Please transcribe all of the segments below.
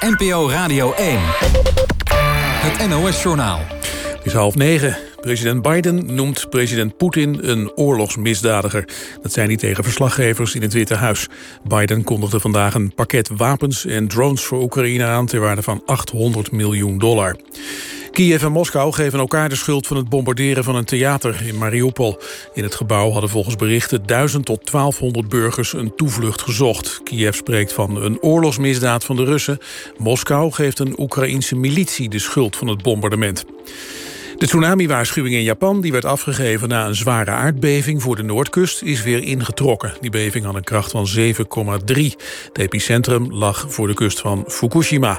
NPO Radio 1. Het NOS-journaal. Het is half negen. President Biden noemt president Poetin een oorlogsmisdadiger. Dat zei hij tegen verslaggevers in het Witte Huis. Biden kondigde vandaag een pakket wapens en drones voor Oekraïne aan... ter waarde van 800 miljoen dollar. Kiev en Moskou geven elkaar de schuld van het bombarderen van een theater in Mariupol. In het gebouw hadden volgens berichten 1000 tot 1200 burgers een toevlucht gezocht. Kiev spreekt van een oorlogsmisdaad van de Russen. Moskou geeft een Oekraïense militie de schuld van het bombardement. De tsunami-waarschuwing in Japan, die werd afgegeven na een zware aardbeving voor de Noordkust, is weer ingetrokken. Die beving had een kracht van 7,3. Het epicentrum lag voor de kust van Fukushima.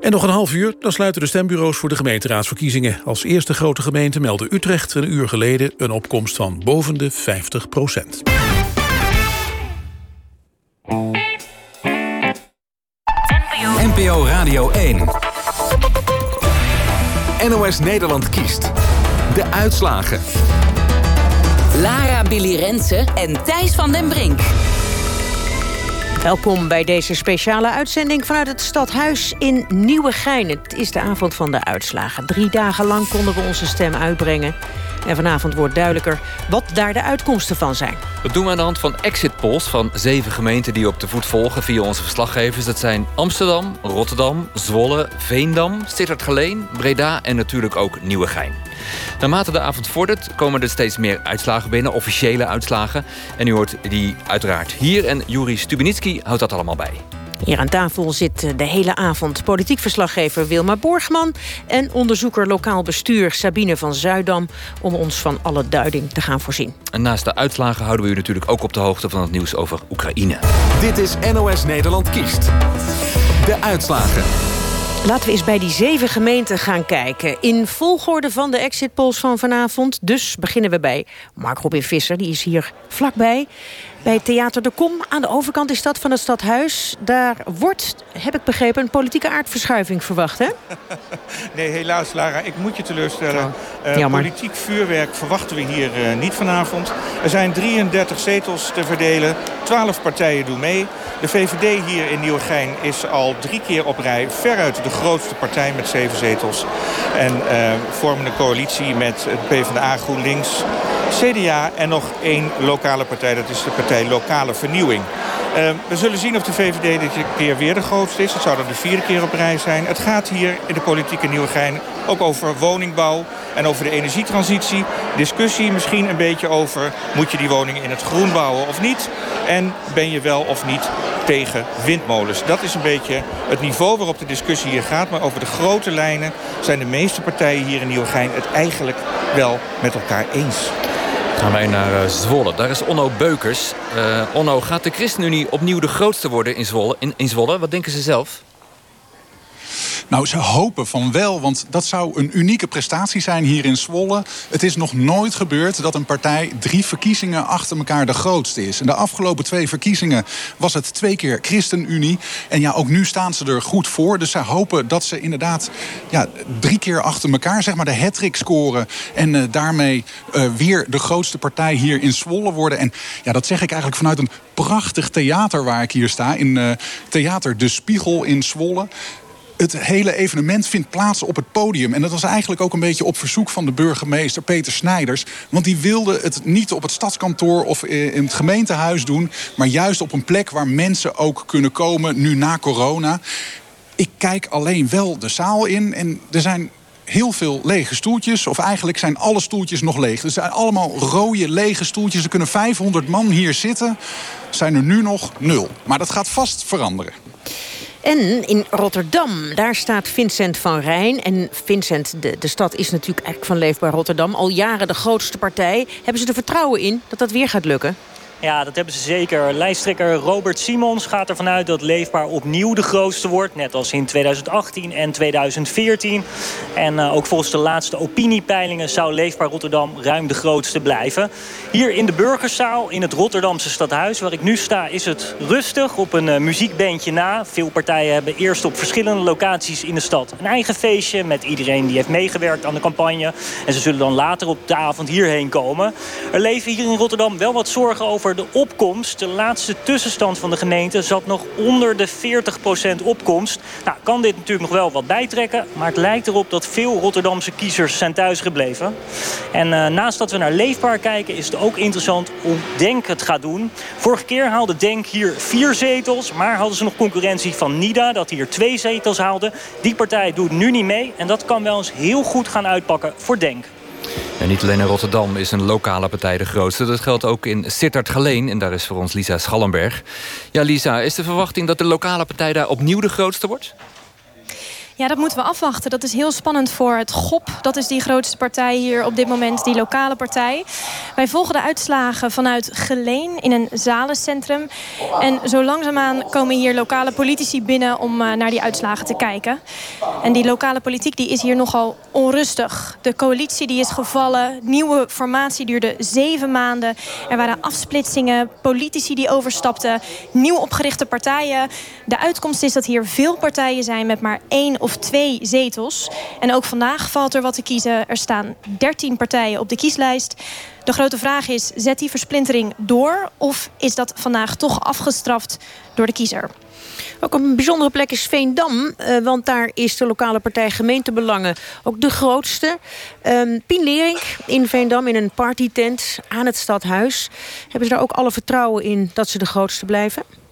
En nog een half uur, dan sluiten de stembureaus voor de gemeenteraadsverkiezingen. Als eerste grote gemeente meldde Utrecht een uur geleden een opkomst van boven de 50 procent. NPO Radio 1. NOS Nederland kiest. De uitslagen. Lara Billy Rensen en Thijs van den Brink. Welkom bij deze speciale uitzending vanuit het stadhuis in Nieuwegein. Het is de avond van de uitslagen. Drie dagen lang konden we onze stem uitbrengen. En vanavond wordt duidelijker wat daar de uitkomsten van zijn. Dat doen we aan de hand van exit polls van zeven gemeenten die op de voet volgen via onze verslaggevers. Dat zijn Amsterdam, Rotterdam, Zwolle, Veendam, Sittard-Geleen, Breda en natuurlijk ook Nieuwegein. Naarmate de avond vordert komen er steeds meer uitslagen binnen, officiële uitslagen. En u hoort die uiteraard hier en Juri Stubenitski houdt dat allemaal bij. Hier aan tafel zit de hele avond politiek verslaggever Wilma Borgman... en onderzoeker lokaal bestuur Sabine van Zuidam... om ons van alle duiding te gaan voorzien. En naast de uitslagen houden we u natuurlijk ook op de hoogte van het nieuws over Oekraïne. Dit is NOS Nederland kiest. De uitslagen. Laten we eens bij die zeven gemeenten gaan kijken. In volgorde van de exit polls van vanavond. Dus beginnen we bij Mark Robin Visser, die is hier vlakbij bij Theater de Kom. Aan de overkant is dat van het stadhuis. Daar wordt, heb ik begrepen, een politieke aardverschuiving verwacht, hè? nee, helaas, Lara. Ik moet je teleurstellen. Oh, uh, politiek vuurwerk verwachten we hier uh, niet vanavond. Er zijn 33 zetels te verdelen. 12 partijen doen mee. De VVD hier in Nieuwegein is al drie keer op rij veruit de grootste partij met zeven zetels. En uh, vormen een coalitie met het PvdA GroenLinks, CDA en nog één lokale partij. Dat is de partij Lokale Vernieuwing. Uh, we zullen zien of de VVD dit keer weer de grootste is. Het zou dan de vierde keer op rij zijn. Het gaat hier in de politieke Nieuwegein ook over woningbouw en over de energietransitie. Discussie misschien een beetje over... moet je die woningen in het groen bouwen of niet? En ben je wel of niet tegen windmolens? Dat is een beetje het niveau waarop de discussie hier gaat. Maar over de grote lijnen zijn de meeste partijen hier in Nieuwegein... het eigenlijk wel met elkaar eens. Gaan wij naar uh, Zwolle. Daar is Onno Beukers. Uh, Onno, gaat de ChristenUnie opnieuw de grootste worden in Zwolle? In, in Zwolle? Wat denken ze zelf? Nou, ze hopen van wel, want dat zou een unieke prestatie zijn hier in Zwolle. Het is nog nooit gebeurd dat een partij drie verkiezingen achter elkaar de grootste is. En de afgelopen twee verkiezingen was het twee keer ChristenUnie. En ja, ook nu staan ze er goed voor. Dus ze hopen dat ze inderdaad ja, drie keer achter elkaar zeg maar, de hat scoren. En uh, daarmee uh, weer de grootste partij hier in Zwolle worden. En ja, dat zeg ik eigenlijk vanuit een prachtig theater waar ik hier sta. In uh, Theater De Spiegel in Zwolle het hele evenement vindt plaats op het podium. En dat was eigenlijk ook een beetje op verzoek van de burgemeester Peter Snijders. Want die wilde het niet op het stadskantoor of in het gemeentehuis doen... maar juist op een plek waar mensen ook kunnen komen nu na corona. Ik kijk alleen wel de zaal in en er zijn heel veel lege stoeltjes. Of eigenlijk zijn alle stoeltjes nog leeg. Er zijn allemaal rode lege stoeltjes. Er kunnen 500 man hier zitten. Zijn er nu nog nul. Maar dat gaat vast veranderen. En in Rotterdam, daar staat Vincent van Rijn. En Vincent, de, de stad is natuurlijk eigenlijk van Leefbaar Rotterdam... al jaren de grootste partij. Hebben ze er vertrouwen in dat dat weer gaat lukken? Ja, dat hebben ze zeker. Lijsttrekker Robert Simons gaat ervan uit dat Leefbaar opnieuw de grootste wordt. Net als in 2018 en 2014. En uh, ook volgens de laatste opiniepeilingen zou Leefbaar Rotterdam ruim de grootste blijven. Hier in de Burgerzaal in het Rotterdamse stadhuis waar ik nu sta is het rustig op een uh, muziekbandje na. Veel partijen hebben eerst op verschillende locaties in de stad een eigen feestje met iedereen die heeft meegewerkt aan de campagne. En ze zullen dan later op de avond hierheen komen. Er leven hier in Rotterdam wel wat zorgen over de opkomst. De laatste tussenstand van de gemeente zat nog onder de 40% opkomst. Nou, kan dit natuurlijk nog wel wat bijtrekken. Maar het lijkt erop dat veel Rotterdamse kiezers zijn thuisgebleven. En uh, naast dat we naar Leefbaar kijken... is het ook interessant hoe Denk het gaat doen. Vorige keer haalde Denk hier vier zetels. Maar hadden ze nog concurrentie van NIDA, dat hier twee zetels haalde. Die partij doet nu niet mee. En dat kan wel eens heel goed gaan uitpakken voor Denk. En niet alleen in Rotterdam is een lokale partij de grootste. Dat geldt ook in Sittard-Geleen. En daar is voor ons Lisa Schallenberg. Ja, Lisa, is de verwachting dat de lokale partij daar opnieuw de grootste wordt? Ja, dat moeten we afwachten. Dat is heel spannend voor het GOP. Dat is die grootste partij hier op dit moment, die lokale partij. Wij volgen de uitslagen vanuit Geleen in een zalencentrum. En zo langzaamaan komen hier lokale politici binnen om uh, naar die uitslagen te kijken. En die lokale politiek die is hier nogal onrustig. De coalitie die is gevallen. Nieuwe formatie duurde zeven maanden. Er waren afsplitsingen, politici die overstapten. Nieuw opgerichte partijen. De uitkomst is dat hier veel partijen zijn met maar één of twee zetels. En ook vandaag valt er wat te kiezen. Er staan 13 partijen op de kieslijst. De grote vraag is, zet die versplintering door... of is dat vandaag toch afgestraft door de kiezer? Ook een bijzondere plek is Veendam. Uh, want daar is de lokale partij Gemeentebelangen ook de grootste. Um, Pien Lering in Veendam in een partytent aan het stadhuis. Hebben ze daar ook alle vertrouwen in dat ze de grootste blijven?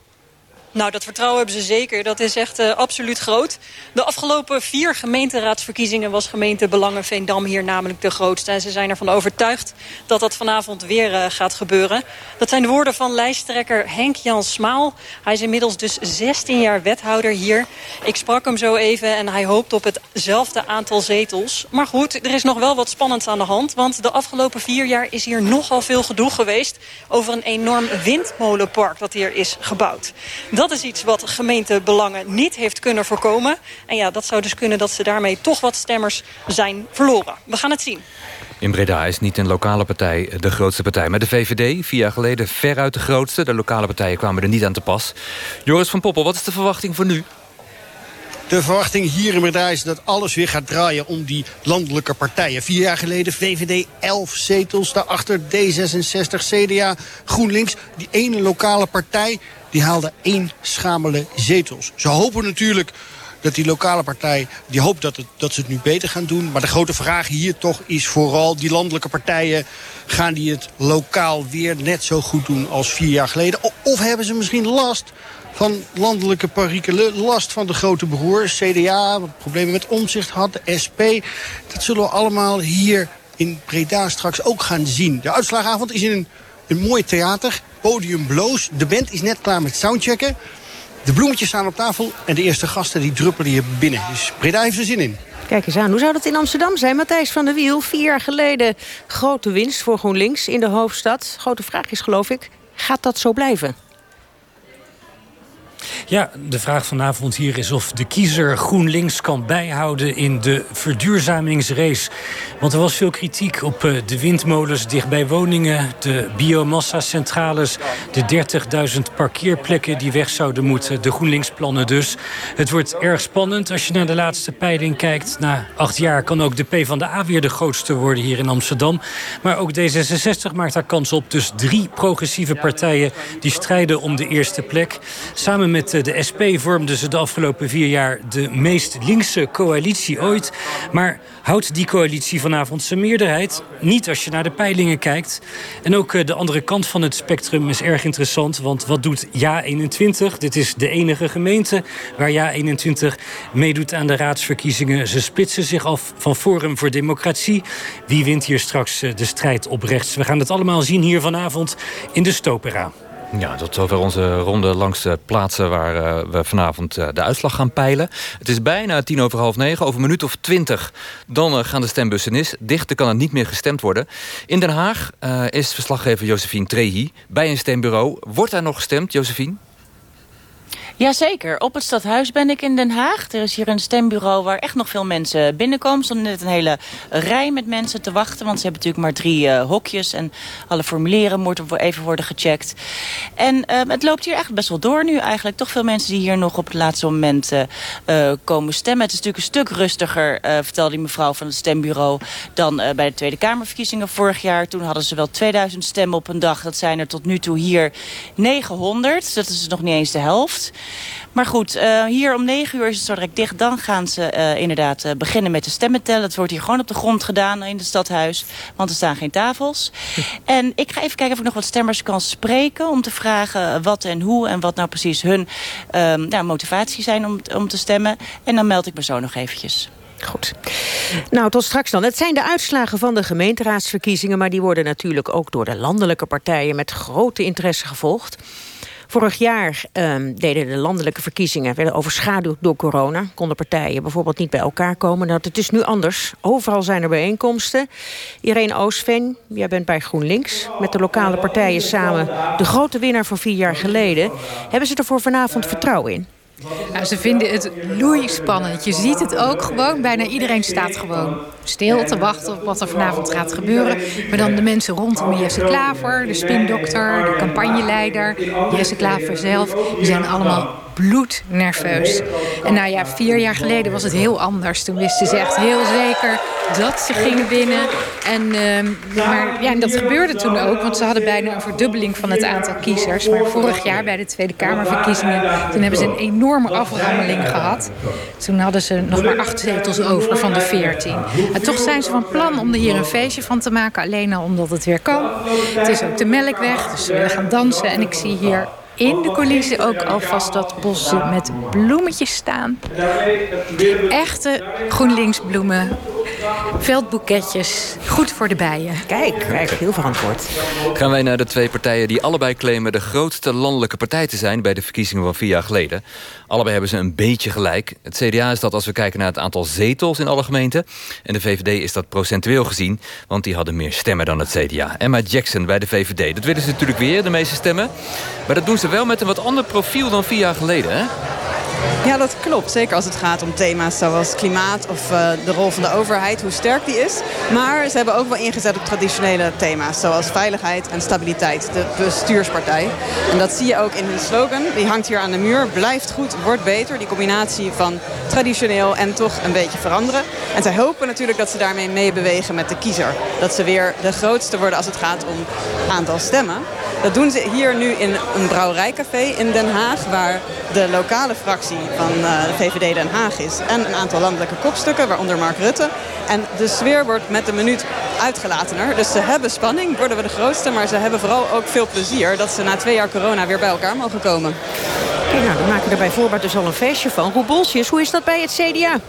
Nou, dat vertrouwen hebben ze zeker. Dat is echt uh, absoluut groot. De afgelopen vier gemeenteraadsverkiezingen was gemeente Belangen Veendam hier namelijk de grootste. En ze zijn ervan overtuigd dat dat vanavond weer uh, gaat gebeuren. Dat zijn de woorden van lijsttrekker Henk Jan Smaal. Hij is inmiddels dus 16 jaar wethouder hier. Ik sprak hem zo even en hij hoopt op hetzelfde aantal zetels. Maar goed, er is nog wel wat spannends aan de hand. Want de afgelopen vier jaar is hier nogal veel gedoe geweest... over een enorm windmolenpark dat hier is gebouwd. Dat dat is iets wat gemeentebelangen niet heeft kunnen voorkomen. En ja, dat zou dus kunnen dat ze daarmee toch wat stemmers zijn verloren. We gaan het zien. In Breda is niet een lokale partij de grootste partij. Maar de VVD, vier jaar geleden veruit de grootste. De lokale partijen kwamen er niet aan te pas. Joris van Poppel, wat is de verwachting voor nu? De verwachting hier in Breda is dat alles weer gaat draaien om die landelijke partijen. Vier jaar geleden VVD 11 zetels, daarachter D66, CDA, GroenLinks. Die ene lokale partij die haalde één schamele zetels. Ze hopen natuurlijk dat die lokale partij, die hoopt dat, het, dat ze het nu beter gaan doen. Maar de grote vraag hier toch is vooral die landelijke partijen... gaan die het lokaal weer net zo goed doen als vier jaar geleden? Of hebben ze misschien last van landelijke parikelen, last van de grote broer, CDA, problemen met omzicht had, de SP. Dat zullen we allemaal hier in Breda straks ook gaan zien. De uitslagavond is in een, een mooi theater, podium bloos. De band is net klaar met soundchecken. De bloemetjes staan op tafel en de eerste gasten die druppelen hier binnen. Dus Breda heeft er zin in. Kijk eens aan, hoe zou dat in Amsterdam zijn? Matthijs van der Wiel, vier jaar geleden grote winst voor GroenLinks in de hoofdstad. Grote vraag is geloof ik, gaat dat zo blijven? Ja, de vraag vanavond hier is of de kiezer GroenLinks kan bijhouden in de verduurzamingsrace. Want er was veel kritiek op eh, de windmolens dichtbij woningen, de biomassa-centrales, de 30.000 parkeerplekken die weg zouden moeten, de GroenLinks-plannen dus. Het wordt erg spannend als je naar de laatste peiling kijkt. Na acht jaar kan ook de PvdA weer de grootste worden hier in Amsterdam. Maar ook D66 maakt daar kans op. Dus drie progressieve partijen die strijden om de eerste plek. Samen met eh, de SP vormden ze de afgelopen vier jaar de meest linkse coalitie ooit. Maar houdt die coalitie vanavond zijn meerderheid? Niet als je naar de peilingen kijkt. En ook eh, de andere kant van het spectrum is erg interessant. Want wat doet Ja21? Dit is de enige gemeente waar Ja21 meedoet aan de raadsverkiezingen. Ze splitsen zich af van Forum voor Democratie. Wie wint hier straks eh, de strijd op rechts? We gaan het allemaal zien hier vanavond in de Stopera. Ja, tot zover onze ronde langs de plaatsen waar uh, we vanavond uh, de uitslag gaan peilen. Het is bijna tien over half negen. Over een minuut of twintig dan gaan de stembussen is. Dichter kan er niet meer gestemd worden. In Den Haag is verslaggever Josephine Trehi bij een stembureau. Wordt daar nog gestemd, Josephine? Jazeker. Op het stadhuis ben ik in Den Haag. Er is hier een stembureau waar echt nog veel mensen binnenkomen. Er net een hele rij met mensen te wachten. Want ze hebben natuurlijk maar drie uh, hokjes. En alle formulieren moeten even worden gecheckt. En uh, het loopt hier echt best wel door nu eigenlijk. Toch veel mensen die hier nog op het laatste moment uh, komen stemmen. Het is natuurlijk een stuk rustiger, vertelde die mevrouw van het stembureau... dan bij de Tweede Kamerverkiezingen vorig jaar. Toen hadden ze wel 2000 stemmen op een dag. Dat zijn er tot nu toe hier 900. Dat is nog niet eens de helft. Maar goed, uh, hier om negen uur is het zo direct dicht. Dan gaan ze uh, inderdaad uh, beginnen met de stemmen tellen. Het wordt hier gewoon op de grond gedaan in het stadhuis. Want er staan geen tafels. en ik ga even kijken of ik nog wat stemmers kan spreken. Om te vragen wat en hoe en wat nou precies hun ja, motivatie zijn om, om te stemmen. En dan meld ik me zo nog eventjes. Goed. Nou, tot straks dan. Het zijn de uitslagen van de gemeenteraadsverkiezingen... maar die worden natuurlijk ook door de landelijke partijen... met grote interesse gevolgd. Vorig jaar um, deden de landelijke verkiezingen werden overschaduwd door corona. Konden partijen bijvoorbeeld niet bij elkaar komen. Nou, het is nu anders. Overal zijn er bijeenkomsten. Irene Oosveen, jij bent bij GroenLinks. Met de lokale partijen samen de grote winnaar van vier jaar geleden. Hebben ze er voor vanavond vertrouwen in? Ze vinden het loeispannend. Je ziet het ook gewoon. Bijna iedereen staat gewoon stil te wachten op wat er vanavond gaat gebeuren. Maar dan de mensen rondom Jesse Klaver, de spindokter, de campagneleider, Jesse Klaver zelf. Die zijn allemaal bloednerveus. En nou ja, vier jaar geleden was het heel anders. Toen wisten ze echt heel zeker dat ze gingen winnen. En, uh, maar ja, en dat gebeurde toen ook, want ze hadden bijna een verdubbeling van het aantal kiezers. Maar vorig jaar bij de Tweede Kamerverkiezingen, toen hebben ze een enorme aframmeling gehad. Toen hadden ze nog maar acht zetels over van de veertien. En toch zijn ze van plan om er hier een feestje van te maken, alleen al omdat het weer kan. Het is ook de melkweg, dus we gaan dansen. En ik zie hier in de coulissen ook alvast dat bossen met bloemetjes staan. Echte GroenLinksbloemen. Veldboeketjes. Goed voor de bijen. Kijk, kijk, heel verantwoord. Gaan wij naar de twee partijen die allebei claimen... de grootste landelijke partij te zijn bij de verkiezingen van vier jaar geleden. Allebei hebben ze een beetje gelijk. Het CDA is dat als we kijken naar het aantal zetels in alle gemeenten. En de VVD is dat procentueel gezien, want die hadden meer stemmen dan het CDA. Emma Jackson bij de VVD. Dat willen ze natuurlijk weer, de meeste stemmen. Maar dat doen ze wel met een wat ander profiel dan vier jaar geleden, hè? Ja, dat klopt. Zeker als het gaat om thema's zoals klimaat of uh, de rol van de overheid, hoe sterk die is. Maar ze hebben ook wel ingezet op traditionele thema's, zoals veiligheid en stabiliteit, de bestuurspartij. En dat zie je ook in hun slogan. Die hangt hier aan de muur. Blijft goed, wordt beter. Die combinatie van traditioneel en toch een beetje veranderen. En zij hopen natuurlijk dat ze daarmee meebewegen met de kiezer. Dat ze weer de grootste worden als het gaat om aantal stemmen. Dat doen ze hier nu in een brouwerijcafé in Den Haag... waar de lokale fractie van eh, de VVD Den Haag is. En een aantal landelijke kopstukken, waaronder Mark Rutte. En de sfeer wordt met de minuut uitgelatener. Dus ze hebben spanning, worden we de grootste. Maar ze hebben vooral ook veel plezier dat ze na twee jaar corona weer bij elkaar mogen komen. Kijk, nou, dan maken we er bij dus al een feestje van. Roel Bolsjes, hoe is dat bij het CDA?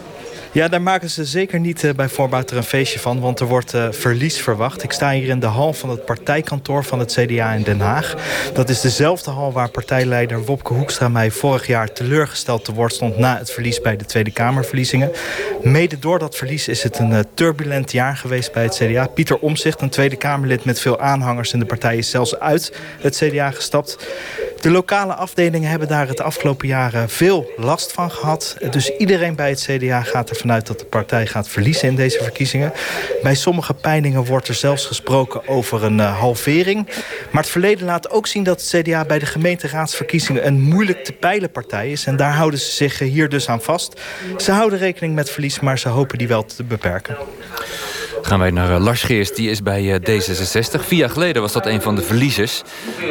Ja, daar maken ze zeker niet uh, bij voorbaat er een feestje van. Want er wordt uh, verlies verwacht. Ik sta hier in de hal van het partijkantoor van het CDA in Den Haag. Dat is dezelfde hal waar partijleider Wopke Hoekstra mij vorig jaar teleurgesteld te woord stond... na het verlies bij de Tweede Kamerverkiezingen. Mede door dat verlies is het een uh, turbulent jaar geweest bij het CDA. Pieter Omzicht, een Tweede Kamerlid met veel aanhangers in de partij... is zelfs uit het CDA gestapt. De lokale afdelingen hebben daar het afgelopen jaren veel last van gehad. Dus iedereen bij het CDA gaat ervan uit dat de partij gaat verliezen in deze verkiezingen. Bij sommige peilingen wordt er zelfs gesproken over een uh, halvering. Maar het verleden laat ook zien dat het CDA bij de gemeenteraadsverkiezingen... een moeilijk te peilen partij is. En daar houden ze zich hier dus aan vast. Ze houden rekening met verlies, maar ze hopen die wel te beperken gaan wij naar uh, Lars Geers. Die is bij uh, D66. Vier jaar geleden was dat een van de verliezers.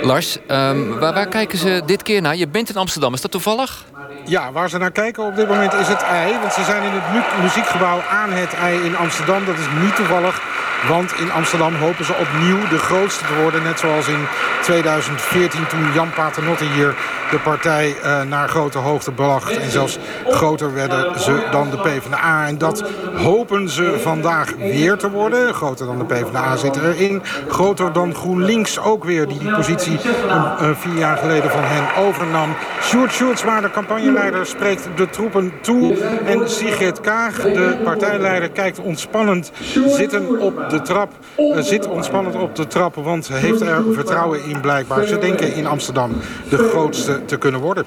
Lars, um, waar, waar, kijken ze dit keer naar? Je bent in Amsterdam. Is dat toevallig? Ja, waar ze naar kijken op dit moment is het ei. Want ze zijn in het muziekgebouw aan het ei in Amsterdam. Dat is niet toevallig. Want in Amsterdam hopen ze opnieuw de grootste te worden. Net zoals in 2014 toen Jan Paternotte hier de partij uh, naar grote hoogte bracht. En zelfs groter werden ze dan de PvdA. En dat hopen ze vandaag weer te worden. Groter dan de PvdA zit erin. Groter dan GroenLinks ook weer. Die die positie uh, vier jaar geleden van hen overnam. Sjoerd Sjoerdsma, de campagneleider, spreekt de troepen toe. En Sigrid Kaag, de partijleider, kijkt ontspannend zitten op de de trap. zit ontspannend op de trap, want heeft er vertrouwen in blijkbaar. Ze denken in Amsterdam de grootste te kunnen worden.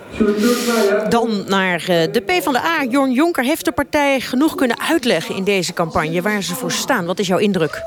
Dan naar de PvdA. Jorn Jonker heeft de partij genoeg kunnen uitleggen in deze campagne... waar ze voor staan. Wat is jouw indruk?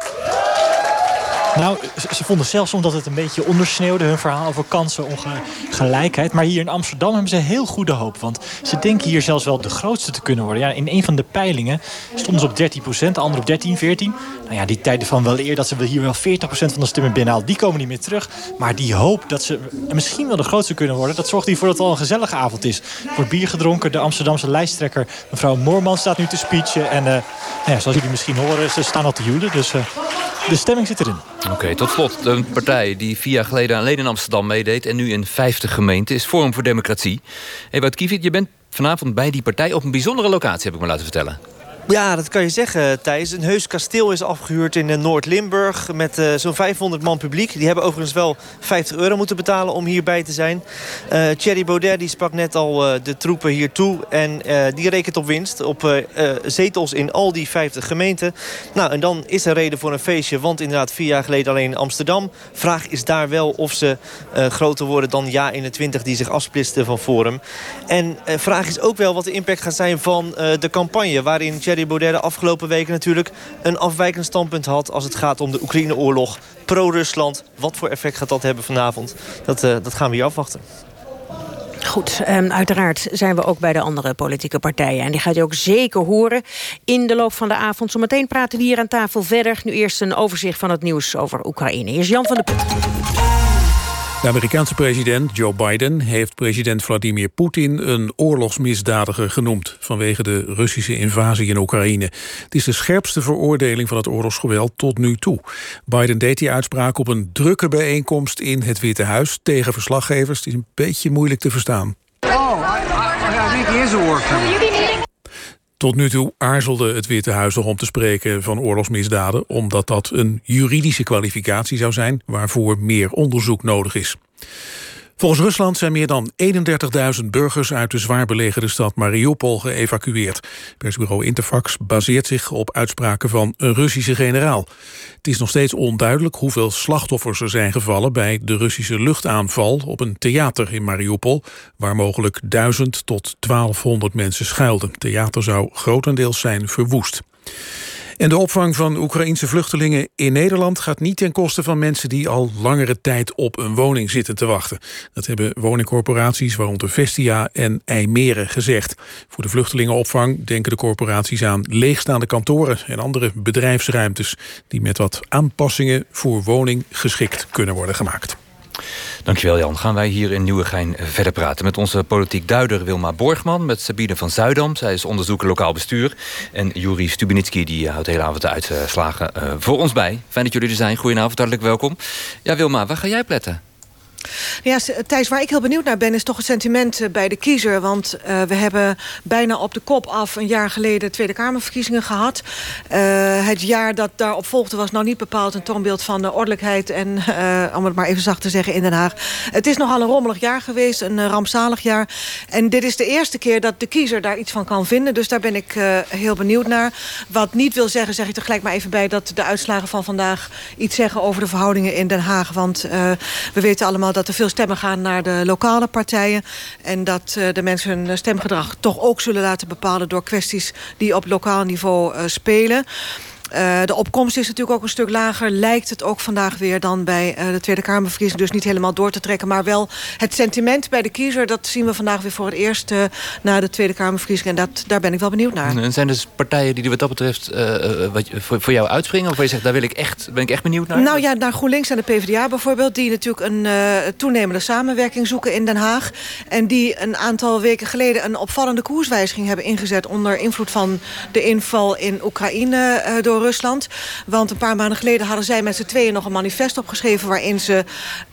Nou, ze vonden zelfs omdat het een beetje ondersneeuwde... hun verhaal over kansenongelijkheid. Maar hier in Amsterdam hebben ze heel goede hoop. Want ze denken hier zelfs wel de grootste te kunnen worden. Ja, in een van de peilingen stonden ze op 13 procent, de andere op 13, 14. Nou ja, die tijden van wel eer dat ze hier wel 40 procent van de stemmen binnenhalen... die komen niet meer terug. Maar die hoop dat ze misschien wel de grootste kunnen worden... dat zorgt ervoor dat het al een gezellige avond is. Wordt bier gedronken. De Amsterdamse lijsttrekker mevrouw Moorman staat nu te speechen. En uh, nou ja, zoals jullie misschien horen, ze staan al te joelen. Dus uh, de stemming zit erin. Oké, tot slot. De partij die vier jaar geleden alleen in Amsterdam meedeed... en nu in 50 gemeenten is Forum voor Democratie. Ewout Kievit, je bent vanavond bij die partij op een bijzondere locatie, heb ik me laten vertellen. Ja, dat kan je zeggen, Thijs. Een heus kasteel is afgehuurd in eh, Noord-Limburg... met uh, zo'n 500 man publiek. Die hebben overigens wel 50 euro moeten betalen om hierbij te zijn. Uh, Thierry Baudet die sprak net al de troepen hier toe... en die rekent op winst, op zetels in al die 50 gemeenten. Nou, en dan is er reden voor een feestje... want inderdaad vier jaar geleden alleen in Amsterdam. Vraag is daar wel of ze groter worden dan Ja 21... die zich afsplitsten van Forum. En vraag is ook wel wat de impact gaat zijn van de campagne... waarin Thierry Baudet de afgelopen weken natuurlijk een afwijkend standpunt had... als het gaat om de Oekraïne-oorlog, pro-Rusland. Wat voor effect gaat dat hebben vanavond? Dat, uh, dat gaan we hier afwachten. Goed, uiteraard zijn we ook bij de andere politieke partijen. En die gaat u ook zeker horen in de loop van de avond. Zometeen praten we hier aan tafel verder. Nu eerst een overzicht van het nieuws over Oekraïne. Hier is Jan van der Put. De Amerikaanse president Joe Biden heeft president Vladimir Poetin een oorlogsmisdadiger genoemd vanwege de Russische invasie in Oekraïne. Het is de scherpste veroordeling van het oorlogsgeweld tot nu toe. Biden deed die uitspraak op een drukke bijeenkomst in het Witte Huis tegen verslaggevers. Het is een beetje moeilijk te verstaan. Oh, I, I, I think he is a war tot nu toe aarzelde het Witte Huis nog om te spreken van oorlogsmisdaden... omdat dat een juridische kwalificatie zou zijn... waarvoor meer onderzoek nodig is. Volgens Rusland zijn meer dan 31.000 burgers uit de zwaar belegerde stad Mariupol geëvacueerd. Persbureau Interfax baseert zich op uitspraken van een Russische generaal. Het is nog steeds onduidelijk hoeveel slachtoffers er zijn gevallen bij de Russische luchtaanval op een theater in Mariupol, waar mogelijk 1000 tot 1200 mensen schuilden. Het theater zou grotendeels zijn verwoest. En de opvang van Oekraïnse vluchtelingen in Nederland... gaat niet ten koste van mensen die al langere tijd op een woning zitten te wachten. Dat hebben woningcorporaties, waaronder Vestia en IJmeren, gezegd. Voor de vluchtelingenopvang denken de corporaties aan leegstaande kantoren... en andere bedrijfsruimtes die met wat aanpassingen voor woning geschikt kunnen worden gemaakt. Dankjewel Jan. Gaan wij hier in Nieuwegein verder praten met onze politiek duider Wilma Borgman, met Sabine van Zuidam, zij is onderzoeker lokaal bestuur, en Juri Stubinitski, die houdt de hele avond de uitslagen uh, voor ons bij. Fijn dat jullie er zijn. Goedenavond, hartelijk welkom. Ja Wilma, waar ga jij pletten? Ja, Thijs, waar ik heel benieuwd naar ben... is toch het sentiment eh, bij de kiezer. Want uh, we hebben bijna op de kop af... een jaar geleden Tweede Kamerverkiezingen gehad. Uh, het jaar dat daarop volgde was nou niet bepaald... een toonbeeld van de ordelijkheid en, om het maar even zacht te zeggen, in Den Haag. Het is nogal een rommelig jaar geweest, een rampzalig jaar. En dit is de eerste keer dat de kiezer daar iets van kan vinden. Dus daar ben ik heel benieuwd naar. Wat niet wil zeggen, zeg ik er gelijk maar even bij... dat de uitslagen van vandaag iets zeggen over de verhoudingen in Den Haag. Want we weten allemaal dat er veel stemmen gaan naar de lokale partijen. En dat uh, de mensen hun stemgedrag toch ook zullen laten bepalen... door kwesties die op lokaal niveau uh, spelen. Uh, de opkomst is natuurlijk ook een stuk lager. Lijkt het ook vandaag weer dan bij uh, de Tweede Kamerverkiezing. Dus niet helemaal door te trekken. Maar wel het sentiment bij de kiezer. Dat zien we vandaag weer voor het eerst uh, na de Tweede Kamerverkiezing. En dat, daar ben ik wel benieuwd naar. En zijn er dus partijen die wat dat betreft wat, voor, voor jou uitspringen? Of waar je zegt, daar wil ik echt, ben ik echt benieuwd naar? Nou ja, naar GroenLinks en de PvdA bijvoorbeeld. Die natuurlijk een toenemende samenwerking zoeken in Den Haag. En die een aantal weken geleden een opvallende koerswijziging hebben ingezet. Onder invloed van de inval in Oekraïne door Rusland. Want een paar maanden geleden hadden zij met z'n tweeën nog een manifest opgeschreven... waarin ze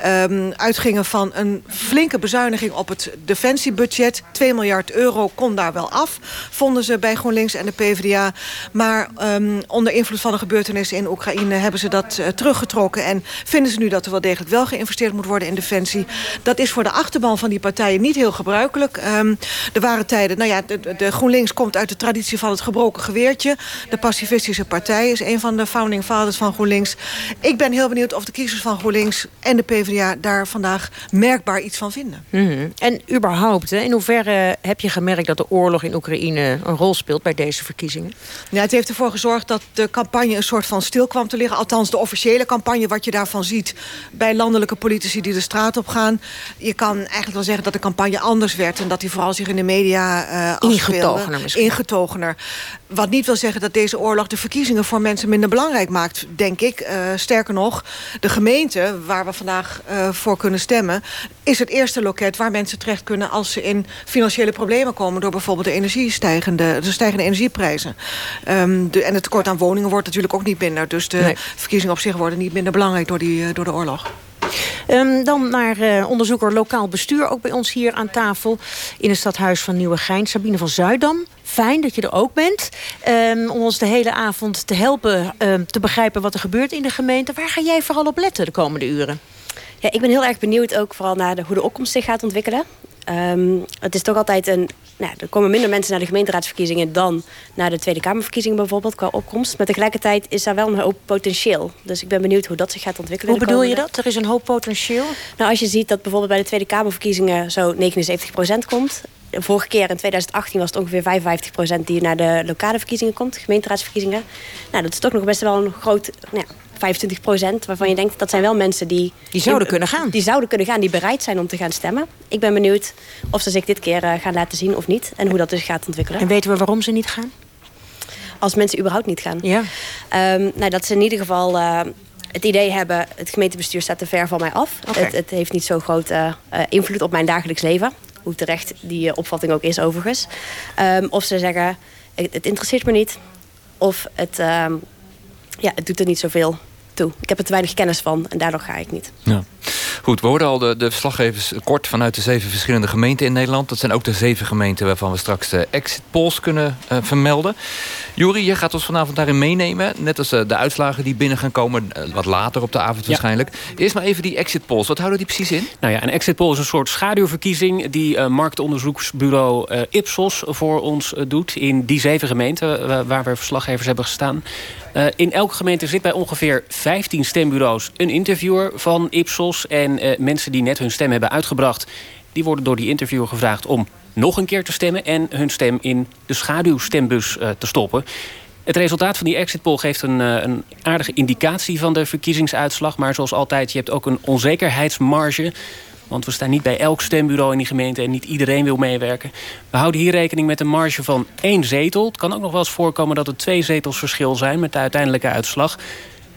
um, uitgingen van een flinke bezuiniging op het defensiebudget. 2 miljard euro kon daar wel af, vonden ze bij GroenLinks en de PvdA. Maar um, onder invloed van de gebeurtenissen in Oekraïne hebben ze dat uh, teruggetrokken. En vinden ze nu dat er wel degelijk wel geïnvesteerd moet worden in defensie. Dat is voor de achterban van die partijen niet heel gebruikelijk. Um, er waren tijden, nou ja, de, de GroenLinks komt uit de traditie van het gebroken geweertje. De pacifistische partij partij. Is een van de founding fathers van GroenLinks. Ik ben heel benieuwd of de kiezers van GroenLinks en de PvdA... daar vandaag merkbaar iets van vinden. Mhm. En überhaupt, hè, in hoeverre heb je gemerkt... dat de oorlog in Oekraïne een rol speelt bij deze verkiezingen? Ja, het heeft ervoor gezorgd dat de campagne een soort van stil kwam te liggen. Althans, de officiële campagne, wat je daarvan ziet... bij landelijke politici die de straat op gaan. Je kan eigenlijk wel zeggen dat de campagne anders werd... en dat die vooral zich in de media uh, Ingetogener misschien. Ingetogener. Wat niet wil zeggen dat deze oorlog de verkiezingen voor mensen minder belangrijk maakt, denk ik. Uh, sterker nog, de gemeente waar we vandaag uh, voor kunnen stemmen... is het eerste loket waar mensen terecht kunnen als ze in financiële problemen komen... door bijvoorbeeld de, energiestijgende, de stijgende energieprijzen. Um, de, en het tekort aan woningen wordt natuurlijk ook niet minder. Dus de nee. verkiezingen op zich worden niet minder belangrijk door, die, uh, door de oorlog. Um, dan naar uh, onderzoeker lokaal bestuur, ook bij ons hier aan tafel... in het stadhuis van Nieuwegein, Sabine van Zuidam. Fijn dat je er ook bent. Um, om ons de hele avond te helpen um, te begrijpen wat er gebeurt in de gemeente. Waar ga jij vooral op letten de komende uren? Ja, ik ben heel erg benieuwd ook vooral naar de, hoe de opkomst zich gaat ontwikkelen. Um, het is toch altijd een... Nou, er komen minder mensen naar de gemeenteraadsverkiezingen... dan naar de Tweede Kamerverkiezingen bijvoorbeeld qua opkomst. Maar tegelijkertijd is daar wel een hoop potentieel. Dus ik ben benieuwd hoe dat zich gaat ontwikkelen. Hoe bedoel je dat? Er is een hoop potentieel? Nou, als je ziet dat bijvoorbeeld bij de Tweede Kamerverkiezingen... zo 79% komt... Vorige keer in 2018 was het ongeveer 55% die naar de lokale verkiezingen komt, gemeenteraadsverkiezingen. Nou, dat is toch nog best wel een groot nou, 25 procent, waarvan je denkt dat zijn wel mensen die... Die zouden kunnen gaan. Die zouden kunnen gaan, die bereid zijn om te gaan stemmen. Ik ben benieuwd of ze zich dit keer uh, gaan laten zien of niet. En hoe dat dus gaat ontwikkelen. En weten we waarom ze niet gaan? Als mensen überhaupt niet gaan. Ja. Um, nou, dat ze in ieder geval... Uh, het idee hebben, het gemeentebestuur staat te ver van mij af. Okay. Het, het, heeft niet zo groot uh, invloed op mijn dagelijks leven. Hoe terecht die opvatting ook is overigens. Um, of ze zeggen, het, interesseert me niet. Of het, um, ja, het doet er niet zoveel toe. Ik heb er te weinig kennis van en daardoor ga ik niet. Ja. Goed, we hoorden al de, de verslaggevers kort vanuit de zeven verschillende gemeenten in Nederland. Dat zijn ook de zeven gemeenten waarvan we straks de exit polls kunnen uh, vermelden. Juri, jij gaat ons vanavond daarin meenemen. Net als uh, de uitslagen die binnen gaan komen, uh, wat later op de avond ja. waarschijnlijk. Eerst maar even die exit polls. Wat houden die precies in? Nou ja, een exit poll is een soort schaduwverkiezing die marktonderzoeksbureau Ipsos voor ons doet. In die zeven gemeenten waar we verslaggevers hebben gestaan. Uh, in elke gemeente zit bij ongeveer 15 stembureaus een interviewer van Ipsos. En uh, mensen die net hun stem hebben uitgebracht... die worden door die interviewer gevraagd om nog een keer te stemmen... en hun stem in de schaduwstembus uh, te stoppen. Het resultaat van die exit poll geeft een, een aardige indicatie van de verkiezingsuitslag. Maar zoals altijd, je hebt ook een onzekerheidsmarge... Want we staan niet bij elk stembureau in die gemeente... en niet iedereen wil meewerken. We houden hier rekening met een marge van één zetel. Het kan ook nog wel eens voorkomen dat er twee zetels verschil zijn... met de uiteindelijke uitslag.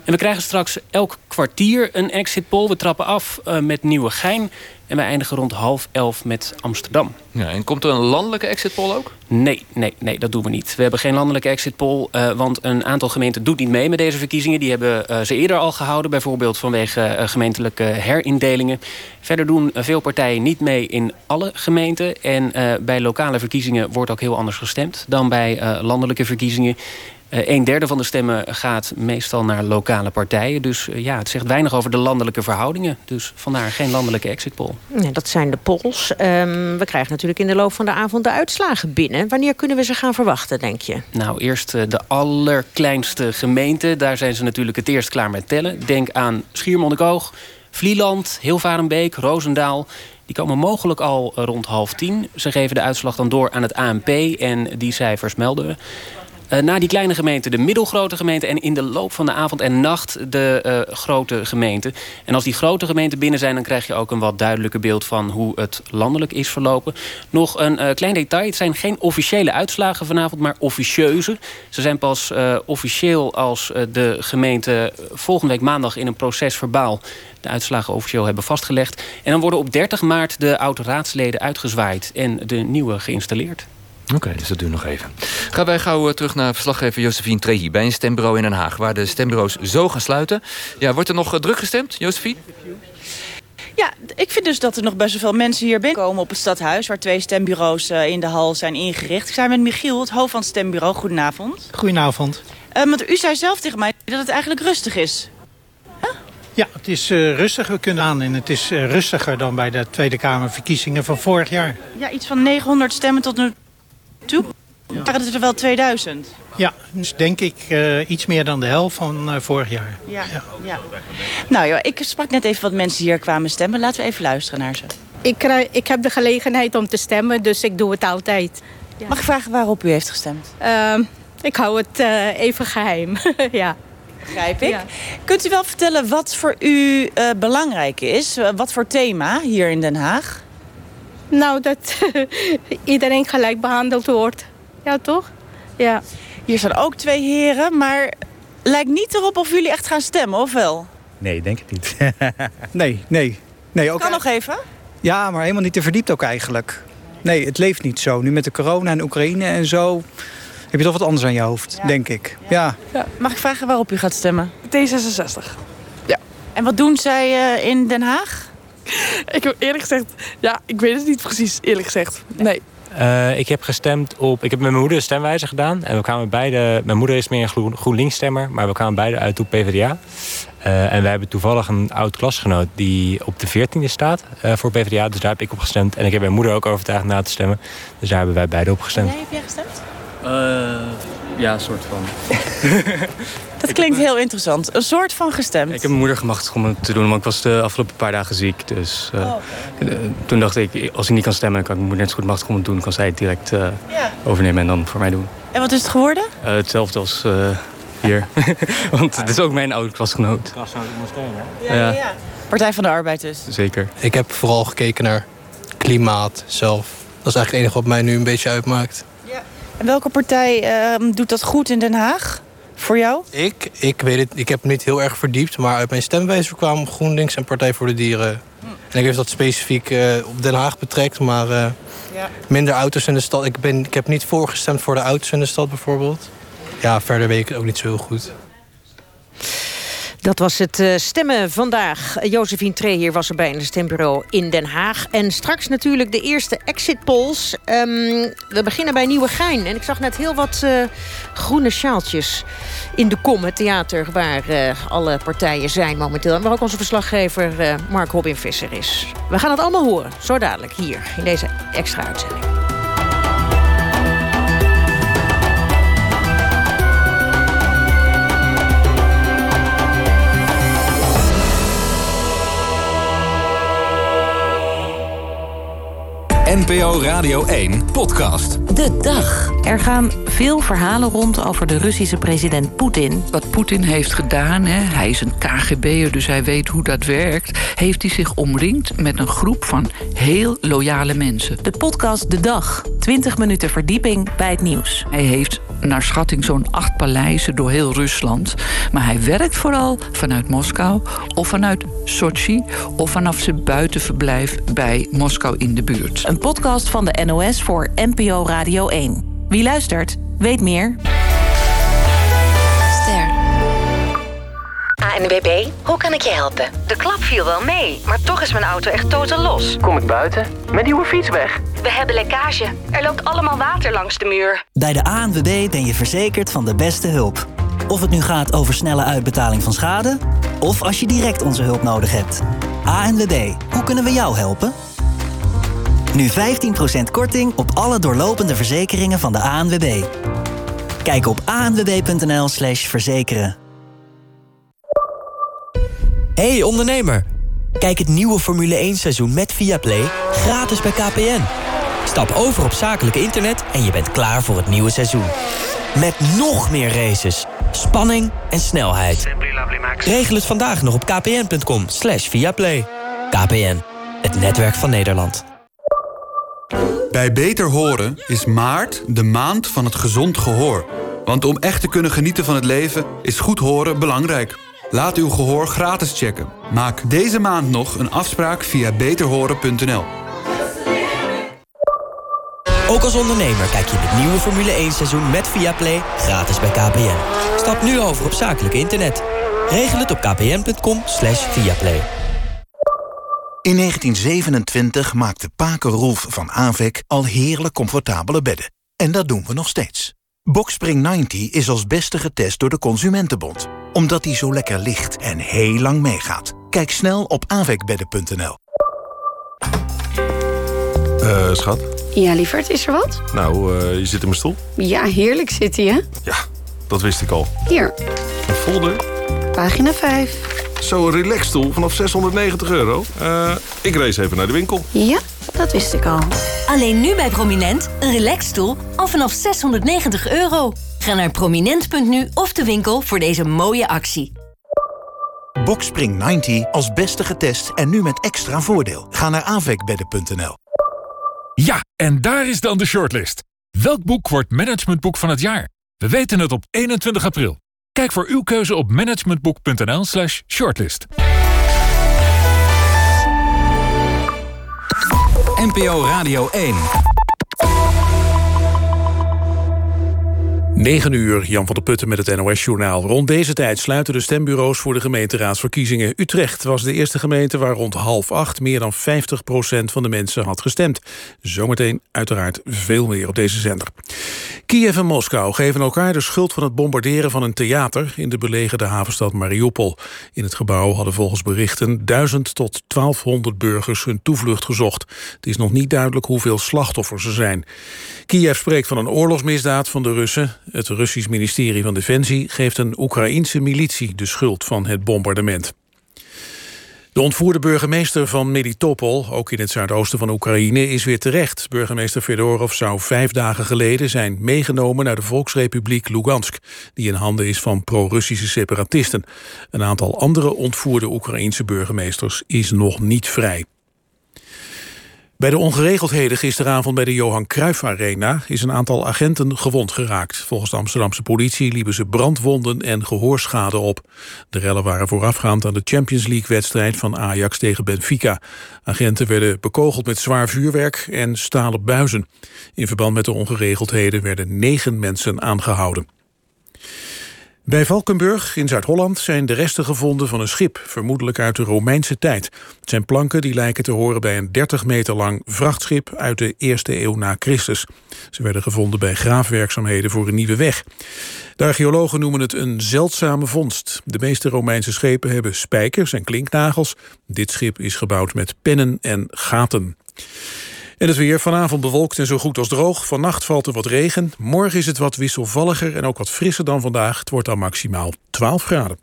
En we krijgen straks elk kwartier een exit poll. We trappen af uh, met Nieuwegein. En we eindigen rond half elf met Amsterdam. Ja, en komt er een landelijke exit poll ook? Nee, nee, nee, dat doen we niet. We hebben geen landelijke exit poll, uh, want een aantal gemeenten doet niet mee met deze verkiezingen. Die hebben uh, ze eerder al gehouden, bijvoorbeeld vanwege uh, gemeentelijke herindelingen. Verder doen veel partijen niet mee in alle gemeenten. En bij lokale verkiezingen wordt ook heel anders gestemd dan bij landelijke verkiezingen. Uh, een derde van de stemmen gaat meestal naar lokale partijen. Dus uh, ja, het zegt weinig over de landelijke verhoudingen. Dus vandaar geen landelijke exit poll. Ja, dat zijn de polls. Um, we krijgen natuurlijk in de loop van de avond de uitslagen binnen. Wanneer kunnen we ze gaan verwachten, denk je? Nou, eerst uh, de allerkleinste gemeente. Daar zijn ze natuurlijk het eerst klaar met tellen. Denk aan Schiermonnikoog, Vlieland, Hilvarenbeek, Roosendaal... Die komen mogelijk al rond half tien. Ze geven de uitslag dan door aan het ANP en die cijfers melden we. Uh, na die kleine gemeente de middelgrote gemeente... en in de loop van de avond en nacht de uh, grote gemeente. En als die grote gemeenten binnen zijn... dan krijg je ook een wat duidelijker beeld van hoe het landelijk is verlopen. Nog een uh, klein detail. Het zijn geen officiële uitslagen vanavond, maar officieuze. Ze zijn pas officieel als de gemeente volgende week maandag... in een proces verbaal de uitslagen officieel hebben vastgelegd. En dan worden op 30 maart de oude-raadsleden uitgezwaaid... en de nieuwe geïnstalleerd. Oké, okay, dus dat doen we nog even. Gaan wij gauw uh, terug naar verslaggever Josephine Trehi... bij een stembureau in Den Haag, waar de stembureaus zo gaan sluiten. Ja, wordt er nog uh, druk gestemd, Josephine? Ja, ik vind dus dat er nog best wel veel mensen hier binnenkomen op het stadhuis... waar twee stembureaus uh, in de hal zijn ingericht. Ik zijn met Michiel, het hoofd van het stembureau. Goedenavond. Goedenavond. want u zei zelf tegen mij dat het eigenlijk rustig is. Ja, het is uh, rustig. We kunnen aan en het is uh, rustiger dan bij de Tweede Kamerverkiezingen van vorig jaar. Ja, iets van 900 stemmen tot nu toe. Ja. Waren het er wel 2000? Ja, dus denk ik uh, iets meer dan de helft van uh, vorig jaar. Ja, ja. Nou ja, ik sprak net even wat mensen hier kwamen stemmen. Laten we even luisteren naar ze. Ik, krijg, ik heb de gelegenheid om te stemmen, dus ik doe het altijd. Ja. Mag ik vragen waarop u heeft gestemd? Uh, ik hou het uh, even geheim, ja. Begrijp ik. Ja. Kunt u wel vertellen wat voor u uh, belangrijk is? Wat voor thema hier in Den Haag? Nou, dat iedereen gelijk behandeld wordt. Ja, toch? Ja. Hier staan ook twee heren, maar lijkt niet erop of jullie echt gaan stemmen, of wel? Nee, denk ik niet. nee, nee. nee ook kan nog even? Ja, maar helemaal niet te verdiept ook eigenlijk. Nee, het leeft niet zo. Nu met de corona en Oekraïne en zo... heb je toch wat anders aan je hoofd, denk ik. Ja. ja. Mag ik vragen waarop u gaat stemmen? D66. Ja. En wat doen zij uh, in Den Haag? ik heb eerlijk gezegd... Ja, ik weet het niet precies, eerlijk gezegd. Nee. Uh, ik heb gestemd op. Ik heb met mijn moeder een stemwijzer gedaan. En we kwamen beide. Mijn moeder is meer een groen, GroenLinks stemmer, maar we kwamen beide uit op PvdA. Uh, en wij hebben toevallig een oud klasgenoot die op de 14e staat uh, voor PvdA. Dus daar heb ik op gestemd. En ik heb mijn moeder ook overtuigd na te stemmen. Dus daar hebben wij beide op gestemd. Jij heb jij gestemd? Ja, een soort van. Dat klinkt heel interessant. Een soort van gestemd. Ik heb mijn moeder gemachtigd om het te doen, maar ik was de afgelopen paar dagen ziek. Dus uh, oh, okay. toen dacht ik, als ik niet kan stemmen, kan ik mijn moeder net zo goed machtig om het doen. Kan zij het direct uh, ja. overnemen en dan voor mij doen. En wat is het geworden? Uh, hetzelfde als hier. Want het is ook mijn oude klasgenoot. Klasgenoot ondersteunen. Ja, ja. ja, Partij van de Arbeid dus. Zeker. Ik heb vooral gekeken naar klimaat zelf. Dat is eigenlijk het enige wat mij nu een beetje uitmaakt. En welke partij ehm, doet dat goed in Den Haag? Voor jou? Ik? Ik weet het. Ik heb me niet heel erg verdiept. Maar uit mijn stemwijzer kwamen GroenLinks en Partij voor de Dieren. Hm. En ik weet dat specifiek uh, op Den Haag betrekt. Maar uh, ja. minder auto's in de stad. Ik, ben, ik heb niet voorgestemd voor de auto's in de stad bijvoorbeeld. Ja, verder weet ik het ook niet zo heel goed. Dat was het uh, stemmen vandaag. Josephine Tree hier was erbij in het stembureau in Den Haag. En straks natuurlijk de eerste exit polls. Um, we beginnen bij Nieuwegein. En ik zag net heel wat uh, groene sjaaltjes in de Kom, het theater... waar uh, alle partijen zijn momenteel. En waar ook onze verslaggever Mark Robin Visser is. We gaan het allemaal horen, zo dadelijk hier in deze extra uitzending. NPO Radio 1 podcast. De dag. Er gaan veel verhalen rond over de Russische president Poetin. Wat Poetin heeft gedaan, hè, hij is een KGB'er, dus hij weet hoe dat werkt... heeft hij zich omringd met een groep van heel loyale mensen. De podcast De Dag. 20 minuten verdieping bij het nieuws. Hij heeft naar schatting zo'n acht paleizen door heel Rusland. Maar hij werkt vooral vanuit Moskou of vanuit Sochi... of vanaf zijn buitenverblijf bij Moskou in de buurt. Een podcast van de NOS voor NPO Radio 1. Wie luistert, weet meer. Ster. ANWB, hoe kan ik je helpen? De klap viel wel mee, maar toch is mijn auto echt totaal los. Kom ik buiten? Mijn nieuwe fiets weg. We hebben lekkage. Er loopt allemaal water langs de muur. Bij de ANWB ben je verzekerd van de beste hulp. Of het nu gaat over snelle uitbetaling van schade... of als je direct onze hulp nodig hebt. ANWB, hoe kunnen we jou helpen? Nu 15% korting op alle doorlopende verzekeringen van de ANWB. Kijk op anwb.nl slash verzekeren. Hey ondernemer, kijk het nieuwe Formule 1 seizoen met Viaplay gratis bij KPN. Stap over op zakelijk internet en je bent klaar voor het nieuwe seizoen. Met nog meer races, spanning en snelheid. Regel het vandaag nog op kpn.com slash Viaplay. KPN, het netwerk van Nederland. Bij Beter Horen is maart de maand van het gezond gehoor. Want om echt te kunnen genieten van het leven is goed horen belangrijk. Laat uw gehoor gratis checken. Maak deze maand nog een afspraak via beterhoren.nl. Ook als ondernemer kijk je het nieuwe Formule 1 seizoen met Viaplay gratis bij KPN. Stap nu over op zakelijk internet. Regel het op kpn.com viaplay. In 1927 maakte Paken Rolf van Avec al heerlijk comfortabele bedden. En dat doen we nog steeds. Boxspring 90 is als beste getest door de Consumentenbond. Omdat hij zo lekker ligt en heel lang meegaat. Kijk snel op avecbedden.nl. Eh, schat? Ja, lieverd, is er wat? Nou, eh, je zit in mijn stoel. Ja, heerlijk zit hij, hè? Ja, dat wist ik al. Hier, Een folder. pagina 5. Zo'n relaxstoel vanaf 690 euro. Eh, ik race even naar de winkel. Ja, dat wist ik al. Alleen nu bij Prominent, een relaxstoel al vanaf 690 euro. Ga naar prominent.nu of de winkel voor deze mooie actie. Boxspring 90 als beste getest en nu met extra voordeel. Ga naar avecbedden.nl. Ja, en daar is dan de shortlist. Welk boek wordt managementboek van het jaar? We weten het op 21 april. Kijk voor uw keuze op managementboek.nl slash shortlist. NPO Radio 1. 9 uur, Jan van der Putten met het NOS-journaal. Rond deze tijd sluiten de stembureaus voor de gemeenteraadsverkiezingen. Utrecht was de eerste gemeente waar rond half acht... meer dan 50% van de mensen had gestemd. Zometeen uiteraard veel meer op deze zender. Kiev en Moskou geven elkaar de schuld van het bombarderen van een theater... in de belegerde havenstad Mariupol. In het gebouw hadden volgens berichten 1000 tot 1200 burgers hun toevlucht gezocht. Het is nog niet duidelijk hoeveel slachtoffers er zijn. Kiev spreekt van een oorlogsmisdaad van de Russen. Het Russisch ministerie van Defensie geeft een Oekraïense militie de schuld van het bombardement. De ontvoerde burgemeester van Melitopol, ook in het zuidoosten van Oekraïne, is weer terecht. Burgemeester Fedorov zou vijf dagen geleden zijn meegenomen naar de Volksrepubliek Lugansk, die in handen is van pro-Russische separatisten. Een aantal andere ontvoerde Oekraïense burgemeesters is nog niet vrij. Bij de ongeregeldheden gisteravond bij de Johan Cruijff Arena is een aantal agenten gewond geraakt. Volgens de Amsterdamse politie liepen ze brandwonden en gehoorschade op. De rellen waren voorafgaand aan de Champions League-wedstrijd van Ajax tegen Benfica. Agenten werden bekogeld met zwaar vuurwerk en stalen buizen. In verband met de ongeregeldheden werden negen mensen aangehouden. Bij Valkenburg in Zuid-Holland zijn de resten gevonden van een schip, vermoedelijk uit de Romeinse tijd. Het zijn planken die lijken te horen bij een 30 meter lang vrachtschip uit de eerste eeuw na Christus. Ze werden gevonden bij graafwerkzaamheden voor een nieuwe weg. De archeologen noemen het een zeldzame vondst. De meeste Romeinse schepen hebben spijkers en klinknagels. Dit schip is gebouwd met pennen en gaten. En het weer vanavond bewolkt en zo goed als droog. Vannacht valt er wat regen. Morgen is het wat wisselvalliger en ook wat frisser dan vandaag. Het wordt dan maximaal 12 graden.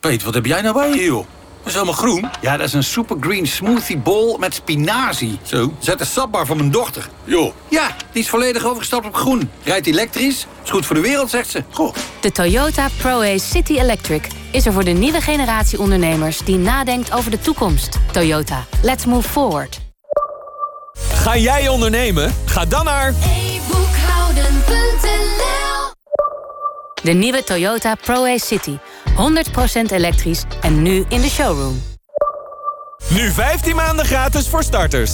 Peet, wat heb jij nou bij je, joh? Dat is helemaal groen. Ja, dat is een supergreen smoothie bowl met spinazie. Zo, zet de sapbar van mijn dochter. Joh. Ja, die is volledig overgestapt op groen. Rijdt elektrisch. Is goed voor de wereld, zegt ze. Goh. De Toyota Pro-Ace City Electric is er voor de nieuwe generatie ondernemers... die nadenkt over de toekomst. Toyota, let's move forward. Ga jij ondernemen? Ga dan naar... De nieuwe Toyota Pro-Ace City. 100% elektrisch en nu in de showroom. Nu 15 maanden gratis voor starters.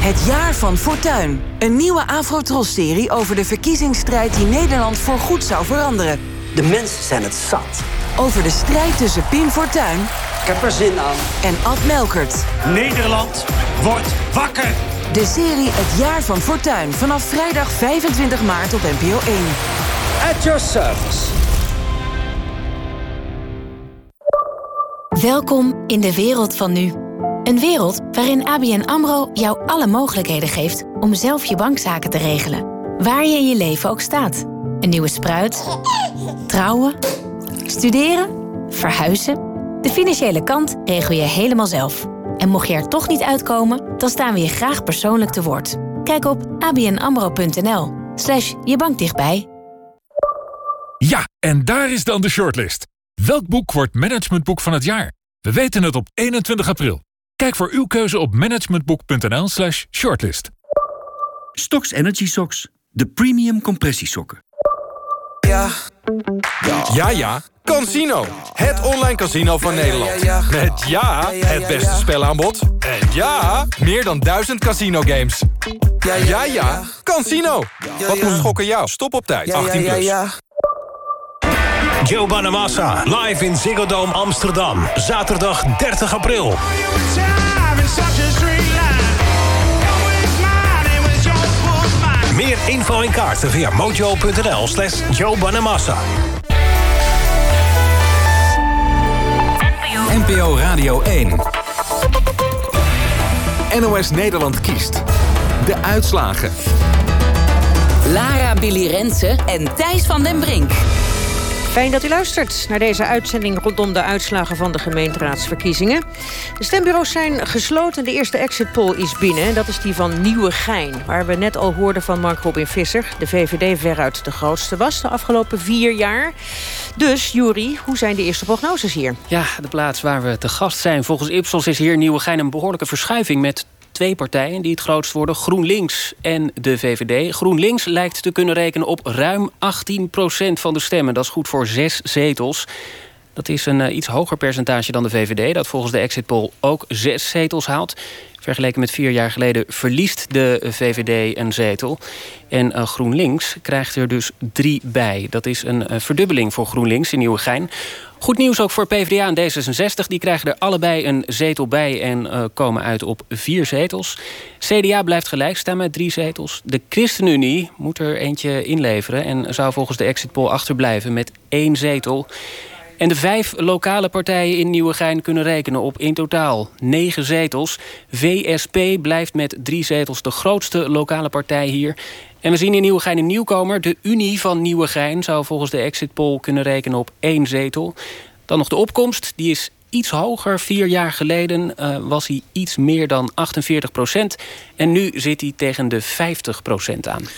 Het jaar van Fortuin. Een nieuwe Afrotros-serie over de verkiezingsstrijd die Nederland voorgoed zou veranderen. De mensen zijn het zat. Over de strijd tussen Pim Fortuyn Ik heb er zin aan. en Ad Melkert. Nederland wordt wakker. De serie Het jaar van Fortuin. Vanaf vrijdag 25 maart op NPO 1. At your service. Welkom in de wereld van nu. Een wereld waarin ABN AMRO jou alle mogelijkheden geeft... om zelf je bankzaken te regelen. Waar je in je leven ook staat. Een nieuwe spruit? Trouwen? Studeren? Verhuizen? De financiële kant regel je helemaal zelf. En mocht je er toch niet uitkomen, dan staan we je graag persoonlijk te woord. Kijk op abnamro.nl slash je bank dichtbij. Ja, en daar is dan de shortlist. Welk boek wordt managementboek van het jaar? We weten het op 21 april. Kijk voor uw keuze op managementboek.nl slash shortlist. Stokes Energy Socks. De premium compressiesokken. Ja. Ja, ja. Casino. Het online casino van Nederland. Met ja, het beste spelaanbod. En ja, meer dan duizend casino games. Ja, ja. Casino. Wat moet schokken jou? Stop op tijd. 18 plus. Joe Bonamassa, live in Ziggo Dome Amsterdam. Zaterdag 30 april. Meer info en kaarten via mojo.nl slash Joe Bonamassa. NPO Radio 1. NOS Nederland kiest. De uitslagen. Lara Billy Rensen en Thijs van den Brink. Fijn dat u luistert naar deze uitzending rondom de uitslagen van de gemeenteraadsverkiezingen. De stembureaus zijn gesloten. De eerste exit poll is binnen. Dat is die van Nieuwegein. Waar we net al hoorden van Mark Robin Visser. De VVD veruit de grootste was de afgelopen vier jaar. Dus, Jury, hoe zijn de eerste prognoses hier? Ja, de plaats waar we te gast zijn. Volgens Ipsos is hier Nieuwegein een behoorlijke verschuiving... met twee partijen die het grootst worden. GroenLinks en de VVD. GroenLinks lijkt te kunnen rekenen op ruim 18% van de stemmen. Dat is goed voor zes zetels. Dat is een uh, iets hoger percentage dan de VVD... dat volgens de exit poll ook zes zetels haalt. Vergeleken met vier jaar geleden verliest de VVD een zetel. En uh, GroenLinks krijgt er dus drie bij. Dat is een uh, verdubbeling voor GroenLinks in Nieuwegein. Goed nieuws ook voor PvdA en D66. Die krijgen er allebei een zetel bij en komen uit op vier zetels. CDA blijft gelijk staan met drie zetels. De ChristenUnie moet er eentje inleveren... en zou volgens de exit poll achterblijven met één zetel. En de vijf lokale partijen in Nieuwegein kunnen rekenen op in totaal negen zetels. VSP blijft met drie zetels de grootste lokale partij hier. En we zien in Nieuwegein een nieuwkomer. De Unie van Nieuwegein zou volgens de exit poll kunnen rekenen op één zetel. Dan nog de opkomst, die is iets hoger. Vier jaar geleden uh, was hij iets meer dan 48 procent. En nu zit hij tegen de 50 procent aan.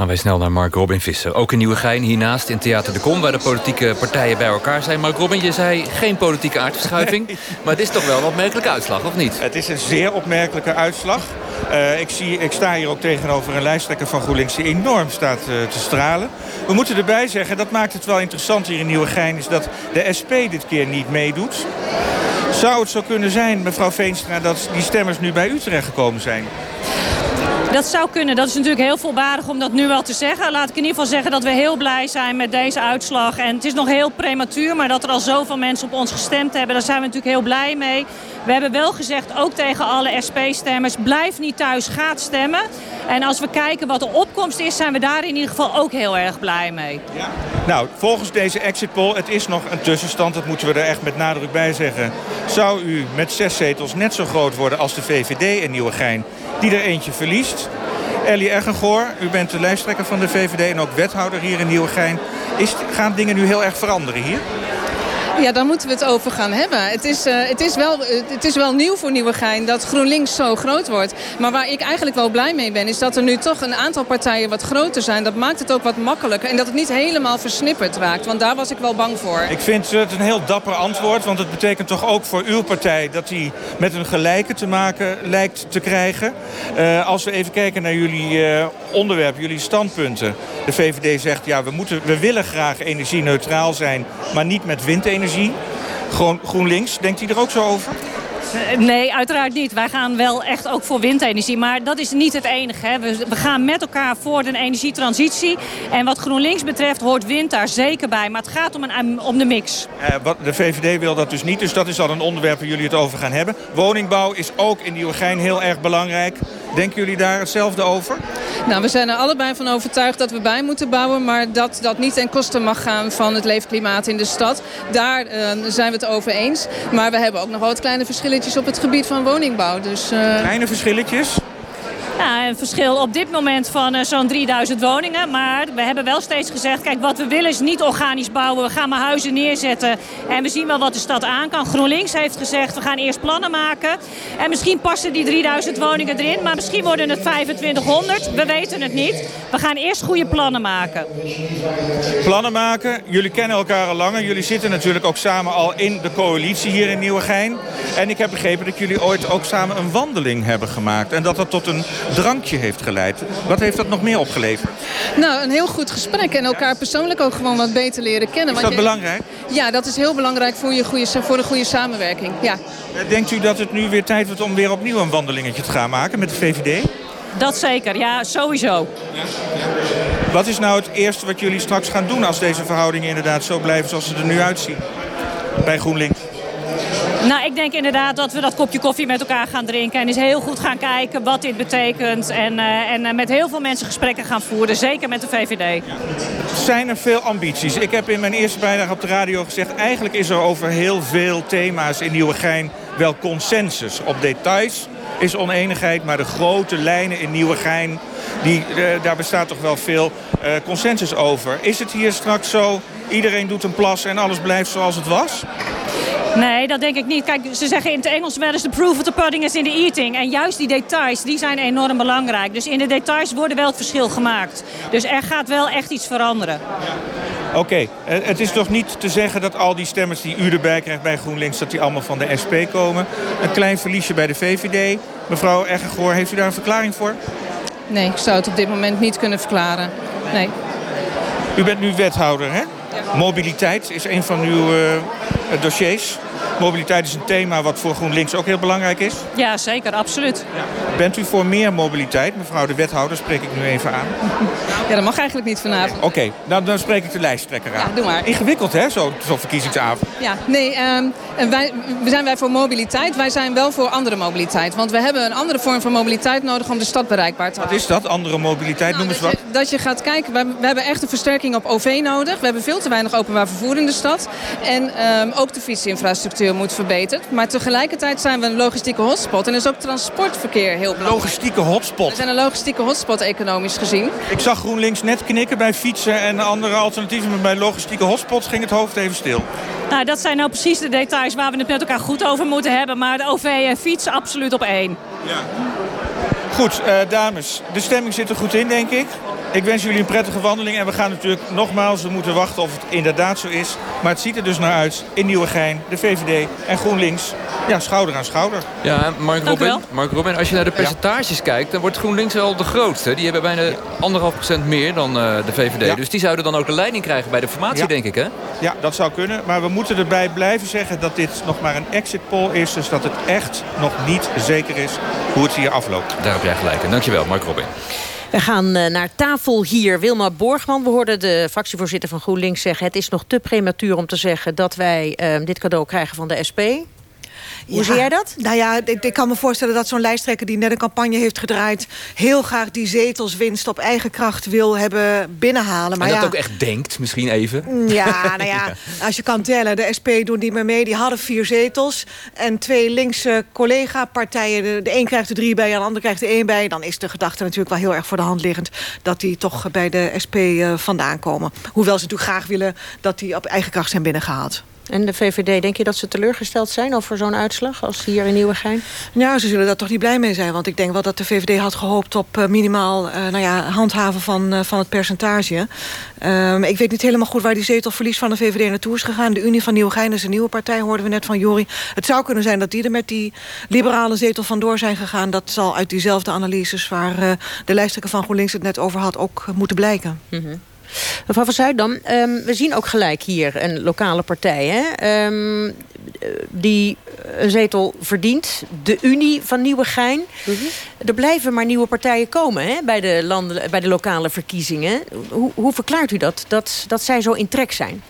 Gaan wij snel naar Mark Robin Visser. Ook in Nieuwegein, hiernaast in Theater de Kom... waar de politieke partijen bij elkaar zijn. Mark Robin, je zei geen politieke aardverschuiving... Nee. maar het is toch wel een opmerkelijke uitslag, of niet? Het is een zeer opmerkelijke uitslag. Uh, ik, zie, ik sta hier ook tegenover een lijsttrekker van GroenLinks... die enorm staat uh, te stralen. We moeten erbij zeggen, dat maakt het wel interessant hier in Nieuwegein... is dat de SP dit keer niet meedoet. Zou het zo kunnen zijn, mevrouw Veenstra, dat die stemmers nu bij u terechtgekomen zijn? Dat zou kunnen. Dat is natuurlijk heel volbaardig om dat nu al te zeggen. Laat ik in ieder geval zeggen dat we heel blij zijn met deze uitslag. En het is nog heel prematuur, maar dat er al zoveel mensen op ons gestemd hebben... daar zijn we natuurlijk heel blij mee. We hebben wel gezegd, ook tegen alle SP-stemmers... blijf niet thuis, gaat stemmen. En als we kijken wat de opkomst is, zijn we daar in ieder geval ook heel erg blij mee. Ja. Nou, volgens deze exit poll, het is nog een tussenstand. Dat moeten we er echt met nadruk bij zeggen. Zou u met zes zetels net zo groot worden als de VVD in Nieuwegein... die er eentje verliest... Ellie Eggengoor, u bent de lijsttrekker van de VVD en ook wethouder hier in Nieuwegein. Is, gaan dingen nu heel erg veranderen hier? Ja, daar moeten we het over gaan hebben. Het is, uh, het is, wel, uh, het is wel nieuw voor Nieuwegein dat GroenLinks zo groot wordt. Maar waar ik eigenlijk wel blij mee ben... is dat er nu toch een aantal partijen wat groter zijn. Dat maakt het ook wat makkelijker. En dat het niet helemaal versnipperd raakt. Want daar was ik wel bang voor. Ik vind het een heel dapper antwoord. Want het betekent toch ook voor uw partij... dat die met een gelijke te maken lijkt te krijgen. Uh, als we even kijken naar jullie onderwerp, jullie standpunten. De VVD zegt, ja, we, moeten, we willen graag energie-neutraal zijn... maar niet met windenergie. Gewoon GroenLinks, denkt hij er ook zo over? Nee, uiteraard niet. Wij gaan wel echt ook voor windenergie. Maar dat is niet het enige. Hè. We, we, gaan met elkaar voor de energietransitie. En wat GroenLinks betreft hoort wind daar zeker bij. Maar het gaat om, een, om de mix. Eh, wat, de VVD wil dat dus niet. Dus dat is al een onderwerp waar jullie het over gaan hebben. Woningbouw is ook in Nieuwegein heel erg belangrijk. Denken jullie daar hetzelfde over? Nou, we zijn er allebei van overtuigd dat we bij moeten bouwen. Maar dat dat niet ten koste mag gaan van het leefklimaat in de stad. Daar uh, zijn we het over eens. Maar we hebben ook nog wat kleine verschilletjes op het gebied van woningbouw. Dus, uh... Kleine verschilletjes? Ja, een verschil op dit moment van uh, zo'n 3000 woningen. Maar we hebben wel steeds gezegd, kijk, wat we willen is niet organisch bouwen. We gaan maar huizen neerzetten en we zien wel wat de stad aan kan. GroenLinks heeft gezegd, we gaan eerst plannen maken. En misschien passen die 3000 woningen erin, maar misschien worden het 2500. We weten het niet. We gaan eerst goede plannen maken. Plannen maken, jullie kennen elkaar al langer. Jullie zitten natuurlijk ook samen al in de coalitie hier in Nieuwegein. En ik heb begrepen dat jullie ooit ook samen een wandeling hebben gemaakt. En dat dat tot een drankje heeft geleid. Wat heeft dat nog meer opgeleverd? Nou, een heel goed gesprek en elkaar persoonlijk ook gewoon wat beter leren kennen. Is dat je... belangrijk? Ja, dat is heel belangrijk voor, je goede, voor de goede samenwerking. Ja. Denkt u dat het nu weer tijd wordt om weer opnieuw een wandelingetje te gaan maken met de VVD? Dat zeker, ja, sowieso. Ja, ja. Wat is nou het eerste wat jullie straks gaan doen als deze verhoudingen inderdaad zo blijven zoals ze er nu uitzien? Bij GroenLinks? Nou, ik denk inderdaad dat we dat kopje koffie met elkaar gaan drinken. En eens heel goed gaan kijken wat dit betekent. En, uh, en uh, met heel veel mensen gesprekken gaan voeren. Zeker met de VVD. Zijn er veel ambities? Ik heb in mijn eerste bijdrage op de radio gezegd... eigenlijk is er over heel veel thema's in Nieuwegein wel consensus. Op details is oneenigheid, maar de grote lijnen in Nieuwegein... Die, uh, daar bestaat toch wel veel consensus over. Is het hier straks zo, iedereen doet een plas en alles blijft zoals het was? Nee, dat denk ik niet. Kijk, ze zeggen in het Engels wel eens... the proof of the pudding is in the eating. En juist die details, die zijn enorm belangrijk. Dus in de details worden wel het verschil gemaakt. Dus er gaat wel echt iets veranderen. Oké, okay. het is toch niet te zeggen dat al die stemmers die u erbij krijgt bij GroenLinks... dat die allemaal van de SP komen. Een klein verliesje bij de VVD. Mevrouw Eggegoor, heeft u daar een verklaring voor? Nee, ik zou het op dit moment niet kunnen verklaren. Nee. U bent nu wethouder, hè? Mobiliteit is een van uw uh, dossiers. Mobiliteit is een thema wat voor GroenLinks ook heel belangrijk is. Ja, zeker, absoluut. Ja. Bent u voor meer mobiliteit? Mevrouw de wethouder spreek ik nu even aan. Ja, dat mag eigenlijk niet vanavond. Oké, okay, nou, dan spreek ik de lijsttrekker aan. Ja, doe maar. Ingewikkeld, hè, zo'n zo verkiezingsavond. Ja, nee, um, wij, zijn wij voor mobiliteit. Wij zijn wel voor andere mobiliteit. Want we hebben een andere vorm van mobiliteit nodig om de stad bereikbaar te houden. Wat is dat, andere mobiliteit? Nou, Noem eens dat wat. Je, dat je gaat kijken, we, we, hebben echt een versterking op OV nodig. We hebben veel te weinig openbaar vervoer in de stad. En um, ook de fietsinfrastructuur moet verbeterd. Maar tegelijkertijd zijn we een logistieke hotspot. En is ook transportverkeer heel belangrijk. Logistieke hotspot? We zijn een logistieke hotspot economisch gezien. Ik zag GroenLinks net knikken bij fietsen en andere alternatieven. Maar bij logistieke hotspots ging het hoofd even stil. Nou, dat zijn nou precies de details waar we het met elkaar goed over moeten hebben. Maar de OV en fiets absoluut op één. Ja. Goed, uh, dames. De stemming zit er goed in, denk ik. Ik wens jullie een prettige wandeling. En we gaan natuurlijk nogmaals, we moeten wachten of het inderdaad zo is. Maar het ziet er dus naar uit in Nieuwegein, de VVD en GroenLinks. Ja, schouder aan schouder. Ja, Mark Robin, Mark Robin, als je naar de percentages ja. kijkt... dan wordt GroenLinks wel de grootste. Die hebben bijna anderhalf procent meer dan uh, de VVD. Ja. Dus die zouden dan ook de leiding krijgen bij de formatie, ja. denk ik, hè? Ja, dat zou kunnen. Maar we moeten erbij blijven zeggen dat dit nog maar een exit poll is. Dus dat het echt nog niet zeker is hoe het hier afloopt. Daar heb jij gelijk. En dankjewel, Mark Robin. We gaan naar tafel hier. Wilma Borgman, we hoorden de fractievoorzitter van GroenLinks zeggen... het is nog te prematuur om te zeggen dat wij uh, dit cadeau krijgen van de SP. Hoe ja, zie jij dat? Nou ja, ik, ik kan me voorstellen dat zo'n lijsttrekker... die net een campagne heeft gedraaid... heel graag die zetelswinst op eigen kracht wil hebben binnenhalen. Maar en dat ja, ook echt denkt, misschien even. Ja, nou ja, als je kan tellen. De SP doet niet meer mee. Die hadden vier zetels. En twee linkse collega-partijen. De, de een krijgt er drie bij en de ander krijgt er één bij. Dan is de gedachte natuurlijk wel heel erg voor de hand liggend... dat die toch bij de SP uh, vandaan komen. Hoewel ze natuurlijk graag willen dat die op eigen kracht zijn binnengehaald. En de VVD, denk je dat ze teleurgesteld zijn over zo'n uitslag als hier in Nieuwegein? Ja, ze zullen daar toch niet blij mee zijn. Want ik denk wel dat de VVD had gehoopt op uh, minimaal uh, nou ja, handhaven van, uh, van het percentage. Um, ik weet niet helemaal goed waar die zetelverlies van de VVD naartoe is gegaan. De Unie van Nieuwegein is een nieuwe partij, hoorden we net van Jori. Het zou kunnen zijn dat die er met die liberale zetel vandoor zijn gegaan. Dat zal uit diezelfde analyses waar de lijsttrekker van GroenLinks het net over had ook moeten blijken. Mm -hmm. Mevrouw van Zuidam, um, we zien ook gelijk hier een lokale partij... Hè? Um, die een zetel verdient. De Unie van Nieuwegein. Mm -hmm. Er blijven maar nieuwe partijen komen hè? Bij, de landen, bij de lokale verkiezingen. Hoe, hoe verklaart u dat, dat, dat zij zo in trek zijn?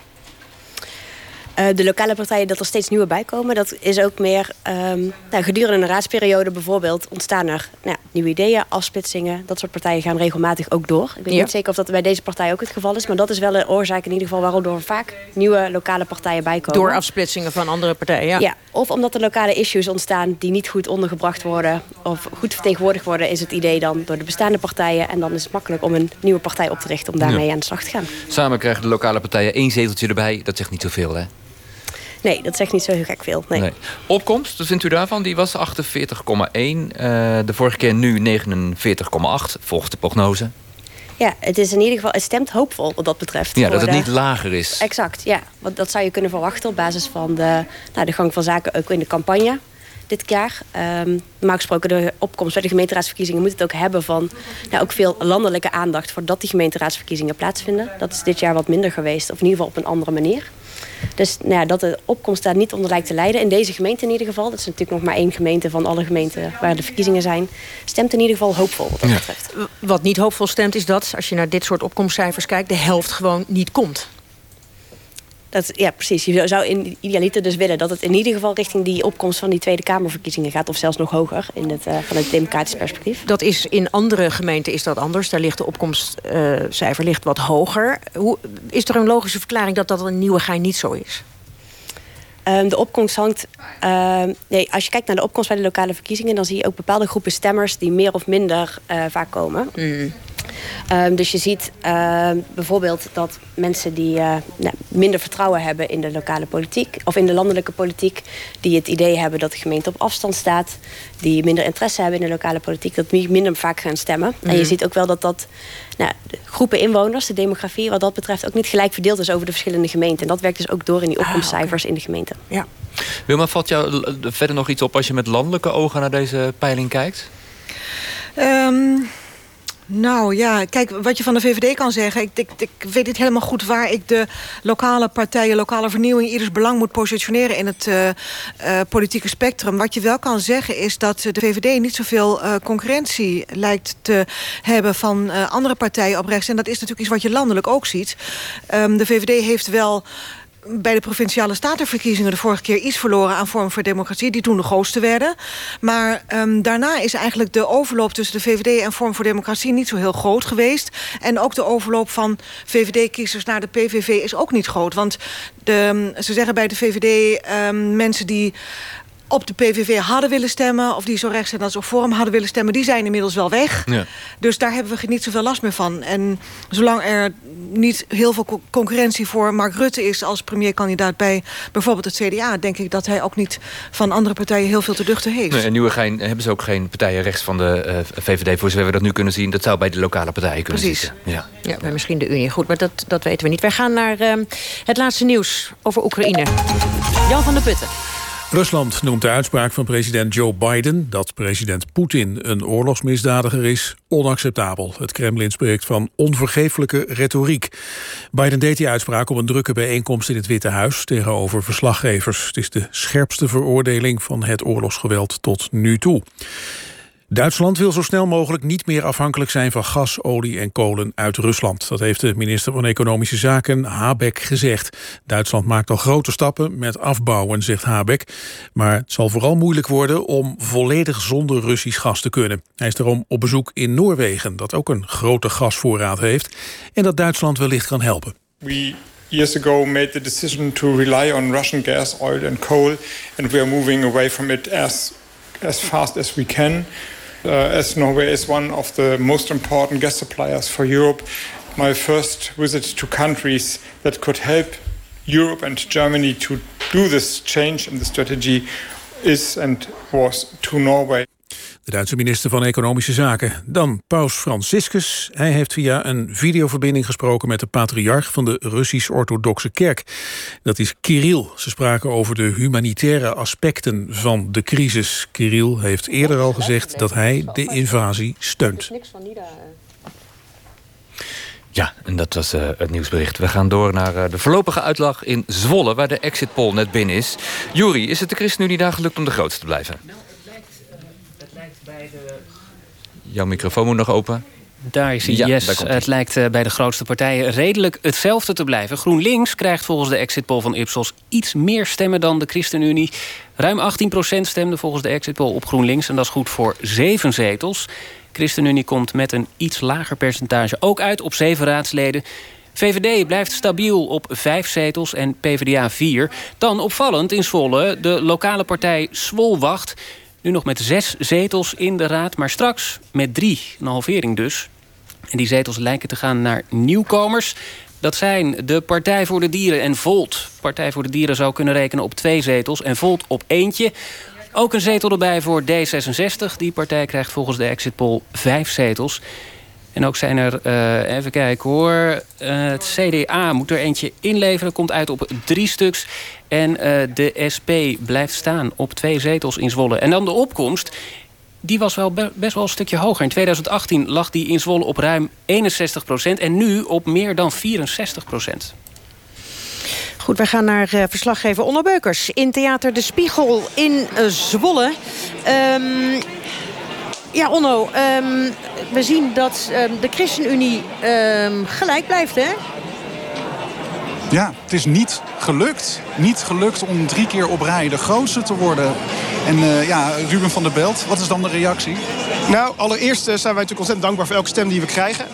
Uh, de lokale partijen dat er steeds nieuwe bij komen... dat is ook meer um, nou, gedurende een raadsperiode bijvoorbeeld... ontstaan er nou, nieuwe ideeën, afsplitsingen. Dat soort partijen gaan regelmatig ook door. Ik weet ja. niet zeker of dat bij deze partij ook het geval is... maar dat is wel een oorzaak in ieder geval... waarom er vaak nieuwe lokale partijen bijkomen. Door afsplitsingen van andere partijen, ja. ja. Of omdat er lokale issues ontstaan die niet goed ondergebracht worden... of goed vertegenwoordigd worden... is het idee dan door de bestaande partijen... en dan is het makkelijk om een nieuwe partij op te richten... om daarmee ja. aan de slag te gaan. Samen krijgen de lokale partijen één zeteltje erbij. Dat zegt niet zoveel, hè? Nee, dat zegt niet zo heel gek veel. Nee. nee. Opkomst, wat vindt u daarvan? Die was 48,1. Uh, de vorige keer nu 49,8, volgens de prognose. Ja, het is in ieder geval, het stemt hoopvol wat dat betreft. Ja, dat het de... niet lager is. Exact, ja. Want dat zou je kunnen verwachten op basis van de, nou, de gang van zaken ook in de campagne dit jaar. Um, normaal gesproken de opkomst bij de gemeenteraadsverkiezingen moet het ook hebben van nou, ook veel landelijke aandacht voordat die gemeenteraadsverkiezingen plaatsvinden. Dat is dit jaar wat minder geweest, of in ieder geval op een andere manier. Dus nou ja, dat de opkomst daar niet onder lijkt te leiden. In deze gemeente in ieder geval. Dat is natuurlijk nog maar één gemeente van alle gemeenten waar de verkiezingen zijn. Stemt in ieder geval hoopvol wat dat betreft. Ja. Wat niet hoopvol stemt is dat, als je naar dit soort opkomstcijfers kijkt... de helft gewoon niet komt. Dat, ja, precies. Je zou in idealiter dus willen dat het in ieder geval richting die opkomst van die Tweede Kamerverkiezingen gaat. Of zelfs nog hoger in het, het democratisch perspectief. Dat is in andere gemeenten is dat anders. Daar ligt de opkomstcijfer ligt wat hoger. Hoe, is er een logische verklaring dat dat in Nieuwegein niet zo is? Um, de opkomst hangt. Uh, nee, als je kijkt naar de opkomst bij de lokale verkiezingen, dan zie je ook bepaalde groepen stemmers die meer of minder uh, vaak komen. Mm. Um, dus je ziet uh, bijvoorbeeld dat mensen die uh, nou, minder vertrouwen hebben in de lokale politiek of in de landelijke politiek, die het idee hebben dat de gemeente op afstand staat, die minder interesse hebben in de lokale politiek, dat minder vaak gaan stemmen. Mm. En je mhm. ziet ook wel dat dat nou, de groepen inwoners, de demografie, wat dat betreft ook niet gelijk verdeeld is over de verschillende gemeenten. En dat werkt dus ook door in die ah, opkomstcijfers in de gemeente. Ja. Wilma, valt jou verder nog iets op als je met landelijke ogen naar deze peiling kijkt? Um, nou ja, kijk, wat je van de VVD kan zeggen... Ik, ik, ik, weet niet helemaal goed waar ik de lokale partijen... lokale vernieuwing, ieders belang moet positioneren... in het uh, uh, politieke spectrum. Wat je wel kan zeggen is dat de VVD niet zoveel uh, concurrentie lijkt te hebben... van andere partijen op rechts. En dat is natuurlijk iets wat je landelijk ook ziet. Um, de VVD heeft wel bij de provinciale statenverkiezingen de vorige keer iets verloren aan Vorm voor Democratie, die toen de grootste werden. Maar um, daarna is eigenlijk de overloop tussen de VVD en Vorm voor Democratie niet zo heel groot geweest. En ook de overloop van VVD-kiezers naar de PVV is ook niet groot. Want de, ze zeggen bij de VVD um, mensen die op de PVV hadden willen stemmen... of die zo rechts zijn als op Forum hadden willen stemmen... die zijn inmiddels wel weg. Ja. Dus daar hebben we niet zoveel last meer van. En zolang er niet heel veel concurrentie voor Mark Rutte is... als premierkandidaat bij bijvoorbeeld het CDA... denk ik dat hij ook niet van andere partijen heel veel te duchten heeft. Nee, en Nieuwegein hebben ze ook geen partijen rechts van de uh, eh, VVD... voor zover we dat nu kunnen zien. Dat zou bij de lokale partijen kunnen Precies. zitten. Ja, ja bij misschien de Unie. Goed, maar dat, dat weten we niet. Wij gaan naar uh, het laatste nieuws over Oekraïne. Jan van der Putten. Rusland noemt de uitspraak van president Joe Biden... dat president Poetin een oorlogsmisdadiger is, onacceptabel. Het Kremlin spreekt van onvergeeflijke retoriek. Biden deed die uitspraak op een drukke bijeenkomst in het Witte Huis... tegenover verslaggevers. Het is de scherpste veroordeling van het oorlogsgeweld tot nu toe. Duitsland wil zo snel mogelijk niet meer afhankelijk zijn van gas, olie en kolen uit Rusland. Dat heeft de minister van Economische Zaken Habeck gezegd. Duitsland maakt al grote stappen met afbouwen, zegt Habeck. Maar het zal vooral moeilijk worden om volledig zonder Russisch gas te kunnen. Hij is daarom op bezoek in Noorwegen, dat ook een grote gasvoorraad heeft... en dat Duitsland wellicht kan helpen. We years ago made the decision to rely on Russian gas, oil and coal... and we are moving away from it as, as fast as we can... Uh, as Norway is one of the most important gas suppliers for Europe, my first visit to countries that could help Europe and Germany to do this change in the strategy is and was to Norway. De Duitse minister van Economische Zaken. Dan Paus Franciscus. Hij heeft via een videoverbinding gesproken met de patriarch van de Russisch-Orthodoxe Kerk. Dat is Kirill. Ze spraken over de humanitaire aspecten van de crisis. Kirill heeft eerder al gezegd dat hij de invasie steunt. Ja, en dat was uh, het nieuwsbericht. We gaan door naar uh, de voorlopige uitlag in Zwolle... waar de exit poll net binnen is. Juri, is het de ChristenUnie daar gelukt om de grootste te blijven? Jouw microfoon moet nog open. Daar is hij, ja, yes. Het lijkt uh, bij de grootste partijen redelijk hetzelfde te blijven. GroenLinks krijgt volgens de exit poll van Ipsos... iets meer stemmen dan de ChristenUnie. Ruim 18% stemde volgens de exit poll op GroenLinks... en dat is goed voor zeven zetels. ChristenUnie komt met een iets lager percentage ook uit op zeven raadsleden... VVD blijft stabiel op vijf zetels en PvdA vier. Dan opvallend in Zwolle de lokale partij Swolwacht... Nu nog met zes zetels in de raad, maar straks met drie. Een halvering dus. En die zetels lijken te gaan naar nieuwkomers. Dat zijn de Partij voor de Dieren en Volt. Partij voor de Dieren zou kunnen rekenen op twee zetels en Volt op eentje. Ook een zetel erbij voor D66. Die partij krijgt volgens de exit poll vijf zetels. En ook zijn er, uh, even kijken hoor, uh, het CDA moet er eentje inleveren. Komt uit op drie stuks. En uh, de SP blijft staan op twee zetels in Zwolle. En dan de opkomst, die was wel best wel een stukje hoger. In 2018 lag die in Zwolle op ruim 61 procent. En nu op meer dan 64 procent. Goed, wij gaan naar verslaggever Onno Beukers. In Theater De Spiegel in Zwolle. Um, ja, Onno, um, we zien dat um, de ChristenUnie gelijk blijft, hè? Ja, het is niet gelukt. Niet gelukt om drie keer op rij de grootste te worden. En uh, ja, Ruben van der Belt, wat is dan de reactie? Nou, allereerst zijn wij natuurlijk ontzettend dankbaar voor elke stem die we krijgen.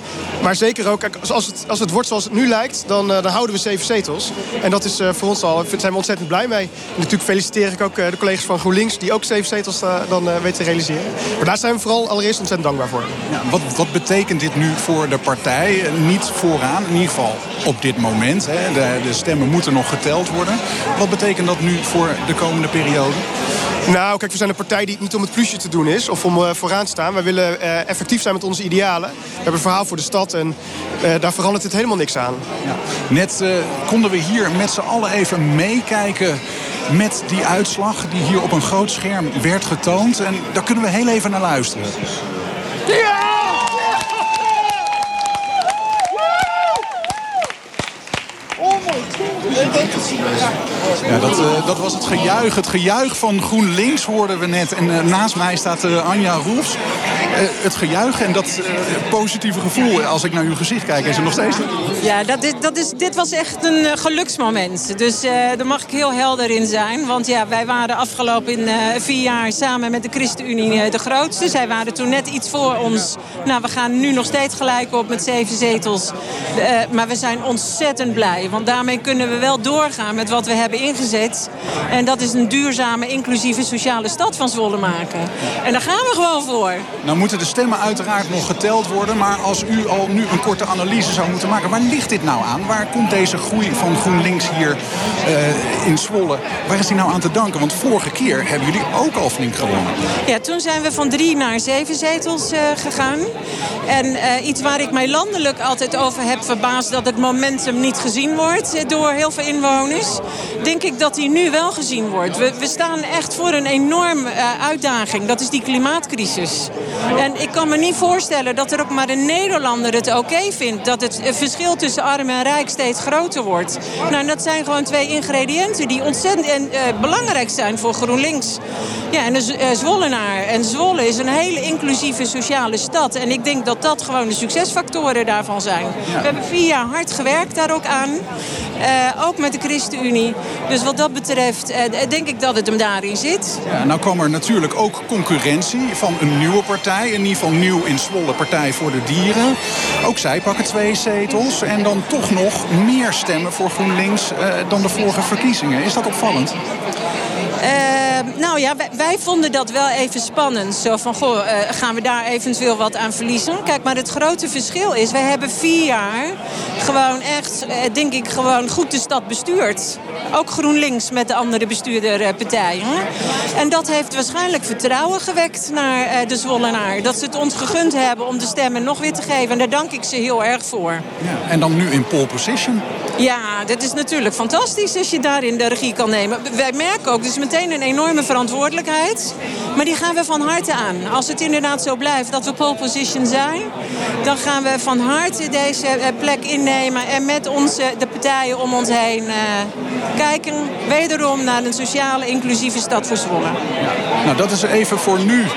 Maar zeker ook, als het, als het wordt zoals het nu lijkt, dan, uh, dan houden we zeven zetels. En dat is uh, voor ons al, daar zijn we ontzettend blij mee. En natuurlijk feliciteer ik ook de collega's van GroenLinks... die ook zeven zetels dan weten te realiseren. Maar daar zijn we vooral allereerst ontzettend dankbaar voor. Ja, wat, wat betekent dit nu voor de partij? Niet vooraan, in ieder geval op dit moment. Hè. De, de stemmen moeten nog geteld worden. Wat betekent dat nu voor de komende periode? Nou, kijk, we zijn een partij die niet om het plusje te doen is of om uh, vooraan te staan. Wij willen uh, effectief zijn met onze idealen. We hebben een verhaal voor de stad en uh, daar verandert het helemaal niks aan. Ja. Net konden we hier met z'n allen even meekijken met die uitslag die hier op een groot scherm werd getoond. En daar kunnen we heel even naar luisteren. Ja! Ja, dat, uh, dat was het gejuich. Het gejuich van GroenLinks hoorden we net. En uh, naast mij staat uh, Anja Roels. het gejuich en dat positieve gevoel, als ik naar uw gezicht kijk, is er nog steeds Ja, dat is, dat is, dit was echt een geluksmoment. Dus daar mag ik heel helder in zijn. Want ja, wij waren afgelopen vier jaar samen met de ChristenUnie de grootste. Zij waren toen net iets voor ons. Nou, we gaan nu nog steeds gelijk op met zeven zetels. maar we zijn ontzettend blij. Want daarmee kunnen we wel doorgaan met wat we hebben ingezet. En dat is een duurzame, inclusieve sociale stad van Zwolle maken. En daar gaan we gewoon voor. Nou moeten de stemmen uiteraard nog geteld worden. Maar als u al nu een korte analyse zou moeten maken. Waar ligt dit nou aan? Waar komt deze groei van GroenLinks hier uh, in Zwolle? Waar is die nou aan te danken? Want vorige keer hebben jullie ook al flink gewonnen. Ja, toen zijn we van drie naar zeven zetels uh, gegaan. En uh, iets waar ik mij landelijk altijd over heb verbaasd... dat het momentum niet gezien wordt door heel veel inwoners denk ik dat die nu wel gezien wordt. We, we staan echt voor een enorme uh, uitdaging. Dat is die klimaatcrisis. En ik kan me niet voorstellen dat er ook maar een Nederlander het oké okay vindt... dat het verschil tussen arm en rijk steeds groter wordt. Nou, dat zijn gewoon twee ingrediënten die ontzettend uh, belangrijk zijn voor GroenLinks. Ja, en de uh, Zwollenaar. En Zwolle is een hele inclusieve sociale stad. En ik denk dat dat gewoon de succesfactoren daarvan zijn. Ja. We hebben vier jaar hard gewerkt daar ook aan. Ook met de ChristenUnie. Dus wat dat betreft uh, denk ik dat het hem daarin zit. Ja, nou kwam er natuurlijk ook concurrentie van een nieuwe partij. In ieder geval nieuw in Zwolle Partij voor de Dieren. Ook zij pakken twee zetels. En dan toch nog meer stemmen voor GroenLinks uh, dan de vorige verkiezingen. Is dat opvallend? Uh, nou ja, wij, wij, vonden dat wel even spannend. Zo van, goh, uh, gaan we daar eventueel wat aan verliezen? Kijk, maar het grote verschil is... wij hebben vier jaar gewoon echt, uh, denk ik, gewoon goed de stad bestuurd. Ook GroenLinks met de andere bestuurderpartijen. En dat heeft waarschijnlijk vertrouwen gewekt naar de Zwollenaar. Dat ze het ons gegund hebben om de stemmen nog weer te geven. En daar dank ik ze heel erg voor. Ja, en dan nu in pole position? Ja, dat is natuurlijk fantastisch als je daarin de regie kan nemen. Wij merken ook, dus meteen een enorme verantwoordelijkheid. Maar die gaan we van harte aan. Als het inderdaad zo blijft dat we pole position zijn... dan gaan we van harte deze plek innemen... en met onze, de partijen om ons heen uh, kijken... wederom naar een sociale, inclusieve stad voor Zwolle. Ja. Nou, dat is even voor nu uh,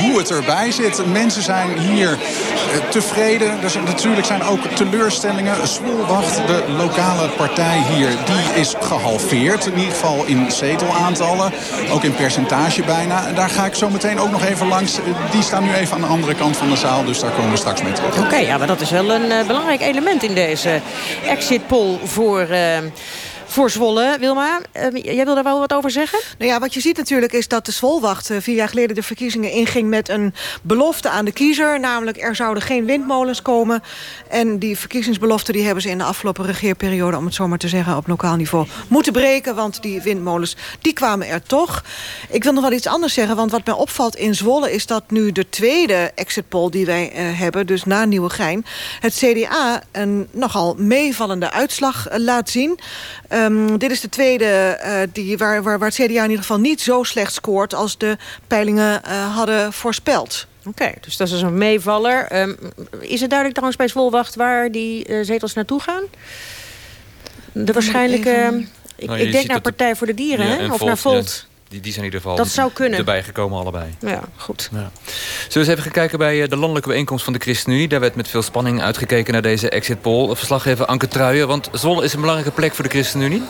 hoe het erbij zit. Mensen zijn hier uh, tevreden. Er zijn, natuurlijk zijn ook teleurstellingen. Zwolwacht, de lokale partij hier, die is gehalveerd. In ieder geval in zetelaantallen. Ook in percentage bijna. Daar ga ik zo meteen ook nog even langs. Die staan nu even aan de andere kant van de zaal. Dus daar komen we straks mee terug. Oké, okay, ja, maar dat is wel een uh, belangrijk element in deze exit poll voor... Voor Zwolle. Wilma, uh, jij wil daar wel wat over zeggen? Nou ja, wat je ziet natuurlijk is dat de Zwolwacht uh, vier jaar geleden de verkiezingen inging met een belofte aan de kiezer. Namelijk er zouden geen windmolens komen. En die verkiezingsbelofte die hebben ze in de afgelopen regeerperiode, om het zo maar te zeggen, op lokaal niveau moeten breken. Want die windmolens, die kwamen er toch. Ik wil nog wel iets anders zeggen, want wat mij opvalt in Zwolle is dat nu de tweede exit poll die wij uh, hebben, dus na Nieuwegein, het CDA een nogal meevallende uitslag laat zien. Um, dit is de tweede uh, die, waar, waar, waar het CDA in ieder geval niet zo slecht scoort... als de peilingen uh, hadden voorspeld. Oké, okay, dus dat is een meevaller. Um, is het duidelijk trouwens bij Zwolwacht waar die uh, zetels naartoe gaan? De waarschijnlijke... Ik, nou, ik denk naar Partij voor de Dieren, ja, hè? of Volt, naar Volt. Die, die zijn in ieder geval Dat zou kunnen. erbij gekomen allebei. Ja, goed. Ja. Zullen we eens even gaan kijken bij eh, de landelijke bijeenkomst van de ChristenUnie? Daar werd met veel spanning uitgekeken naar deze exit poll. Verslaggever Anke Truijen, want Zwolle is een belangrijke plek voor de ChristenUnie.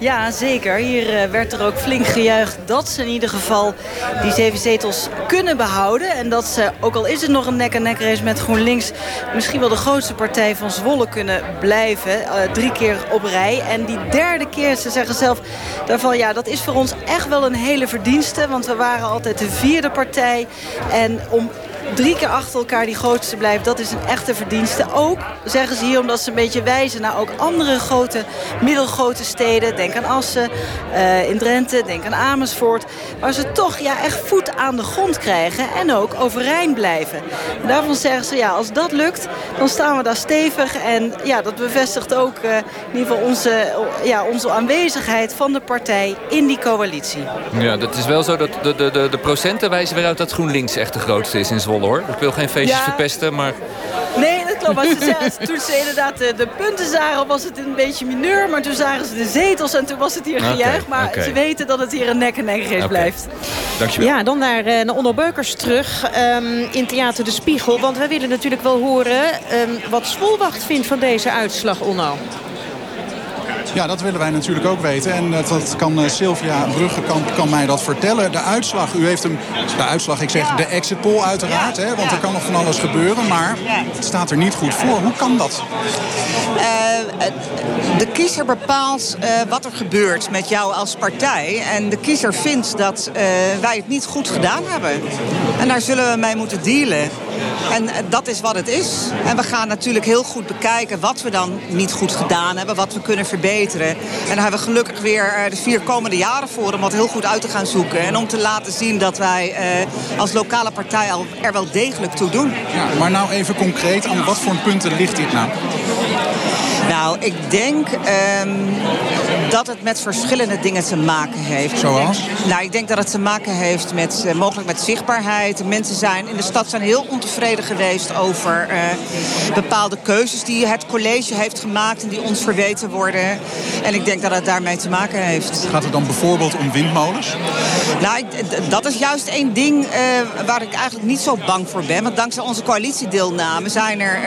Ja, zeker. Hier eh, werd er ook flink gejuicht dat ze in ieder geval die zeven zetels kunnen behouden. En dat ze, ook al is het nog een nek-en-nek race met GroenLinks... misschien wel de grootste partij van Zwolle kunnen blijven. Eh, drie keer op rij. En die derde keer, ze zeggen zelf daarvan... ja, dat is voor ons echt wel een hele verdienste. Want we waren altijd de vierde partij. En om drie keer achter elkaar die grootste blijft, dat is een echte verdienste. Ook, zeggen ze hier, omdat ze een beetje wijzen naar ook andere grote, middelgrote steden. Denk aan Assen, uh, in Drenthe, denk aan Amersfoort. Waar ze toch ja, echt voet aan de grond krijgen en ook overeind blijven. En daarvan zeggen ze, ja, als dat lukt, dan staan we daar stevig. En ja, dat bevestigt ook uh, in ieder geval onze, ja, onze aanwezigheid van de partij in die coalitie. Ja, dat is wel zo dat de, de, de, de procenten wijzen weer uit dat GroenLinks echt de grootste is in Zwolle hoor. Ik wil geen feestjes verpesten, maar... Nee, dat klopt. Maar ze toen ze inderdaad de, de, punten zagen, was het een beetje mineur. Maar toen zagen ze de zetels en toen was het hier gejuich. maar ze weten dat het hier een nek-en-nek race okay. blijft. Dankjewel. Ja, dan naar, uh, naar Onno Beukers terug um, in Theater De Spiegel. Want wij willen natuurlijk wel horen um, wat Zwolwacht vindt van deze uitslag, Onno. Ja, dat willen wij natuurlijk ook weten. En uh, dat kan uh, Sylvia Brugge kan, kan mij dat vertellen. De uitslag, u heeft hem... De uitslag, ik zeg de exit poll uiteraard. Hè, want er kan nog van alles gebeuren. Maar het staat er niet goed voor. Hoe kan dat? Uh, de kiezer bepaalt wat er gebeurt met jou als partij. En de kiezer vindt dat wij het niet goed gedaan hebben. En daar zullen we mee moeten dealen. En dat is wat het is. En we gaan natuurlijk heel goed bekijken wat we dan niet goed gedaan hebben. Wat we kunnen verbeteren. En daar hebben we gelukkig weer de vier komende jaren voor om wat heel goed uit te gaan zoeken. En om te laten zien dat wij eh, als lokale partij al er wel degelijk toe doen. Ja, maar nou even concreet, aan wat voor punten ligt dit nou? Nou, ik denk um, dat het met verschillende dingen te maken heeft. Zoals? Nou, ik denk dat het te maken heeft met uh, mogelijk met zichtbaarheid. Mensen zijn in de stad zijn heel ontevreden geweest over uh, bepaalde keuzes die het college heeft gemaakt en die ons verweten worden. En ik denk dat het daarmee te maken heeft. Gaat het dan bijvoorbeeld om windmolens? Nou, ik, dat is juist één ding uh, waar ik eigenlijk niet zo bang voor ben. Want dankzij onze coalitiedeelname zijn er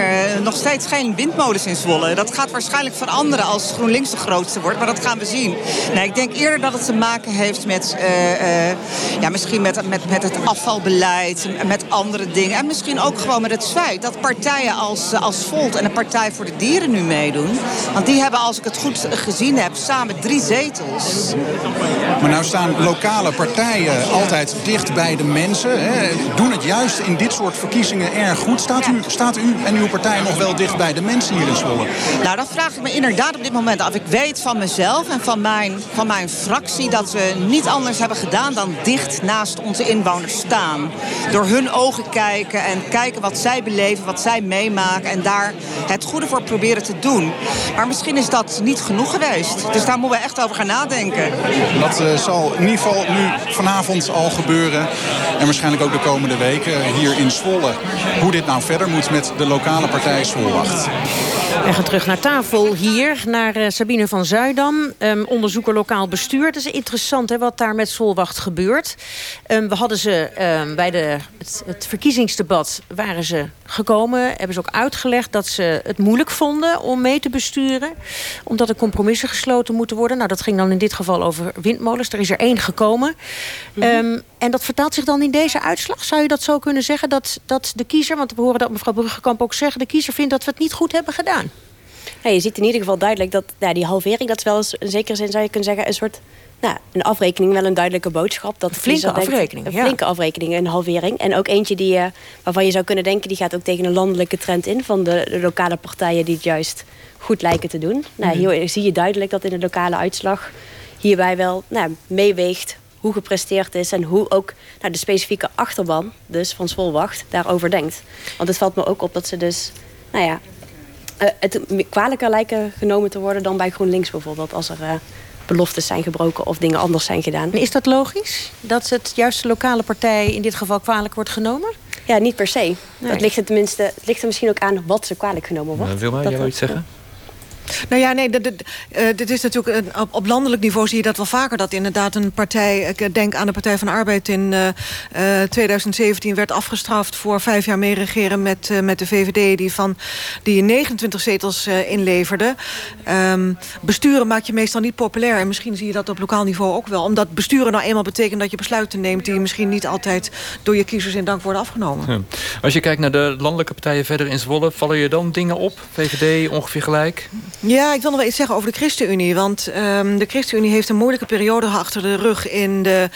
nog steeds geen windmolens in Zwolle. Dat gaat waarschijnlijk veranderen als GroenLinks de grootste wordt. Maar dat gaan we zien. Nee, ik denk eerder dat het te maken heeft met, uh, uh, ja, misschien met, met, met het afvalbeleid. Met andere dingen. En misschien ook gewoon met het feit dat partijen als, als Volt en de Partij voor de Dieren nu meedoen. Want die hebben, als ik het goed gezien heb, samen drie zetels. Maar nou staan lokale partijen altijd dicht bij de mensen. Hè. Doen het juist in dit soort verkiezingen erg goed. Staat u, staat u en uw partij nog wel dicht bij de mensen hier in Zwolle? Nou, dat vraag ik me inderdaad op dit moment af. Ik weet van mezelf en van mijn, van mijn fractie dat we niet anders hebben gedaan dan dicht naast onze inwoners staan. Door hun ogen kijken en kijken wat zij beleven, wat zij meemaken en daar het goede voor proberen te doen. Maar misschien is dat niet genoeg geweest. Dus daar moeten we echt over gaan nadenken. Dat uh, zal in ieder geval nu vanavond al gebeuren. En waarschijnlijk ook de komende weken hier in Zwolle. Hoe dit nou verder moet met de lokale partij Zwolwacht. We gaan terug naar tafel hier, naar uh, Sabine van Zuidam, um, onderzoeker lokaal bestuur. Het is interessant hè, wat daar met Solwacht gebeurt. Um, we hadden ze um, bij de, het, het, verkiezingsdebat waren ze gekomen. Hebben ze ook uitgelegd dat ze het moeilijk vonden om mee te besturen. Omdat er compromissen gesloten moeten worden. Nou, dat ging dan in dit geval over windmolens. Er is er één gekomen. Mm -hmm. en dat vertaalt zich dan in deze uitslag. Zou je dat zo kunnen zeggen? Dat, dat de kiezer, want we horen dat mevrouw Bruggekamp ook zeggen... de kiezer vindt dat we het niet goed hebben gedaan. Ja, je ziet in ieder geval duidelijk dat ja, die halvering... dat is wel eens, in zekere zin zou je kunnen zeggen... een soort nou, een afrekening, wel een duidelijke boodschap. Dat een flinke denkt, afrekening. Een flinke ja. afrekening, een halvering. En ook eentje die, uh, waarvan je zou kunnen denken... die gaat ook tegen een landelijke trend in... van de, de lokale partijen die het juist goed lijken te doen. Nou, Mhm. hier zie je duidelijk dat in de lokale uitslag... hierbij wel nou, meeweegt hoe gepresteerd is... en hoe ook nou, de specifieke achterban, dus van Zwolwacht, daarover denkt. Want het valt me ook op dat ze dus... Nou ja, het kwalijker lijken genomen te worden dan bij GroenLinks bijvoorbeeld. Als er uh, beloftes zijn gebroken of dingen anders zijn gedaan. En is dat logisch? Dat het juist de lokale partij in dit geval kwalijk wordt genomen? Ja, niet per se. Nee. Dat ligt er tenminste, het ligt er misschien ook aan wat ze kwalijk genomen wordt. Uh, wil jij wel iets zeggen? Nou ja, nee, dit, uh, dit is natuurlijk op, landelijk niveau zie je dat wel vaker. Dat inderdaad een partij, ik denk aan de Partij van de Arbeid in uh, uh, 2017 werd afgestraft voor vijf jaar meeregeren met, met de VVD die van die 29 zetels inleverde. Um, besturen maak je meestal niet populair en misschien zie je dat op lokaal niveau ook wel. Omdat besturen nou eenmaal betekent dat je besluiten neemt die misschien niet altijd door je kiezers in dank worden afgenomen. Als je kijkt naar de landelijke partijen verder in Zwolle, vallen je dan dingen op? VVD ongeveer gelijk? Ja, ik wil nog wel iets zeggen over de ChristenUnie. Want um, de ChristenUnie heeft een moeilijke periode achter de rug in de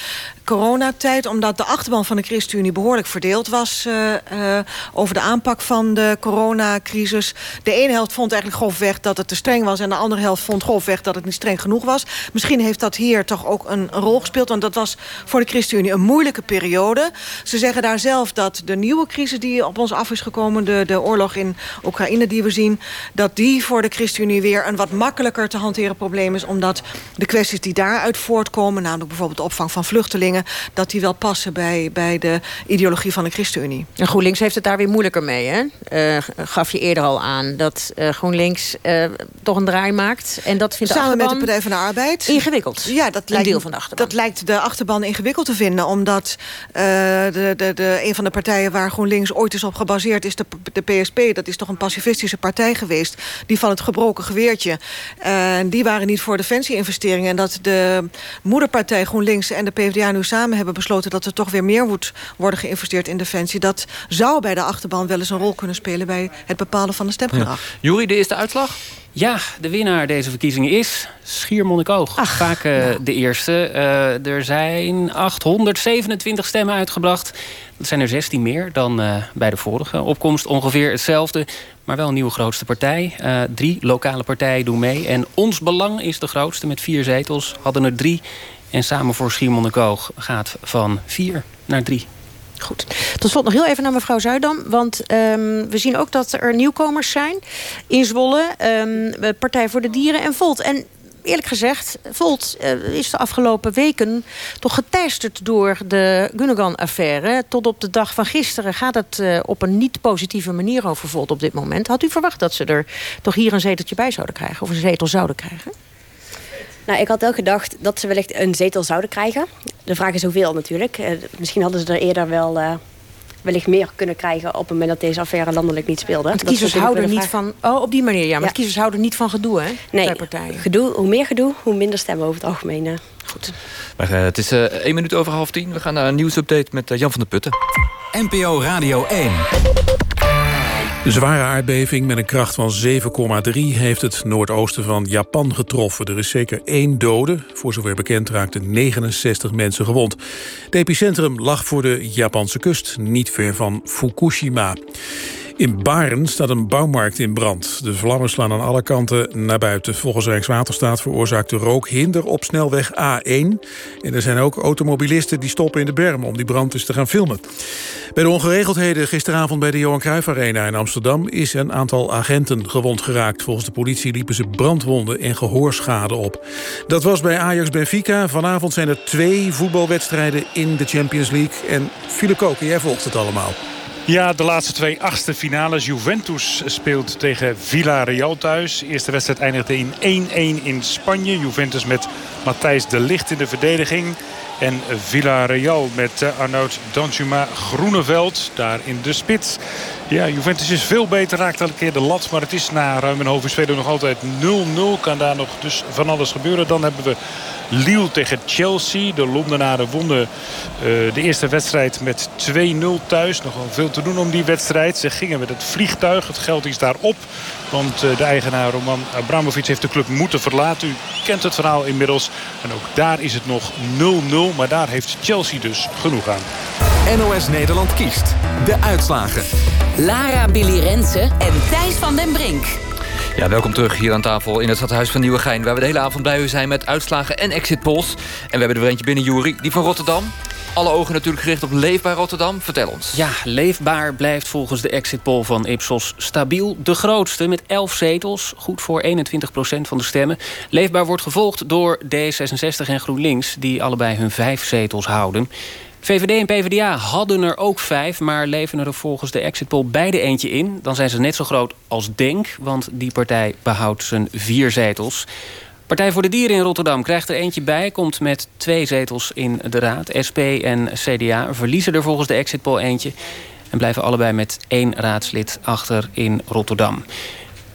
coronatijd... omdat de achterban van de ChristenUnie behoorlijk verdeeld was... Uh, uh, over de aanpak van de coronacrisis. De ene helft vond eigenlijk grofweg dat het te streng was... en de andere helft vond grofweg dat het niet streng genoeg was. Misschien heeft dat hier toch ook een, een rol gespeeld... want dat was voor de ChristenUnie een moeilijke periode. Ze zeggen daar zelf dat de nieuwe crisis die op ons af is gekomen... de, de oorlog in Oekraïne die we zien... dat die voor de ChristenUnie weer een wat makkelijker te hanteren probleem is... omdat de kwesties die daaruit voortkomen... namelijk bijvoorbeeld de opvang van vluchtelingen dat die wel passen bij, bij de ideologie van de ChristenUnie. En GroenLinks heeft het daar weer moeilijker mee, hè? Uh, gaf je eerder al aan dat uh, GroenLinks uh, toch een draai maakt. En dat vindt Samen de met de Partij van de Arbeid. Ingewikkeld. Ja, dat een lijkt, deel van de achterban. Dat lijkt de achterban ingewikkeld te vinden. Omdat de, de, de, een van de partijen waar GroenLinks ooit is op gebaseerd... is de, de PSP. Dat is toch een pacifistische partij geweest. Die van het gebroken geweertje. die waren niet voor defensie-investeringen. En dat de moederpartij GroenLinks en de PvdA nu samen hebben besloten... dat er toch weer meer moet worden geïnvesteerd in defensie. Dat zou bij de achterban wel eens een rol kunnen spelen... bij het bepalen van de stemgedrag. Ja. Jury, de eerste uitslag? Ja, de winnaar deze verkiezingen is Schiermonnikoog. Ach, Vaak uh, ja. de eerste. Uh, er zijn 827 stemmen uitgebracht. Dat zijn er 16 meer dan uh, bij de vorige opkomst. Ongeveer hetzelfde, maar wel een nieuwe grootste partij. drie lokale partijen doen mee. En Ons Belang is de grootste met vier zetels. Hadden er drie. En samen voor Schiermonnikoog gaat van vier naar drie. Goed. Tot slot nog heel even naar mevrouw Zuidam. Want um, we zien ook dat er nieuwkomers zijn in Zwolle. Um, Partij voor de Dieren en Volt. En eerlijk gezegd, Volt uh, is de afgelopen weken toch geteisterd door de Gundogan-affaire. Tot op de dag van gisteren gaat het uh, op een niet positieve manier over Volt op dit moment. Had u verwacht dat ze er toch hier een zeteltje bij zouden krijgen? Of een zetel zouden krijgen? Nou, ik had wel gedacht dat ze wellicht een zetel zouden krijgen. De vraag is hoeveel natuurlijk. Uh, misschien hadden ze er eerder wel uh, wellicht meer kunnen krijgen... op het moment dat deze affaire landelijk niet speelde. Want kiezers houden niet van... Oh, op die manier, ja. Maar ja. kiezers houden niet van gedoe, hè? Nee, bij partijen. Gedoe, hoe meer gedoe, hoe minder stemmen over het algemeen. Uh. Goed. Maar, het is één minuut over half tien. We gaan naar een nieuwsupdate met Jan van der Putten. NPO Radio 1. De zware aardbeving met een kracht van 7,3 heeft het noordoosten van Japan getroffen. Er is zeker één dode. Voor zover bekend raakten 69 mensen gewond. Het epicentrum lag voor de Japanse kust, niet ver van Fukushima. In Baren staat een bouwmarkt in brand. De vlammen slaan aan alle kanten naar buiten. Volgens Rijkswaterstaat veroorzaakt de rook hinder op snelweg A1. En er zijn ook automobilisten die stoppen in de berm om die brand eens te gaan filmen. Bij de ongeregeldheden gisteravond bij de Johan Cruijff Arena in Amsterdam... is een aantal agenten gewond geraakt. Volgens de politie liepen ze brandwonden en gehoorschade op. Dat was bij Ajax Benfica. Vanavond zijn er twee voetbalwedstrijden in de Champions League. En Philip Koken, jij volgt het allemaal. Ja, de laatste twee achtste finales. Juventus speelt tegen Villarreal thuis. De eerste wedstrijd eindigde in 1-1 in Spanje. Juventus met Matthijs de Ligt in de verdediging. En Villarreal met Arnoud Danjuma Groeneveld daar in de spits. Ja, Juventus is veel beter, raakt elke keer de lat. Maar het is na ruim een half uur spelen nog altijd 0-0. Kan daar nog dus van alles gebeuren. Dan hebben we Lille tegen Chelsea. De Londenaren wonnen uh, de eerste wedstrijd met 2-0 thuis. Nog wel veel te doen om die wedstrijd. Ze gingen met het vliegtuig. Het geld is daar op. Want uh, de eigenaar Roman Abramovic heeft de club moeten verlaten. U kent het verhaal inmiddels. En ook daar is het nog 0-0. Maar daar heeft Chelsea dus genoeg aan. NOS Nederland kiest. De uitslagen. Lara Billy Rensen en Thijs van den Brink. Ja, welkom terug hier aan tafel in het stadhuis van Nieuwegein... waar we de hele avond bij u zijn met uitslagen en exit polls. En we hebben er weer eentje binnen, Jury, die van Rotterdam. Alle ogen natuurlijk gericht op Leefbaar Rotterdam. Vertel ons. Ja, Leefbaar blijft volgens de exit poll van Ipsos stabiel. De grootste met 11 zetels, goed voor 21% van de stemmen. Leefbaar wordt gevolgd door D66 en GroenLinks... die allebei hun vijf zetels houden. VVD en PvdA hadden er ook vijf... maar leveren er volgens de exit poll beide eentje in. Dan zijn ze net zo groot als DENK... want die partij behoudt zijn vier zetels. Partij voor de Dieren in Rotterdam krijgt er eentje bij... komt met twee zetels in de raad. SP en CDA verliezen er volgens de exit poll eentje... en blijven allebei met één raadslid achter in Rotterdam.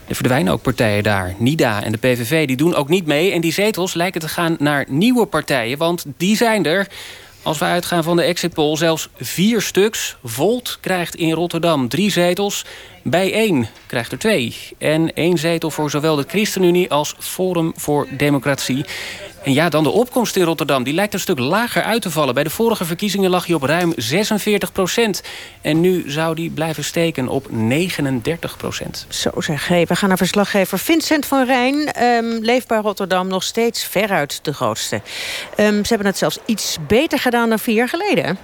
Er verdwijnen ook partijen daar. NIDA en de PVV die doen ook niet mee. En die zetels lijken te gaan naar nieuwe partijen. Want die zijn er. Als we uitgaan van de exit poll zelfs vier stuks. Volt krijgt in Rotterdam drie zetels. Bij één krijgt er twee. En één zetel voor zowel de ChristenUnie als Forum voor Democratie. En ja, dan de opkomst in Rotterdam. Die lijkt een stuk lager uit te vallen. Bij de vorige verkiezingen lag hij op ruim 46 procent. En nu zou die blijven steken op 39 procent. Zo zeg. Hey, we gaan naar verslaggever Vincent van Rijn. Um, Leefbaar Rotterdam nog steeds veruit de grootste. Um, ze hebben het zelfs iets beter gedaan dan vier jaar geleden.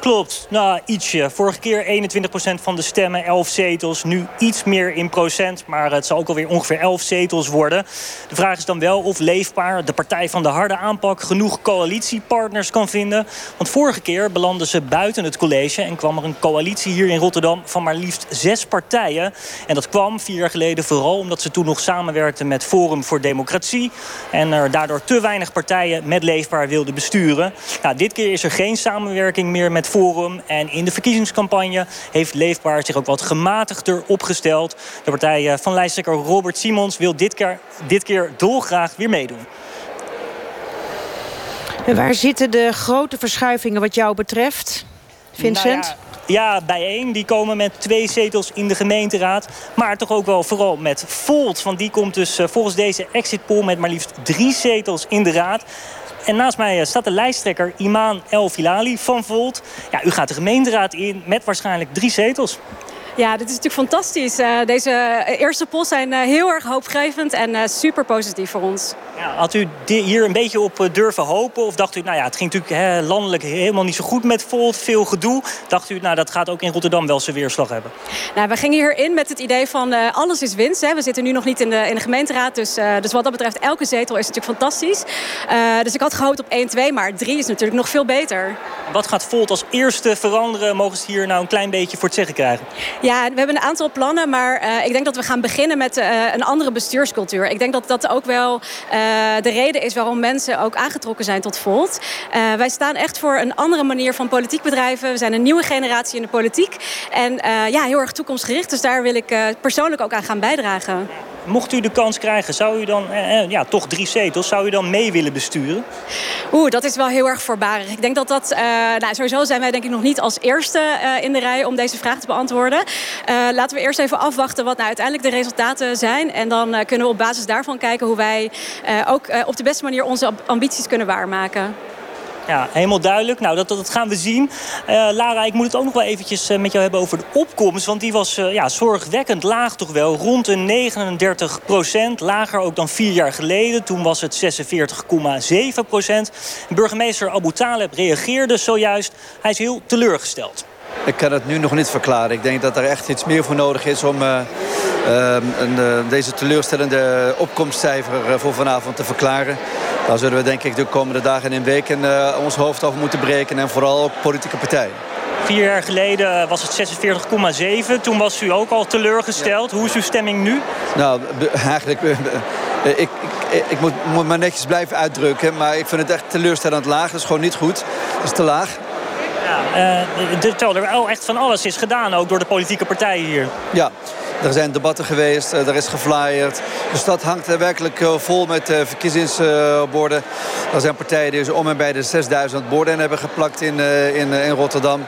Klopt, nou ietsje. Vorige keer 21% van de stemmen, 11 zetels. Nu iets meer in procent, maar het zal ook alweer ongeveer 11 zetels worden. De vraag is dan wel of Leefbaar, de partij van de harde aanpak... genoeg coalitiepartners kan vinden. Want vorige keer belanden ze buiten het college... en kwam er een coalitie hier in Rotterdam van maar liefst zes partijen. En dat kwam vier jaar geleden vooral omdat ze toen nog samenwerkten... met Forum voor Democratie. En er daardoor te weinig partijen met Leefbaar wilden besturen. Nou, dit keer is er geen samenwerking meer met Forum. En in de verkiezingscampagne heeft Leefbaar zich ook wat gematigder opgesteld. De partij eh, van lijsttrekker Robert Simons wil dit keer, dit keer dolgraag weer meedoen. En waar zitten de grote verschuivingen wat jou betreft, Vincent? Nou ja, ja, bijeen. Die komen met twee zetels in de gemeenteraad. Maar toch ook wel vooral met Volt. Want die komt dus eh, volgens deze exit poll met maar liefst drie zetels in de raad. En naast mij eh, staat de lijsttrekker Imaan El Filali van Volt. Ja, u gaat de gemeenteraad in met waarschijnlijk drie zetels. Ja, dit is natuurlijk fantastisch. Uh, deze eerste polls zijn uh, heel erg hoopgevend en uh, super positief voor ons. Ja, had u hier een beetje op durven hopen? Of dacht u, nou ja, het ging natuurlijk hè, landelijk helemaal niet zo goed met Volt, veel gedoe. Dacht u, nou dat gaat ook in Rotterdam wel zijn weerslag hebben? Nou, we gingen hierin met het idee van alles is winst. Hè. We zitten nu nog niet in de, in de gemeenteraad, dus, dus wat dat betreft elke zetel is natuurlijk fantastisch. dus ik had gehoopt op 1-2, maar 3 is natuurlijk nog veel beter. Wat gaat Volt als eerste veranderen? Mogen ze hier nou een klein beetje voor het zeggen krijgen? Ja, we hebben een aantal plannen, maar uh, ik denk dat we gaan beginnen met uh, een andere bestuurscultuur. Ik denk dat dat ook wel uh, de reden is waarom mensen ook aangetrokken zijn tot Volt. wij staan echt voor een andere manier van politiek bedrijven. We zijn een nieuwe generatie in de politiek. En ja, heel erg toekomstgericht. Dus daar wil ik persoonlijk ook aan gaan bijdragen. Mocht u de kans krijgen, zou u dan, ja, toch drie zetels, zou u dan mee willen besturen? Oeh, dat is wel heel erg voorbarig. Ik denk dat dat, nou, sowieso zijn wij denk ik nog niet als eerste in de rij om deze vraag te beantwoorden. Laten we eerst even afwachten wat nou uiteindelijk de resultaten zijn. En dan kunnen we op basis daarvan kijken hoe wij ook op de beste manier onze ambities kunnen waarmaken. Ja, helemaal duidelijk. Nou, dat, dat gaan we zien. Uh, Lara, ik moet het ook nog wel eventjes uh, met jou hebben over de opkomst. Want die was uh, ja, zorgwekkend laag toch wel. Rond de 39 procent. Lager ook dan vier jaar geleden. Toen was het 46,7 procent. Burgemeester Abu Taleb reageerde zojuist. Hij is heel teleurgesteld. Ik kan het nu nog niet verklaren. Ik denk dat er echt iets meer voor nodig is om uh, uh, een, uh, deze teleurstellende opkomstcijfer voor vanavond te verklaren. Daar zullen we denk ik de komende dagen en weken ons hoofd over moeten breken. En vooral ook politieke partijen. Vier jaar geleden was het 46,7. Toen was u ook al teleurgesteld. Ja. Hoe is uw stemming nu? Nou, eigenlijk... Ik, ik, ik moet, moet maar netjes blijven uitdrukken. Maar ik vind het echt teleurstellend laag. Dat is gewoon niet goed. Dat is te laag. Ja, terwijl er wel echt van alles is gedaan, ook door de politieke partijen hier. Ja, er zijn debatten geweest, er is geflyerd. De stad hangt werkelijk vol met verkiezingsborden. Er zijn partijen die om en bij de 6000 borden hebben geplakt in, in, in Rotterdam.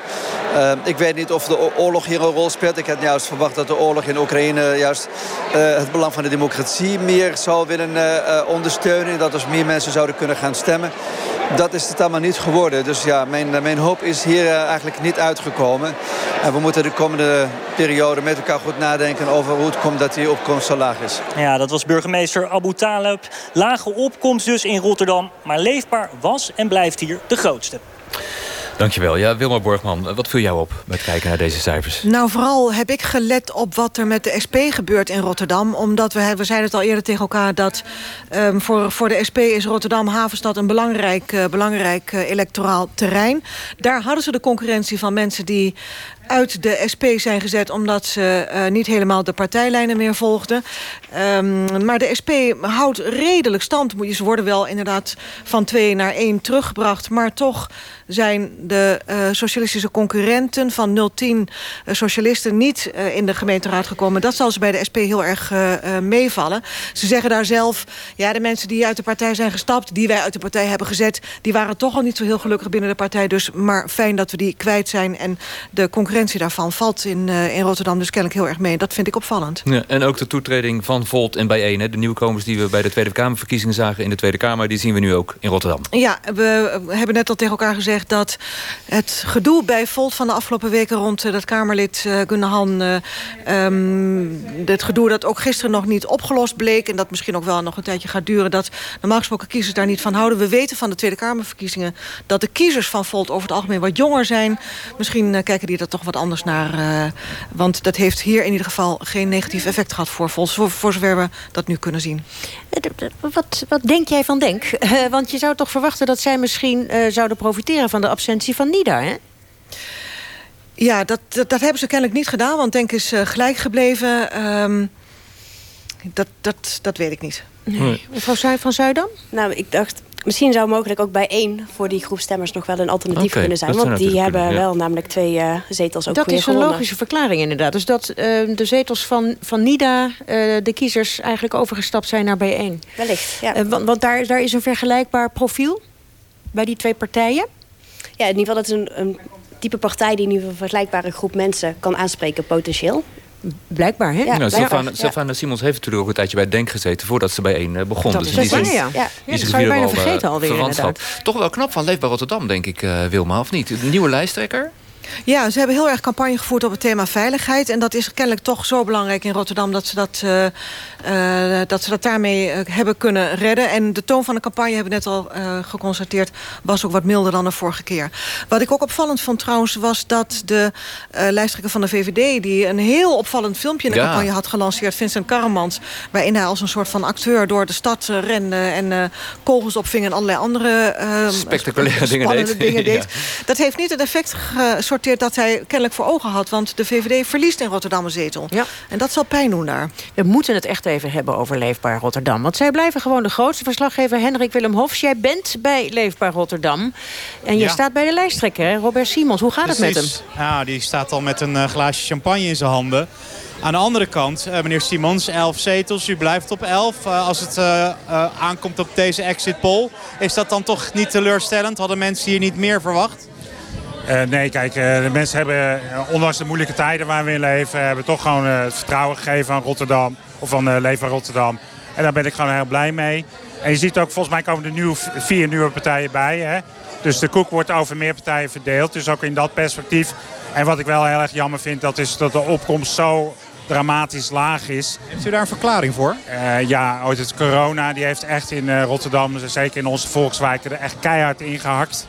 Ik weet niet of de oorlog hier een rol speelt. Ik had juist verwacht dat de oorlog in Oekraïne juist het belang van de democratie meer zou willen ondersteunen. Dat dus meer mensen zouden kunnen gaan stemmen. Dat is het allemaal niet geworden. Dus ja, mijn, mijn hoop is hier eigenlijk niet uitgekomen. En we moeten de komende periode met elkaar goed nadenken over hoe het komt dat die opkomst zo laag is. Ja, dat was burgemeester Abu Taleb. Lage opkomst dus in Rotterdam. Maar leefbaar was en blijft hier de grootste. Dankjewel. Ja, Wilma Borgman, wat viel jou op met kijken naar deze cijfers? Nou, vooral heb ik gelet op wat er met de SP gebeurt in Rotterdam. Omdat we, we zeiden het al eerder tegen elkaar... dat um, voor, voor de SP is Rotterdam-Havenstad een belangrijk, uh, belangrijk uh, electoraal terrein. Daar hadden ze de concurrentie van mensen die uit de SP zijn gezet... omdat ze uh, niet helemaal de partijlijnen meer volgden. Um, maar de SP houdt redelijk stand. Ze worden wel inderdaad van twee naar één teruggebracht. Maar toch zijn de uh, socialistische concurrenten van 010 uh, socialisten niet in de gemeenteraad gekomen. Dat zal ze bij de SP heel erg meevallen. Ze zeggen daar zelf, ja, de mensen die uit de partij zijn gestapt... die wij uit de partij hebben gezet... die waren toch al niet zo heel gelukkig binnen de partij. Dus maar fijn dat we die kwijt zijn. En de concurrentie daarvan valt in, in Rotterdam dus kennelijk heel erg mee. Dat vind ik opvallend. Ja, en ook de toetreding van Volt en Bijeen. Hè? De nieuwkomers die we bij de Tweede Kamerverkiezingen zagen in de Tweede Kamer... die zien we nu ook in Rotterdam. Ja, we hebben net al tegen elkaar gezegd dat het gedoe bij Volt van de afgelopen weken... rond uh, dat Kamerlid uh, Gunnahan... Uh, um, het gedoe dat ook gisteren nog niet opgelost bleek... en dat misschien ook wel nog een tijdje gaat duren... dat normaal gesproken kiezers daar niet van houden. We weten van de Tweede Kamerverkiezingen... dat de kiezers van Volt over het algemeen wat jonger zijn. Misschien kijken die er toch wat anders naar. want dat heeft hier in ieder geval geen negatief effect gehad voor Volt... voor, voor zover we dat nu kunnen zien. Wat, wat denk jij van Denk? want je zou toch verwachten dat zij misschien zouden profiteren van de absentie van NIDA, hè? Ja, dat, dat, dat, hebben ze kennelijk niet gedaan, want Denk is uh, gelijk gebleven. Um, dat, dat, dat weet ik niet. Nee. Mevrouw van Zuidam? Nou, ik dacht, misschien zou mogelijk ook bij één... voor die groep stemmers nog wel een alternatief okay, kunnen zijn. Want die hebben kunnen, ja. wel namelijk twee uh, zetels ook Dat is een gewonnen. logische verklaring inderdaad. Dus dat uh, de zetels van, van NIDA, uh, de kiezers... eigenlijk overgestapt zijn naar bijeen. Wellicht, ja. want want daar, daar is een vergelijkbaar profiel bij die twee partijen? Ja, in ieder geval dat is een, een type partij... die in ieder geval een vergelijkbare groep mensen kan aanspreken potentieel. Blijkbaar, hè? Ja, nou, Sylvana, Sylvana Simons heeft natuurlijk ook een tijdje bij Denk gezeten... voordat ze bij één uh, begon. Dat dus is waar, ja. ja dat zou je bijna vergeten uh, alweer, inderdaad. Toch wel knap van Leefbaar Rotterdam, denk ik, uh, Wilma, of niet? Een nieuwe lijsttrekker? Ja, ze hebben heel erg campagne gevoerd op het thema veiligheid. En dat is kennelijk toch zo belangrijk in Rotterdam... dat ze dat, uh, uh, dat, ze dat daarmee uh, hebben kunnen redden. En de toon van de campagne, hebben we net al geconstateerd... was ook wat milder dan de vorige keer. Wat ik ook opvallend vond trouwens... was dat de lijsttrekker van de VVD... die een heel opvallend filmpje in de ja. campagne had gelanceerd... Vincent Karremans, waarin hij als een soort van acteur... door de stad rende en kogels opving... en allerlei andere spectaculaire dingen deed. Dingen deed. Ja. Dat heeft niet het effect gesorteerd dat hij kennelijk voor ogen had. Want de VVD verliest in Rotterdam een zetel. Ja. En dat zal pijn doen daar. We moeten het echt even hebben over Leefbaar Rotterdam. Want zij blijven gewoon de grootste verslaggever Hendrik Willem Hofs. Jij bent bij Leefbaar Rotterdam. En je ja. staat bij de lijsttrekker, hè? Robert Simons. Hoe gaat Precies. het met hem? Ja, die staat al met een uh, glaasje champagne in zijn handen. Aan de andere kant, uh, meneer Simons, 11 zetels. U blijft op 11. Uh, als het uh, aankomt op deze exit poll. Is dat dan toch niet teleurstellend? Hadden mensen hier niet meer verwacht? Uh, nee, kijk, uh, de mensen hebben, uh, ondanks de moeilijke tijden waar we in leven... hebben toch gewoon het vertrouwen gegeven aan Rotterdam. Of van Leven Rotterdam. En daar ben ik gewoon heel blij mee. En je ziet ook, volgens mij komen er nieuw, vier nieuwe partijen bij. Hè? Dus de koek wordt over meer partijen verdeeld. Dus ook in dat perspectief. En wat ik wel heel erg jammer vind, dat is dat de opkomst zo dramatisch laag is. Heeft u daar een verklaring voor? Uh, ja, ooit het corona die heeft echt in uh, Rotterdam, zeker in onze volkswijken, er echt keihard ingehakt.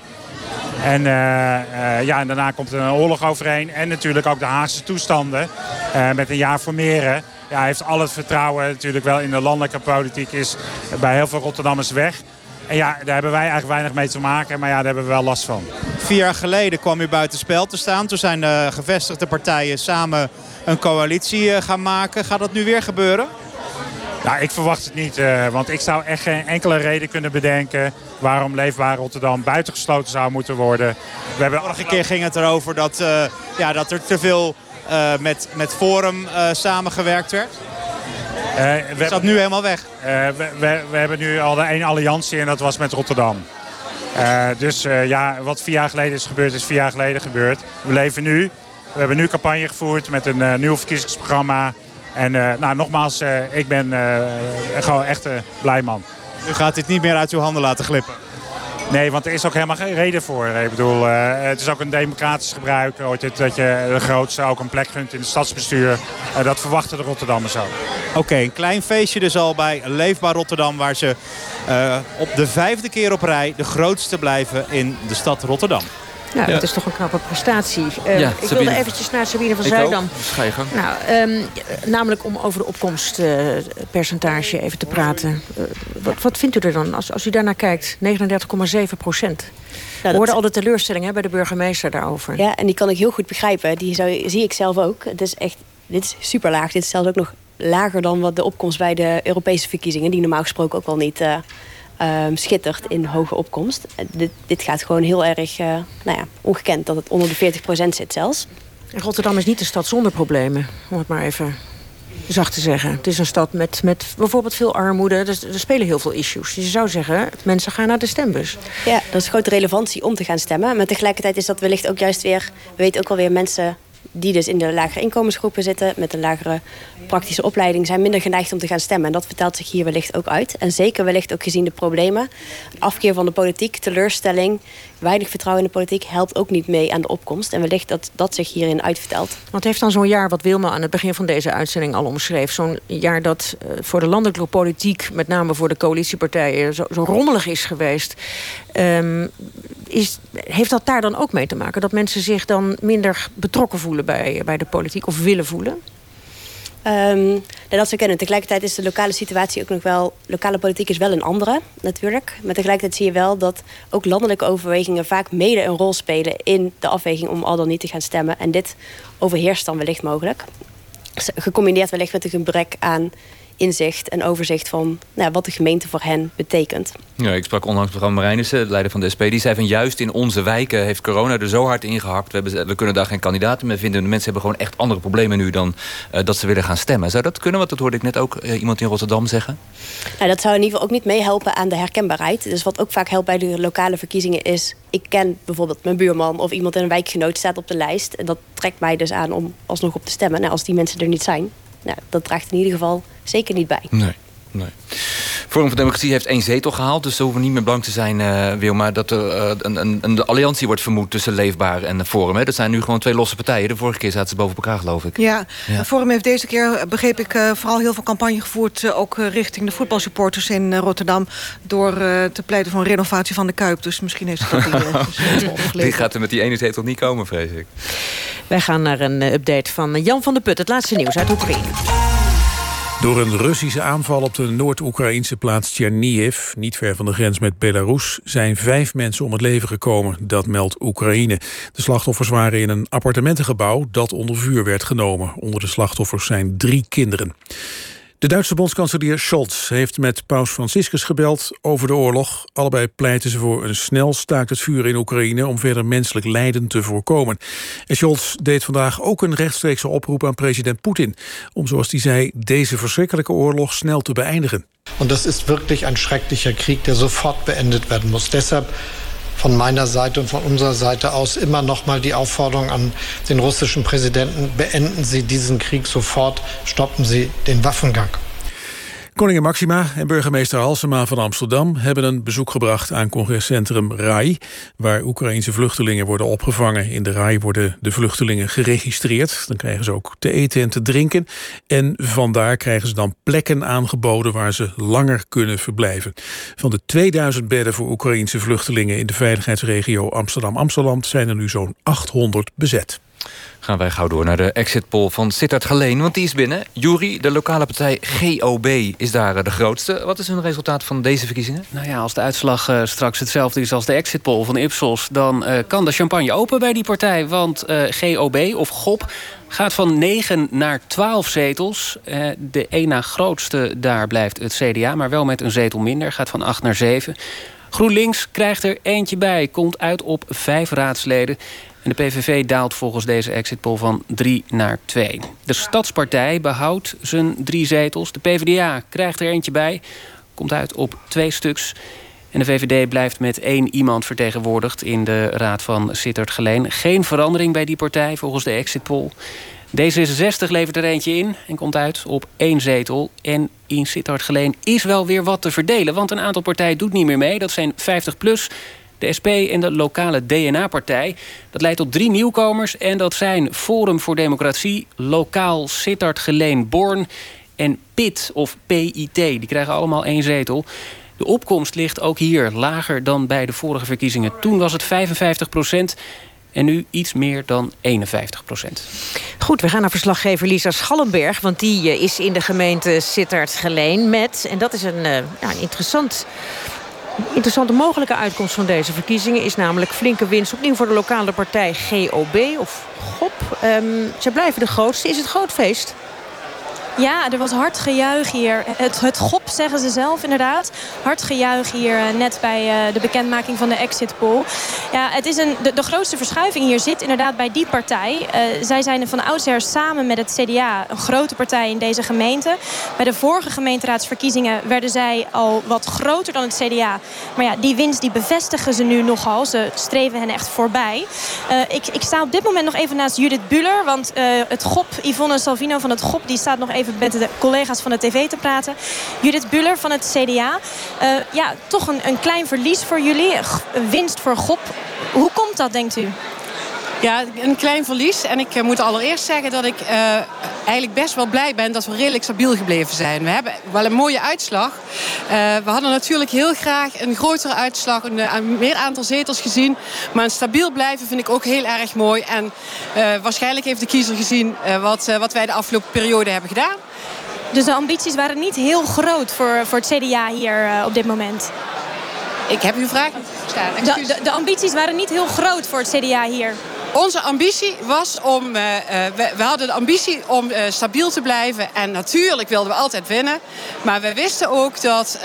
En, uh, uh, ja, en daarna komt er een oorlog overheen. En natuurlijk ook de Haagse toestanden. Uh, met een jaar formeren. Ja, hij heeft al het vertrouwen natuurlijk wel in de landelijke politiek. Is bij heel veel Rotterdammers weg. En ja, daar hebben wij eigenlijk weinig mee te maken. Maar ja, daar hebben we wel last van. Vier jaar geleden kwam u buitenspel te staan. Toen zijn de gevestigde partijen samen een coalitie gaan maken. Gaat dat nu weer gebeuren? Nou, ik verwacht het niet, uh, want ik zou echt geen enkele reden kunnen bedenken... waarom Leefbaar Rotterdam buitengesloten zou moeten worden. We hebben... Vorige keer ging het erover dat, uh, ja, dat er te veel uh, met, met Forum samengewerkt werd. Is dat nu helemaal weg? We, we, we, hebben nu al de één alliantie en dat was met Rotterdam. dus ja, wat vier jaar geleden is gebeurd, is vier jaar geleden gebeurd. We leven nu. We hebben nu campagne gevoerd met een nieuw verkiezingsprogramma... En uh, nou, nogmaals, uh, ik ben uh, gewoon echt een blij man. U gaat dit niet meer uit uw handen laten glippen? Nee, want er is ook helemaal geen reden voor. Ik bedoel, het is ook een democratisch gebruik. Dat je de grootste ook een plek gunt in het stadsbestuur. dat verwachten de Rotterdammers ook. Oké, okay, een klein feestje dus al bij Leefbaar Rotterdam... waar ze op de vijfde keer op rij de grootste blijven in de stad Rotterdam. Ja, dat is toch een knappe prestatie. Uh, ja, ik wilde eventjes naar Sabine van Zuidam. Ga je gang. Nou, um, namelijk om over de opkomstpercentage uh, even te praten. Uh, wat, wat, vindt u er dan als, als u daarnaar kijkt? 39,7 procent. Nou, We hoorden al de teleurstelling hè, bij de burgemeester daarover. Ja, en die kan ik heel goed begrijpen. Die zou, zie ik zelf ook. Het is echt, dit is super laag. Dit is zelfs ook nog lager dan wat de opkomst bij de Europese verkiezingen... die normaal gesproken ook wel niet um, schittert in hoge opkomst. Eh, dit, dit gaat gewoon heel erg uh, nou ja, ongekend dat het onder de 40% zit zelfs. En Rotterdam is niet een stad zonder problemen, om het maar even zacht te zeggen. Het is een stad met, met bijvoorbeeld veel armoede. Dus er spelen heel veel issues. Dus je zou zeggen, mensen gaan naar de stembus. Ja, dat is grote relevantie om te gaan stemmen. Maar tegelijkertijd is dat wellicht ook juist weer... we weten ook alweer mensen die dus in de lagere inkomensgroepen zitten... met een lagere praktische opleiding... zijn minder geneigd om te gaan stemmen. En dat vertelt zich hier wellicht ook uit. En zeker wellicht ook gezien de problemen. Afkeer van de politiek, teleurstelling... weinig vertrouwen in de politiek helpt ook niet mee aan de opkomst. En wellicht dat dat zich hierin uitvertelt. Wat heeft dan zo'n jaar, wat Wilma aan het begin van deze uitzending al omschreef... zo'n jaar dat uh, voor de landelijke politiek... met name voor de coalitiepartijen zo, rommelig is geweest... Um, is, heeft dat daar dan ook mee te maken? Dat mensen zich dan minder betrokken voelen bij, bij de politiek of willen voelen? Um, dat ze kennen. Tegelijkertijd is de lokale situatie ook nog wel... lokale politiek is wel een andere, natuurlijk. Maar tegelijkertijd zie je wel dat ook landelijke overwegingen... vaak mede een rol spelen in de afweging om al dan niet te gaan stemmen. En dit overheerst dan wellicht mogelijk. Gecombineerd wellicht met een gebrek aan inzicht en overzicht van nou, wat de gemeente voor hen betekent. Ja, ik sprak onlangs mevrouw Marijnissen, leider van de SP. Die zei van juist in onze wijken heeft corona er zo hard ingehakt. We, hebben, we kunnen daar geen kandidaten meer vinden. De mensen hebben gewoon echt andere problemen nu dan uh, dat ze willen gaan stemmen. Zou dat kunnen? Want dat hoorde ik net ook uh, iemand in Rotterdam zeggen. Nou, dat zou in ieder geval ook niet meehelpen aan de herkenbaarheid. Dus wat ook vaak helpt bij de lokale verkiezingen is... ik ken bijvoorbeeld mijn buurman of iemand in een wijkgenoot staat op de lijst. En dat trekt mij dus aan om alsnog op te stemmen. Nou, als die mensen er niet zijn, nou, dat draagt in ieder geval zeker niet bij. Nee, nee. Forum voor Democratie heeft één zetel gehaald. Dus ze hoeven niet meer blank te zijn, uh, Wilma. Dat er uh, een, een, een, alliantie wordt vermoed tussen Leefbaar en Forum. Hè. Dat zijn nu gewoon twee losse partijen. De vorige keer zaten ze boven elkaar, geloof ik. Ja, ja. Forum heeft deze keer, begreep ik, uh, vooral heel veel campagne gevoerd... ook richting de voetbalsupporters in Rotterdam... door te pleiten voor een renovatie van de Kuip. Dus misschien heeft het die Die gaat er met die ene zetel niet komen, vrees ik. Wij gaan naar een update van Jan van der Put. Het laatste nieuws uit Oekraïne. Door een Russische aanval op de Noord-Oekraïnse plaats Tchernihiv... niet ver van de grens met Belarus, zijn vijf mensen om het leven gekomen. Dat meldt Oekraïne. De slachtoffers waren in een appartementengebouw dat onder vuur werd genomen. Onder de slachtoffers zijn drie kinderen. De Duitse bondskanselier Scholz heeft met paus Franciscus gebeld over de oorlog. Allebei pleiten ze voor een snel staakt het vuur in Oekraïne... om verder menselijk lijden te voorkomen. En Scholz deed vandaag ook een rechtstreekse oproep aan president Poetin... om, zoals hij zei, deze verschrikkelijke oorlog snel te beëindigen. En dat is wirklich een schrecklicher Krieg, der sofort beendet werden muss. Deshalb von meiner Seite und von unserer Seite aus immer noch mal die Aufforderung an den russischen Präsidenten, beenden Sie diesen Krieg sofort, stoppen Sie den Waffengang. Koningin Maxima en burgemeester Halsema van Amsterdam... hebben een bezoek gebracht aan congrescentrum RAI... waar Oekraïnse vluchtelingen worden opgevangen. In de RAI worden de vluchtelingen geregistreerd. Dan krijgen ze ook te eten en te drinken. En vandaar krijgen ze dan plekken aangeboden... waar ze langer kunnen verblijven. Van de 2000 bedden voor Oekraïnse vluchtelingen... in de veiligheidsregio Amsterdam-Amsterdam... zijn er nu zo'n 800 bezet gaan wij gauw door naar de exit poll van Sittard Geleen. Want die is binnen. Jury, de lokale partij GOB, is daar eh, de grootste. Wat is hun resultaat van deze verkiezingen? Nou ja, als de uitslag uh, straks hetzelfde is als de exit poll van Ipsos... dan uh, kan de champagne open bij die partij. Want uh, GOB, of GOB, gaat van 9 naar 12 zetels. de één na grootste daar blijft het CDA, maar wel met een zetel minder. Gaat van 8 naar 7. GroenLinks krijgt er eentje bij, komt uit op vijf raadsleden. En de PVV daalt volgens deze exit poll van 3 naar 2. De Stadspartij behoudt zijn drie zetels. De PvdA krijgt er eentje bij. Komt uit op twee stuks. En de VVD blijft met één iemand vertegenwoordigd... in de raad van Sittard Geleen. Geen verandering bij die partij volgens de exit poll. D66 levert er eentje in en komt uit op één zetel. En in Sittard Geleen is wel weer wat te verdelen... want een aantal partijen doet niet meer mee. Dat zijn 50PLUS, de SP en de lokale DNA-partij. Dat leidt tot drie nieuwkomers en dat zijn Forum voor Democratie... Lokaal Sittard Geleen Born en PIT of PIT. Die krijgen allemaal één zetel. De opkomst ligt ook hier lager dan bij de vorige verkiezingen. Toen was het 55 procent. En nu iets meer dan 51 procent. Goed, we gaan naar verslaggever Lisa Schallenberg. Want die eh, is in de gemeente Sittard-Geleen met... en dat is een, ja, een interessant interessante mogelijke uitkomst van deze verkiezingen... is namelijk flinke winst opnieuw voor de lokale partij GOB of GOP. Um, ze blijven de grootste. Is het groot feest? Ja, er was hard gejuich hier. Het, het GOP zeggen ze zelf inderdaad. Hard gejuich hier eh, net bij uh, de bekendmaking van de exit poll. Ja, het is een, de, de grootste verschuiving hier zit inderdaad bij die partij. Uh, zij zijn van oudsher samen met het CDA een grote partij in deze gemeente. Bij de vorige gemeenteraadsverkiezingen werden zij al wat groter dan het CDA. Maar ja, die winst die bevestigen ze nu nogal. Ze streven hen echt voorbij. ik, ik sta op dit moment nog even naast Judith Buller. Want het GOP, Yvonne Salvino van het GOP, die staat nog even even met de collega's van de tv te praten. Judith Buller van het CDA. Uh, ja, toch een, een klein verlies voor jullie. Winst voor GOP. Hoe komt dat, denkt u? Ja, een klein verlies. En ik uh, moet allereerst zeggen dat ik uh, eigenlijk best wel blij ben dat we redelijk stabiel gebleven zijn. We hebben wel een mooie uitslag. Uh, we hadden natuurlijk heel graag een grotere uitslag, een, een, meer aantal zetels gezien. Maar een stabiel blijven vind ik ook heel erg mooi. En waarschijnlijk heeft de kiezer gezien wat, wat wij de afgelopen periode hebben gedaan. Dus de ambities waren niet heel groot voor, voor het CDA hier op dit moment? Ik heb uw vraag niet verstaan. De, de, de ambities waren niet heel groot voor het CDA hier? Onze ambitie was om... Uh, we, we, hadden de ambitie om uh, stabiel te blijven. En natuurlijk wilden we altijd winnen. Maar we wisten ook dat...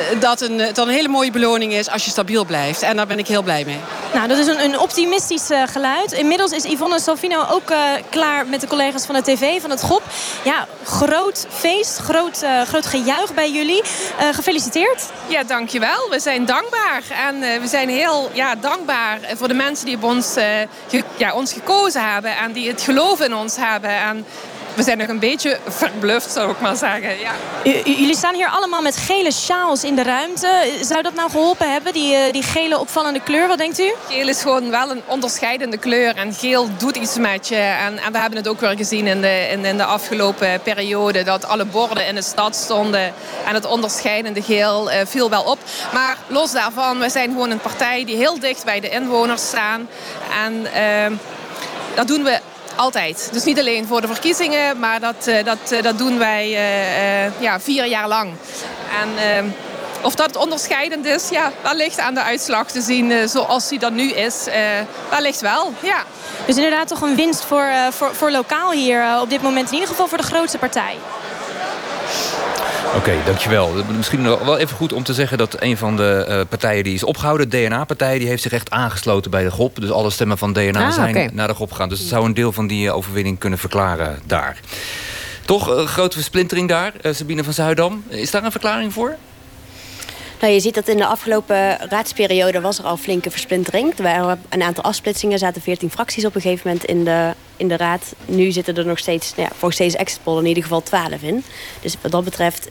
Uh, dat een, dat een hele mooie beloning is als je stabiel blijft. En daar ben ik heel blij mee. Nou, dat is een, een optimistisch uh, geluid. Inmiddels is Yvonne Salvino ook uh, klaar met de collega's van de tv, van het GOP. Ja, groot feest, groot, uh, groot gejuich bij jullie. gefeliciteerd. Ja, dankjewel. We zijn dankbaar. En we zijn heel ja, dankbaar voor de mensen die op ons, ge, ja, ons gekozen hebben. En die het geloof in ons hebben. En we zijn nog een beetje verbluft, zou ik maar zeggen. Ja. jullie staan hier allemaal met gele sjaals in de ruimte. Zou dat nou geholpen hebben, die, eh, die gele opvallende kleur? Wat denkt u? Geel is gewoon wel een onderscheidende kleur. En geel doet iets met je. En, en we hebben het ook weer gezien in de, in, in, de afgelopen periode. Dat alle borden in de stad stonden. En het onderscheidende geel uh, viel wel op. Maar los daarvan, we zijn gewoon een partij die heel dicht bij de inwoners staan. En uh, dat doen we altijd. Dus niet alleen voor de verkiezingen, maar dat, uh, dat, uh, dat doen wij uh, ja, vier jaar lang. En of dat onderscheidend is, ja, wellicht aan de uitslag te zien zoals die dat nu is. wellicht wel, ja. Dus inderdaad toch een winst voor, voor, voor lokaal hier op dit moment. In ieder geval voor de grootste partij. Oké, okay, dankjewel. Misschien wel even goed om te zeggen dat een van de uh, partijen die is opgehouden, de DNA-partij, die heeft zich echt aangesloten bij de GOP. Dus alle stemmen van DNA ah, zijn okay. naar de GOP gegaan. Dus het zou een deel van die uh, overwinning kunnen verklaren daar. Toch een uh, grote versplintering daar, eh, Sabine van Zuidam. Is daar een verklaring voor? Nou, je ziet dat in de afgelopen raadsperiode was er al flinke versplintering. Er waren een aantal afsplitsingen, er zaten 14 fracties op een gegeven moment in de, in de raad. Nu zitten er nog steeds, nou ja, volgens deze exit poll in ieder geval 12 in. Dus wat dat betreft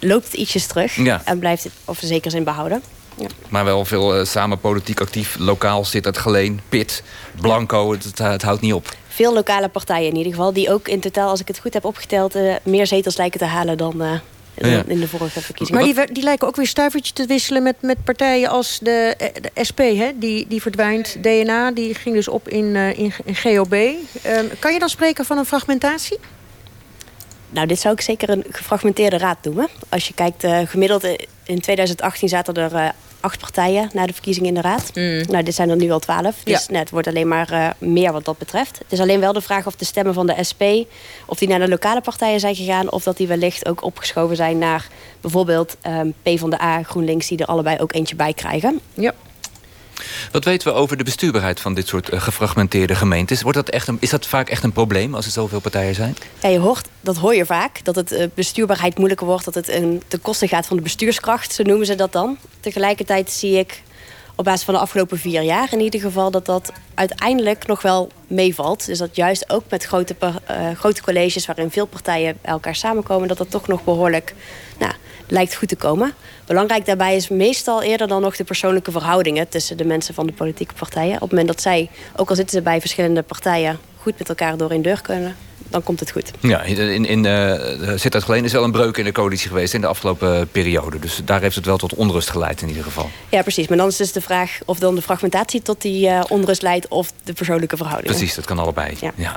loopt het ietsjes terug ja. en blijft het of zeker zin behouden. Ja. Maar wel veel uh, samen politiek actief. Lokaal zit het Geleen, Pit, Blanco, het, het, het, houdt niet op. Veel lokale partijen in ieder geval. Die ook in totaal, als ik het goed heb opgeteld... Uh, meer zetels lijken te halen dan... Uh, ja. in de vorige verkiezingen. Maar die, die, lijken ook weer stuivertje te wisselen met, met partijen als de, de SP. Hè? Die, die verdwijnt. DNA die ging dus op in, uh, in, in GOB. Um, kan je dan spreken van een fragmentatie? Nou, dit zou ik zeker een gefragmenteerde raad noemen. Als je kijkt, uh, gemiddeld in 2018 zaten er uh, acht partijen na de verkiezingen in de raad. Mm. Nou, dit zijn er nu al twaalf. Dus ja. nou, het wordt alleen maar uh, meer wat dat betreft. Het is alleen wel de vraag of de stemmen van de SP... of die naar de lokale partijen zijn gegaan... of dat die wellicht ook opgeschoven zijn naar bijvoorbeeld um, PvdA, GroenLinks... die er allebei ook eentje bij krijgen. Ja. Wat weten we over de bestuurbaarheid van dit soort uh, gefragmenteerde gemeentes? Wordt dat echt een, is dat vaak echt een probleem als er zoveel partijen zijn? Ja, je hoort, dat hoor je vaak. Dat het uh, bestuurbaarheid moeilijker wordt. Dat het ten koste gaat van de bestuurskracht. Zo noemen ze dat dan. Tegelijkertijd zie ik op basis van de afgelopen vier jaar in ieder geval... dat dat uiteindelijk nog wel meevalt. Dus dat juist ook met grote, uh, grote colleges... waarin veel partijen bij elkaar samenkomen... dat dat toch nog behoorlijk nou, lijkt goed te komen. Belangrijk daarbij is meestal eerder dan nog de persoonlijke verhoudingen... tussen de mensen van de politieke partijen. Op het moment dat zij, ook al zitten ze bij verschillende partijen... goed met elkaar door in deur kunnen dan komt het goed. Ja, in, in uh, Zit uit Geleen is wel een breuk in de coalitie geweest in de afgelopen periode. Dus daar heeft het wel tot onrust geleid in ieder geval. Ja, precies. Maar dan is dus de vraag of dan de fragmentatie tot die uh, onrust leidt of de persoonlijke verhouding. Precies, dat kan allebei. ja. ja.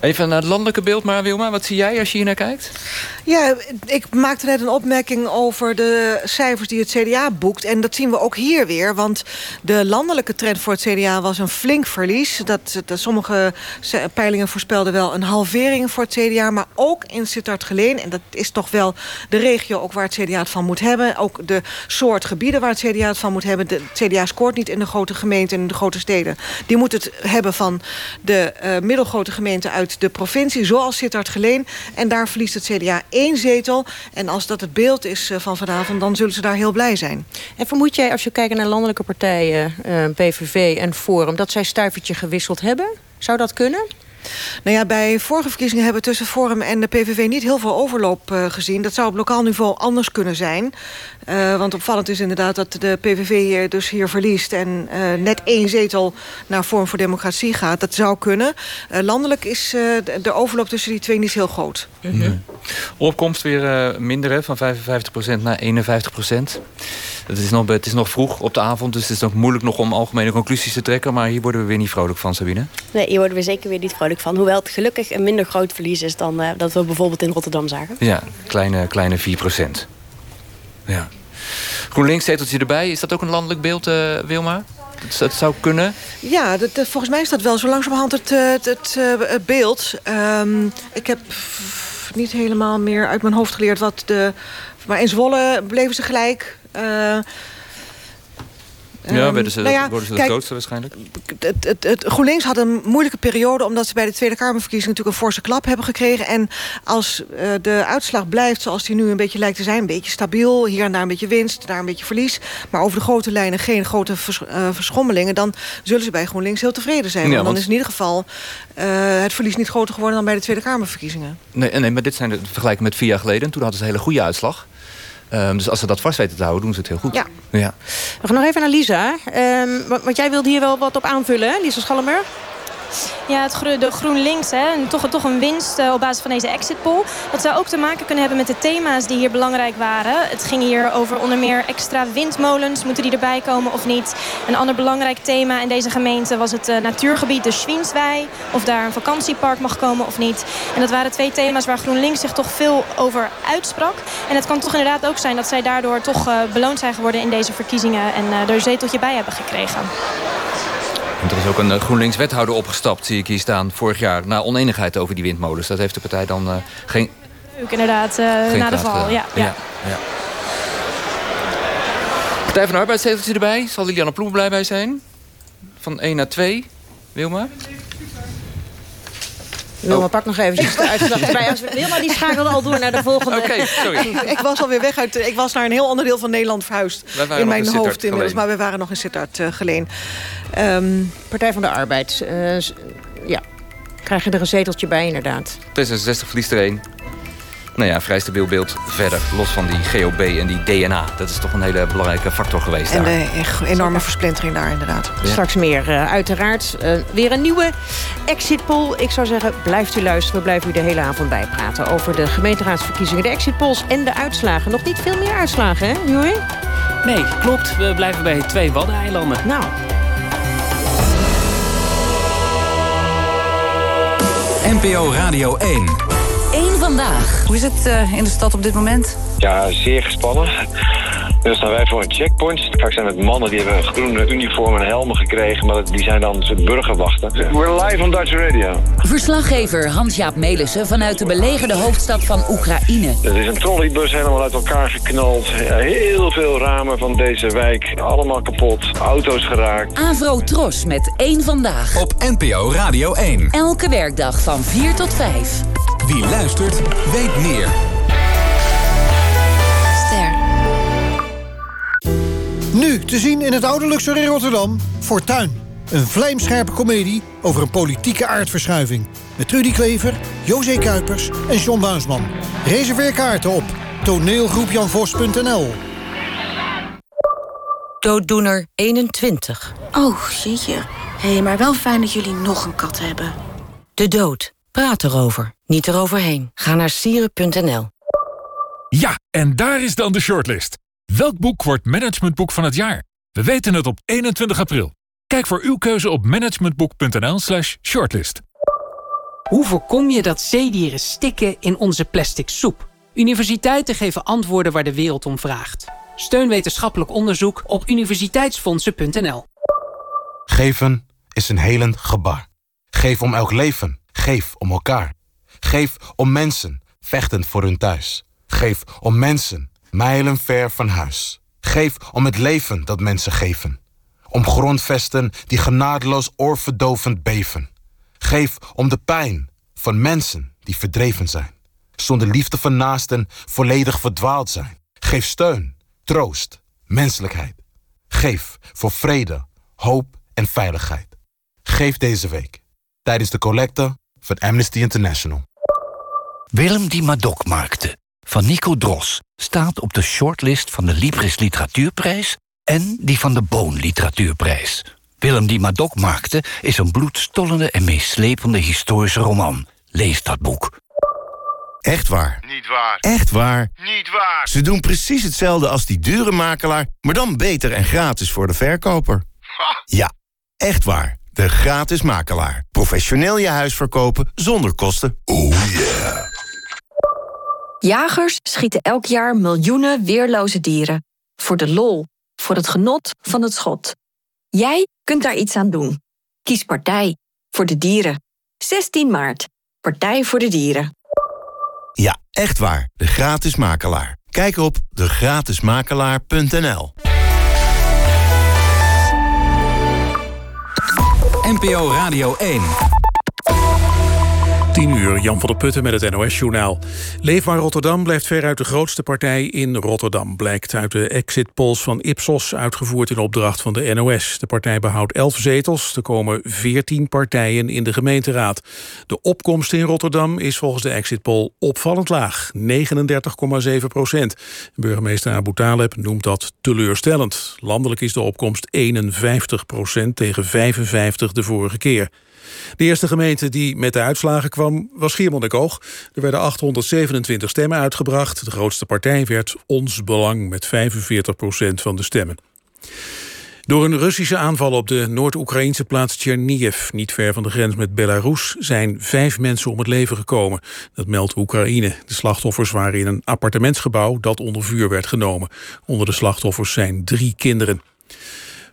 Even naar het landelijke beeld maar, Wilma. Wat zie jij als je hier naar kijkt? Ja, ik maakte net een opmerking over de cijfers die het CDA boekt. En dat zien we ook hier weer. Want de landelijke trend voor het CDA was een flink verlies. Dat, dat sommige peilingen voorspelden wel een halvering voor het CDA. Maar ook in Sittard-Geleen. En dat is toch wel de regio ook waar het CDA het van moet hebben. Ook de soort gebieden waar het CDA het van moet hebben. De, het CDA scoort niet in de grote gemeenten en de grote steden. Die moet het hebben van de uh, middelgrote gemeenten uit de provincie, zoals Sittard Geleen. En daar verliest het CDA één zetel. En als dat het beeld is eh, van vanavond, dan zullen ze daar heel blij zijn. En vermoed jij, als je kijkt naar landelijke partijen, eh, PVV en Forum... dat zij stuivertje gewisseld hebben? Zou dat kunnen? Nou ja, bij vorige verkiezingen hebben we tussen Forum en de PVV niet heel veel overloop uh, gezien. Dat zou op lokaal niveau anders kunnen zijn. Uh, want opvallend is inderdaad dat de PVV dus hier verliest... en uh, net één zetel naar Forum voor Democratie gaat. Dat zou kunnen. landelijk is de overloop tussen die twee niet heel groot. -hmm. Opkomst weer minder, hè, van 55% naar 51%. Het is, nog, het is nog vroeg op de avond, dus het is nog moeilijk nog om algemene conclusies te trekken. Maar hier worden we weer niet vrolijk van, Sabine. Nee, hier worden we zeker weer niet vrolijk van. Hoewel het gelukkig een minder groot verlies is dan uh, dat we bijvoorbeeld in Rotterdam zagen. Ja, kleine, kleine 4 procent. Ja. GroenLinks zeteltje erbij. Is dat ook een landelijk beeld, uh, Wilma? Dat, dat, zou kunnen? Ja, dat, volgens mij is dat wel zo langzamerhand het, het, het, het beeld. Um, ik heb niet helemaal meer uit mijn hoofd geleerd wat de... Maar in Zwolle bleven ze gelijk. Ja, ehm, werden ze, nou ja, worden ze de grootste waarschijnlijk? Het, het, het, GroenLinks had een moeilijke periode... omdat ze bij de Tweede Kamerverkiezingen natuurlijk een forse klap hebben gekregen. En als uh, de uitslag blijft zoals die nu een beetje lijkt te zijn... een beetje stabiel, hier en daar een beetje winst, daar een beetje verlies... maar over de grote lijnen geen grote vers, uh, verschommelingen... dan zullen ze bij GroenLinks heel tevreden zijn. Ja, want dan is in ieder geval uh, het verlies niet groter geworden... dan bij de Tweede Kamerverkiezingen. Nee, nee maar dit zijn de vergelijken met vier jaar geleden. Toen hadden ze een hele goede uitslag... Um, dus als ze dat vast weten te houden, doen ze het heel goed. Ja. ja. We gaan nog even naar Lisa. Um, want jij wilde hier wel wat op aanvullen, hè? Lisa Schallenberg? Ja, het de GroenLinks, hè, toch, toch een winst uh, op basis van deze exit poll. Dat zou ook te maken kunnen hebben met de thema's die hier belangrijk waren. Het ging hier over onder meer extra windmolens. Moeten die erbij komen of niet? Een ander belangrijk thema in deze gemeente was het uh, natuurgebied de Schwienswei. Of daar een vakantiepark mag komen of niet. En dat waren twee thema's waar GroenLinks zich toch veel over uitsprak. En het kan toch inderdaad ook zijn dat zij daardoor toch uh, beloond zijn geworden in deze verkiezingen. En er een zeteltje bij hebben gekregen. En er is ook een eh, GroenLinks-wethouder opgestapt, zie ik hier staan, vorig jaar. Na oneenigheid over die windmolens. Dat heeft de partij dan uh, geen... Ook inderdaad, uh, na de val, ja. ja. ja, Partij van de Arbeid erbij. Zal Lilianne Ploem blij bij zijn? Van 1 naar 2. Wilma? Wilma, oh. pak nog eventjes de uitslag erbij. Wilma die schakelde al door naar de volgende. Oké, sorry. ik was alweer weg uit... Ik was naar een heel ander deel van Nederland verhuisd. In mijn hoofd inmiddels. Maar we waren nog in Sittard uh, geleen. Um, Partij van de Arbeid. Uh, ja, krijg je er een zeteltje bij inderdaad. T66 verliest er één nou ja, vrij stabiel beeld verder. Los van die GOB en die DNA. Dat is toch een hele belangrijke factor geweest En daar. de enorme versplintering daar inderdaad. Straks meer uh, uiteraard. Uh, weer een nieuwe exit poll. Ik zou zeggen, blijft u luisteren. Blijft u de hele avond bijpraten over de gemeenteraadsverkiezingen. De exit polls en de uitslagen. Nog niet veel meer uitslagen, hè, Joey? Nee, klopt. We blijven bij twee Waddeneilanden. Nou... NPO Radio 1 vandaag. Hoe is het uh, in de stad op dit moment? Ja, zeer gespannen. Nu staan wij voor een checkpoint. Vaak zijn het mannen die hebben een groene uniform en helmen gekregen... maar die zijn dan soort burgerwachten. We're live on Dutch Radio. Verslaggever Hans-Jaap Melissen vanuit de belegerde hoofdstad van Oekraïne. Er is een trolleybus helemaal uit elkaar geknald. Heel veel ramen van deze wijk, allemaal kapot. Auto's geraakt. Avro Tros met één Vandaag. Op NPO Radio 1. Elke werkdag van 4 tot 5. Wie luistert, weet meer. Ster. Nu te zien in het Oude Luxor in Rotterdam. Fortuin. Een vlijmscherpe komedie over een politieke aardverschuiving. Met Trudy Klever, José Kuipers en John Buisman. Reserveer kaarten op toneelgroepjanvos.nl Dooddoener 21. Oh, jeetje. Hé, hey, maar wel fijn dat jullie nog een kat hebben. De dood Praat erover, niet eroverheen. Ga naar sieren.nl. Ja, en daar is dan de shortlist. Welk boek wordt managementboek van het jaar? We weten het op 21 april. Kijk voor uw keuze op managementboek.nl slash shortlist. Hoe voorkom je dat zeedieren stikken in onze plastic soep? Universiteiten geven antwoorden waar de wereld om vraagt. Steun wetenschappelijk onderzoek op universiteitsfondsen.nl. Geven is een helend gebaar. Geef om elk leven. Geef om elkaar. Geef om mensen, vechtend voor hun thuis. Geef om mensen, mijlen ver van huis. Geef om het leven dat mensen geven. Om grondvesten die genadeloos oorverdovend beven. Geef om de pijn van mensen die verdreven zijn. Zonder liefde van naasten volledig verdwaald zijn. Geef steun, troost, menselijkheid. Geef voor vrede, hoop en veiligheid. Geef deze week tijdens de collecte van Amnesty International. Willem die Madok van Nico Dros staat op de shortlist van de Libris Literatuurprijs en die van de Boon Literatuurprijs. Willem die Madok maakte is een bloedstollende en meeslepende historische roman. Lees dat boek. Echt waar. Niet waar. Echt waar. Niet waar. Ze doen precies hetzelfde als die dure makelaar, maar dan beter en gratis voor de verkoper. Ja, echt waar. De gratis makelaar. Professioneel je huis verkopen zonder kosten. Oh yeah. Jagers schieten elk jaar miljoenen weerloze dieren. Voor de lol, voor het genot van het schot. Jij kunt daar iets aan doen. Kies partij voor de dieren. 16 maart. Partij voor de dieren. Ja, echt waar. De gratis makelaar. Kijk op degratismakelaar.nl. NPO Radio 1. 10 uur, Jan van der Putten met het NOS-journaal. Leefbaar Rotterdam blijft veruit de grootste partij in Rotterdam... blijkt uit de exit polls van Ipsos, uitgevoerd in opdracht van de NOS. De partij behoudt 11 zetels, er komen 14 partijen in de gemeenteraad. De opkomst in Rotterdam is volgens de exit poll opvallend laag, 39,7 procent. Burgemeester Abu Taleb noemt dat teleurstellend. Landelijk is de opkomst 51 procent tegen 55 de vorige keer. De eerste gemeente die met de uitslagen kwam was Schiermonnikoog. Er werden 827 stemmen uitgebracht. De grootste partij werd Ons Belang met 45 procent van de stemmen. Door een Russische aanval op de Noord-Oekraïnse plaats Tcherniv... niet ver van de grens met Belarus, zijn vijf mensen om het leven gekomen. Dat meldt Oekraïne. De slachtoffers waren in een appartementsgebouw dat onder vuur werd genomen. Onder de slachtoffers zijn drie kinderen.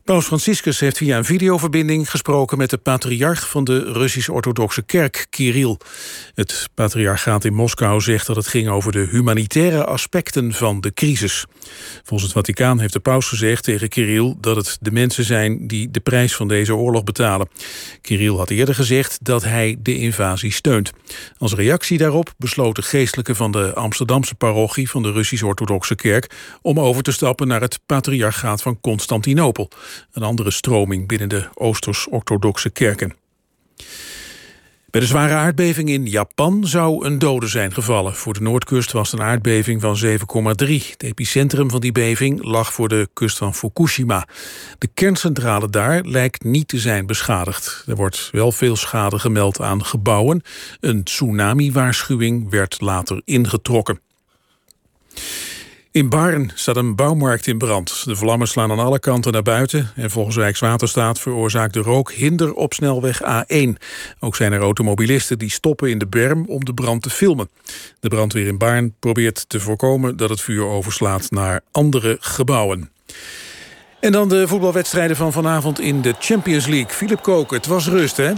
Paus Franciscus heeft via een videoverbinding gesproken met de patriarch van de Russisch-Orthodoxe Kerk, Kirill. Het patriarchaat in Moskou zegt dat het ging over de humanitaire aspecten van de crisis. Volgens het Vaticaan heeft de paus gezegd tegen Kirill dat het de mensen zijn die de prijs van deze oorlog betalen. Kirill had eerder gezegd dat hij de invasie steunt. Als reactie daarop besloot de geestelijke van de Amsterdamse parochie van de Russisch-Orthodoxe Kerk om over te stappen naar het patriarchaat van Constantinopel een andere stroming binnen de Oosters-orthodoxe kerken. Bij de zware aardbeving in Japan zou een dode zijn gevallen. Voor de noordkust was een aardbeving van 7,3. Het epicentrum van die beving lag voor de kust van Fukushima. De kerncentrale daar lijkt niet te zijn beschadigd. Er wordt wel veel schade gemeld aan gebouwen. Een tsunami-waarschuwing werd later ingetrokken. In Baarn staat een bouwmarkt in brand. De vlammen slaan aan alle kanten naar buiten... en volgens Rijkswaterstaat veroorzaakt de rook hinder op snelweg A1. Ook zijn er automobilisten die stoppen in de berm om de brand te filmen. De brandweer in Baarn probeert te voorkomen dat het vuur overslaat naar andere gebouwen. En dan de voetbalwedstrijden van vanavond in de Champions League. Philip Koken, het was rust, hè?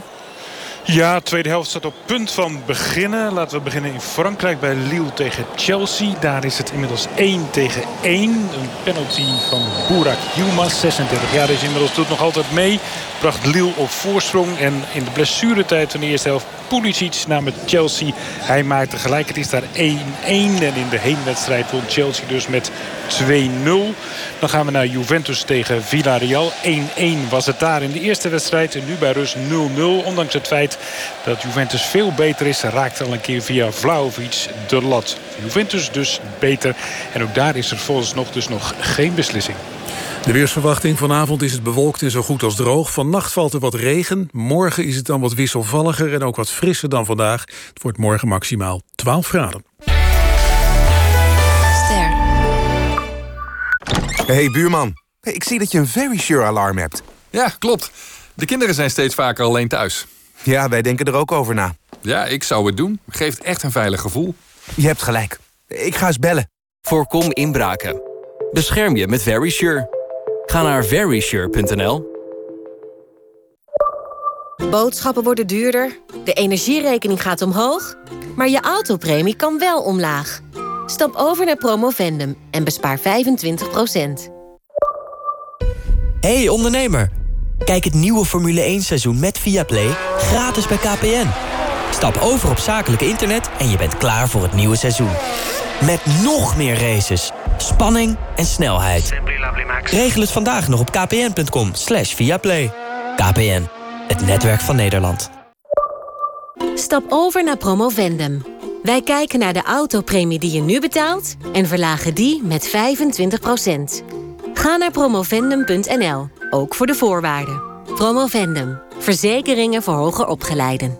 Ja, tweede helft staat op punt van beginnen. Laten we beginnen in Frankrijk bij Lille tegen Chelsea. Daar is het inmiddels 1 tegen 1. Een penalty van Burak Yilmaz, 36 jaar is inmiddels, doet nog altijd mee. Bracht Lille op voorsprong. En in de blessuretijd van de eerste helft Pulisic namens Chelsea. Hij maakte gelijk. Het is daar 1-1. En in de heenwedstrijd won Chelsea dus met 2-0. Dan gaan we naar Juventus tegen Villarreal. 1-1 was het daar in de eerste wedstrijd. En nu bij rust 0-0. Ondanks het feit dat Juventus veel beter is. Raakt al een keer via Vlaovic de lat. Juventus dus beter. En ook daar is er volgens nog dus nog geen beslissing. De weersverwachting vanavond is het bewolkt en zo goed als droog. Vannacht valt er wat regen. Morgen is het dan wat wisselvalliger en ook wat frisser dan vandaag. Het wordt morgen maximaal 12 graden. Ster. Hey buurman, ik zie dat je een Very Sure alarm hebt. Ja, klopt. De kinderen zijn steeds vaker alleen thuis. Ja, wij denken er ook over na. Ja, ik zou het doen. Geeft echt een veilig gevoel. Je hebt gelijk. Ik ga eens bellen. Voorkom inbraken. Bescherm je met Very Sure. Ga naar verysure.nl. Boodschappen worden duurder, de energierekening gaat omhoog... maar je autopremie kan wel omlaag. Stap over naar Promovendum en bespaar 25% Hey ondernemer, kijk het nieuwe Formule 1-seizoen met Viaplay gratis bij KPN. Stap over op zakelijk internet en je bent klaar voor het nieuwe seizoen. Met nog meer races, spanning en snelheid. Regel het vandaag nog op kpn.com slash viaplay. KPN, het netwerk van Nederland. Stap over naar Promovendum. Wij kijken naar de autopremie die je nu betaalt... en verlagen die met 25% Ga naar promovendum.nl, ook voor de voorwaarden. Promovendum, verzekeringen voor hoger opgeleiden.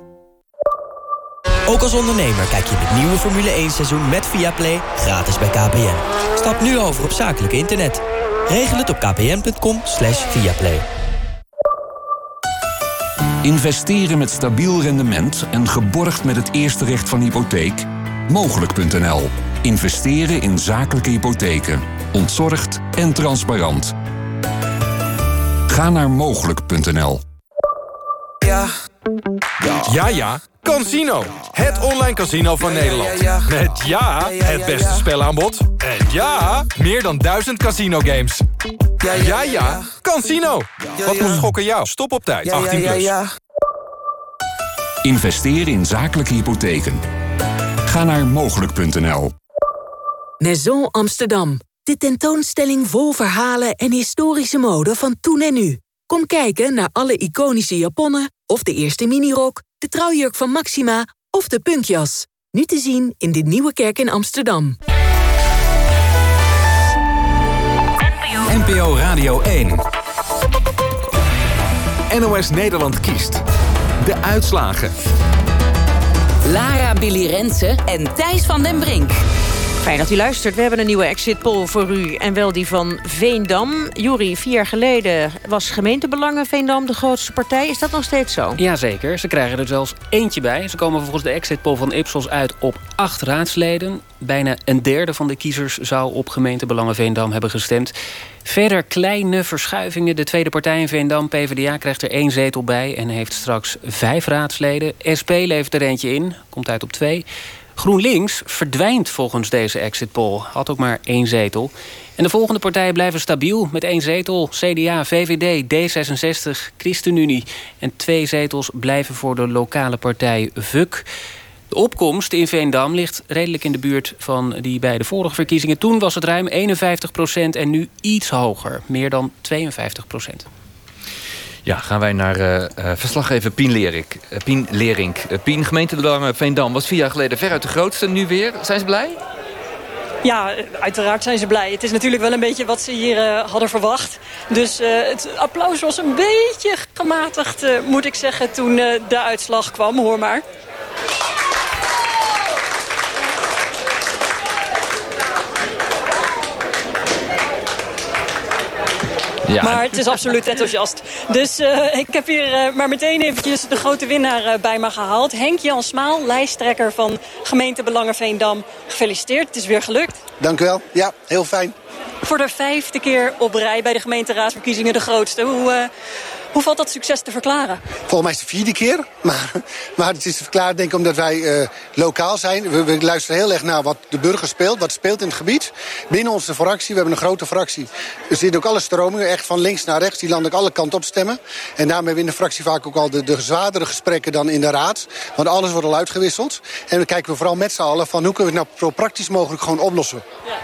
Ook als ondernemer kijk je het nieuwe Formule 1-seizoen met Viaplay gratis bij KPN. Stap nu over op zakelijk internet. Regel het op kpn.com slash viaplay. Investeren met stabiel rendement en geborgd met het eerste recht van hypotheek? Mogelijk.nl. Investeren in zakelijke hypotheken. Ontzorgd en transparant. Ga naar mogelijk.nl. Ja. Ja, ja. Casino. Het online casino van Nederland. Met ja, het beste spelaanbod. En ja, meer dan duizend casino games. Ja, ja. Casino. Wat moet schokken jou? Stop op tijd. 18 plus. Investeren in zakelijke hypotheken. Ga naar mogelijk.nl. Maison Amsterdam. De tentoonstelling vol verhalen en historische mode van toen en nu. Kom kijken naar alle iconische japonnen of de eerste minirok, de trouwjurk van Maxima of de punkjas. Nu te zien in de Nieuwe Kerk in Amsterdam. NPO Radio 1. NOS Nederland kiest. De uitslagen. Lara Billy Rensen en Thijs van den Brink. Fijn dat u luistert. We hebben een nieuwe exit poll voor u. En wel die van Veendam. Jury, vier jaar geleden was gemeentebelangen Veendam de grootste partij. Is dat nog steeds zo? Jazeker. Ze krijgen er zelfs eentje bij. Ze komen volgens de exit poll van Ipsos uit op acht raadsleden. Bijna een derde van de kiezers zou op gemeentebelangen Veendam hebben gestemd. Verder kleine verschuivingen. De tweede partij in Veendam, PvdA, krijgt er één zetel bij... en heeft straks vijf raadsleden. SP levert er eentje in, komt uit op twee... GroenLinks verdwijnt volgens deze exit poll. Had ook maar één zetel. En de volgende partijen blijven stabiel met één zetel. CDA, VVD, D66, ChristenUnie. En twee zetels blijven voor de lokale partij VUK. De opkomst in Veendam ligt redelijk in de buurt van die bij de vorige verkiezingen. Toen was het ruim 51 procent en nu iets hoger. Meer dan 52 procent. Ja, gaan wij naar uh, uh, verslaggever Pien Lerik. Uh, Pien Lerink. Pien, gemeentebelangen Veendam was vier jaar geleden veruit de grootste. Nu weer. Zijn ze blij? Ja, uiteraard zijn ze blij. Het is natuurlijk wel een beetje wat ze hier hadden verwacht. Dus het applaus was een beetje gematigd, moet ik zeggen, toen de uitslag kwam. Hoor maar. Ja. Maar het is absoluut enthousiast. Dus uh, ik heb hier uh, maar meteen eventjes de grote winnaar uh, bij me gehaald. Henk-Jan Smaal, lijsttrekker van gemeente Belangen Veendam. Gefeliciteerd, het is weer gelukt. Dank u wel. Ja, heel fijn. Voor de vijfde keer op rij bij de gemeenteraadsverkiezingen de grootste. Hoe, hoe valt dat succes te verklaren? Volgens mij is het de vierde keer. Maar, maar het is te verklaren denk ik omdat wij uh, lokaal zijn. We, we, luisteren heel erg naar wat de burger speelt. Wat speelt in het gebied. Binnen onze fractie, we hebben een grote fractie. Er zitten ook alle stromingen, echt van links naar rechts. Die landen ook alle kanten op stemmen. En daarmee hebben we in de fractie vaak ook al de, de zwaardere gesprekken dan in de raad. Want alles wordt al uitgewisseld. En dan kijken we vooral met z'n allen van hoe kunnen we het nou zo praktisch mogelijk gewoon oplossen. Ja,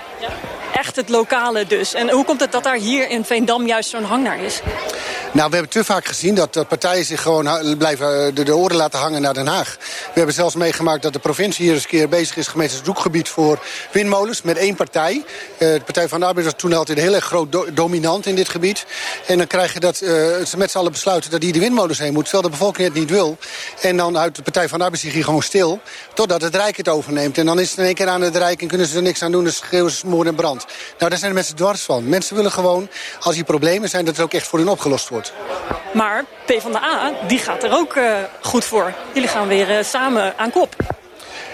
Echt het lokale dus. En hoe komt het dat daar hier in Veendam juist zo'n hang naar is? Nou, we hebben te vaak gezien dat partijen zich gewoon blijven de, de oren laten hangen naar Den Haag. We hebben zelfs meegemaakt dat de provincie hier eens een keer bezig is... gemeente zoekgebied voor windmolens met één partij. de Partij van de Arbeid was toen altijd heel erg groot dominant in dit gebied. En dan krijg je dat ze met z'n allen besluiten dat die de windmolens heen moet... terwijl de bevolking het niet wil. En dan uit de Partij van de Arbeid zich hier gewoon stil... totdat het Rijk het overneemt. En dan is het in één keer aan het Rijk en kunnen ze er niks aan doen... dus moord en brand. Nou, daar zijn de mensen dwars van. Mensen willen gewoon, als hier problemen zijn... dat het ook echt voor hun opgelost wordt. Maar PvdA, die gaat er ook uh, goed voor. Jullie gaan weer uh, samen aan kop.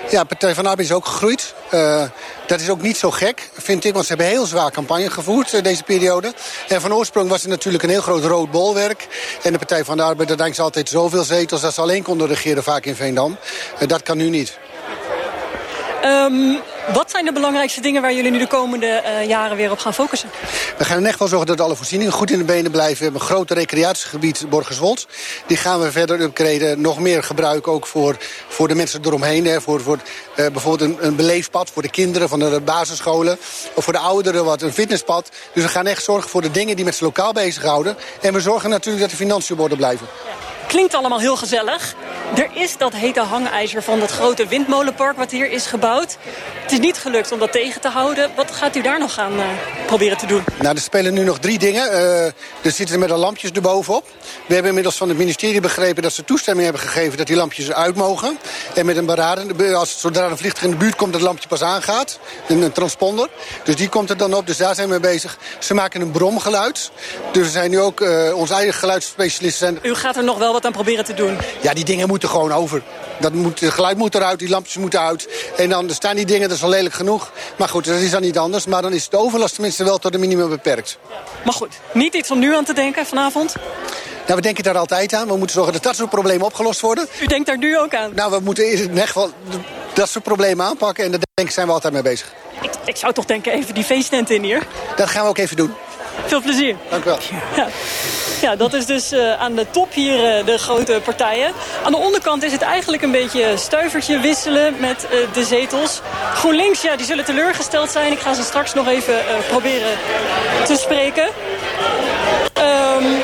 Ja, Partij van de Arbeid is ook gegroeid. Uh, dat is ook niet zo gek, vind ik, want ze hebben heel zwaar campagne gevoerd uh, deze periode. En van oorsprong was het natuurlijk een heel groot rood bolwerk. En de Partij van de Arbeid, daar denkt ze altijd zoveel zetels... dat ze alleen konden regeren vaak in Veendam. Uh, dat kan nu niet. Um, wat zijn de belangrijkste dingen waar jullie nu de komende uh, jaren weer op gaan focussen? We gaan in echt wel zorgen dat alle voorzieningen goed in de benen blijven. We hebben een groot recreatiegebied Borgerswold. Die gaan we verder upgraden. Nog meer gebruiken ook voor, voor de mensen eromheen. Hè. Voor, voor uh, bijvoorbeeld een, een beleefpad voor de kinderen van de basisscholen. Of voor de ouderen wat een fitnesspad. Dus we gaan echt zorgen voor de dingen die mensen lokaal bezighouden. En we zorgen natuurlijk dat de financiën op orde blijven. Ja. Klinkt allemaal heel gezellig. Er is dat hete hangijzer van dat grote windmolenpark wat hier is gebouwd. Het is niet gelukt om dat tegen te houden. Wat gaat u daar nog gaan uh, proberen te doen? Nou, er spelen nu nog drie dingen. Uh, er zitten met de lampjes erbovenop. We hebben inmiddels van het ministerie begrepen dat ze toestemming hebben gegeven dat die lampjes eruit mogen. En met een beraden, als zodra een vliegtuig in de buurt komt, dat lampje pas aangaat. Een, een, transponder. Dus die komt er dan op, dus daar zijn we mee bezig. Ze maken een bromgeluid. Dus we zijn nu ook uh, onze eigen geluidsspecialisten. Zijn... U gaat er nog wel wat aan proberen te doen? Ja, die dingen moeten gewoon over. Dat moet, het geluid moet eruit, die lampjes moeten uit. En dan staan die dingen, dat is al lelijk genoeg. Maar goed, dat is dan niet anders. Maar dan is de overlast tenminste wel tot een minimum beperkt. Maar goed, niet iets om nu aan te denken vanavond? Nou, we denken daar altijd aan. We moeten zorgen dat dat soort problemen opgelost worden. U denkt daar nu ook aan? Nou, we moeten in echt wel dat soort problemen aanpakken. En daar denk, zijn we altijd mee bezig. Ik, ik zou toch denken even die feesttent in hier? Dat gaan we ook even doen. Veel plezier. Dank u wel. Ja. Ja, dat is dus uh, aan de top hier uh, de grote partijen. Aan de onderkant is het eigenlijk een beetje stuivertje wisselen met uh, de zetels. GroenLinks, ja, die zullen teleurgesteld zijn. Ik ga ze straks nog even proberen te spreken. Um,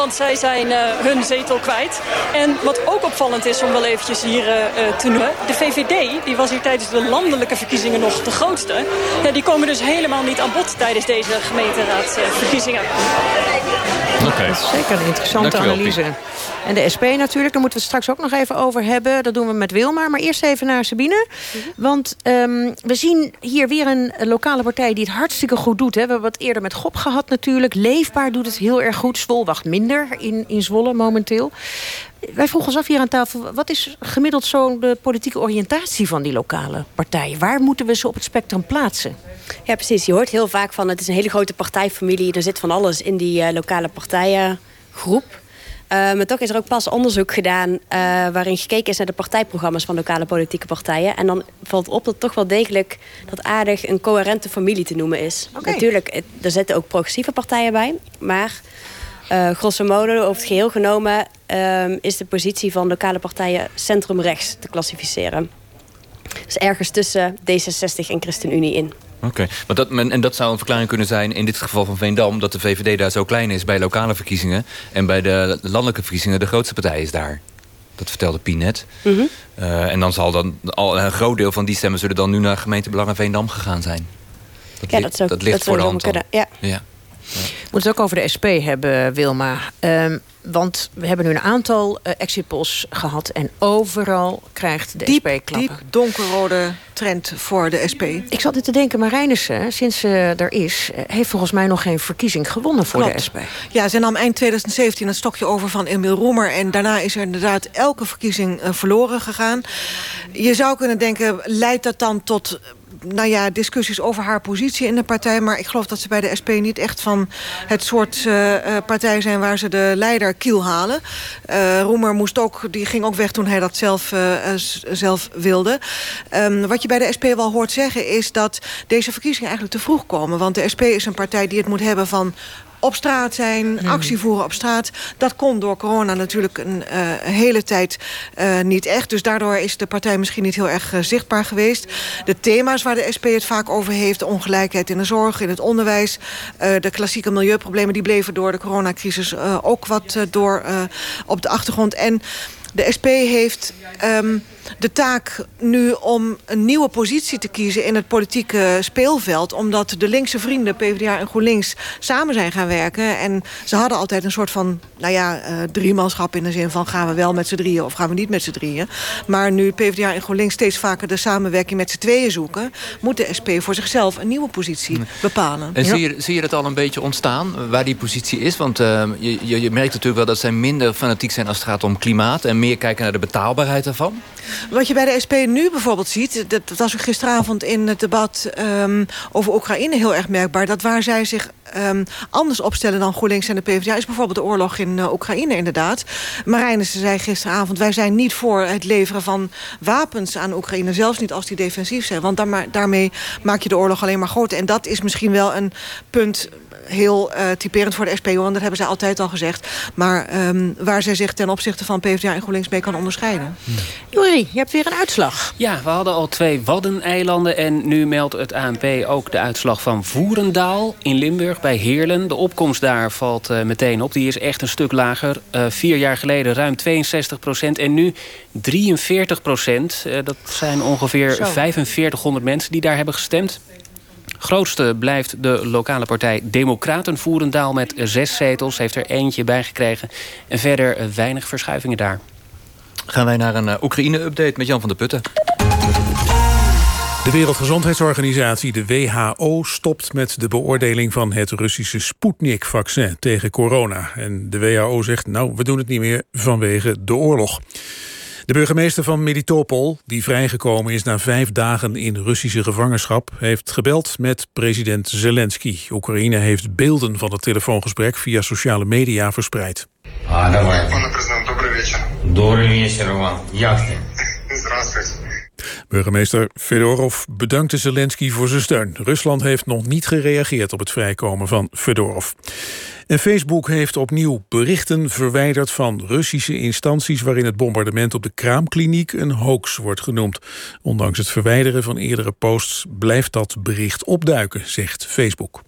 want zij zijn uh, hun zetel kwijt. En wat ook opvallend is om wel eventjes hier uh, te noemen... de VVD, die was hier tijdens de landelijke verkiezingen nog de grootste... Ja, die komen dus helemaal niet aan bod tijdens deze gemeenteraadsverkiezingen. Okay. zeker een interessante analyse. En de SP natuurlijk, daar moeten we het straks ook nog even over hebben. Dat doen we met Wilma. Maar eerst even naar Sabine. Want um, we zien hier weer een lokale partij die het hartstikke goed doet. Hè. We hebben het eerder met GOP gehad natuurlijk. Leefbaar doet het heel erg goed. Zwol wacht minder in, in Zwolle momenteel. Wij vroegen ons af hier aan tafel... wat is gemiddeld zo de politieke oriëntatie van die lokale partijen? Waar moeten we ze op het spectrum plaatsen? Ja, precies. Je hoort heel vaak van... het is een hele grote partijfamilie. Er zit van alles in die uh, lokale partijengroep. Uh, maar toch is er ook pas onderzoek gedaan... Uh, waarin gekeken is naar de partijprogramma's van lokale politieke partijen. En dan valt op dat toch wel degelijk... dat aardig een coherente familie te noemen is. Okay. Natuurlijk, er zitten ook progressieve partijen bij. Maar uh, grosso modo, over het geheel genomen... Uh, is de positie van lokale partijen centrumrechts te klassificeren. Dus ergens tussen D66 en ChristenUnie in. Oké, okay. en dat zou een verklaring kunnen zijn in dit geval van Veendam... dat de VVD daar zo klein is bij lokale verkiezingen... en bij de landelijke verkiezingen de grootste partij is daar. Dat vertelde Pien net. Mm -hmm. uh, en dan zal dan al een groot deel van die stemmen... zullen dan nu naar gemeentebelangen Veendam gegaan zijn. Dat, ja, dat, zou, dat ligt dat voor de hand kunnen. Ja. ja. We moeten het ook over de SP hebben, Wilma. Um, want we hebben nu een aantal uh, exit polls gehad... en overal krijgt de diep, SP klappen. Diep donkerrode trend voor de SP. Ik zat te denken, Marijnissen, sinds ze uh, er is... Uh, heeft volgens mij nog geen verkiezing gewonnen voor Klopt. de SP. Ja, ze nam eind 2017 het stokje over van Emiel Roemer... en daarna is er inderdaad elke verkiezing verloren gegaan. Je zou kunnen denken, leidt dat dan tot nou ja, discussies over haar positie in de partij. Maar ik geloof dat ze bij de SP niet echt van het soort uh, partij zijn... waar ze de leider kiel halen. Uh, Roemer moest ook, die ging ook weg toen hij dat zelf, zelf wilde. Um, wat je bij de SP wel hoort zeggen is dat deze verkiezingen eigenlijk te vroeg komen. Want de SP is een partij die het moet hebben van op straat zijn, actie voeren op straat. Dat kon door corona natuurlijk een uh, hele tijd uh, niet echt. Dus daardoor is de partij misschien niet heel erg uh, zichtbaar geweest. De thema's waar de SP het vaak over heeft... de ongelijkheid in de zorg, in het onderwijs... de klassieke milieuproblemen... die bleven door de coronacrisis ook wat door op de achtergrond. En De SP heeft ehm, de taak nu om een nieuwe positie te kiezen... in het politieke speelveld. Omdat de linkse vrienden, PvdA en GroenLinks, samen zijn gaan werken. En ze hadden altijd een soort van nou ja, uh, driemanschap... in de zin van gaan we wel met z'n drieën of gaan we niet met z'n drieën. Maar nu PvdA en GroenLinks steeds vaker de samenwerking met z'n tweeën zoeken... moet de SP voor zichzelf een nieuwe positie bepalen. En zie, je, zie je dat al een beetje ontstaan, waar die positie is? Want uh, je, je, je merkt natuurlijk wel dat zij minder fanatiek zijn... als het gaat om klimaat en meer kijken naar de betaalbaarheid ervan. Wat je bij de SP nu bijvoorbeeld ziet... dat, was ook gisteravond in het debat um, over Oekraïne heel erg merkbaar... dat waar zij zich um, anders opstellen dan GroenLinks en de PvdA... is bijvoorbeeld de oorlog in uh, Oekraïne inderdaad. Marijnissen zei gisteravond... wij zijn niet voor het leveren van wapens aan Oekraïne... zelfs niet als die defensief zijn. Want daarmee maak je de oorlog alleen maar groter. En dat is misschien wel een punt heel uh, typerend voor de SP, want dat hebben zij altijd al gezegd. Maar um, waar zij zich ten opzichte van PvdA en GroenLinks mee kan onderscheiden. Juri, je hebt weer een uitslag. Ja, we hadden al twee Waddeneilanden en nu meldt het ANP ook de uitslag van Voerendaal in Limburg bij Heerlen. De opkomst daar valt uh, meteen op. Die is echt een stuk lager. Uh, vier jaar geleden ruim 62 procent en nu 43 procent. dat zijn ongeveer Zo. 4500 mensen die daar hebben gestemd. Grootste blijft de lokale partij Democraten Voerendaal met zes zetels. Heeft er eentje bij gekregen. En verder weinig verschuivingen daar. Gaan wij naar een Oekraïne-update met Jan van der Putten. De Wereldgezondheidsorganisatie, de WHO, stopt met de beoordeling van het Russische Sputnik-vaccin tegen corona. En de WHO zegt, nou, we doen het niet meer vanwege de oorlog. De burgemeester van Melitopol, die vrijgekomen is na vijf dagen in Russische gevangenschap, heeft gebeld met president Zelensky. Oekraïne heeft beelden van het telefoongesprek via sociale media verspreid. Ah, давай. Добрый вечер, Иван. Як ты? Burgemeester Fedorov bedankte Zelensky voor zijn steun. Rusland heeft nog niet gereageerd op het vrijkomen van Fedorov. En Facebook heeft opnieuw berichten verwijderd van Russische instanties... waarin het bombardement op de kraamkliniek een hoax wordt genoemd. Ondanks het verwijderen van eerdere posts blijft dat bericht opduiken, zegt Facebook.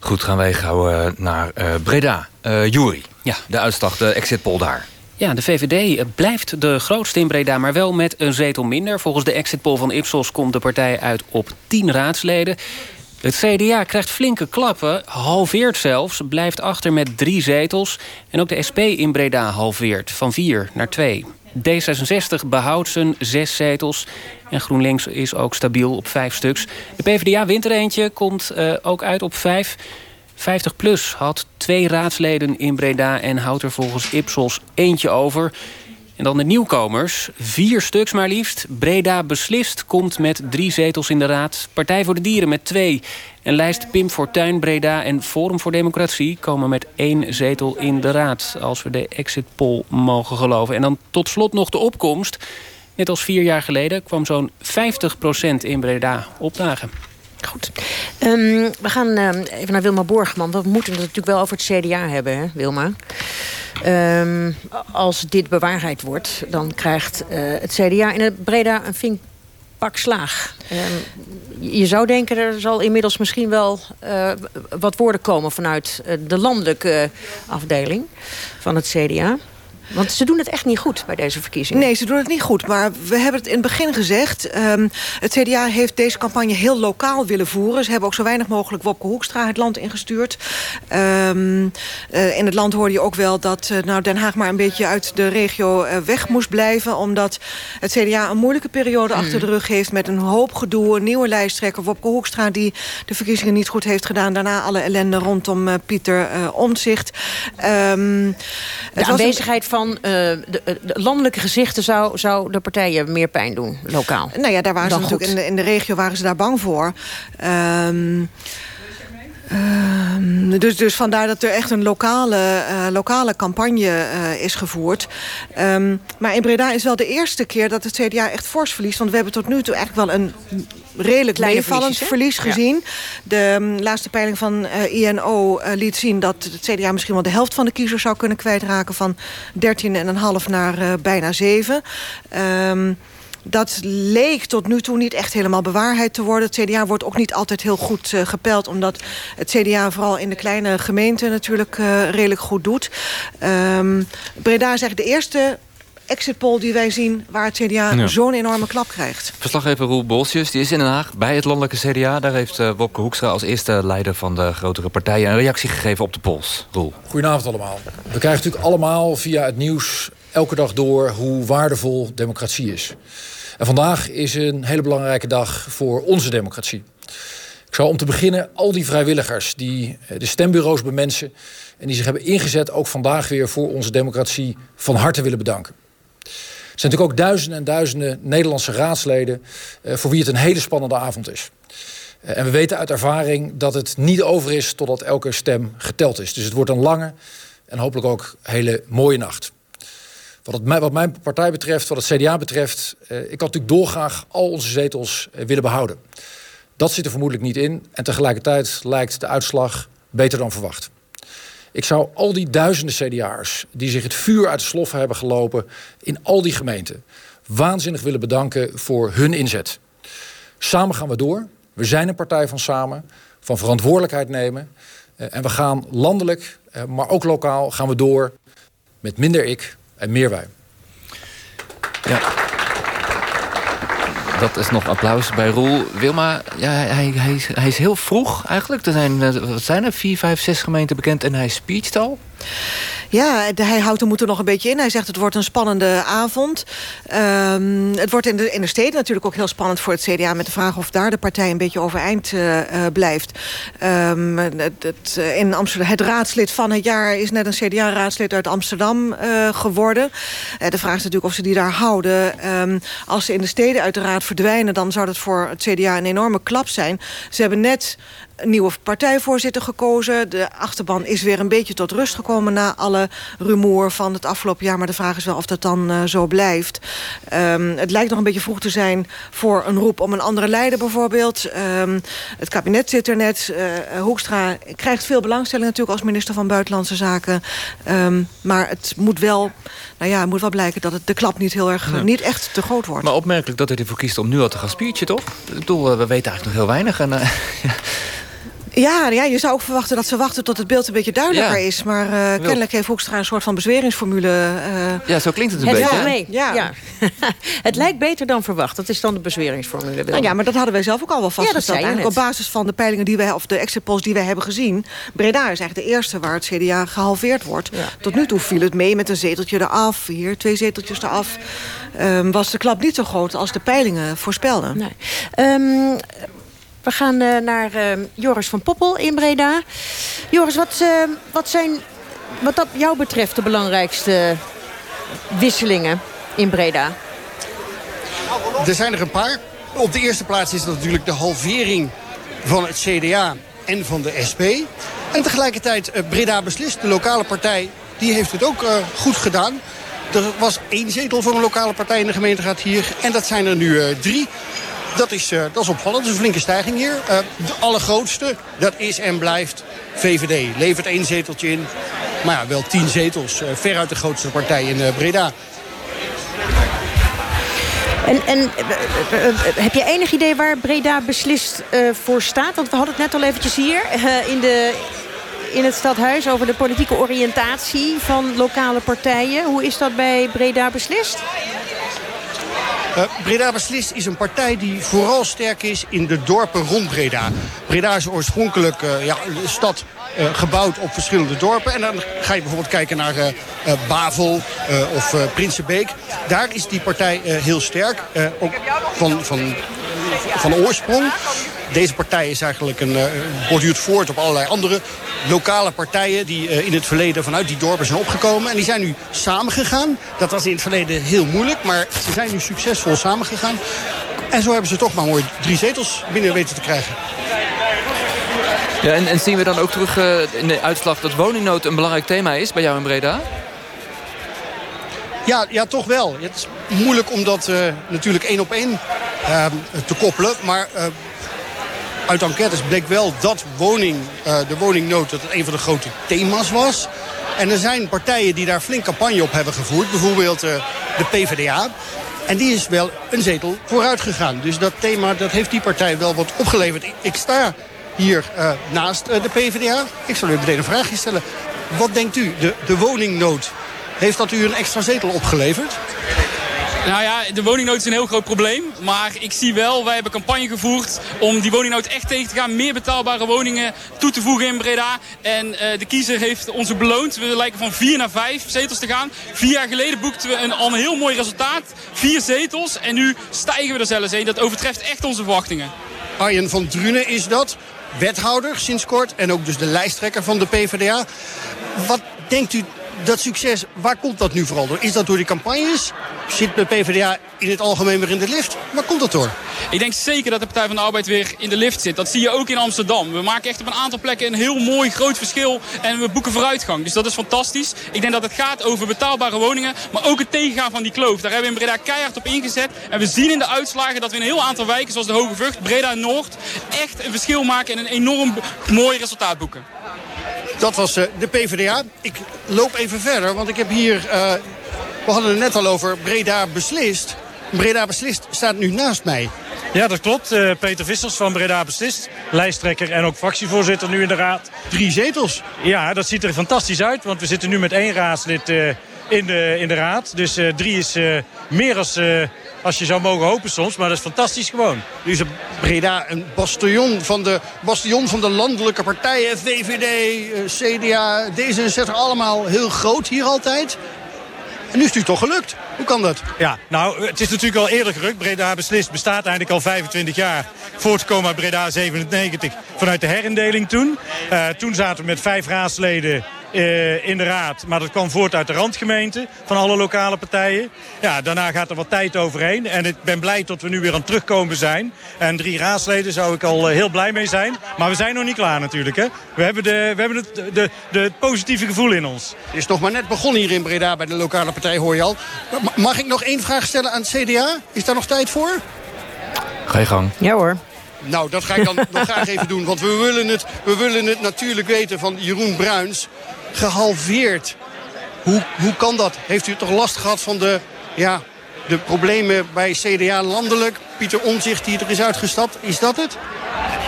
Goed, gaan wij gauw uh, naar uh, Breda. Uh, Jury, ja. de uitslag, de exit poll daar. Ja, de VVD blijft de grootste in Breda, maar wel met een zetel minder. Volgens de exit poll van Ipsos komt de partij uit op 10 raadsleden. Het CDA krijgt flinke klappen, halveert zelfs, blijft achter met drie zetels. En ook de SP in Breda halveert, van vier naar twee. D66 behoudt zijn zes zetels. En GroenLinks is ook stabiel op vijf stuks. De PvdA wint er eentje, komt uh, ook uit op vijf. 50PLUS had twee raadsleden in Breda... en houdt er volgens Ipsos eentje over... En dan de nieuwkomers, vier stuks maar liefst. Breda Beslist komt met drie zetels in de raad. Partij voor de Dieren met twee. En lijst Pim Fortuyn, Breda en Forum voor Democratie... komen met één zetel in de raad, als we de exit poll mogen geloven. En dan tot slot nog de opkomst. Net als vier jaar geleden kwam zo'n 50% in Breda opdagen. Goed. Um, we gaan uh, even naar Wilma Borgman. We moeten het natuurlijk wel over het CDA hebben, hè, Wilma. Um, als dit bewaarheid wordt, dan krijgt uh, het CDA in het Breda een vink pak slaag. Je zou denken, er zal inmiddels misschien wel uh, wat woorden komen... vanuit uh, de landelijke afdeling van het CDA. Want ze doen het echt niet goed bij deze verkiezingen. Nee, ze doen het niet goed. Maar we hebben het in het begin gezegd. Um, het CDA heeft deze campagne heel lokaal willen voeren. Ze hebben ook zo weinig mogelijk Wopke Hoekstra het land ingestuurd. Um, uh, in het land hoorde je ook wel dat uh, nou Den Haag maar een beetje uit de regio uh, weg moest blijven. Omdat het CDA een moeilijke periode hmm. achter de rug heeft... met een hoop gedoe, een nieuwe lijsttrekker. Wopke Hoekstra die de verkiezingen niet goed heeft gedaan. Daarna alle ellende rondom Pieter Omtzigt. Um, de aanwezigheid van van uh, de, de, landelijke gezichten zou, zou de partijen meer pijn doen, lokaal. Nou ja, daar waren ze natuurlijk in de, in de regio waren ze daar bang voor. Um, Uh, dus, dus vandaar dat er echt een lokale, uh, lokale campagne uh, is gevoerd. Um, maar in Breda is wel de eerste keer dat het CDA echt fors verliest. Want we hebben tot nu toe eigenlijk wel een redelijk meevallend verlies gezien. Ja. De um, laatste peiling van uh, INO uh, liet zien dat het CDA misschien wel de helft van de kiezers zou kunnen kwijtraken. Van 13,5 naar uh, bijna 7. Um, Dat leek tot nu toe niet echt helemaal bewaarheid te worden. Het CDA wordt ook niet altijd heel goed uh, gepeld... omdat het CDA vooral in de kleine gemeenten natuurlijk uh, redelijk goed doet. Um, Breda is eigenlijk de eerste exit poll die wij zien... waar het CDA zo'n enorme klap krijgt. Verslaggever Roel Bolsjes die is in Den Haag bij het landelijke CDA. Daar heeft uh, Wopke Hoekstra als eerste leider van de grotere partijen... een reactie gegeven op de polls. Roel. Goedenavond allemaal. We krijgen natuurlijk allemaal via het nieuws elke dag door... hoe waardevol democratie is. En vandaag is een hele belangrijke dag voor onze democratie. Ik zou om te beginnen al die vrijwilligers die eh, de stembureaus bemensen... en die zich hebben ingezet ook vandaag weer voor onze democratie van harte willen bedanken. Zijn natuurlijk ook duizenden en duizenden Nederlandse raadsleden... Eh, voor wie het een hele spannende avond is. Eh, en we weten uit ervaring dat het niet over is totdat elke stem geteld is. Dus het wordt een lange en hopelijk ook hele mooie nacht. Wat, het, wat mijn partij betreft, wat het CDA betreft... Eh, ik had natuurlijk dolgraag al onze zetels willen behouden. Dat zit er vermoedelijk niet in. En tegelijkertijd lijkt de uitslag beter dan verwacht. Ik zou al die duizenden CDA'ers die zich het vuur uit de sloffen hebben gelopen... in al die gemeenten waanzinnig willen bedanken voor hun inzet. Samen gaan we door. We zijn een partij van samen, van verantwoordelijkheid nemen. Eh, en we gaan landelijk, eh, maar ook lokaal, gaan we door met minder ik en meer wij. Ja. Dat is nog applaus bij Roel. Wilma, ja, hij, hij, hij is heel vroeg eigenlijk. Er zijn, eh, zijn er, vier, vijf, zes gemeenten bekend en hij speecht al. Ja, hij houdt er moeten nog een beetje in. Hij zegt het wordt een spannende avond. Um, het wordt in de, in de steden natuurlijk ook heel spannend voor het CDA... met de vraag of daar de partij een beetje overeind uh, blijft. Um, het, het, in Amsterdam, het raadslid van het jaar is net een CDA-raadslid uit Amsterdam geworden. De vraag is natuurlijk of ze die daar houden. Um, als ze in de steden uit de raad verdwijnen... dan zou dat voor het CDA een enorme klap zijn. Ze hebben net een nieuwe partijvoorzitter gekozen. De achterban is weer een beetje tot rust gekomen... na alle rumoer van het afgelopen jaar. Maar de vraag is wel of dat dan uh, zo blijft. Um, het lijkt nog een beetje vroeg te zijn voor een roep om een andere leider bijvoorbeeld. Um, het kabinet zit er net. Uh, Hoekstra krijgt veel belangstelling natuurlijk als minister van Buitenlandse Zaken. Um, maar het moet wel, nou ja, het moet wel blijken dat het de klap niet heel erg, niet echt te groot wordt. Maar opmerkelijk dat hij ervoor kiest om nu al te gaan spiertje, toch? Ik bedoel, we weten eigenlijk nog heel weinig. En, uh, ja. Ja, je zou ook verwachten dat ze wachten tot het beeld een beetje duidelijker ja. is. Maar uh, kennelijk heeft Hoekstra een soort van bezweringsformule. Uh, ja, zo klinkt het een het beetje. Mee. Ja. ja. het lijkt beter dan verwacht. Dat is dan de bezweringsformule. Nou ja, maar dat hadden wij zelf ook al wel vastgesteld. Ja, op basis van de peilingen die wij, of de exit polls die wij hebben gezien. Breda is eigenlijk de eerste waar het CDA gehalveerd wordt. Ja. Tot nu toe viel het mee met een zeteltje eraf. Hier twee zeteltjes eraf. Um, was de klap niet zo groot als de peilingen voorspelden. Nee. Um, we gaan uh, naar uh, Joris van Poppel in Breda. Joris, wat, uh, wat zijn wat jou betreft de belangrijkste wisselingen in Breda? Er zijn er een paar. Op de eerste plaats is dat natuurlijk de halvering van het CDA en van de SP. En tegelijkertijd Breda Beslist, de lokale partij, die heeft het ook goed gedaan. Er was één zetel voor een lokale partij in de gemeenteraad hier. En dat zijn er nu drie. Dat is, uh, dat is opvallend. Dat is een flinke stijging hier. Uh, de allergrootste, dat is en blijft VVD. Levert één zeteltje in. Maar ja, wel tien zetels. Uh, veruit de grootste partij in Breda. En, en heb je enig idee waar Breda beslist voor staat? Want we hadden het net al eventjes hier in, de, in het stadhuis... over de politieke oriëntatie van lokale partijen. Hoe is dat bij Breda beslist? Uh, Breda Beslist is een partij die vooral sterk is in de dorpen rond Breda. Breda is oorspronkelijk uh, ja, een stad uh, gebouwd op verschillende dorpen. En dan ga je bijvoorbeeld kijken naar Bavel of Prinsenbeek. Daar is die partij heel sterk. ook van, van, van oorsprong. Deze partij is eigenlijk een, borduurt voort op allerlei andere lokale partijen... die uh, in het verleden vanuit die dorpen zijn opgekomen. En die zijn nu samengegaan. Dat was in het verleden heel moeilijk, maar ze zijn nu succesvol samengegaan. En zo hebben ze toch maar mooi drie zetels binnen weten te krijgen. Ja, en, en zien we dan ook terug uh, in de uitslag dat woningnood een belangrijk thema is bij jou in Breda? Ja, ja toch wel. Het is moeilijk om dat uh, natuurlijk één op één te koppelen. Maar uit enquêtes bleek wel dat woning, uh, de woningnood dat een van de grote thema's was. En er zijn partijen die daar flink campagne op hebben gevoerd. Bijvoorbeeld uh, de PvdA. En die is wel een zetel vooruit gegaan. Dus dat thema dat heeft die partij wel wat opgeleverd. Ik, sta hier uh, naast de PvdA. Ik zal u meteen een vraagje stellen. Wat denkt u, de, de woningnood, heeft dat u een extra zetel opgeleverd? Nou ja, de woningnood is een heel groot probleem. Maar ik zie wel, wij hebben campagne gevoerd om die woningnood echt tegen te gaan. Meer betaalbare woningen toe te voegen in Breda. En uh, de kiezer heeft ons beloond. We lijken van vier naar vijf zetels te gaan. Vier jaar geleden boekten we een, al een heel mooi resultaat. Vier zetels. En nu stijgen we er zelfs heen. Dat overtreft echt onze verwachtingen. Arjen van Drunen is dat. Wethouder sinds kort. En ook dus de lijsttrekker van de PvdA. Wat denkt u dat succes, waar komt dat nu vooral door? Is dat door die campagnes? Zit de PvdA in het algemeen weer in de lift? Waar komt dat door? Ik denk zeker dat de Partij van de Arbeid weer in de lift zit. Dat zie je ook in Amsterdam. We maken echt op een aantal plekken een heel mooi groot verschil. En we boeken vooruitgang. Dus dat is fantastisch. Ik denk dat het gaat over betaalbare woningen. Maar ook het tegengaan van die kloof. Daar hebben we in Breda keihard op ingezet. En we zien in de uitslagen dat we in een heel aantal wijken, zoals de Hoge Vught, Breda Noord, echt een verschil maken en een enorm mooi resultaat boeken. Dat was uh, de PvdA. Ik loop even verder, want ik heb hier... Uh, we hadden het net al over Breda Beslist. Breda Beslist staat nu naast mij. Ja, dat klopt. Uh, Peter Vissers van Breda Beslist. Lijsttrekker en ook fractievoorzitter nu in de raad. Drie zetels. Ja, dat ziet er fantastisch uit. Want we zitten nu met één raadslid in, de, in de raad. Dus drie is meer als als je zou mogen hopen soms. Maar dat is fantastisch gewoon. Nu is Breda een bastion van de, bastion van de landelijke partijen. VVD, eh, CDA, D66, allemaal heel groot hier altijd. En nu is het u toch gelukt. Hoe kan dat? Ja, nou, het is natuurlijk al eerder gelukt. Breda beslist bestaat eigenlijk al 25 jaar. Voortgekomen uit Breda 97 vanuit de herindeling toen. Uh, toen zaten we met vijf raadsleden uh, in de raad. Maar dat kwam voort uit de randgemeente van alle lokale partijen. Ja, daarna gaat er wat tijd overheen. En ik ben blij dat we nu weer aan het terugkomen zijn. En drie raadsleden zou ik al uh, heel blij mee zijn. Maar we zijn nog niet klaar natuurlijk. Hè. We hebben, de, we hebben het, de, de, het positieve gevoel in ons. Het is nog maar net begonnen hier in Breda bij de lokale partij, hoor je al. Mag ik nog één vraag stellen aan het CDA? Is daar nog tijd voor? Ga je gang. Ja hoor. Nou, dat ga ik dan nog graag even doen. Want we willen, het, we willen het natuurlijk weten van Jeroen Bruins gehalveerd. Hoe, hoe kan dat? Heeft u toch last gehad van de, ja, de problemen bij CDA landelijk? Pieter Omzicht die er is uitgestapt. Is dat het?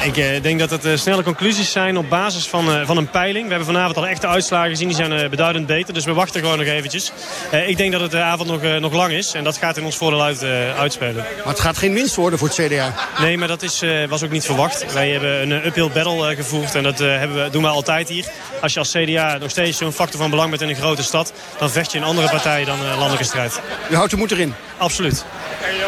Ik eh, denk dat het uh, snelle conclusies zijn op basis van, uh, van een peiling. We hebben vanavond al echte uitslagen gezien. Die zijn beduidend beter. Dus we wachten gewoon nog eventjes. ik denk dat het de avond nog, nog lang is. En dat gaat in ons voordeel uit, uitspelen. Maar het gaat geen winst worden voor het CDA? Nee, maar dat is, was ook niet verwacht. Wij hebben een uphill battle gevoerd. En dat hebben we, doen we altijd hier. Als je als CDA nog steeds zo'n factor van belang bent in een grote stad... dan vecht je in andere partijen dan landelijke strijd. U houdt de moed erin? Absoluut.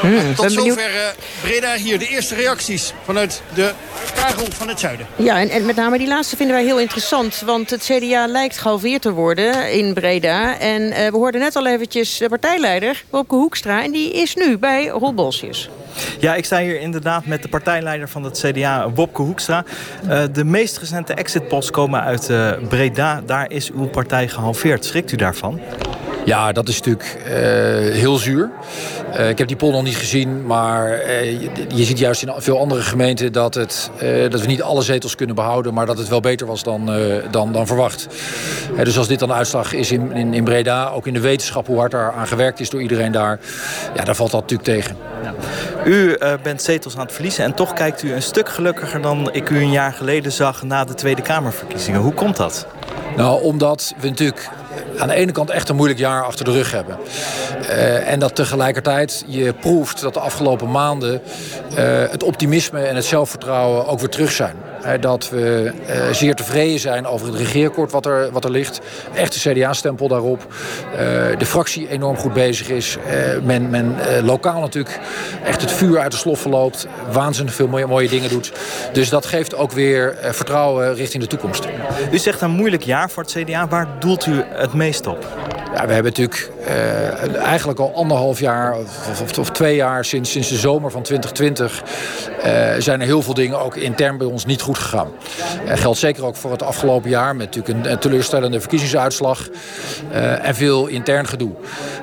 Hmm, Tot zover Breda hier. De eerste reacties vanuit de Karel van het Zuiden. Ja, en, met name die laatste vinden wij heel interessant. Want het CDA lijkt gehalveerd te worden in Breda. En uh, we hoorden net al eventjes de partijleider, Wopke Hoekstra. En die is nu bij Roel Bolsjes. Ja, ik sta hier inderdaad met de partijleider van het CDA, Wopke Hoekstra. Uh, de meest recente exit polls komen uit uh, Breda. Daar is uw partij gehalveerd. Schrikt u daarvan? Ja, dat is natuurlijk uh, heel zuur. Uh, ik heb die poll nog niet gezien, maar uh, je, je, ziet juist in veel andere gemeenten dat, het, dat we niet alle zetels kunnen behouden, maar dat het wel beter was dan, dan, dan verwacht. dus als dit dan de uitslag is in, in, in, Breda, ook in de wetenschap, hoe hard daar aan gewerkt is door iedereen daar, ja, daar valt dat natuurlijk tegen. Ja. U bent zetels aan het verliezen en toch kijkt u een stuk gelukkiger dan ik u een jaar geleden zag na de Tweede Kamerverkiezingen. Hoe komt dat? Nou, omdat we natuurlijk aan de ene kant echt een moeilijk jaar achter de rug hebben. Uh, en dat tegelijkertijd je proeft dat de afgelopen maanden uh, het optimisme en het zelfvertrouwen ook weer terug zijn. Uh, dat we zeer tevreden zijn over het regeerakkoord wat er, wat er ligt. Echte CDA-stempel daarop. de fractie enorm goed bezig is. men men lokaal natuurlijk echt het vuur uit de slof verloopt. Waanzinnig veel mooie, mooie dingen doet. Dus dat geeft ook weer vertrouwen richting de toekomst. U zegt een moeilijk jaar voor het CDA. Waar doelt u het meest op? Ja, we hebben natuurlijk uh, eigenlijk al anderhalf jaar of, of, of, twee jaar sinds, sinds de zomer van 2020 uh, zijn er heel veel dingen ook intern bij ons niet goed gegaan. Dat geldt zeker ook voor het afgelopen jaar met natuurlijk een, teleurstellende verkiezingsuitslag uh, en veel intern gedoe.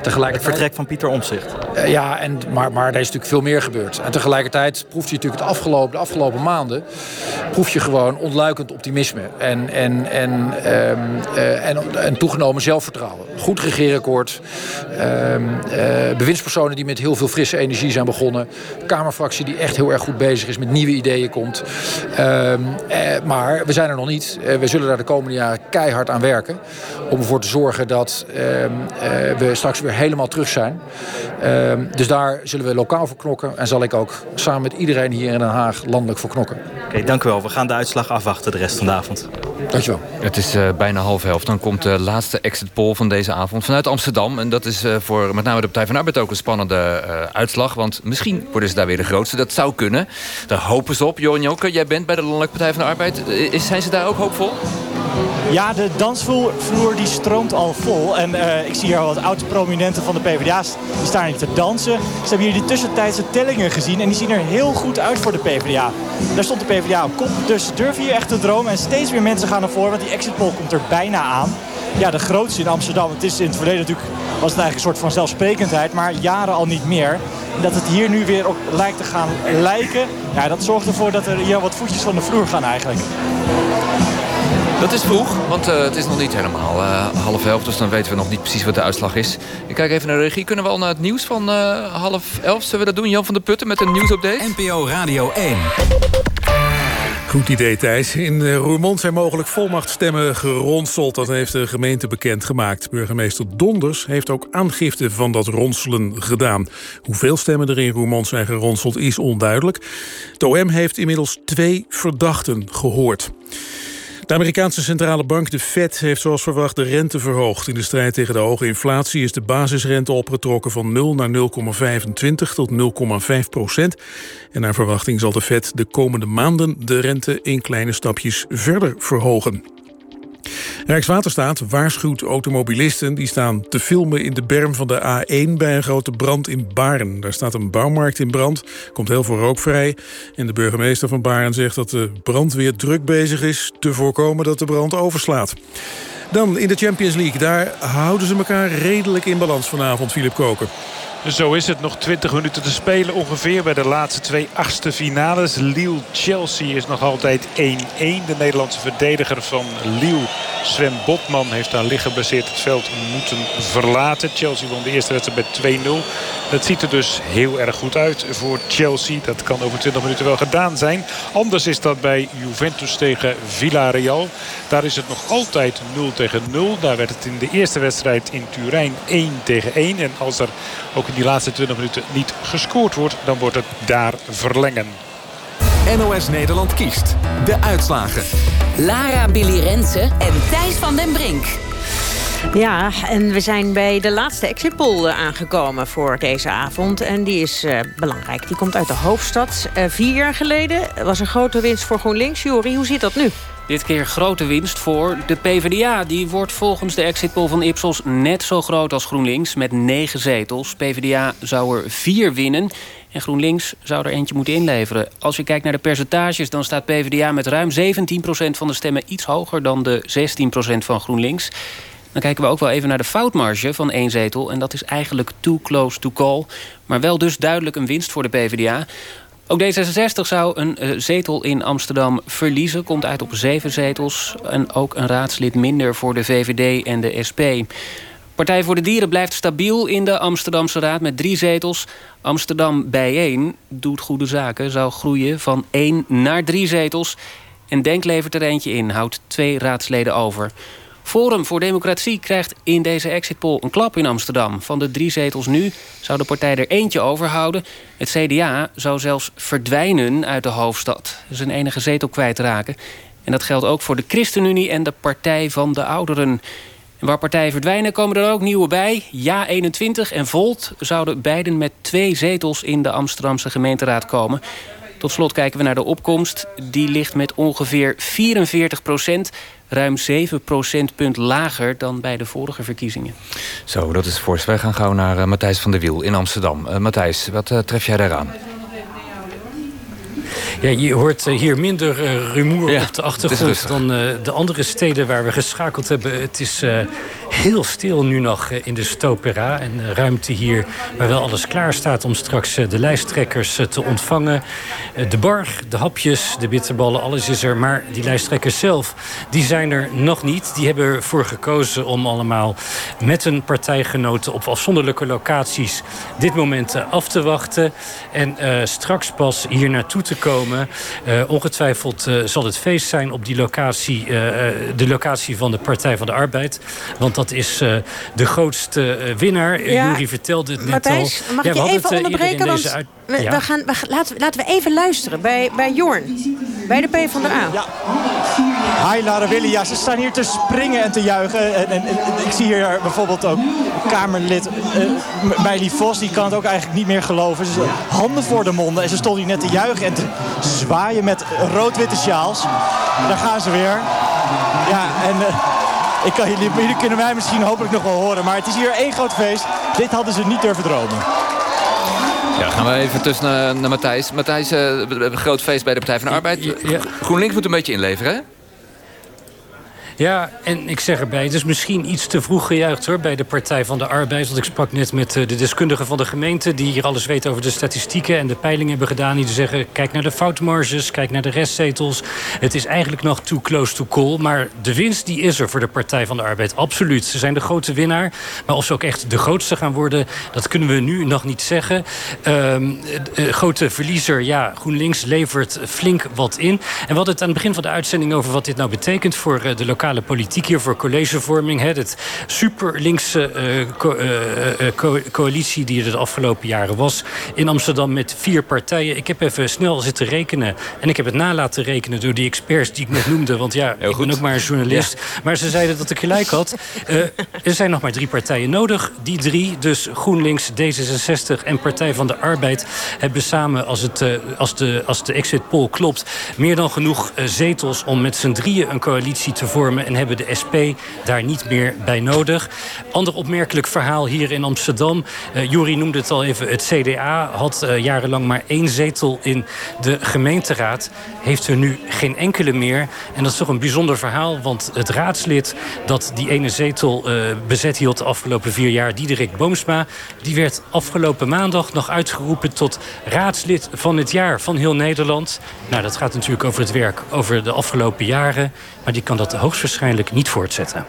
Tegelijkertijd... Het vertrek van Pieter Omtzigt. ja, en, maar, maar er is natuurlijk veel meer gebeurd. En tegelijkertijd proef je natuurlijk het afgelopen, de afgelopen maanden proef je gewoon ontluikend optimisme en, en, en, um, en, en toegenomen zelfvertrouwen. Goed goed regeerakkoord. Ehm, bewindspersonen die met heel veel frisse energie zijn begonnen. Kamerfractie die echt heel erg goed bezig is met nieuwe ideeën komt. Ehm, maar we zijn er nog niet. we zullen daar de komende jaren keihard aan werken. Om ervoor te zorgen dat ehm, we straks weer helemaal terug zijn. dus daar zullen we lokaal voor knokken. En zal ik ook samen met iedereen hier in Den Haag landelijk voor knokken. Oké, dank u wel. We gaan de uitslag afwachten de rest van de avond. Dankjewel. Het is uh, bijna half elf. Dan komt de laatste exit poll van deze avond vanuit Amsterdam. En dat is uh, voor met name de Partij van de Arbeid ook een spannende uh, uitslag. Want misschien worden ze daar weer de grootste. Dat zou kunnen. Daar hopen ze op. Johan Joke, jij bent bij de Landelijke Partij van de Arbeid. Is, zijn ze daar ook hoopvol? Ja, de dansvloer die stroomt al vol. En uh, ik zie hier wat oude prominenten van de PvdA. Die staan hier te dansen. Ze hebben hier die tussentijdse tellingen gezien. En die zien er heel goed uit voor de PvdA. Daar stond de PvdA op kop. Dus durf hier echt te dromen. En steeds meer mensen gaan ervoor. Want die exit poll komt er bijna aan. Ja, de grootste in Amsterdam. Het is in het verleden natuurlijk was het eigenlijk een soort van zelfsprekendheid. Maar jaren al niet meer. En dat het hier nu weer op lijkt te gaan lijken. Ja, dat zorgt ervoor dat er hier wat voetjes van de vloer gaan eigenlijk. Dat is vroeg, want uh, het is nog niet helemaal uh, half elf. Dus dan weten we nog niet precies wat de uitslag is. Ik kijk even naar de regie. Kunnen we al naar het nieuws van uh, half elf? Zullen we dat doen? Jan van der Putten met een nieuwsupdate? NPO Radio 1. Goed idee, Thijs. In Roermond zijn mogelijk volmachtstemmen geronseld. Dat heeft de gemeente bekendgemaakt. Burgemeester Donders heeft ook aangifte van dat ronselen gedaan. Hoeveel stemmen er in Roermond zijn geronseld is onduidelijk. Het OM heeft inmiddels twee verdachten gehoord. De Amerikaanse centrale bank, de Fed, heeft zoals verwacht de rente verhoogd. In de strijd tegen de hoge inflatie is de basisrente opgetrokken van 0 naar 0,25 tot 0,5 procent. En naar verwachting zal de Fed de komende maanden de rente in kleine stapjes verder verhogen. Rijkswaterstaat waarschuwt automobilisten die staan te filmen in de berm van de A1 bij een grote brand in Baren. Daar staat een bouwmarkt in brand, komt heel veel rook vrij. En de burgemeester van Baren zegt dat de brandweer druk bezig is te voorkomen dat de brand overslaat. Dan in de Champions League, daar houden ze elkaar redelijk in balans vanavond, Filip Koken. Zo is het. Nog 20 minuten te spelen ongeveer bij de laatste twee achtste finales. Lille-Chelsea is nog altijd 1-1. De Nederlandse verdediger van Lille, Sven Botman, heeft daar liggen het veld moeten verlaten. Chelsea won de eerste wedstrijd bij 2-0. Dat ziet er dus heel erg goed uit voor Chelsea. Dat kan over 20 minuten wel gedaan zijn. Anders is dat bij Juventus tegen Villarreal. Daar is het nog altijd 0 tegen 0. Daar werd het in de eerste wedstrijd in Turijn 1 tegen 1. En als er ook in die laatste 20 minuten niet gescoord wordt... dan wordt het daar verlengen. NOS Nederland kiest. De uitslagen. Lara Billy Rensen en Thijs van den Brink. Ja, en we zijn bij de laatste exit poll eh, aangekomen voor deze avond. En die is uh, belangrijk. Die komt uit de hoofdstad. Uh, vier jaar geleden was een grote winst voor GroenLinks. Jori, hoe zit dat nu? Dit keer grote winst voor de PvdA. Die wordt volgens de exit poll van Ipsos net zo groot als GroenLinks... met negen zetels. PvdA zou er vier winnen. En GroenLinks zou er eentje moeten inleveren. Als je kijkt naar de percentages, dan staat PvdA met ruim 17% van de stemmen... iets hoger dan de 16% van GroenLinks. Dan kijken we ook wel even naar de foutmarge van één zetel. En dat is eigenlijk too close to call. Maar wel dus duidelijk een winst voor de PvdA. Ook D66 zou een uh, zetel in Amsterdam verliezen. Komt uit op zeven zetels. En ook een raadslid minder voor de VVD en de SP. Partij voor de Dieren blijft stabiel in de Amsterdamse Raad met drie zetels. Amsterdam bijeen doet goede zaken. Zou groeien van één naar drie zetels. En Denk levert er eentje in. Houdt twee raadsleden over. Forum voor Democratie krijgt in deze exit poll een klap in Amsterdam. Van de drie zetels nu zou de partij er eentje overhouden. Het CDA zou zelfs verdwijnen uit de hoofdstad. Zijn enige zetel kwijtraken. En dat geldt ook voor de ChristenUnie en de Partij van de Ouderen. En waar partijen verdwijnen komen er ook nieuwe bij. Ja21 en Volt zouden beiden met twee zetels in de Amsterdamse gemeenteraad komen. Tot slot kijken we naar de opkomst. Die ligt met ongeveer 44 procent ruim 7 procentpunt lager dan bij de vorige verkiezingen. Zo, dat is fors. Wij gaan gauw naar uh, Matthijs van der Wiel in Amsterdam. Uh, Matthijs, wat uh, tref jij daaraan? Ja, je hoort hier minder rumoer op de achtergrond dan de andere steden waar we geschakeld hebben. Het is heel stil nu nog in de Stopera. En de ruimte hier waar wel alles klaar staat om straks de lijsttrekkers te ontvangen. De bar, de hapjes, de bitterballen, alles is er. Maar die lijsttrekkers zelf, die zijn er nog niet. Die hebben ervoor gekozen om allemaal met een partijgenoten op afzonderlijke locaties dit moment af te wachten. En straks pas hier naartoe te komen. ongetwijfeld zal het feest zijn op die locatie, de locatie van de Partij van de Arbeid. Want dat is uh, de grootste uh, winnaar. Ja. Jury vertelde het net Matthijs, al. mag ja, je even onderbreken? Want uit... we, ja. we, gaan, we, laten, laten we even luisteren bij, bij Jorn. Bij de P van de A. Ja. Hi Lara Willy. Ja, ze staan hier te springen en te juichen. En, en, en ik zie hier bijvoorbeeld ook Kamerlid uh, Meili Vos. Die kan het ook eigenlijk niet meer geloven. Ze handen voor de monden. En ze stond hier net te juichen en te zwaaien met rood-witte sjaals. Daar gaan ze weer. Ja, en... Uh, ik kan jullie, jullie kunnen mij misschien hopelijk nog wel horen. Maar het is hier één groot feest. Dit hadden ze niet durven dromen. Ja, gaan we even tussen naar, naar Matthijs. Matthijs, uh, we hebben een groot feest bij de Partij van de Arbeid. Ja. GroenLinks moet een beetje inleveren, hè? Ja, en ik zeg erbij, het is misschien iets te vroeg gejuicht hoor, bij de Partij van de Arbeid. Want ik sprak net met de deskundigen van de gemeente... die hier alles weten over de statistieken en de peilingen hebben gedaan. Die zeggen, kijk naar de foutmarges, kijk naar de restzetels. Het is eigenlijk nog too close to call. Maar de winst die is er voor de Partij van de Arbeid, absoluut. Ze zijn de grote winnaar. Maar of ze ook echt de grootste gaan worden, dat kunnen we nu nog niet zeggen. Um, de grote verliezer, ja, GroenLinks levert flink wat in. En we hadden het aan het begin van de uitzending over wat dit nou betekent... voor de lokale politiek hier voor collegevorming. Hè, het superlinkse uh, co uh, co coalitie die er de afgelopen jaren was in Amsterdam met vier partijen. Ik heb even snel zitten rekenen en ik heb het na laten rekenen door die experts die ik net noemde. Want ja, ik ben ook maar een journalist. Ja. Maar ze zeiden dat ik gelijk had. Uh, er zijn nog maar drie partijen nodig. Die drie, dus GroenLinks, D66 en Partij van de Arbeid... hebben samen, als, het, als, de, als de exit poll klopt... meer dan genoeg zetels om met z'n drieën een coalitie te vormen en hebben de SP daar niet meer bij nodig. Ander opmerkelijk verhaal hier in Amsterdam. Uh, Jury noemde het al even. Het CDA had uh, jarenlang maar één zetel in de gemeenteraad. Heeft er nu geen enkele meer. En dat is toch een bijzonder verhaal. Want het raadslid dat die ene zetel uh, bezet hield de afgelopen vier jaar... Diederik Boomsma, die werd afgelopen maandag nog uitgeroepen... tot raadslid van het jaar van heel Nederland. Nou, dat gaat natuurlijk over het werk over de afgelopen jaren. Maar die kan dat hoogstwaarschijnlijk niet voortzetten.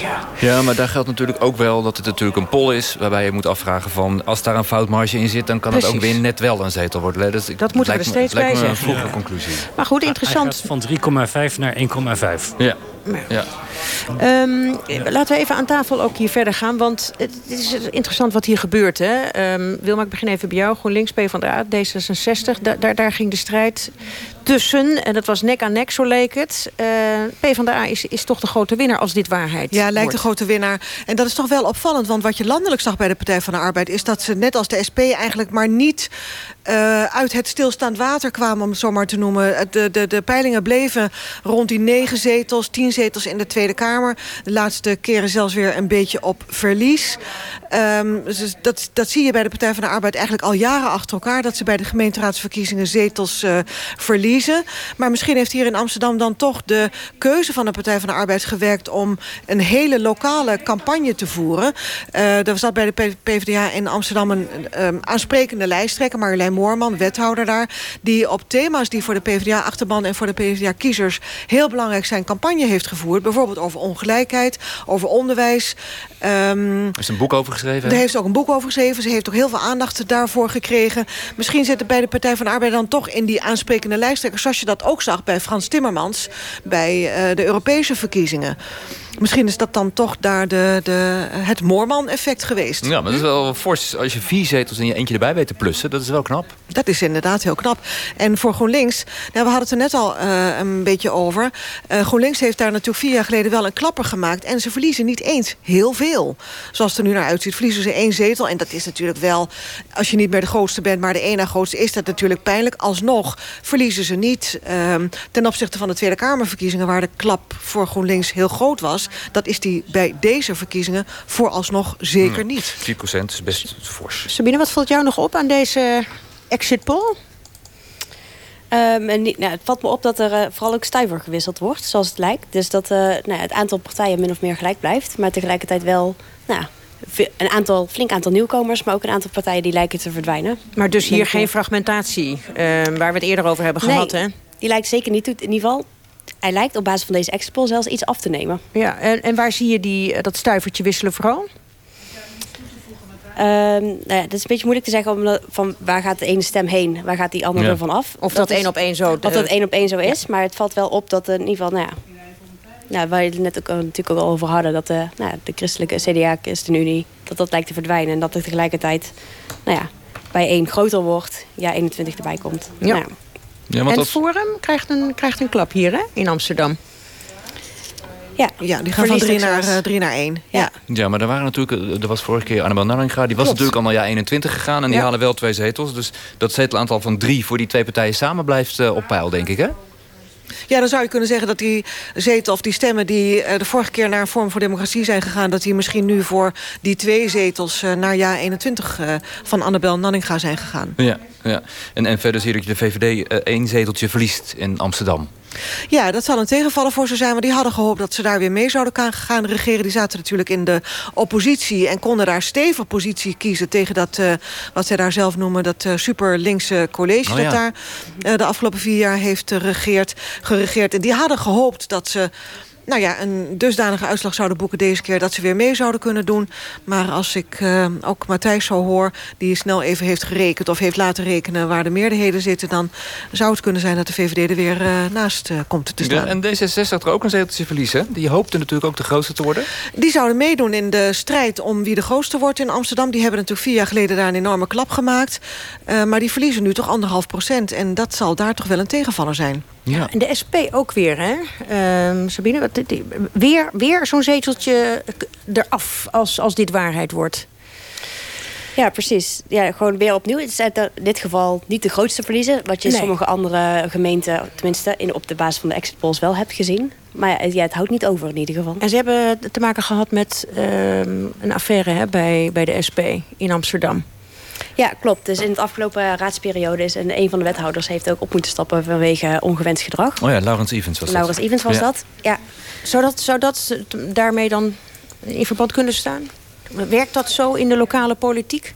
Ja. ja, maar daar geldt natuurlijk ook wel dat het natuurlijk een poll is... waarbij je moet afvragen van als daar een foutmarge in zit... dan kan Precies. het ook weer net wel een zetel worden. Dus dat moeten we er steeds bij zeggen. een vroege ja. conclusie. Maar goed, interessant. van 3,5 naar 1,5. Ja. Ja. Um, laten we even aan tafel ook hier verder gaan. Want het is interessant wat hier gebeurt. Hè? Um, Wilma, ik begin even bij jou. GroenLinks, PvdA, D66. Da daar, daar ging de strijd tussen. En dat was nek aan nek, zo leek het. Uh, PvdA is, is toch de grote winnaar als dit waarheid Ja, lijkt wordt. de grote winnaar. En dat is toch wel opvallend. Want wat je landelijk zag bij de Partij van de Arbeid... is dat ze net als de SP eigenlijk maar niet... Uh, uit het stilstaand water kwamen, om het zo maar te noemen. De, de, de peilingen bleven rond die negen zetels, tien zetels in de Tweede Kamer. De laatste keren zelfs weer een beetje op verlies. Um, dus dat, dat zie je bij de Partij van de Arbeid eigenlijk al jaren achter elkaar... dat ze bij de gemeenteraadsverkiezingen zetels uh, verliezen. Maar misschien heeft hier in Amsterdam dan toch de keuze van de Partij van de Arbeid gewerkt... om een hele lokale campagne te voeren. Uh, er zat bij de PvdA in Amsterdam een um, aansprekende lijsttrekker... Marjolein Moorman, wethouder daar... die op thema's die voor de PvdA-achterban en voor de PvdA-kiezers... heel belangrijk zijn, campagne heeft gevoerd. Bijvoorbeeld over ongelijkheid, over onderwijs. Um, er is een boek over geschreven. Daar heeft ze ook een boek over geschreven. Ze heeft ook heel veel aandacht daarvoor gekregen. Misschien zit het bij de Partij van de Arbeid dan toch in die aansprekende lijsttrekker... zoals je dat ook zag bij Frans Timmermans... bij uh, de Europese verkiezingen. Misschien is dat dan toch daar de, de, het Moorman-effect geweest. Ja, maar dat is wel fors. Als je vier zetels en je eentje erbij weet te plussen, dat is wel knap. Dat is inderdaad heel knap. En voor GroenLinks, nou, we hadden het er net al uh, een beetje over. Uh, GroenLinks heeft daar natuurlijk vier jaar geleden wel een klapper gemaakt. En ze verliezen niet eens heel veel. Zoals het er nu naar uitziet, verliezen ze één zetel. En dat is natuurlijk wel, als je niet meer de grootste bent... maar de ene grootste, is dat natuurlijk pijnlijk. Alsnog verliezen ze niet uh, ten opzichte van de Tweede Kamerverkiezingen... waar de klap voor GroenLinks heel groot was dat is die bij deze verkiezingen vooralsnog zeker Hmm. niet. 4 procent is best fors. Sabine, wat valt jou nog op aan deze exit poll? Um, en nou, het valt me op dat er uh, vooral ook stuiver gewisseld wordt, zoals het lijkt. Dus dat uh, nou, het aantal partijen min of meer gelijk blijft. Maar tegelijkertijd wel nou, een aantal, flink aantal nieuwkomers... maar ook een aantal partijen die lijken te verdwijnen. Maar dus hier geen fragmentatie, uh, waar we het eerder over hebben nee, gehad, hè? die lijkt zeker niet toe. In ieder geval, hij lijkt op basis van deze expo zelfs iets af te nemen. Ja, en, en waar zie je die, dat stuivertje wisselen vooral? Um, nou ja, dat is een beetje moeilijk te zeggen omdat, van waar gaat de ene stem heen, waar gaat die andere ja. ervan af. Of dat, dat één op één zo. Of dat één op één zo is, ja. maar het valt wel op dat in ieder geval, nou ja, nou, waar je het net ook natuurlijk ook al over hadden, dat de, nou, de christelijke CDA, ChristenUnie, dat dat lijkt te verdwijnen en dat er tegelijkertijd, nou ja, bij één groter wordt, ja 21 erbij komt. Ja. Nou, ja en het Forum krijgt een, krijgt een klap hier hè, in Amsterdam. Ja, ja die gaan van 3 naar, uh, drie naar 1. Ja. ja, maar er waren natuurlijk, er was vorige keer Annabel Narringa, die was Klopt. natuurlijk allemaal jaar 21 gegaan en die halen wel twee zetels. Dus dat zetelaantal van drie voor die twee partijen samen blijft uh, op peil, denk ik, hè? Ja, dan zou je kunnen zeggen dat die zetel of die stemmen... die uh, de vorige keer naar een vorm voor democratie zijn gegaan... dat die misschien nu voor die twee zetels uh, naar jaar 21 uh, van Annabel Nanninga zijn gegaan. Ja, ja. En, en verder zie je dat je de VVD één zeteltje verliest in Amsterdam. Ja, dat zal een tegenvaller voor ze zijn. Want die hadden gehoopt dat ze daar weer mee zouden gaan regeren. Die zaten natuurlijk in de oppositie en konden daar stevig positie kiezen... tegen dat, uh, wat zij daar zelf noemen, dat uh, super linkse college... Oh, ja. dat daar uh, de afgelopen vier jaar heeft geregeerd, geregeerd. En die hadden gehoopt dat ze nou ja, een dusdanige uitslag zouden boeken deze keer... dat ze weer mee zouden kunnen doen. Maar als ik uh, ook Matthijs zo hoor... die snel even heeft gerekend of heeft laten rekenen... waar de meerderheden zitten... dan zou het kunnen zijn dat de VVD er weer uh, naast uh, komt te staan. Ja, en D66 had er ook een zeteltje verliezen. Die hoopte natuurlijk ook de grootste te worden. Die zouden meedoen in de strijd om wie de grootste wordt in Amsterdam. Die hebben natuurlijk vier jaar geleden daar een enorme klap gemaakt. maar die verliezen nu toch anderhalf procent. En dat zal daar toch wel een tegenvaller zijn. Ja. En de SP ook weer, hè? Uh, Sabine, wat, die, weer, weer zo'n zeteltje eraf als, als dit waarheid wordt. Ja, precies. Ja, gewoon weer opnieuw. Het is in dit geval niet de grootste verliezen... wat je in nee. sommige andere gemeenten, tenminste in, op de basis van de exit polls wel hebt gezien. Maar ja, ja, het houdt niet over in ieder geval. En ze hebben te maken gehad met uh, een affaire hè, bij, bij de SP in Amsterdam. Ja, klopt. Dus in het afgelopen raadsperiode is een, een van de wethouders heeft ook op moeten stappen vanwege ongewenst gedrag. Oh ja, Laurens Evans was Laurens dat. Evans was ja. dat, ja. Zou dat, zou dat daarmee dan in verband kunnen staan? Werkt dat zo in de lokale politiek?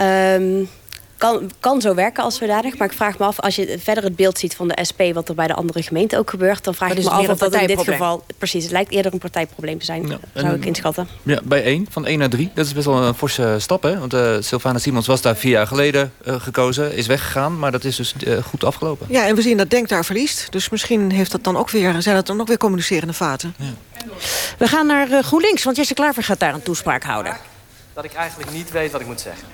Um, kan, kan zo werken als zodanig. Maar ik vraag me af, als je verder het beeld ziet van de SP... wat er bij de andere gemeenten ook gebeurt... dan vraag ik me af of dat in dit geval... Precies, het lijkt eerder een partijprobleem te zijn, ja, zou ik inschatten. Ja, bij één, van 1 naar 3. Dat is best wel een forse stap, hè? Want uh, Sylvana Simons was daar vier jaar geleden uh, gekozen. Is weggegaan, maar dat is dus uh, goed afgelopen. Ja, en we zien dat Denk daar verliest. Dus misschien heeft dat dan ook weer, zijn dat dan ook weer communicerende vaten. Ja. We gaan naar GroenLinks, want Jesse Klaver gaat daar een toespraak houden. Dat ik eigenlijk niet weet wat ik moet zeggen.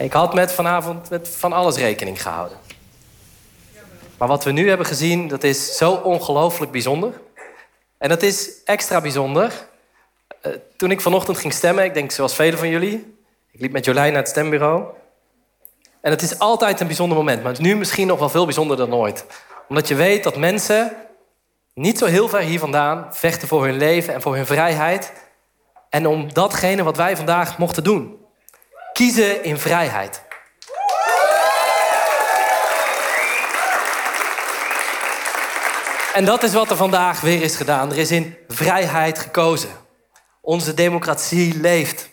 Ik had met vanavond met van alles rekening gehouden. Maar wat we nu hebben gezien, dat is zo ongelooflijk bijzonder. En dat is extra bijzonder. Uh, toen ik vanochtend ging stemmen, ik denk zoals velen van jullie... ik liep met Jolijn naar het stembureau. En het is altijd een bijzonder moment. Maar nu misschien nog wel veel bijzonderder dan ooit. Omdat je weet dat mensen niet zo heel ver hier vandaan... vechten voor hun leven en voor hun vrijheid. En om datgene wat wij vandaag mochten doen... Kiezen in vrijheid. En dat is wat er vandaag weer is gedaan. Er is in vrijheid gekozen. Onze democratie leeft.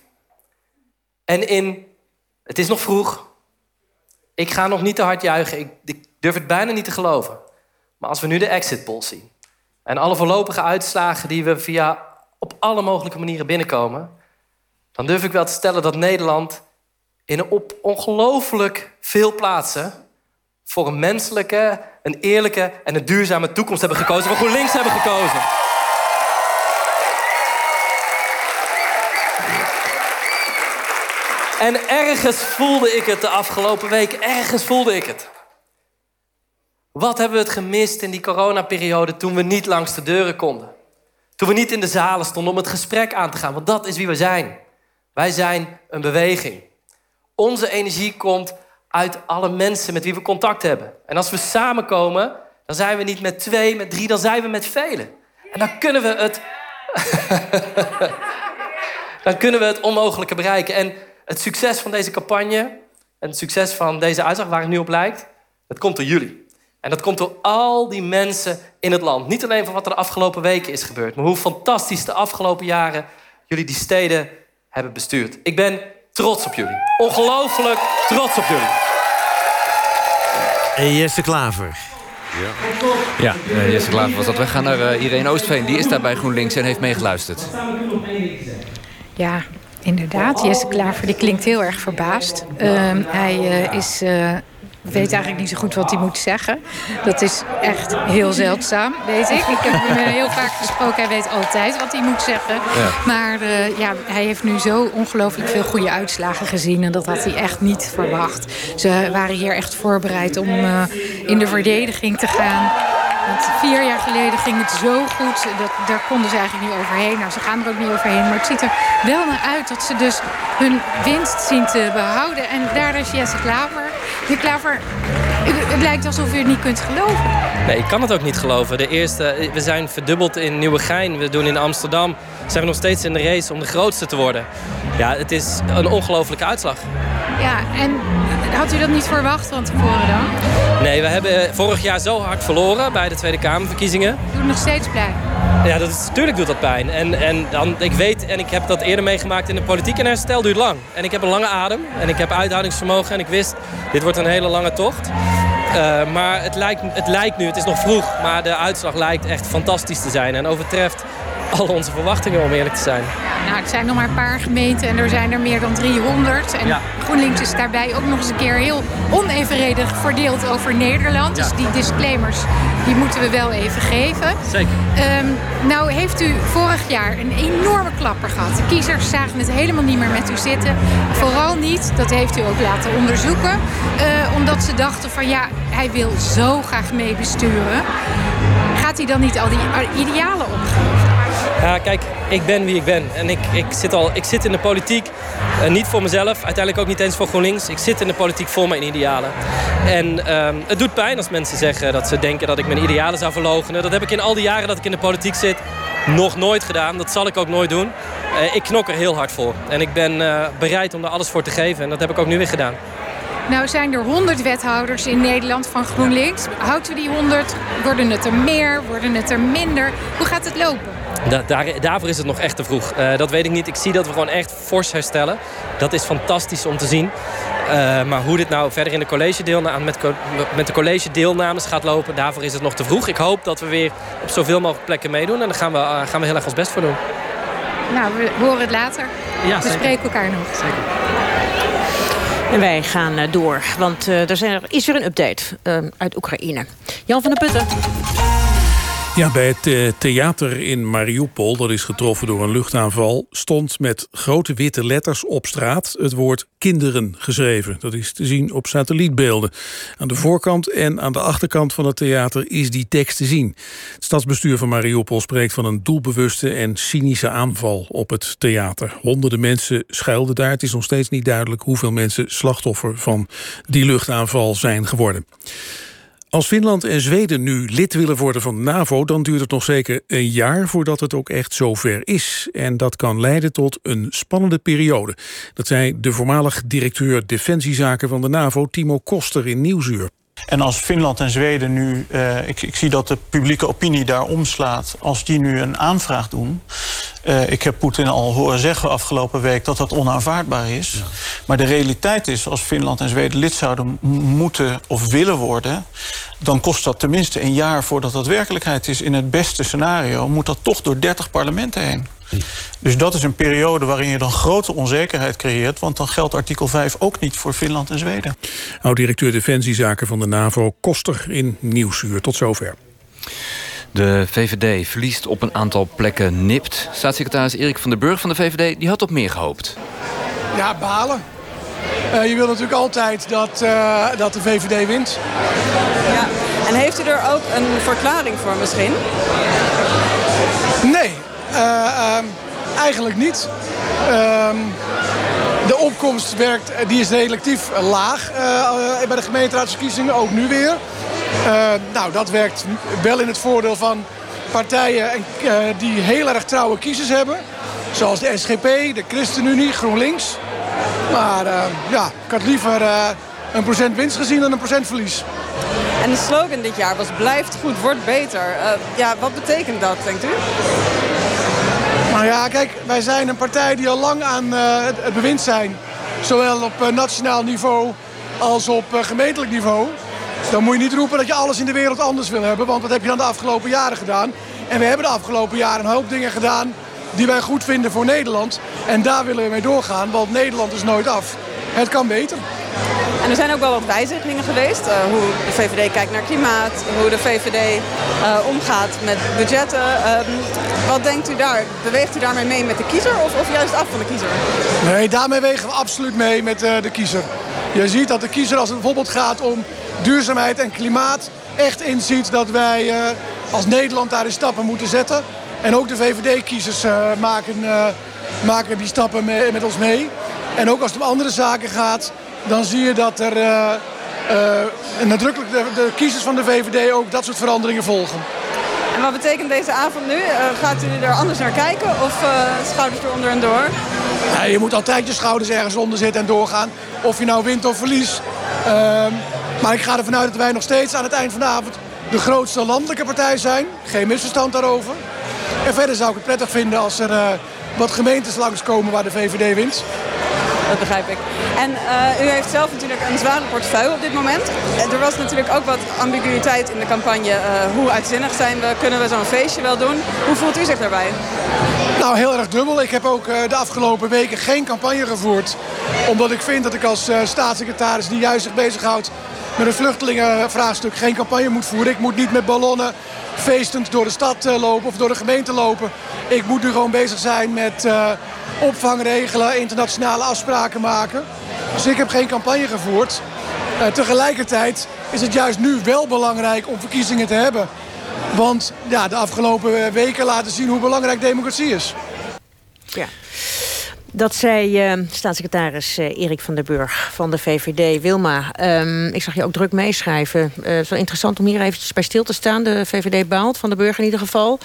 En in, het is nog vroeg. Ik ga nog niet te hard juichen. Ik, ik durf het bijna niet te geloven. Maar als we nu de exit polls zien... en alle voorlopige uitslagen die we via op alle mogelijke manieren binnenkomen... dan durf ik wel te stellen dat Nederland in op ongelooflijk veel plaatsen voor een menselijke, een eerlijke en een duurzame toekomst hebben gekozen. Voor GroenLinks hebben gekozen. En ergens voelde ik het de afgelopen week. Ergens voelde ik het. Wat hebben we het gemist in die coronaperiode toen we niet langs de deuren konden? Toen we niet in de zalen stonden om het gesprek aan te gaan. Want dat is wie we zijn. Wij zijn een beweging. Onze energie komt uit alle mensen met wie we contact hebben. En als we samenkomen, dan zijn we niet met twee, met drie, dan zijn we met velen. En dan kunnen we het. dan kunnen we het onmogelijke bereiken. En het succes van deze campagne en het succes van deze uitslag, waar het nu op lijkt, Het komt door jullie. En dat komt door al die mensen in het land. Niet alleen van wat er de afgelopen weken is gebeurd, maar hoe fantastisch de afgelopen jaren jullie die steden hebben bestuurd. Ik ben trots op jullie. Ongelooflijk trots op jullie. En Jesse Klaver. Ja, uh, Jesse Klaver was dat. We gaan naar uh, Irene Oostveen. Die is daar bij GroenLinks en heeft meegeluisterd. Ja, inderdaad. Jesse Klaver die klinkt heel erg verbaasd. Uh, hij uh, is weet eigenlijk niet zo goed wat hij moet zeggen. Dat is echt heel zeldzaam, weet ik. Ik heb hem heel vaak gesproken. Hij weet altijd wat hij moet zeggen. Ja. Maar uh, ja, hij heeft nu zo ongelooflijk veel goede uitslagen gezien. En dat had hij echt niet verwacht. Ze waren hier echt voorbereid om uh, in de verdediging te gaan. Want vier jaar geleden ging het zo goed. Dat, daar konden ze eigenlijk niet overheen. Nou, ze gaan er ook niet overheen. Maar het ziet er wel naar uit dat ze dus hun winst zien te behouden. En daar is Jesse Klaver. Klaver, het lijkt alsof u het niet kunt geloven. Nee, ik kan het ook niet geloven. De eerste, we zijn verdubbeld in Nieuwegein. We doen in Amsterdam. Zijn we nog steeds in de race om de grootste te worden. Ja, het is een ongelofelijke uitslag. Ja, en had u dat niet verwacht van tevoren dan? Nee, we hebben vorig jaar zo hard verloren bij de Tweede Kamerverkiezingen. Doet nog steeds pijn? Ja, dat is, natuurlijk doet dat pijn. En, en dan, ik weet, en ik heb dat eerder meegemaakt in de politiek... en herstel duurt lang. En ik heb een lange adem en ik heb uithoudingsvermogen... en ik wist, dit wordt een hele lange tocht. Uh, maar het lijkt, het lijkt nu, het is nog vroeg... maar de uitslag lijkt echt fantastisch te zijn... en overtreft al onze verwachtingen, om eerlijk te zijn. Ja, nou, het zijn nog maar een paar gemeenten en er zijn er meer dan 300. En ja. GroenLinks is daarbij ook nog eens een keer heel onevenredig verdeeld over Nederland. Ja. Dus die disclaimers, die moeten we wel even geven. Zeker. Um, nou heeft u vorig jaar een enorme klapper gehad. De kiezers zagen het helemaal niet meer met u zitten. Vooral niet, dat heeft u ook laten onderzoeken. Uh, omdat ze dachten van ja, hij wil zo graag meebesturen. Gaat hij dan niet al die idealen opgeven? Ja, kijk, ik ben wie ik ben. En ik, ik, zit, al, ik zit in de politiek, uh, niet voor mezelf. Uiteindelijk ook niet eens voor GroenLinks. Ik zit in de politiek voor mijn idealen. En uh, het doet pijn als mensen zeggen dat ze denken dat ik mijn idealen zou verloochenen. Dat heb ik in al die jaren dat ik in de politiek zit nog nooit gedaan. Dat zal ik ook nooit doen. Uh, ik knok er heel hard voor. En ik ben bereid om er alles voor te geven. En dat heb ik ook nu weer gedaan. Nou zijn er 100 wethouders in Nederland van GroenLinks. Houdt u die 100? Worden het er meer? Worden het er minder? Hoe gaat het lopen? Da daar, daarvoor is het nog echt te vroeg. Uh, dat weet ik niet. Ik zie dat we gewoon echt fors herstellen. Dat is fantastisch om te zien. Uh, maar hoe dit nou verder in de college deelname, met, met de college deelnames gaat lopen... daarvoor is het nog te vroeg. Ik hoop dat we weer op zoveel mogelijk plekken meedoen. En daar gaan we, uh, gaan we heel erg ons best voor doen. Nou, we horen het later. Ja, we spreken elkaar nog. Zeker. En wij gaan door, want uh, er, zijn er is er een update uh, uit Oekraïne. Jan van der Putten. Ja, bij het theater in Mariupol, dat is getroffen door een luchtaanval... stond met grote witte letters op straat het woord kinderen geschreven. Dat is te zien op satellietbeelden. Aan de voorkant en aan de achterkant van het theater is die tekst te zien. Het stadsbestuur van Mariupol spreekt van een doelbewuste en cynische aanval op het theater. Honderden mensen schuilden daar. Het is nog steeds niet duidelijk hoeveel mensen slachtoffer van die luchtaanval zijn geworden. Als Finland en Zweden nu lid willen worden van de NAVO... dan duurt het nog zeker een jaar voordat het ook echt zover is. En dat kan leiden tot een spannende periode. Dat zei de voormalig directeur Defensiezaken van de NAVO... Timo Koster in Nieuwsuur. En als Finland en Zweden nu, uh, ik, ik, zie dat de publieke opinie daar omslaat... als die nu een aanvraag doen... Uh, ik heb Poetin al horen zeggen afgelopen week dat dat onaanvaardbaar is. Ja. Maar de realiteit is, als Finland en Zweden lid zouden moeten of willen worden... dan kost dat tenminste een jaar voordat dat werkelijkheid is. In het beste scenario moet dat toch door 30 parlementen heen. Dus dat is een periode waarin je dan grote onzekerheid creëert... want dan geldt artikel 5 ook niet voor Finland en Zweden. Oud-directeur Defensiezaken van de NAVO Koster in Nieuwsuur. Tot zover. De VVD verliest op een aantal plekken nipt. Staatssecretaris Erik van der Burg van de VVD die had op meer gehoopt. Ja, balen. Uh, je wil natuurlijk altijd dat, uh, dat de VVD wint. Ja, en heeft u er ook een verklaring voor misschien? Nee, eigenlijk niet. Ehm, de opkomst werkt, die is relatief laag bij de gemeenteraadsverkiezingen, ook nu weer. Nou, dat werkt wel in het voordeel van partijen die heel erg trouwe kiezers hebben. Zoals de SGP, de ChristenUnie, GroenLinks. Maar uh, ja, ik had liever een procent winst gezien dan een procent verlies. En de slogan dit jaar was blijft goed, wordt beter. Ja, wat betekent dat, denkt u? Nou ja, kijk, wij zijn een partij die al lang aan uh, het, bewind zijn. Zowel op uh, nationaal niveau als op gemeentelijk niveau. Dan moet je niet roepen dat je alles in de wereld anders wil hebben. Want dat heb je dan de afgelopen jaren gedaan. En we hebben de afgelopen jaren een hoop dingen gedaan die wij goed vinden voor Nederland. En daar willen we mee doorgaan, want Nederland is nooit af. Het kan beter. En er zijn ook wel wat wijzigingen geweest. Uh, hoe de VVD kijkt naar klimaat, hoe de VVD uh, omgaat met budgetten. Uh, wat denkt u daar? Beweegt u daarmee mee met de kiezer of, of juist af van de kiezer? Nee, daarmee wegen we absoluut mee met de kiezer. Je ziet dat de kiezer als het bijvoorbeeld gaat om duurzaamheid en klimaat... echt inziet dat wij als Nederland daar de stappen moeten zetten. En ook de VVD-kiezers maken, maken die stappen mee, met ons mee. En ook als het om andere zaken gaat dan zie je dat er uh, uh, nadrukkelijk de, de, kiezers van de VVD ook dat soort veranderingen volgen. En wat betekent deze avond nu? Uh, gaat u er anders naar kijken of schouders eronder en door? Ja, je moet altijd je schouders ergens onder zitten en doorgaan. Of je nou wint of verliest. Ehm, maar ik ga ervan uit dat wij nog steeds aan het eind van de avond de grootste landelijke partij zijn. Geen misverstand daarover. En verder zou ik het prettig vinden als er wat gemeentes langskomen waar de VVD wint dat begrijp ik. En uh, u heeft zelf natuurlijk een zware portefeuille op dit moment. Er was natuurlijk ook wat ambiguïteit in de campagne. Uh, hoe uitzinnig zijn we? Kunnen we zo'n feestje wel doen? Hoe voelt u zich daarbij? Nou, heel erg dubbel. Ik heb ook uh, de afgelopen weken geen campagne gevoerd. Omdat ik vind dat ik als staatssecretaris die juist zich bezighoudt met een vluchtelingenvraagstuk geen campagne moet voeren. Ik moet niet met ballonnen feestend door de stad lopen of door de gemeente lopen. Ik moet nu gewoon bezig zijn met uh, opvang regelen, internationale afspraken maken. Dus ik heb geen campagne gevoerd. Uh, tegelijkertijd is het juist nu wel belangrijk om verkiezingen te hebben. Want ja, de afgelopen weken laten zien hoe belangrijk democratie is. Ja. Dat zei uh, staatssecretaris uh, Erik van der Burg van de VVD. Wilma, um, ik zag je ook druk meeschrijven. Uh, het is wel interessant om hier eventjes bij stil te staan. De VVD baalt, van de Burg in ieder geval.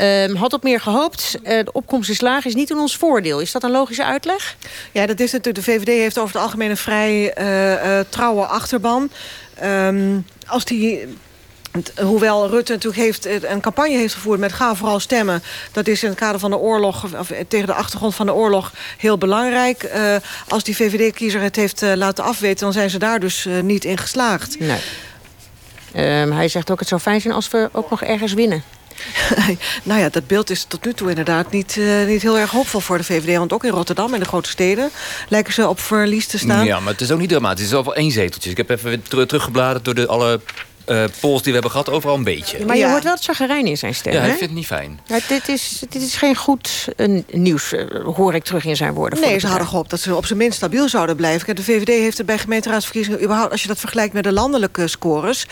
Um, had op meer gehoopt. de opkomst is laag, is niet in ons voordeel. Is dat een logische uitleg? Ja, dat is natuurlijk. De VVD heeft over het algemeen een vrij trouwe achterban. Um, als die Hoewel Rutte natuurlijk heeft, eh, een campagne heeft gevoerd met ga vooral stemmen. Dat is in het kader van de oorlog, of eh, tegen de achtergrond van de oorlog, heel belangrijk. Uh, als die VVD-kiezer het heeft uh, laten afweten, dan zijn ze daar dus uh, niet in geslaagd. Nee. Um, hij zegt ook, het zou fijn zijn als we ook nog ergens winnen. nou ja, dat beeld is tot nu toe inderdaad niet, uh, niet heel erg hoopvol voor de VVD. Want ook in Rotterdam, in de grote steden, lijken ze op verlies te staan. Ja, maar het is ook niet dramatisch. Het is over één zeteltje. Ik heb even ter teruggebladerd door de, alle uh, polls die we hebben gehad, overal een beetje. maar je hoort wel het chagrijn in zijn stem, Ja, hij vindt het niet fijn. Ja, dit, is, dit is geen goed uh, nieuws, uh, hoor ik terug in zijn woorden. Nee, ze hadden gehoopt dat ze op zijn minst stabiel zouden blijven. De VVD heeft het bij gemeenteraadsverkiezingen... überhaupt, als je dat vergelijkt met de landelijke scores...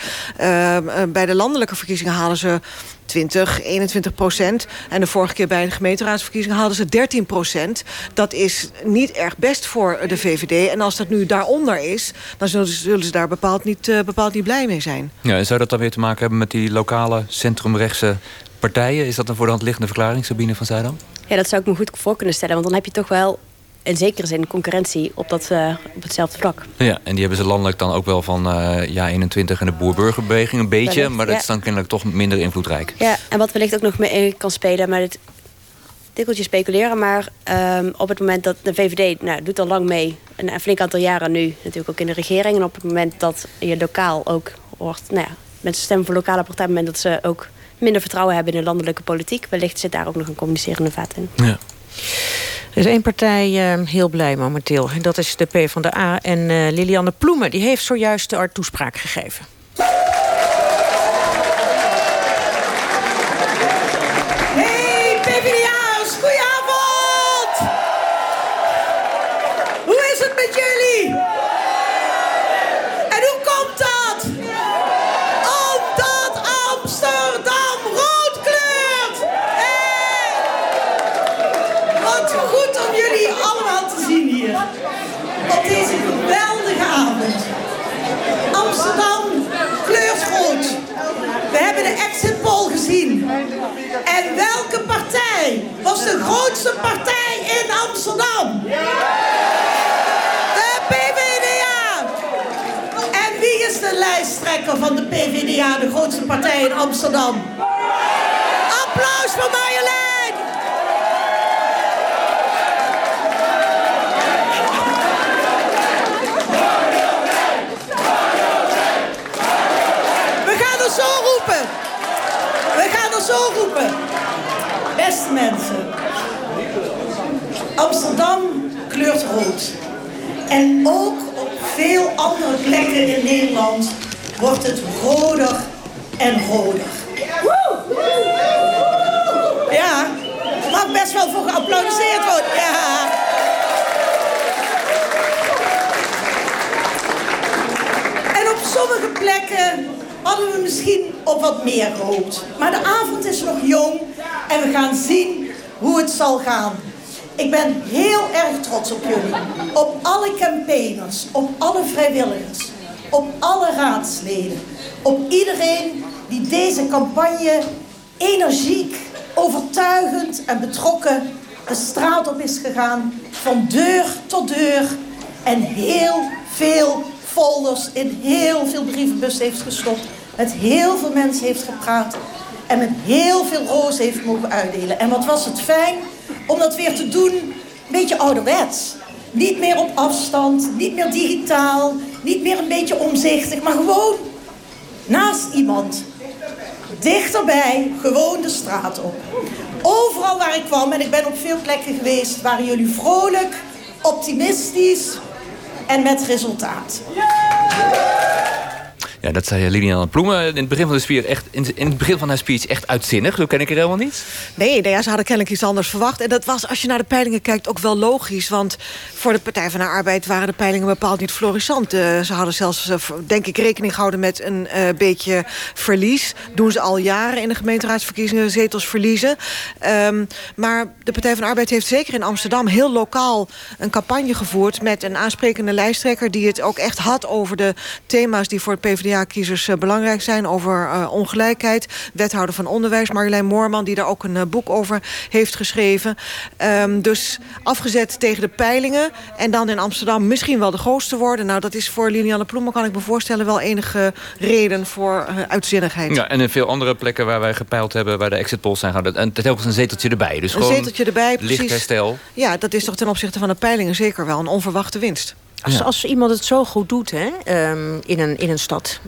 bij de landelijke verkiezingen halen ze 20, 21 procent. En de vorige keer bij een gemeenteraadsverkiezing hadden ze 13 procent. Dat is niet erg best voor de VVD. En als dat nu daaronder is, dan zullen ze, zullen ze daar bepaald niet, uh, bepaald niet blij mee zijn. Ja, en zou dat dan weer te maken hebben met die lokale centrumrechtse partijen? Is dat een voor de hand liggende verklaring, Sabine van Zuidam? Ja, dat zou ik me goed voor kunnen stellen. Want dan heb je toch wel in zekere zin concurrentie op, dat, uh, op hetzelfde vlak. Ja, en die hebben ze landelijk dan ook wel van uh, ja 21 en de boer-burgerbeweging een beetje. Wellicht, maar dat ja. is dan kennelijk toch minder invloedrijk. Ja, en wat wellicht ook nog mee kan spelen, maar dit dikkeltje speculeren. Maar um, op het moment dat de VVD nou, doet al lang mee, een, een flink aantal jaren nu, natuurlijk ook in de regering. En op het moment dat je lokaal ook hoort, nou ja, mensen stemmen voor lokale partijen, op het moment dat ze ook minder vertrouwen hebben in de landelijke politiek, wellicht zit daar ook nog een communicerende vaat in. Ja. Er is één partij uh, heel blij momenteel. En dat is de PvdA. En uh, Lilianne Ploemen die heeft zojuist de toespraak gegeven. Was de grootste partij in Amsterdam? De PvdA. En wie is de lijsttrekker? van de PvdA, de grootste partij in Amsterdam. Applaus voor Marjolein! We gaan er zo roepen. We gaan er zo roepen. Beste mensen. Amsterdam kleurt rood. En ook op veel andere plekken in Nederland wordt het roder en roder. Ja, mag best wel voor geapplaudiseerd worden. En op sommige plekken hadden we misschien op wat meer gehoopt. Maar de avond is nog jong en we gaan zien hoe het zal gaan. Ik ben heel erg trots op jullie. Op alle campaigners, op alle vrijwilligers, op alle raadsleden. Op iedereen die deze campagne energiek, overtuigend en betrokken de straat op is gegaan. Van deur tot deur. En heel veel folders in heel veel brievenbus heeft gestopt. Met heel veel mensen heeft gepraat. En met heel veel roos heeft mogen uitdelen. En wat was het fijn om dat weer te doen, een beetje ouderwets. Niet meer op afstand, niet meer digitaal, niet meer een beetje omzichtig, maar gewoon naast iemand. Dichterbij, gewoon de straat op. Overal waar ik kwam, en ik ben op veel plekken geweest, waren jullie vrolijk, optimistisch en met resultaat. Ja, dat zei Lilian Ploemen in het begin van de speech echt, in het begin van haar speech echt uitzinnig. Zo ken ik er helemaal niet. Nee, nou ja, ze hadden kennelijk iets anders verwacht. En dat was, als je naar de peilingen kijkt, ook wel logisch. Want voor de Partij van de Arbeid waren de peilingen bepaald niet florissant. Eh, ze hadden zelfs, eh, denk ik, rekening gehouden met een eh, beetje verlies. Doen ze al jaren in de gemeenteraadsverkiezingen zetels verliezen. Ehm, maar de Partij van de Arbeid heeft zeker in Amsterdam heel lokaal een campagne gevoerd... met een aansprekende lijsttrekker die het ook echt had over de thema's die voor het PvdA-kiezers belangrijk zijn. Over uh, ongelijkheid, wethouder van onderwijs Marjolein Moorman... die daar ook een uh, boek over heeft geschreven. Um, dus afgezet tegen de peilingen en dan in Amsterdam misschien wel de grootste worden. Nou, dat is voor Liliane Ploemen, kan ik me voorstellen... wel enige reden voor uitzinnigheid. Ja, en in veel andere plekken waar wij gepeild hebben... waar de exit polls zijn gehouden, en telkens een zeteltje erbij. Dus een gewoon zeteltje erbij, precies. lichtherstel. Ja, dat is toch ten opzichte van de peilingen zeker wel een onverwachte winst. Als, als iemand het zo goed doet hè, um, in, een, in een stad...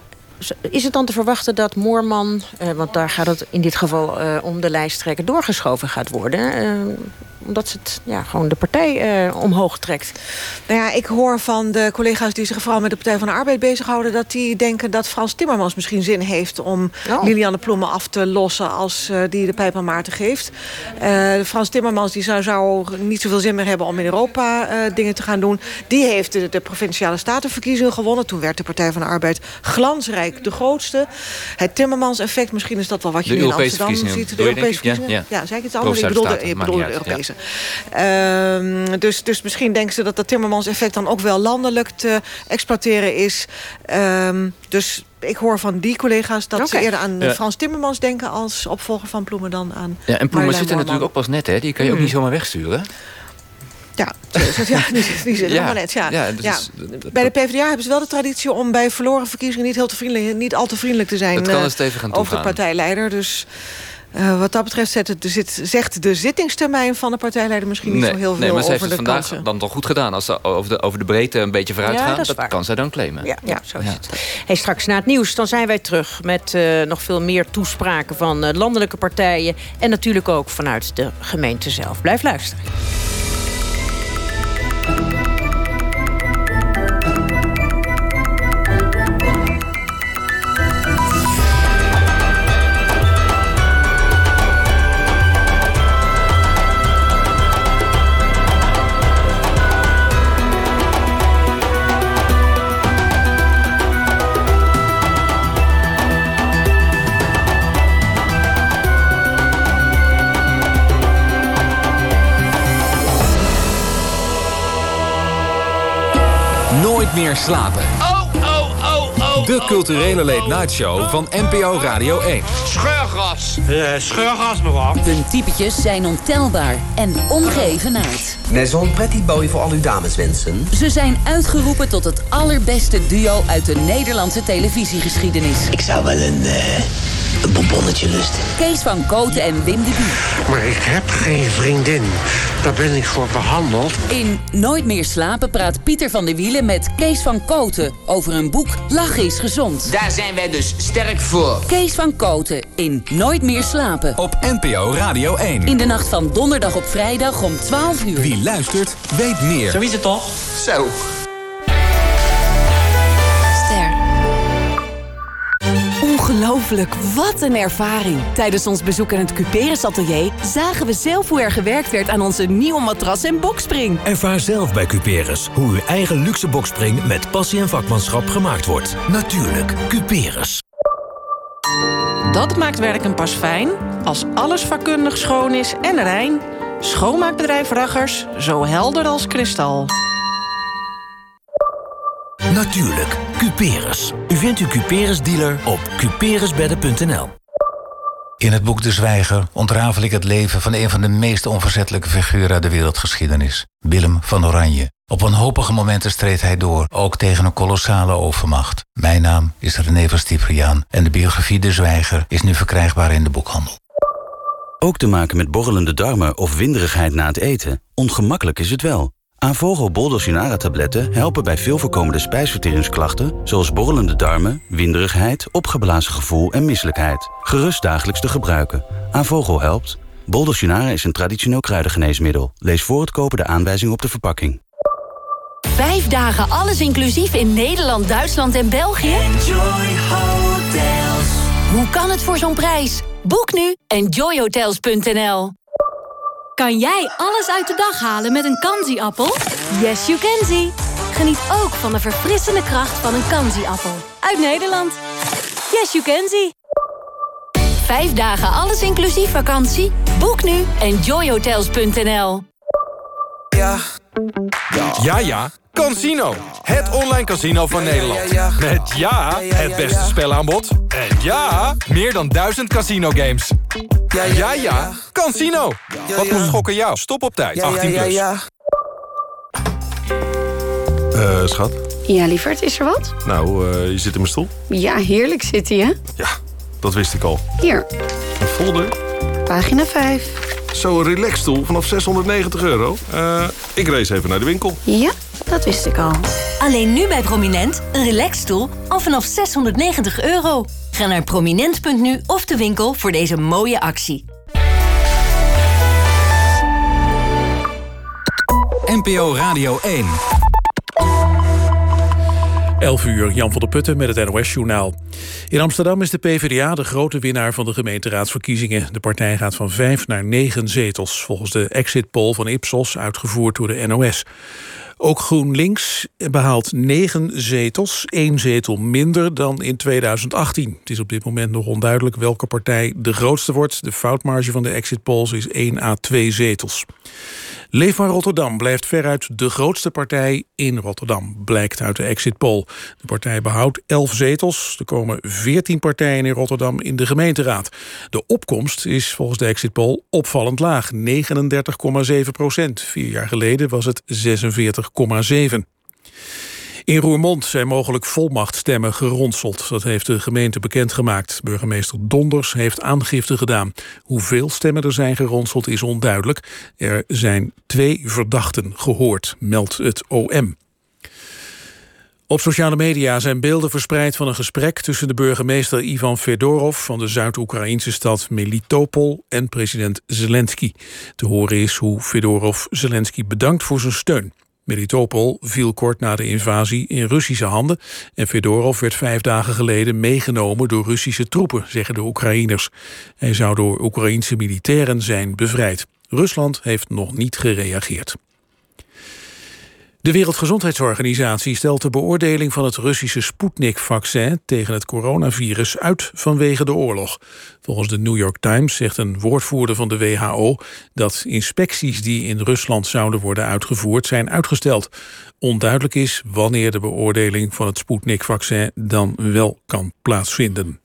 Is het dan te verwachten dat Moorman, uh, want daar gaat het in dit geval uh, om de lijsttrekker, doorgeschoven gaat worden? Uh, omdat het ja, gewoon de partij omhoog trekt. Nou ja, ik hoor van de collega's die zich vooral met de Partij van de Arbeid bezighouden... dat die denken dat Frans Timmermans misschien zin heeft om oh. Liliane Ploemen af te lossen... als die de pijp aan Maarten geeft. Frans Timmermans die zou, zou niet zoveel zin meer hebben om in Europa dingen te gaan doen. Die heeft de, de Provinciale Statenverkiezingen gewonnen. Toen werd de Partij van de Arbeid glansrijk de grootste. Het Timmermans-effect, misschien is dat wel wat je de nu in Amsterdam ziet. De Europese verkiezingen. Ja, ja. ja zei ik het anders? Ik bedoel de, ik bedoel de Europese. Um, dus, dus misschien denken ze dat dat Timmermans-effect dan ook wel landelijk te exploiteren is. Um, dus ik hoor van die collega's dat okay. ze eerder aan ja. Frans Timmermans denken... als opvolger van Ploemen dan aan Ja, en Ploemen zit er natuurlijk ook pas net, hè? Die kan je ook niet zomaar wegsturen. Ja, ja die, die zit ja. net. Ja. Ja, dus ja. Bij de PvdA hebben ze wel de traditie om bij verloren verkiezingen niet, heel te vriendelijk, niet al te vriendelijk te zijn dat kan het even gaan over de partijleider. Dus uh, wat dat betreft zet het, zit, zegt de zittingstermijn van de partijleider misschien niet nee, zo heel veel nee, maar ze heeft het vandaag kansen. dan toch goed gedaan. Als ze over de, over de breedte een beetje vooruit Ja, gaan, dat kan zij dan claimen. Ja, ja, zo is het. Hey, straks na het nieuws dan zijn wij terug met uh, nog veel meer toespraken van uh, landelijke partijen en natuurlijk ook vanuit de gemeente zelf. Blijf luisteren. Nooit meer slapen. Oh, oh, oh, oh. De culturele late night show van NPO Radio 1. Scheurgas. scheurgas, mevrouw. Hun typetjes zijn ontelbaar en ongeëvenaard. Maison Pretty Boy voor al uw dameswensen. Ze zijn uitgeroepen tot het allerbeste duo uit de Nederlandse televisiegeschiedenis. Ik zou wel een, eh, een bonbonnetje lusten. Kees van Koten en Wim de Bie. Maar ik heb geen vriendin. Daar ben ik voor behandeld. In Nooit meer slapen praat Pieter van der Wielen met Kees van Koten over een boek Lachen is gezond. Daar zijn wij dus sterk voor. Kees van Koten in Nooit meer slapen. Op NPO Radio 1. In de nacht van donderdag op vrijdag om 12 uur. Wie luistert, weet meer. Zo is het toch? Zo. Ongelooflijk, wat een ervaring. Tijdens ons bezoek aan het Cuperus Atelier zagen we zelf hoe er gewerkt werd aan onze nieuwe matras en bokspring. Ervaar zelf bij Cuperus hoe uw eigen luxe bokspring met passie en vakmanschap gemaakt wordt. Natuurlijk, Cuperus. Dat maakt werken pas fijn als alles vakkundig schoon is en rein. Schoonmaakbedrijf Raggers, zo helder als kristal. Natuurlijk, Cuperus. U vindt uw Cuperus-dealer op cuperusbedden.nl. In het boek De Zwijger ontrafel ik het leven van een van de meest onverzettelijke figuren uit de wereldgeschiedenis, Willem van Oranje. Op wanhopige momenten streed hij door, ook tegen een kolossale overmacht. Mijn naam is René van Stipriaan en de biografie De Zwijger is nu verkrijgbaar in de boekhandel. Ook te maken met borrelende darmen of winderigheid na het eten? Ongemakkelijk is het wel. Avogel Boldosinara tabletten helpen bij veel voorkomende spijsverteringsklachten... zoals borrelende darmen, winderigheid, opgeblazen gevoel en misselijkheid. Gerust dagelijks te gebruiken. Avogel helpt. Boldosinara is een traditioneel kruidengeneesmiddel. Lees voor het kopen de aanwijzing op de verpakking. Vijf dagen alles inclusief in Nederland, Duitsland en België? Enjoy Hotels. Hoe kan het voor zo'n prijs? Boek nu enjoyhotels.nl Kan jij alles uit de dag halen met een Kanzi-appel? Yes, you can see. Geniet ook van de verfrissende kracht van een Kanzi-appel. Uit Nederland. Yes, you can see. Vijf dagen alles inclusief vakantie? Boek nu enjoyhotels.nl Ja. Ja, ja. Casino. Het online casino van Nederland. Met ja, het beste spelaanbod. En ja, meer dan duizend casino games. Ja, ja. Casino. Wat moet schokken jou? Stop op tijd. 18 plus. Eh, schat. Ja, lieverd, is er wat? Nou, eh, je zit in mijn stoel. Ja, heerlijk zit hij, hè? Dat wist ik al. Hier, Een folder. pagina 5. Zo'n relaxstoel vanaf 690 euro. Eh, ik race even naar de winkel. Ja, dat wist ik al. Alleen nu bij Prominent, een relaxstoel al vanaf 690 euro. Ga naar prominent.nu of de winkel voor deze mooie actie. NPO Radio 1. 11 uur, Jan van der Putten met het NOS-journaal. In Amsterdam is de PvdA de grote winnaar van de gemeenteraadsverkiezingen. De partij gaat van 5 naar 9 zetels, volgens de exit poll van Ipsos, uitgevoerd door de NOS. Ook GroenLinks behaalt 9 zetels, één zetel minder dan in 2018. Het is op dit moment nog onduidelijk welke partij de grootste wordt. De foutmarge van de exit polls is 1 à 2 zetels. Leefbaar Rotterdam blijft veruit de grootste partij in Rotterdam, blijkt uit de exit poll. De partij behoudt 11 zetels. Er komen 14 partijen in Rotterdam in de gemeenteraad. De opkomst is volgens de exit poll opvallend laag, 39,7 procent. Vier jaar geleden was het 46,7. In Roermond zijn mogelijk volmachtstemmen geronseld. Dat heeft de gemeente bekendgemaakt. Burgemeester Donders heeft aangifte gedaan. Hoeveel stemmen er zijn geronseld is onduidelijk. Er zijn twee verdachten gehoord, meldt het OM. Op sociale media zijn beelden verspreid van een gesprek tussen de burgemeester Ivan Fedorov van de Zuid-Oekraïnse stad Melitopol en president Zelensky. Te horen is hoe Fedorov Zelensky bedankt voor zijn steun. Melitopol viel kort na de invasie in Russische handen en Fedorov werd vijf dagen geleden meegenomen door Russische troepen, zeggen de Oekraïners. Hij zou door Oekraïense militairen zijn bevrijd. Rusland heeft nog niet gereageerd. De Wereldgezondheidsorganisatie stelt de beoordeling van het Russische Sputnik-vaccin tegen het coronavirus uit vanwege de oorlog. Volgens de New York Times zegt een woordvoerder van de WHO dat inspecties die in Rusland zouden worden uitgevoerd zijn uitgesteld. Onduidelijk is wanneer de beoordeling van het Sputnik-vaccin dan wel kan plaatsvinden.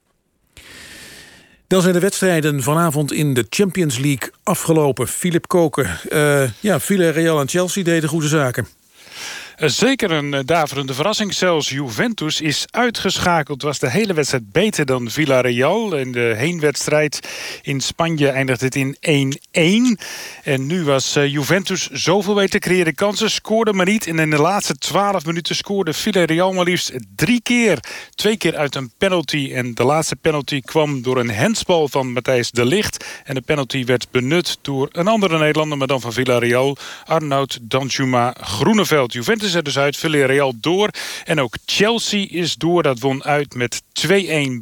Dan zijn de wedstrijden vanavond in de Champions League afgelopen. Philip Koken. Uh, ja, Villarreal en Chelsea deden goede zaken. Zeker een eh, daverende verrassing. Zelfs Juventus is uitgeschakeld. Was de hele wedstrijd beter dan Villarreal. In de heenwedstrijd in Spanje eindigde het in 1-1. En nu was eh, Juventus zoveel beter. Creëerde kansen, scoorde maar niet. En in de laatste 12 minuten scoorde Villarreal maar liefst drie keer. Twee keer uit een penalty. En de laatste penalty kwam door een handsbal van Matthijs de Ligt. En de penalty werd benut door een andere Nederlander, maar dan van Villarreal. Arnoud Danjuma Groeneveld. Juventus is dus uit. Villarreal door. En ook Chelsea is door. Dat won uit met 2-1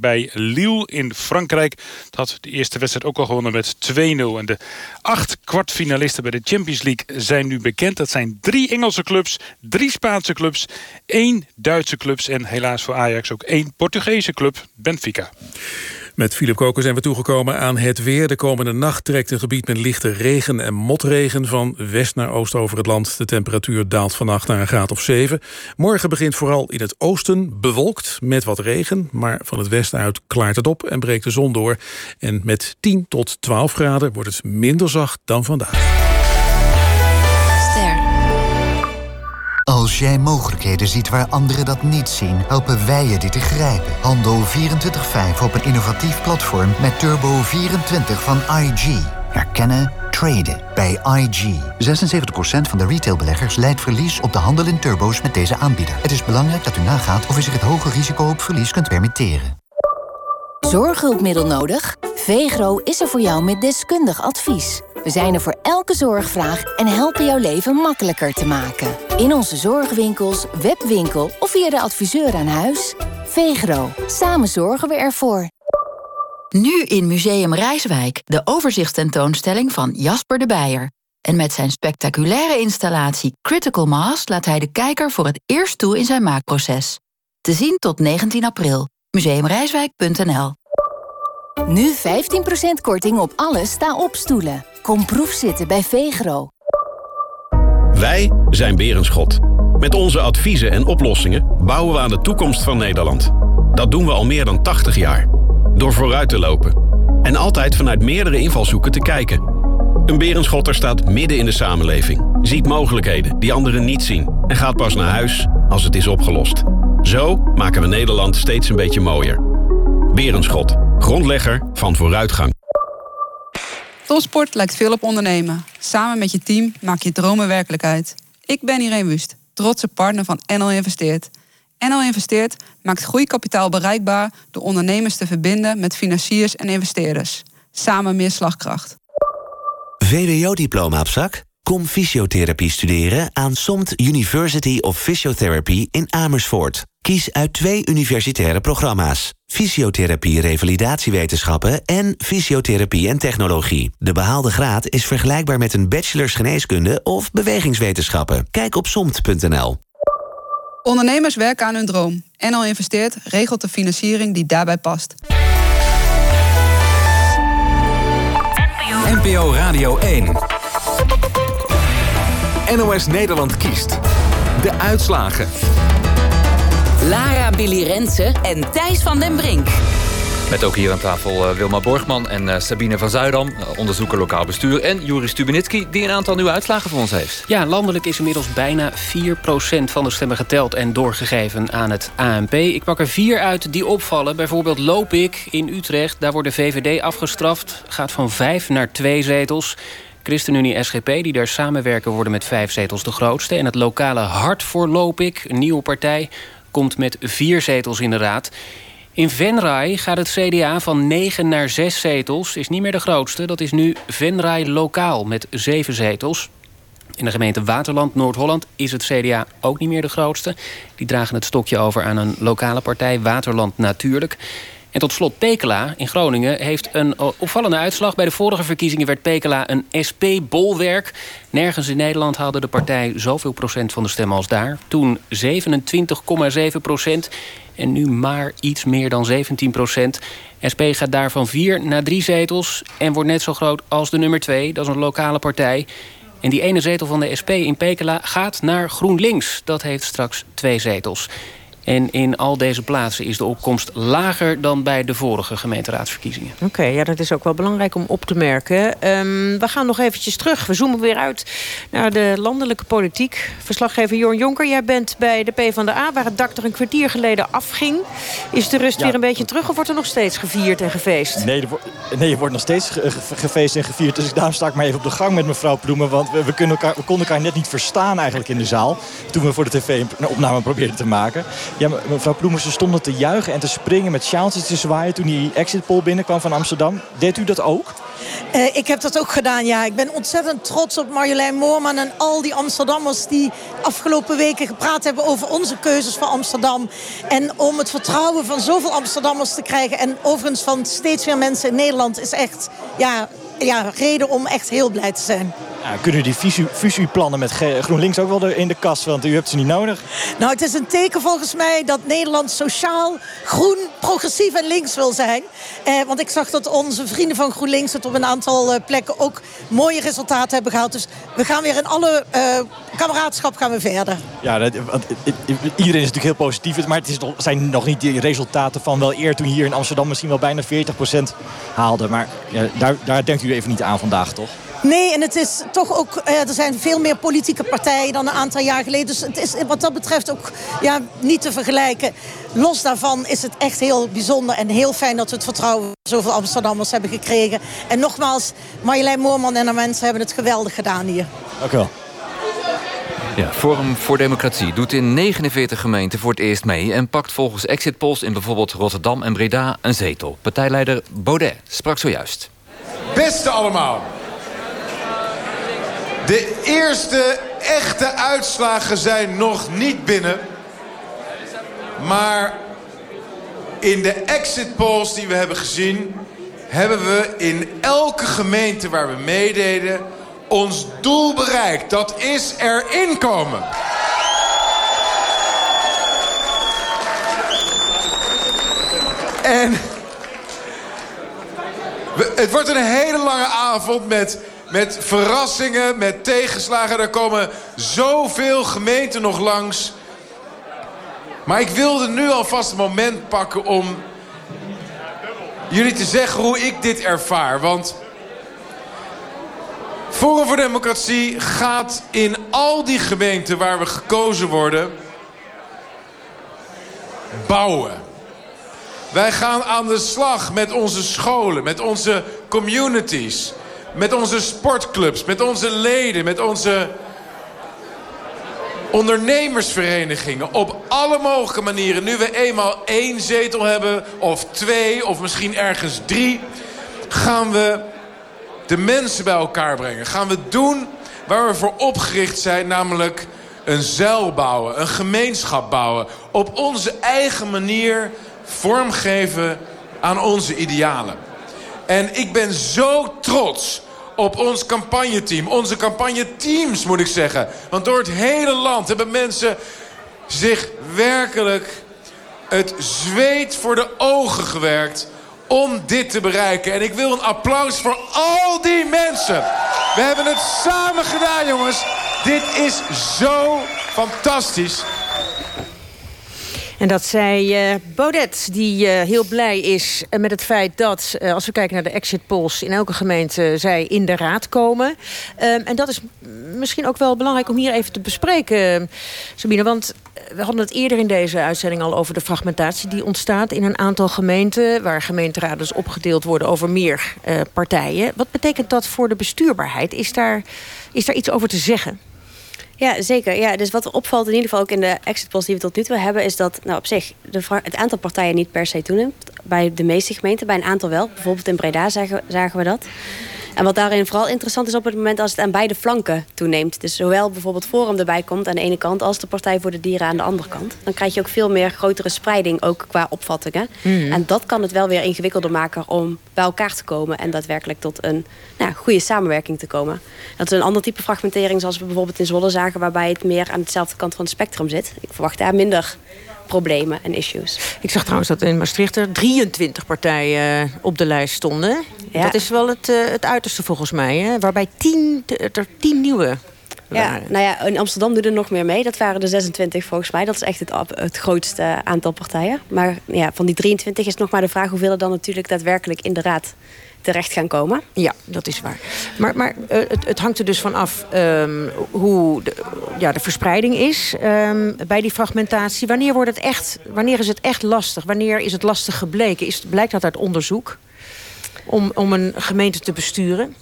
bij Lille in Frankrijk. Dat had de eerste wedstrijd ook al gewonnen met 2-0. En de acht kwartfinalisten bij de Champions League zijn nu bekend. Dat zijn drie Engelse clubs, drie Spaanse clubs, één Duitse clubs... en helaas voor Ajax ook één Portugese club, Benfica. Met Philip Koken zijn we toegekomen aan het weer. De komende nacht trekt een gebied met lichte regen en motregen van west naar oost over het land. De temperatuur daalt vannacht naar een graad of 7. Morgen begint vooral in het oosten bewolkt met wat regen. Maar van het westen uit klaart het op en breekt de zon door. En met 10 tot 12 graden wordt het minder zacht dan vandaag. Als jij mogelijkheden ziet waar anderen dat niet zien, helpen wij je dit te grijpen. Handel 24-5 op een innovatief platform met Turbo 24 van IG. Herkennen, traden bij IG. 76% van de retailbeleggers leidt verlies op de handel in turbo's met deze aanbieder. Het is belangrijk dat u nagaat of u zich het hoge risico op verlies kunt permitteren. Zorghulpmiddel nodig? Vegro is er voor jou met deskundig advies. We zijn er voor elke zorgvraag en helpen jouw leven makkelijker te maken. In onze zorgwinkels, webwinkel of via de adviseur aan huis. Vegro, samen zorgen we ervoor. Nu in Museum Rijswijk de overzichtstentoonstelling van Jasper de Beyer. En met zijn spectaculaire installatie Critical Mass laat hij de kijker voor het eerst toe in zijn maakproces. Te zien tot 19 april. Museumrijswijk.nl Nu 15% korting op alle sta-op stoelen. Kom proefzitten bij Vegro. Wij zijn Berenschot. Met onze adviezen en oplossingen bouwen we aan de toekomst van Nederland. Dat doen we al meer dan 80 jaar. Door vooruit te lopen. En altijd vanuit meerdere invalshoeken te kijken. Een Berenschotter staat midden in de samenleving. Ziet mogelijkheden die anderen niet zien. En gaat pas naar huis als het is opgelost. Zo maken we Nederland steeds een beetje mooier. Berenschot. Grondlegger van vooruitgang. Topsport lijkt veel op ondernemen. Samen met je team maak je dromen werkelijkheid. Ik ben Irene Wust, trotse partner van NL Investeert. NL Investeert maakt groeikapitaal bereikbaar door ondernemers te verbinden met financiers en investeerders. Samen meer slagkracht. VWO-diploma op zak? Kom fysiotherapie studeren aan SOMT University of Physiotherapy in Amersfoort. Kies uit twee universitaire programma's. Fysiotherapie revalidatiewetenschappen en fysiotherapie en technologie. De behaalde graad is vergelijkbaar met een bachelors geneeskunde of bewegingswetenschappen. Kijk op somt.nl. Ondernemers werken aan hun droom. En al investeert regelt de financiering die daarbij past. NPO Radio 1. NOS Nederland kiest. De uitslagen. Lara Billy Rensen en Thijs van den Brink. Met ook hier aan tafel uh, Wilma Borgman en uh, Sabine van Zuidam, uh, onderzoeker lokaal bestuur. En Juri Stubenitski, die een aantal nieuwe uitslagen voor ons heeft. Ja, landelijk is inmiddels bijna 4% van de stemmen geteld en doorgegeven aan het ANP. Ik pak er vier uit die opvallen. Bijvoorbeeld Lopik in Utrecht. Daar wordt de VVD afgestraft. Gaat van vijf naar twee zetels. ChristenUnie SGP, die daar samenwerken, worden met vijf zetels de grootste. En het lokale Hart voor Lopik, een nieuwe partij komt met vier zetels in de raad. In Venray gaat het CDA van 9 naar 6 zetels. Is niet meer de grootste. Dat is nu Venray Lokaal met 7 zetels. In de gemeente Waterland, Noord-Holland, is het CDA ook niet meer de grootste. Die dragen het stokje over aan een lokale partij, Waterland Natuurlijk. En tot slot Pekela in Groningen heeft een opvallende uitslag. Bij de vorige verkiezingen werd Pekela een SP-bolwerk. Nergens in Nederland haalde de partij zoveel procent van de stemmen als daar. Toen 27,7 procent en nu maar iets meer dan 17 procent. SP gaat daar van vier naar drie zetels en wordt net zo groot als de nummer twee. Dat is een lokale partij. En die ene zetel van de SP in Pekela gaat naar GroenLinks. Dat heeft straks twee zetels. En in al deze plaatsen is de opkomst lager dan bij de vorige gemeenteraadsverkiezingen. Oké, ja, dat is ook wel belangrijk om op te merken. Ehm, we gaan nog eventjes terug. We zoomen weer uit naar de landelijke politiek. Verslaggever Jorn Jonker, jij bent bij de PvdA... waar het dak er een kwartier geleden afging. Is de rust weer een beetje terug of wordt er nog steeds gevierd en gefeest? Nee, er, nee, er wordt nog steest gefeest en gevierd. Dus daarom sta ik maar even op de gang met mevrouw Ploemen. Want we, we, kunnen elkaar, we konden elkaar net niet verstaan eigenlijk in de zaal... toen we voor de tv een opname probeerden te maken. Ja, mevrouw Ploemers, ze stonden te juichen en te springen met sjaaltjes te zwaaien... toen die exit poll binnenkwam van Amsterdam. Deed u dat ook? Uh, ik heb dat ook gedaan, ja. Ik ben ontzettend trots op Marjolein Moorman en al die Amsterdammers... die afgelopen weken gepraat hebben over onze keuzes voor Amsterdam. En om het vertrouwen van zoveel Amsterdammers te krijgen... en overigens van steeds meer mensen in Nederland... is echt ja, ja, reden om echt heel blij te zijn. Ja, kunnen die fusieplannen met GroenLinks ook wel in de kast? Want u hebt ze niet nodig. Nou, het is een teken volgens mij dat Nederland sociaal, groen, progressief en links wil zijn. Eh, want ik zag dat onze vrienden van GroenLinks het op een aantal eh, plekken ook mooie resultaten hebben gehaald. Dus we gaan weer in alle uh, kameraadschap gaan we verder. Ja, dat, want, iedereen is natuurlijk heel positief. Maar het is zijn nog niet die resultaten van wel eer toen hier in Amsterdam misschien wel bijna 40% haalde. Maar ja, daar, daar denkt u even niet aan vandaag, toch? Nee, en het is toch ook... Eh, er zijn veel meer politieke partijen dan een aantal jaar geleden. Dus het is wat dat betreft ook ja, niet te vergelijken. Los daarvan is het echt heel bijzonder en heel fijn... dat we het vertrouwen van zoveel Amsterdammers hebben gekregen. En nogmaals, Marjolein Moorman en haar mensen hebben het geweldig gedaan hier. Dank u wel. Ja, Forum voor Democratie doet in 49 gemeenten voor het eerst mee... en pakt volgens exit polls in bijvoorbeeld Rotterdam en Breda een zetel. Partijleider Baudet sprak zojuist. Beste allemaal, de eerste echte uitslagen zijn nog niet binnen. Maar in de exit polls die we hebben gezien... hebben we in elke gemeente waar we meededen ons doel bereikt. Dat is erin komen. En het wordt een hele lange avond met met verrassingen, met tegenslagen. Er komen zoveel gemeenten nog langs. Maar ik wilde nu alvast een moment pakken om jullie te zeggen hoe ik dit ervaar. Want Forum voor Democratie gaat in al die gemeenten waar we gekozen worden... bouwen. Wij gaan aan de slag met onze scholen, met onze communities... Met onze sportclubs, met onze leden, met onze ondernemersverenigingen. Op alle mogelijke manieren. Nu we eenmaal één zetel hebben, of twee, of misschien ergens drie... gaan we de mensen bij elkaar brengen. Gaan we doen waar we voor opgericht zijn, namelijk een zeil bouwen, een gemeenschap bouwen. Op onze eigen manier vormgeven aan onze idealen. En ik ben zo trots op ons campagneteam. Onze campagneteams, moet ik zeggen. Want door het hele land hebben mensen zich werkelijk het zweet voor de ogen gewerkt om dit te bereiken. En ik wil een applaus voor al die mensen. We hebben het samen gedaan, jongens. Dit is zo fantastisch. En dat zei uh, Baudet, die uh, heel blij is met het feit dat... Als we kijken naar de exit polls... in elke gemeente zij in de raad komen. Um, en dat is misschien ook wel belangrijk om hier even te bespreken, Sabine. Want we hadden het eerder in deze uitzending al over de fragmentatie... die ontstaat in een aantal gemeenten... waar gemeenteraden dus opgedeeld worden over meer partijen. Wat betekent dat voor de bestuurbaarheid? Is daar, is daar iets over te zeggen? Ja, zeker. Ja, dus wat opvalt in ieder geval ook in de exit polls die we tot nu toe hebben... is dat nou, op zich de, het aantal partijen niet per se toeneemt. Bij de meeste gemeenten, bij een aantal wel. Bijvoorbeeld in Breda zagen we dat. En wat daarin vooral interessant is op het moment als het aan beide flanken toeneemt. Dus zowel bijvoorbeeld Forum erbij komt aan de ene kant... als de Partij voor de Dieren aan de andere kant. Dan krijg je ook veel meer grotere spreiding, ook qua opvattingen. Mhm. En dat kan het wel weer ingewikkelder maken om bij elkaar te komen... en daadwerkelijk tot een nou, goede samenwerking te komen. Dat is een ander type fragmentering zoals we bijvoorbeeld in Zwolle zagen... waarbij het meer aan dezelfde kant van het spectrum zit. Ik verwacht daar minder problemen en issues. Ik zag trouwens dat in Maastricht er 23 partijen eh, op de lijst stonden. Ja. Dat is wel het, eh, het uiterste volgens mij. Hè? Waarbij 10, er 10 nieuwe Ja, nou ja, in Amsterdam doen er nog meer mee. Dat waren er 26 volgens mij. Dat is echt het, het grootste aantal partijen. Maar ja, van die 23 is nog maar de vraag... hoeveel er dan natuurlijk daadwerkelijk in de raad terecht gaan komen. Ja, dat is waar. Maar, maar eh, het, het hangt er dus van af ehm, hoe de, ja, de verspreiding is ehm, bij die fragmentatie. Wanneer, wordt het echt, wanneer is het echt lastig? Wanneer is het lastig gebleken? Is, blijkt dat uit onderzoek om, om een gemeente te besturen?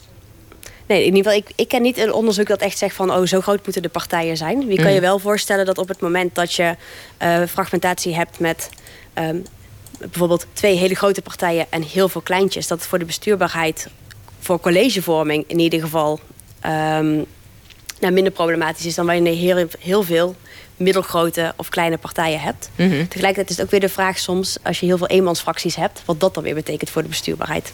Nee, in ieder geval, ik, ik ken niet een onderzoek dat echt zegt van... oh, zo groot moeten de partijen zijn. Je kan Mm. je wel voorstellen dat op het moment dat je eh, fragmentatie hebt met... ehm, bijvoorbeeld twee hele grote partijen en heel veel kleintjes... dat het voor de bestuurbaarheid, voor collegevorming in ieder geval... ehm, nou, minder problematisch is dan wanneer je heel, heel veel middelgrote of kleine partijen hebt. Mhm. Tegelijkertijd is het ook weer de vraag soms... als je heel veel eenmansfracties hebt... wat dat dan weer betekent voor de bestuurbaarheid.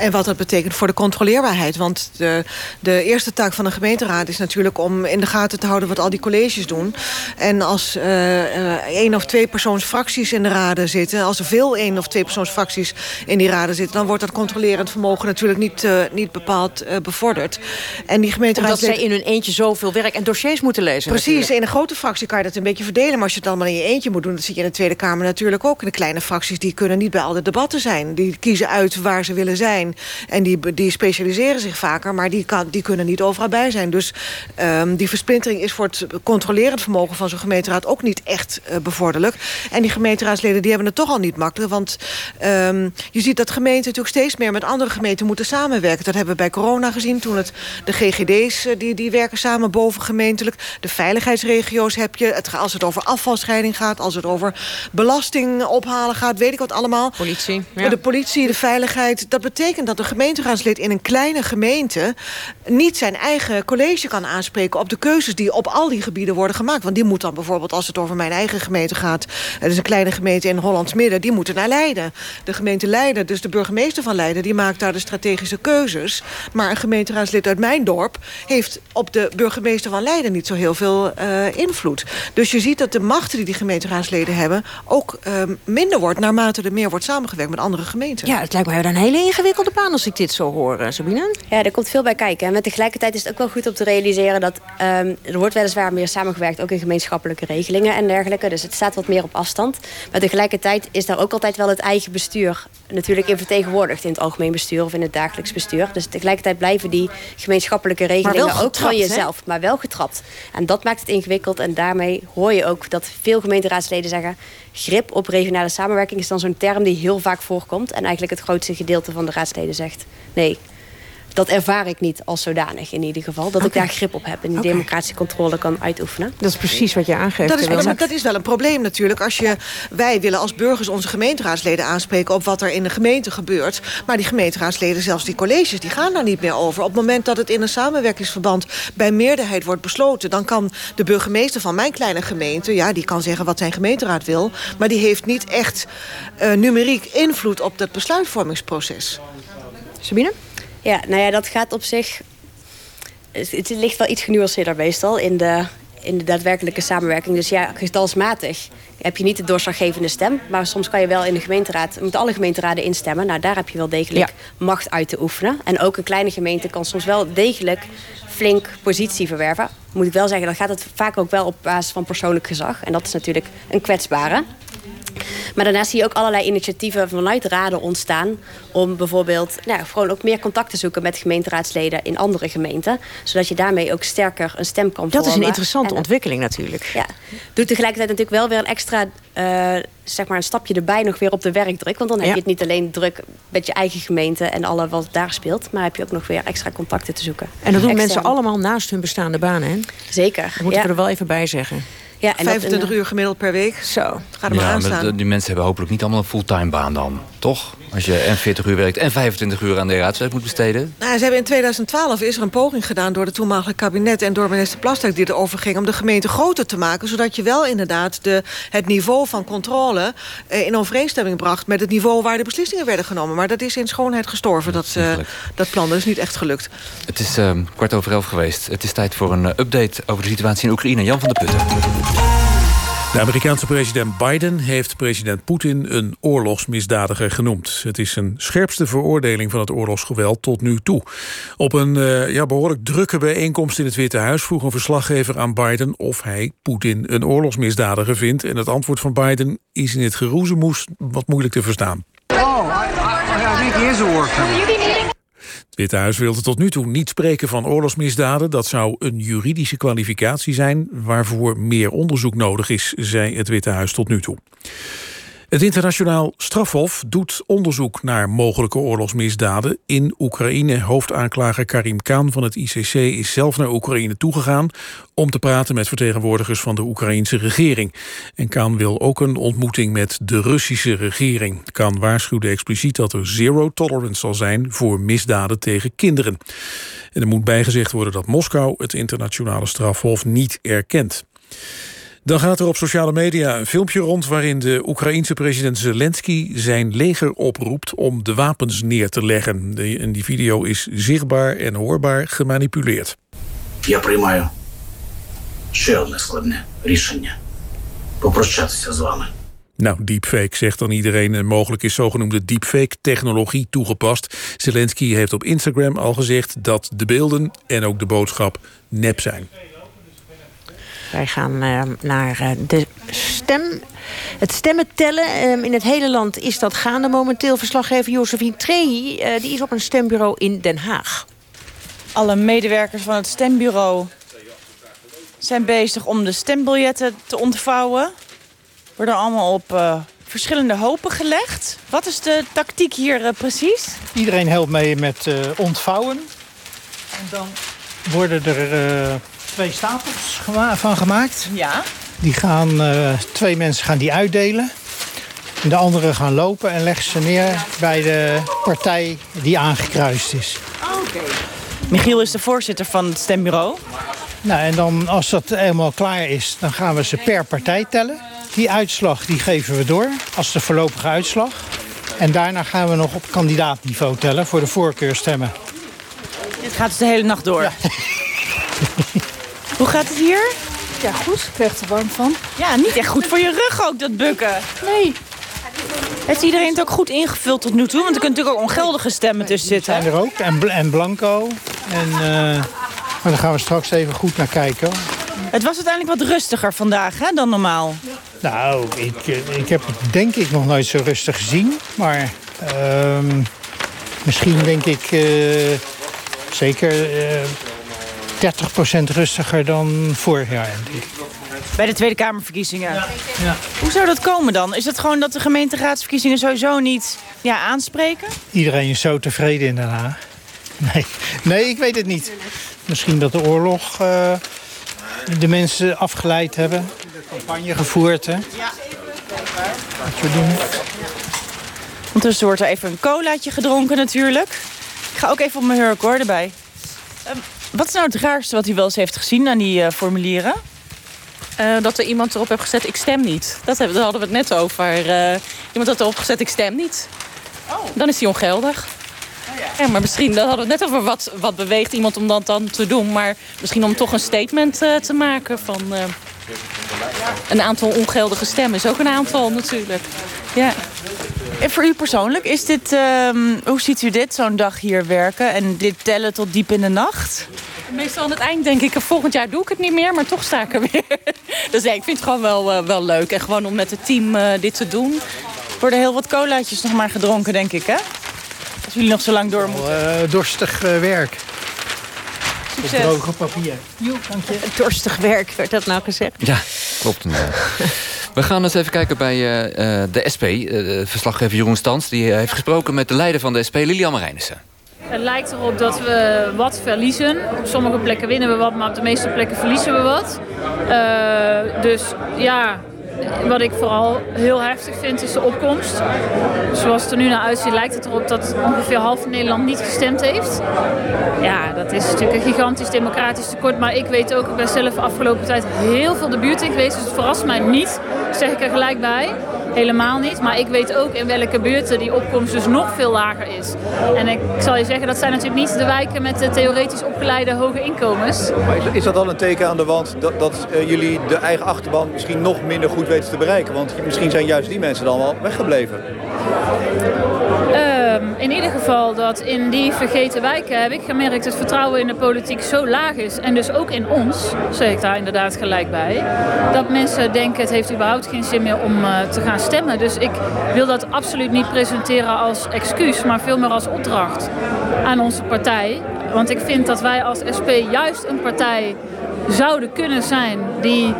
En wat dat betekent voor de controleerbaarheid. Want de, de eerste taak van de gemeenteraad is natuurlijk om in de gaten te houden wat al die colleges doen. En als eh, één of twee persoonsfracties in de raden zitten, als er veel één of twee persoonsfracties in die raden zitten, dan wordt dat controlerend vermogen natuurlijk niet, eh, niet bepaald eh, bevorderd. En die gemeenteraad Omdat zij in hun eentje zoveel werk en dossiers moeten lezen. Precies, natuurlijk. in een grote fractie kan je dat een beetje verdelen. Maar als je het allemaal in je eentje moet doen... dat zie je in de Tweede Kamer natuurlijk ook. En de kleine fracties die kunnen niet bij al de debatten zijn. Die kiezen uit waar ze willen zijn. En die, die specialiseren zich vaker. Maar die, kan, die kunnen niet overal bij zijn. Dus ehm, die versplintering is voor het controlerend vermogen... van zo'n gemeenteraad ook niet echt eh, bevorderlijk. En die gemeenteraadsleden die hebben het toch al niet makkelijk. Want ehm, je ziet dat gemeenten natuurlijk steeds meer... met andere gemeenten moeten samenwerken. Dat hebben we bij corona gezien. Toen het, de GGD's eh, die, die werken samen bovengemeentelijk. De veiligheidsregio's heb je. Het, als het over afvalscheiding gaat, als het over belasting ophalen gaat, weet ik wat allemaal. Politie. De politie, de veiligheid. Dat betekent dat een gemeenteraadslid in een kleine gemeente niet zijn eigen college kan aanspreken op de keuzes die op al die gebieden worden gemaakt. Want die moet dan bijvoorbeeld, als het over mijn eigen gemeente gaat, het is een kleine gemeente in Hollands Midden, die moeten naar Leiden. De gemeente Leiden, dus de burgemeester van Leiden, die maakt daar de strategische keuzes. Maar een gemeenteraadslid uit mijn dorp heeft op de burgemeester van Leiden niet zo heel veel eh, invloed. Dus je ziet dat de macht die die gemeenteraadsleden hebben ook eh, minder wordt naarmate er meer wordt samengewerkt met andere gemeenten. Ja, het lijkt mij een hele ingewikkelde als ik dit zo hoor, eh, Sabine. Ja, er komt veel bij kijken. En met tegelijkertijd is het ook wel goed om te realiseren dat ehm, er wordt weliswaar meer samengewerkt, ook in gemeenschappelijke regelingen en dergelijke. Dus het staat wat meer op afstand. Maar tegelijkertijd is daar ook altijd wel het eigen bestuur natuurlijk in vertegenwoordigd in het algemeen bestuur of in het dagelijks bestuur. Dus tegelijkertijd blijven die gemeenschappelijke regelingen ook van hè? jezelf, maar wel getrapt. En dat maakt het ingewikkeld. En daarmee hoor je ook dat veel gemeenteraadsleden zeggen... grip op regionale samenwerking is dan zo'n term die heel vaak voorkomt. En eigenlijk het grootste gedeelte van de raadsleden zegt... nee, dat ervaar ik niet als zodanig in ieder geval. Dat ik daar grip op heb en die democratische controle kan uitoefenen. Dat is precies wat je aangeeft. Dat is, maar dat is wel een probleem natuurlijk. Als je, wij willen als burgers onze gemeenteraadsleden aanspreken... op wat er in de gemeente gebeurt. Maar die gemeenteraadsleden, zelfs die colleges, die gaan daar niet meer over. Op het moment dat het in een samenwerkingsverband bij meerderheid wordt besloten... dan kan de burgemeester van mijn kleine gemeente... ja, die kan zeggen wat zijn gemeenteraad wil... maar die heeft niet echt eh, numeriek invloed op dat besluitvormingsproces. Sabine? Ja, nou ja, dat gaat op zich... Het, het ligt wel iets genuanceerder meestal in de, in de daadwerkelijke samenwerking. Dus ja, getalsmatig heb je niet de doorslaggevende stem. Maar soms kan je wel in de gemeenteraad... moeten alle gemeenteraden instemmen. Nou, daar heb je wel degelijk macht uit te oefenen. En ook een kleine gemeente kan soms wel degelijk flink positie verwerven. Moet ik wel zeggen, dan gaat het vaak ook wel op basis van persoonlijk gezag. En dat is natuurlijk een kwetsbare. Maar daarnaast zie je ook allerlei initiatieven vanuit raden ontstaan... om bijvoorbeeld nou, gewoon ook meer contact te zoeken met gemeenteraadsleden in andere gemeenten. Zodat je daarmee ook sterker een stem kan Dat is een vormen. interessante En- ontwikkeling natuurlijk. Ja, doet tegelijkertijd natuurlijk wel weer een extra, eh, zeg maar een stapje erbij nog weer op de werkdruk. Want dan heb Ja. je het niet alleen druk met je eigen gemeente en alle wat daar speelt. Maar heb je ook nog weer extra contacten te zoeken. En dat doen Extern. mensen allemaal naast hun bestaande banen, hè? Zeker. Dat moeten ja. we er wel even bij zeggen. Ja, en dat 25 in, uur gemiddeld per week. Zo. Ga er maar Ja, aan maar staan. die mensen hebben hopelijk niet allemaal een fulltime baan dan, toch? Als je en 40 uur werkt en 25 uur aan de raadswerk moet besteden. Nou, ze hebben in 2012 is er een poging gedaan door het toenmalige kabinet... en door minister Plasterk die erover ging om de gemeente groter te maken... zodat je wel inderdaad de, het niveau van controle eh, in overeenstemming bracht... met het niveau waar de beslissingen werden genomen. Maar dat is in schoonheid gestorven, dat, uh, dat plan. Dat is niet echt gelukt. Het is uh, kwart over elf geweest. Het is tijd voor een uh, update over de situatie in Oekraïne. Jan van der Putten. De Amerikaanse president Biden heeft president Poetin een oorlogsmisdadiger genoemd. Het is een scherpste veroordeling van het oorlogsgeweld tot nu toe. Op een uh, ja, behoorlijk drukke bijeenkomst in het Witte Huis vroeg een verslaggever aan Biden of hij Poetin een oorlogsmisdadiger vindt. En het antwoord van Biden is in het geroezemoes wat moeilijk te verstaan. Oh, I, I think he is a war criminal. Witte Huis wilde tot nu toe niet spreken van oorlogsmisdaden. Dat zou een juridische kwalificatie zijn waarvoor meer onderzoek nodig is, zei het Witte Huis tot nu toe. Het internationaal strafhof doet onderzoek naar mogelijke oorlogsmisdaden in Oekraïne. Hoofdaanklager Karim Khan van het ICC is zelf naar Oekraïne toegegaan om te praten met vertegenwoordigers van de Oekraïnse regering. En Khan wil ook een ontmoeting met de Russische regering. Khan waarschuwde expliciet dat er zero tolerance zal zijn voor misdaden tegen kinderen. En er moet bijgezegd worden dat Moskou het internationale strafhof niet erkent. Dan gaat er op sociale media een filmpje rond... waarin de Oekraïense president Zelensky zijn leger oproept... om de wapens neer te leggen. De, en die video is zichtbaar en hoorbaar gemanipuleerd. Я приймаю ще одне складне рішення. Попрощатися з вами. Nou, deepfake zegt dan iedereen. En mogelijk is zogenoemde deepfake-technologie toegepast. Zelensky heeft op Instagram al gezegd dat de beelden en ook de boodschap nep zijn. Wij gaan uh, naar uh, de stem. Het stemmen tellen. Uh, in het hele land is dat gaande momenteel. Verslaggever Josephine Trehi die is op een stembureau in Den Haag. Alle medewerkers van het stembureau zijn bezig om de stembiljetten te ontvouwen. Worden allemaal op verschillende hopen gelegd. Wat is de tactiek hier precies? Iedereen helpt mee met ontvouwen. En dan worden er twee stapels van gemaakt. Ja. Die gaan, uh, twee mensen gaan die uitdelen. En de anderen gaan lopen en leggen ze neer bij de partij die aangekruist is. Oh, Oké. Okay. Michiel is de voorzitter van het stembureau. Nou, en dan als dat helemaal klaar is, dan gaan we ze per partij tellen. Die uitslag die geven we door als de voorlopige uitslag. En daarna gaan we nog op kandidaatniveau tellen voor de voorkeurstemmen. Dit gaat dus de hele nacht door? Ja. Hoe gaat het hier? Ja, goed. Ik krijg er warm van. Ja, niet echt goed voor je rug ook, dat bukken. Nee. Heeft iedereen het ook goed ingevuld tot nu toe? Want er kunnen natuurlijk ook ongeldige stemmen tussen zitten. zijn er ook. En, en blanco. En, uh, maar daar gaan we straks even goed naar kijken. Het was uiteindelijk wat rustiger vandaag hè, dan normaal. Nou, ik, ik heb het denk ik nog nooit zo rustig gezien. Maar uh, misschien denk ik uh, zeker... Uh, 30% rustiger dan vorig jaar. Bij de Tweede Kamerverkiezingen? Ja. ja. Hoe zou dat komen dan? Is het gewoon dat de gemeenteraadsverkiezingen sowieso niet ja, aanspreken? Iedereen is zo tevreden in Den Haag. Nee, nee ik weet het niet. Misschien dat de oorlog uh, de mensen afgeleid hebben. Campagne gevoerd, hè? Ja. Wat we doen. Ondertussen wordt er even een colaatje gedronken natuurlijk. Ik ga ook even op mijn hurk hoor, erbij. Um, wat is nou het raarste wat u wel eens heeft gezien aan die uh, formulieren? Uh, dat er iemand erop heeft gezet, ik stem niet. Dat hebben, daar hadden we het net over. Uh, iemand had erop gezet, ik stem niet. Oh. Dan is hij ongeldig. Oh, ja. ja. maar misschien, dat hadden we het net over wat, wat beweegt iemand om dat dan te doen. Maar misschien om toch een statement te maken van... een aantal ongeldige stemmen is ook een aantal natuurlijk. Ja. En voor u persoonlijk, is dit, um, hoe ziet u dit, zo'n dag hier werken... en dit tellen tot diep in de nacht? Meestal aan het eind denk ik, volgend jaar doe ik het niet meer, maar toch sta ik er weer. Dus nee, ik vind het gewoon wel, uh, wel leuk. En gewoon om met het team uh, dit te doen. Er worden heel wat colaatjes nog maar gedronken, denk ik, hè? Als jullie nog zo lang door moeten. Uh, dorstig werk. Succes. Droge papier. Jo, dank je. Dorstig werk, werd dat nou gezegd? Ja, klopt inderdaad. We gaan eens even kijken bij uh, de SP. Uh, verslaggever Jeroen Stans die heeft gesproken met de leider van de SP, Lilian Marijnissen. Het lijkt erop dat we wat verliezen. Op sommige plekken winnen we wat, maar op de meeste plekken verliezen we wat. Uh, dus ja, wat ik vooral heel heftig vind is de opkomst. Zoals het er nu naar uitziet lijkt het erop dat ongeveer half Nederland niet gestemd heeft. Ja, dat is natuurlijk een gigantisch democratisch tekort. Maar ik weet ook, ik ben zelf de afgelopen tijd heel veel de buurt in geweest. Dus het verrast mij niet, zeg ik er gelijk bij. Helemaal niet. Maar ik weet ook in welke buurten die opkomst dus nog veel lager is. En ik zal je zeggen, dat zijn natuurlijk niet de wijken met de theoretisch opgeleide hoge inkomens. Maar is, dat al een teken aan de wand dat, dat uh, jullie de eigen achterban misschien nog minder goed weten te bereiken? Want misschien zijn juist die mensen dan wel weggebleven. In ieder geval dat in die vergeten wijken heb ik gemerkt dat vertrouwen in de politiek zo laag is. En dus ook in ons, zeg ik daar inderdaad gelijk bij. Dat mensen denken het heeft überhaupt geen zin meer om uh, te gaan stemmen. Dus ik wil dat absoluut niet presenteren als excuus, maar veel meer als opdracht aan onze partij. Want ik vind dat wij als SP juist een partij zouden kunnen zijn die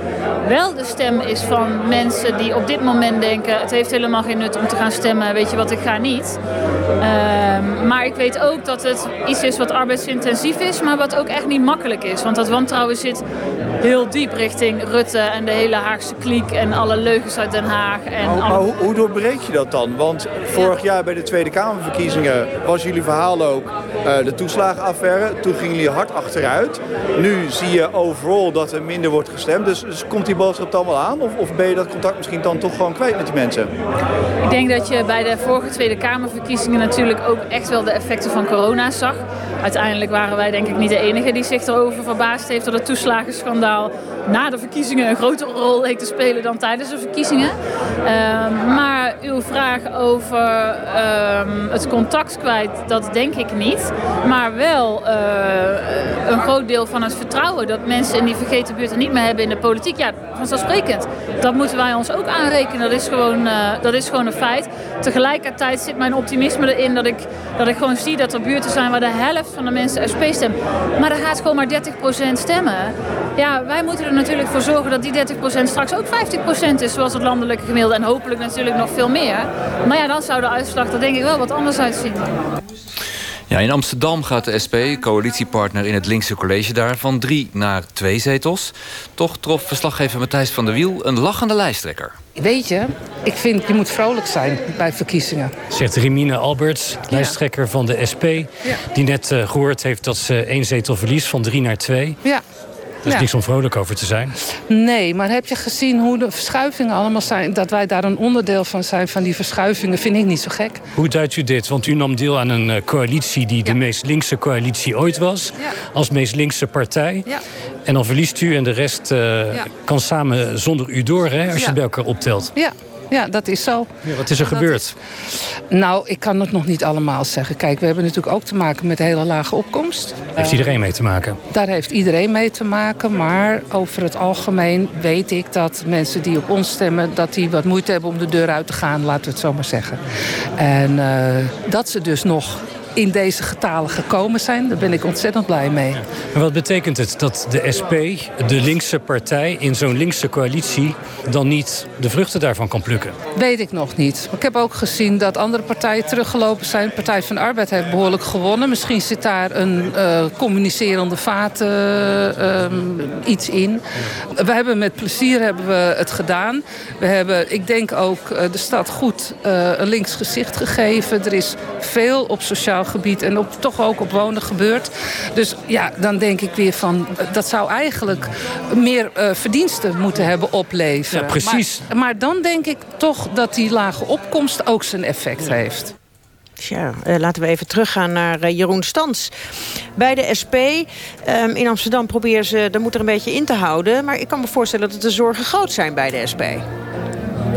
wel de stem is van mensen die op dit moment denken... het heeft helemaal geen nut om te gaan stemmen, weet je wat, ik ga niet. Uh, maar ik weet ook dat het iets is wat arbeidsintensief is... maar wat ook echt niet makkelijk is. Want dat wantrouwen zit heel diep richting Rutte en de hele Haagse kliek... en alle leugens uit Den Haag. En maar, maar hoe, hoe doorbreek je dat dan? Want vorig jaar bij de Tweede Kamerverkiezingen... was jullie verhaal ook uh, de toeslagenaffaire. Toen gingen jullie hard achteruit. Nu zie je overal dat er minder wordt gestemd. Dus, dus komt die boodschap dan wel aan? Of, of ben je dat contact misschien dan toch gewoon kwijt met die mensen? Ik denk dat je bij de vorige Tweede Kamerverkiezingen natuurlijk ook echt wel de effecten van corona zag. Uiteindelijk waren wij denk ik niet de enige die zich erover verbaasd heeft dat het toeslagenschandaal na de verkiezingen een grotere rol leek te spelen dan tijdens de verkiezingen. Um, maar uw vraag over um, het contact kwijt, dat denk ik niet. Maar wel uh, een groot deel van het vertrouwen dat mensen in die vergeten buurten niet meer hebben in de politiek. Ja, vanzelfsprekend. Dat moeten wij ons ook aanrekenen. Dat is gewoon, uh, dat is gewoon een feit. Tegelijkertijd zit mijn optimisme erin dat ik, dat ik gewoon zie dat er buurten zijn waar de helft van de mensen SP stemt. Maar er gaat gewoon maar 30% stemmen. Ja, wij moeten er natuurlijk voor zorgen dat die 30% straks ook 50% is, zoals het landelijke gemiddelde. En hopelijk natuurlijk nog veel meer. Maar ja, dan zou de uitslag er denk ik wel wat anders uitzien. Ja, in Amsterdam gaat de SP, coalitiepartner in het linkse college daar... van drie naar twee zetels. Toch trof verslaggever Matthijs van der Wiel een lachende lijsttrekker. Weet je, ik vind je moet vrolijk zijn bij verkiezingen. Zegt Remine Alberts, lijsttrekker van de SP... Ja. die net uh, gehoord heeft dat ze één zetel verliest van drie naar twee. Ja. Er is ja. niks om vrolijk over te zijn. Nee, maar heb je gezien hoe de verschuivingen allemaal zijn? Dat wij daar een onderdeel van zijn, van die verschuivingen, vind ik niet zo gek. Hoe duidt u dit? Want u nam deel aan een uh, coalitie die ja. de meest linkse coalitie ooit was. Ja. Als meest linkse partij. En dan verliest u en de rest uh, kan samen zonder u door, hè, als je het bij elkaar optelt. Ja, ja, dat is zo. Ja, wat is er gebeurd? Nou, ik kan het nog niet allemaal zeggen. Kijk, we hebben natuurlijk ook te maken met een hele lage opkomst. Heeft iedereen mee te maken? Daar heeft iedereen mee te maken. Maar over het algemeen weet ik dat mensen die op ons stemmen... dat die wat moeite hebben om de deur uit te gaan, laten we het zo maar zeggen. En uh, dat ze dus nog in deze getalen gekomen zijn. Daar ben ik ontzettend blij mee. Maar wat betekent het dat de SP, de linkse partij... in zo'n linkse coalitie dan niet de vruchten daarvan kan plukken? Weet ik nog niet. Ik heb ook gezien dat andere partijen teruggelopen zijn. De Partij van de Arbeid heeft behoorlijk gewonnen. Misschien zit daar een uh, communicerende vaat uh, uh, iets in. We hebben met plezier hebben we het gedaan. We hebben, ik denk ook, de stad goed een links gezicht gegeven. Er is veel op sociaal gebied en op, toch ook op wonen gebeurt. Dus ja, dan denk ik weer van... dat zou eigenlijk meer uh, verdiensten moeten hebben opleveren. Ja, precies. Maar, maar, dan denk ik toch dat die lage opkomst ook zijn effect heeft. Ja, uh, laten we even teruggaan naar uh, Jeroen Stans. Bij de SP um, in Amsterdam proberen ze er moet er een beetje in te houden. Maar ik kan me voorstellen dat de zorgen groot zijn bij de SP.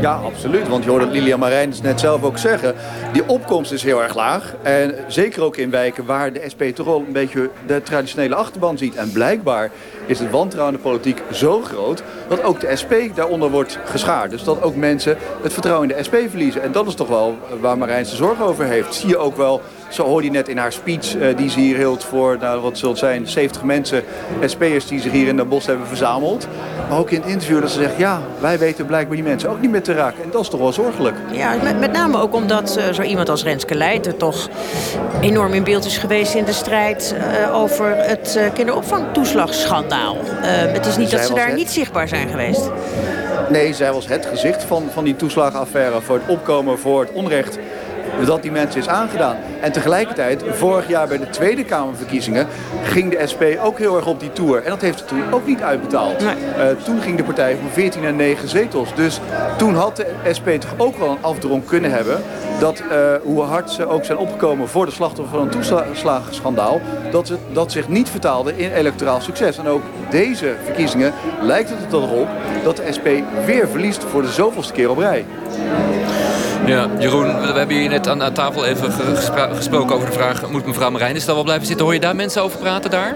Ja, absoluut. Want je hoorde Lilian Marijns net zelf ook zeggen. Die opkomst is heel erg laag. En zeker ook in wijken waar de SP toch al een beetje de traditionele achterban ziet. En blijkbaar is het wantrouwen in de politiek zo groot... dat ook de SP daaronder wordt geschaard. Dus dat ook mensen het vertrouwen in de SP verliezen. En dat is toch wel waar Marijns de zorg over heeft. Zie je ook wel... Zo hoorde je net in haar speech uh, die ze hier hield voor, nou, wat zult zijn, 70 mensen, SP'ers die zich hier in Den Bosch hebben verzameld. Maar ook in het interview dat ze zegt, ja, wij weten blijkbaar die mensen ook niet meer te raken. En dat is toch wel zorgelijk. Ja, met, met name ook omdat uh, zo iemand als Renske Leijten toch enorm in beeld is geweest in de strijd uh, over het kinderopvangtoeslagschandaal. het is niet Zij dat ze daar het. niet zichtbaar zijn geweest. Nee, zij was het gezicht van, van die toeslagenaffaire. Voor het opkomen voor het onrecht dat die mensen is aangedaan. En tegelijkertijd, vorig jaar bij de Tweede Kamerverkiezingen... ging de SP ook heel erg op die tour. En dat heeft ze toen ook niet uitbetaald. Uh, toen ging de partij van 14 en 9 zetels. Dus toen had de SP toch ook wel een afdronk kunnen hebben... dat uh, hoe hard ze ook zijn opgekomen voor de slachtoffer van een toeslagenschandaal... Dat, het, dat zich niet vertaalde in electoraal succes. En ook deze verkiezingen lijkt het erop dat de SP weer verliest voor de zoveelste keer op rij. Ja, Jeroen, we hebben hier net aan, tafel even gesproken over de vraag... moet mevrouw Marijnis dan wel blijven zitten? Hoor je daar mensen over praten daar?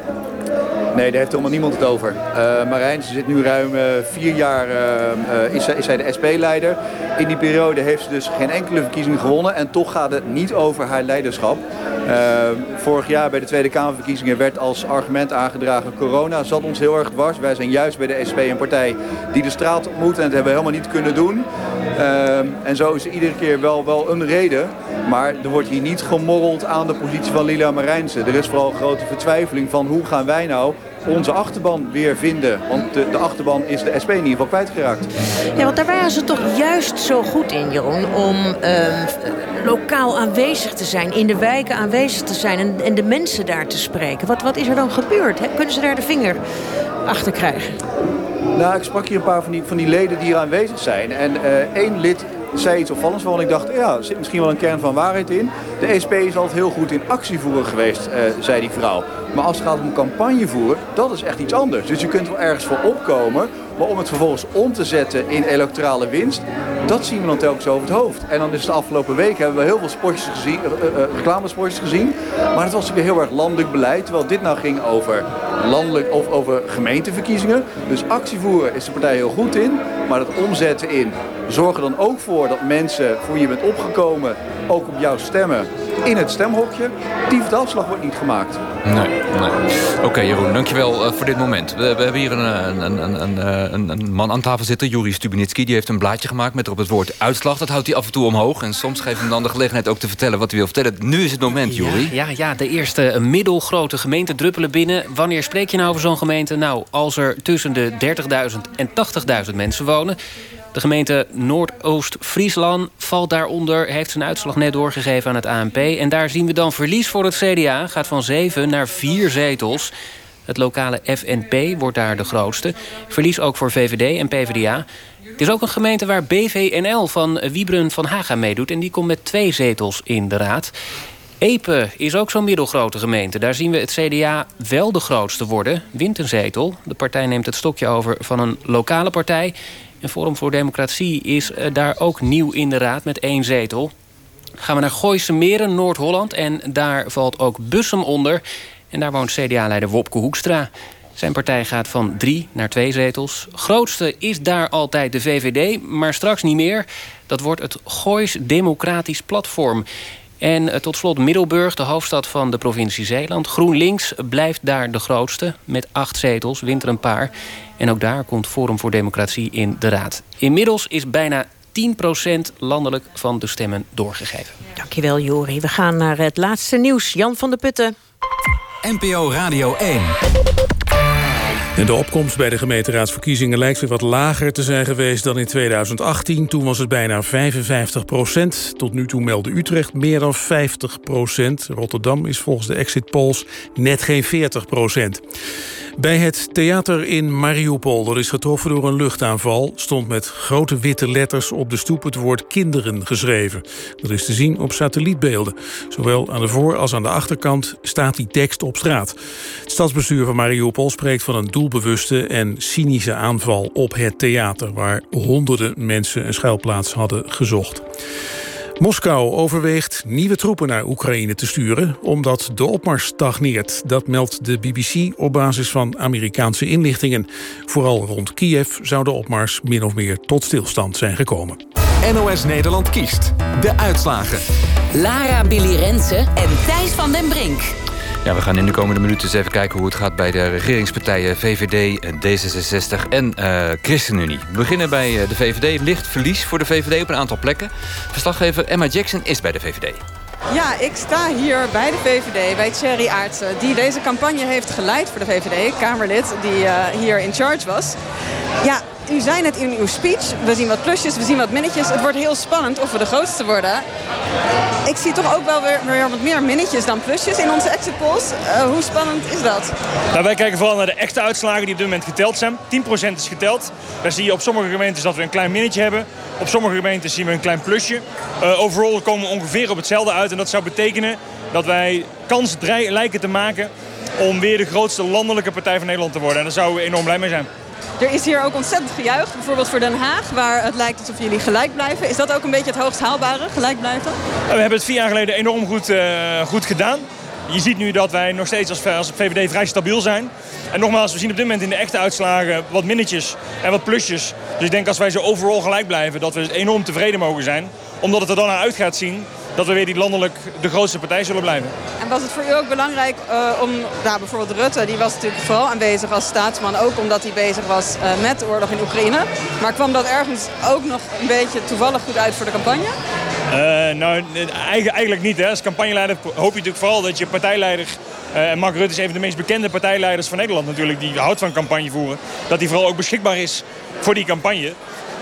Nee, daar heeft helemaal niemand het over. Uh, zit nu ruim uh, vier jaar uh, is, zij, de SP-leider. In die periode heeft ze dus geen enkele verkiezing gewonnen. En toch gaat het niet over haar leiderschap. vorig jaar bij de Tweede Kamerverkiezingen werd als argument aangedragen... corona zat ons heel erg dwars. Wij zijn juist bij de SP een partij die de straat op moet. En dat hebben we helemaal niet kunnen doen. en zo is er iedere keer wel, wel een reden. Maar er wordt hier niet gemorreld aan de positie van Lila Marijnse. Er is vooral grote vertwijfeling van hoe gaan wij nou onze achterban weer vinden. Want de, de, achterban is de SP in ieder geval kwijtgeraakt. Ja, want daar waren ze toch juist zo goed in, Jeroen... om um, lokaal aanwezig te zijn, in de wijken aanwezig te zijn... en, en de mensen daar te spreken. Wat, wat is er dan gebeurd? Kunnen ze daar de vinger achter krijgen? Nou, ik sprak hier een paar van die, van die leden die hier aanwezig zijn. En uh, één lid zei iets opvallends waarvan ik dacht, ja, er zit misschien wel een kern van waarheid in. De SP is altijd heel goed in actievoeren geweest, uh, zei die vrouw. Maar als het gaat om campagne voeren, dat is echt iets anders. Dus je kunt wel ergens voor opkomen, maar om het vervolgens om te zetten in electorale winst, dat zien we dan telkens over het hoofd. En dan is de afgelopen week hebben we heel veel sportjes gezien, uh, uh, reclamespotjes gezien. Maar het was weer heel erg landelijk beleid, terwijl dit nou ging over landelijk of over gemeenteverkiezingen. Dus actievoeren is de partij heel goed in, maar het omzetten in zorg er dan ook voor dat mensen voor je bent opgekomen ook op jou stemmen in het stemhokje. Die vertaalslag wordt niet gemaakt. Nee, nee. Oké Jeroen, dankjewel uh, voor dit moment. We, we hebben hier een, een, een, een, een man aan tafel zitten, Juri Stubinitski. Die heeft een blaadje gemaakt met erop het woord uitslag. Dat houdt hij af en toe omhoog. En soms geeft hem dan de gelegenheid ook te vertellen wat hij wil vertellen. Nu is het moment, Juri. Ja, ja, ja, de eerste middelgrote gemeente druppelen binnen. Wanneer spreek je nou over zo'n gemeente? Nou, als er tussen de 30.000 en 80.000 mensen wonen... De gemeente Noordoost-Friesland valt daaronder... heeft zijn uitslag net doorgegeven aan het ANP. En daar zien we dan verlies voor het CDA. Gaat van zeven naar vier zetels. Het lokale FNP wordt daar de grootste. Verlies ook voor VVD en PvdA. Het is ook een gemeente waar BVNL van Wiebren van Haga meedoet... en die komt met twee zetels in de raad. Epe is ook zo'n middelgrote gemeente. Daar zien we het CDA wel de grootste worden. Wint een zetel. De partij neemt het stokje over van een lokale partij. En Forum voor Democratie is eh, daar ook nieuw in de raad met één zetel. Gaan we naar Gooise Meren, Noord-Holland. En daar valt ook Bussum onder. En daar woont CDA-leider Wopke Hoekstra. Zijn partij gaat van drie naar twee zetels. Grootste is daar altijd de VVD, maar straks niet meer. Dat wordt het Goois Democratisch Platform. En eh, tot slot Middelburg, de hoofdstad van de provincie Zeeland. GroenLinks blijft daar de grootste, met acht zetels, wint er een paar. En ook daar komt Forum voor Democratie in de raad. Inmiddels is bijna 10% landelijk van de stemmen doorgegeven. Dankjewel, Jori. We gaan naar het laatste nieuws. Jan van der Putten. NPO Radio 1. De opkomst bij de gemeenteraadsverkiezingen lijkt weer wat lager te zijn geweest dan in 2018. Toen was het bijna 55 procent. Tot nu toe meldde Utrecht meer dan 50 procent. Rotterdam is volgens de exit polls net geen 40 procent. Bij het theater in Mariupol, dat is getroffen door een luchtaanval... stond met grote witte letters op de stoep het woord kinderen geschreven. Dat is te zien op satellietbeelden. Zowel aan de voor- als aan de achterkant staat die tekst op straat. Het stadsbestuur van Mariupol spreekt van een doelbewuste en cynische aanval op het theater... waar honderden mensen een schuilplaats hadden gezocht. Moskou overweegt nieuwe troepen naar Oekraïne te sturen... omdat de opmars stagneert. Dat meldt de BBC op basis van Amerikaanse inlichtingen. Vooral rond Kiev zou de opmars min of meer tot stilstand zijn gekomen. NOS Nederland kiest de uitslagen. Lara Billy Rensen en Thijs van den Brink. Ja, we gaan in de komende minuten eens even kijken hoe het gaat bij de regeringspartijen VVD, D66 en uh, ChristenUnie. We beginnen bij eh, de VVD. Licht verlies voor de VVD op een aantal plekken. Verslaggever Emma Jackson is bij de VVD. Ja, ik sta hier bij de VVD, bij Thierry Aartsen... die deze campagne heeft geleid voor de VVD, Kamerlid... die hier in charge was. Ja, u zei net in uw speech, we zien wat plusjes, we zien wat minnetjes. Het wordt heel spannend of we de grootste worden. Ik zie toch ook wel weer, weer wat meer minnetjes dan plusjes in onze exit polls. Uh, hoe spannend is dat? Nou, wij kijken vooral naar de echte uitslagen die op dit moment geteld zijn. 10% is geteld. Daar zie je op sommige gemeentes dat we een klein minnetje hebben. Op sommige gemeenten zien we een klein plusje. Uh, overal komen we ongeveer op hetzelfde uit. En dat zou betekenen dat wij kans lijken te maken om weer de grootste landelijke partij van Nederland te worden. En daar zouden we enorm blij mee zijn. Er is hier ook ontzettend gejuicht, bijvoorbeeld voor Den Haag, waar het lijkt alsof jullie gelijk blijven. Is dat ook een beetje het hoogst haalbare, gelijk blijven? We hebben het vier jaar geleden enorm goed, uh, goed gedaan. Je ziet nu dat wij nog steeds als, als VVD vrij stabiel zijn. En nogmaals, we zien op dit moment in de echte uitslagen wat minnetjes en wat plusjes. Dus ik denk als wij zo overal gelijk blijven, dat we enorm tevreden mogen zijn. Omdat het er dan naar uit gaat zien dat we weer die landelijk de grootste partij zullen blijven. En was het voor u ook belangrijk uh, om, nou, bijvoorbeeld Rutte, die was natuurlijk vooral aanwezig als staatsman, ook omdat hij bezig was uh, met de oorlog in Oekraïne. Maar kwam dat ergens ook nog een beetje toevallig goed uit voor de campagne? Uh, nou, eigenlijk niet. Hè. Als campagneleider hoop je natuurlijk vooral dat je partijleider... En Mark Rutte is een van de meest bekende partijleiders van Nederland natuurlijk. Die houdt van campagne voeren. Dat hij vooral ook beschikbaar is voor die campagne.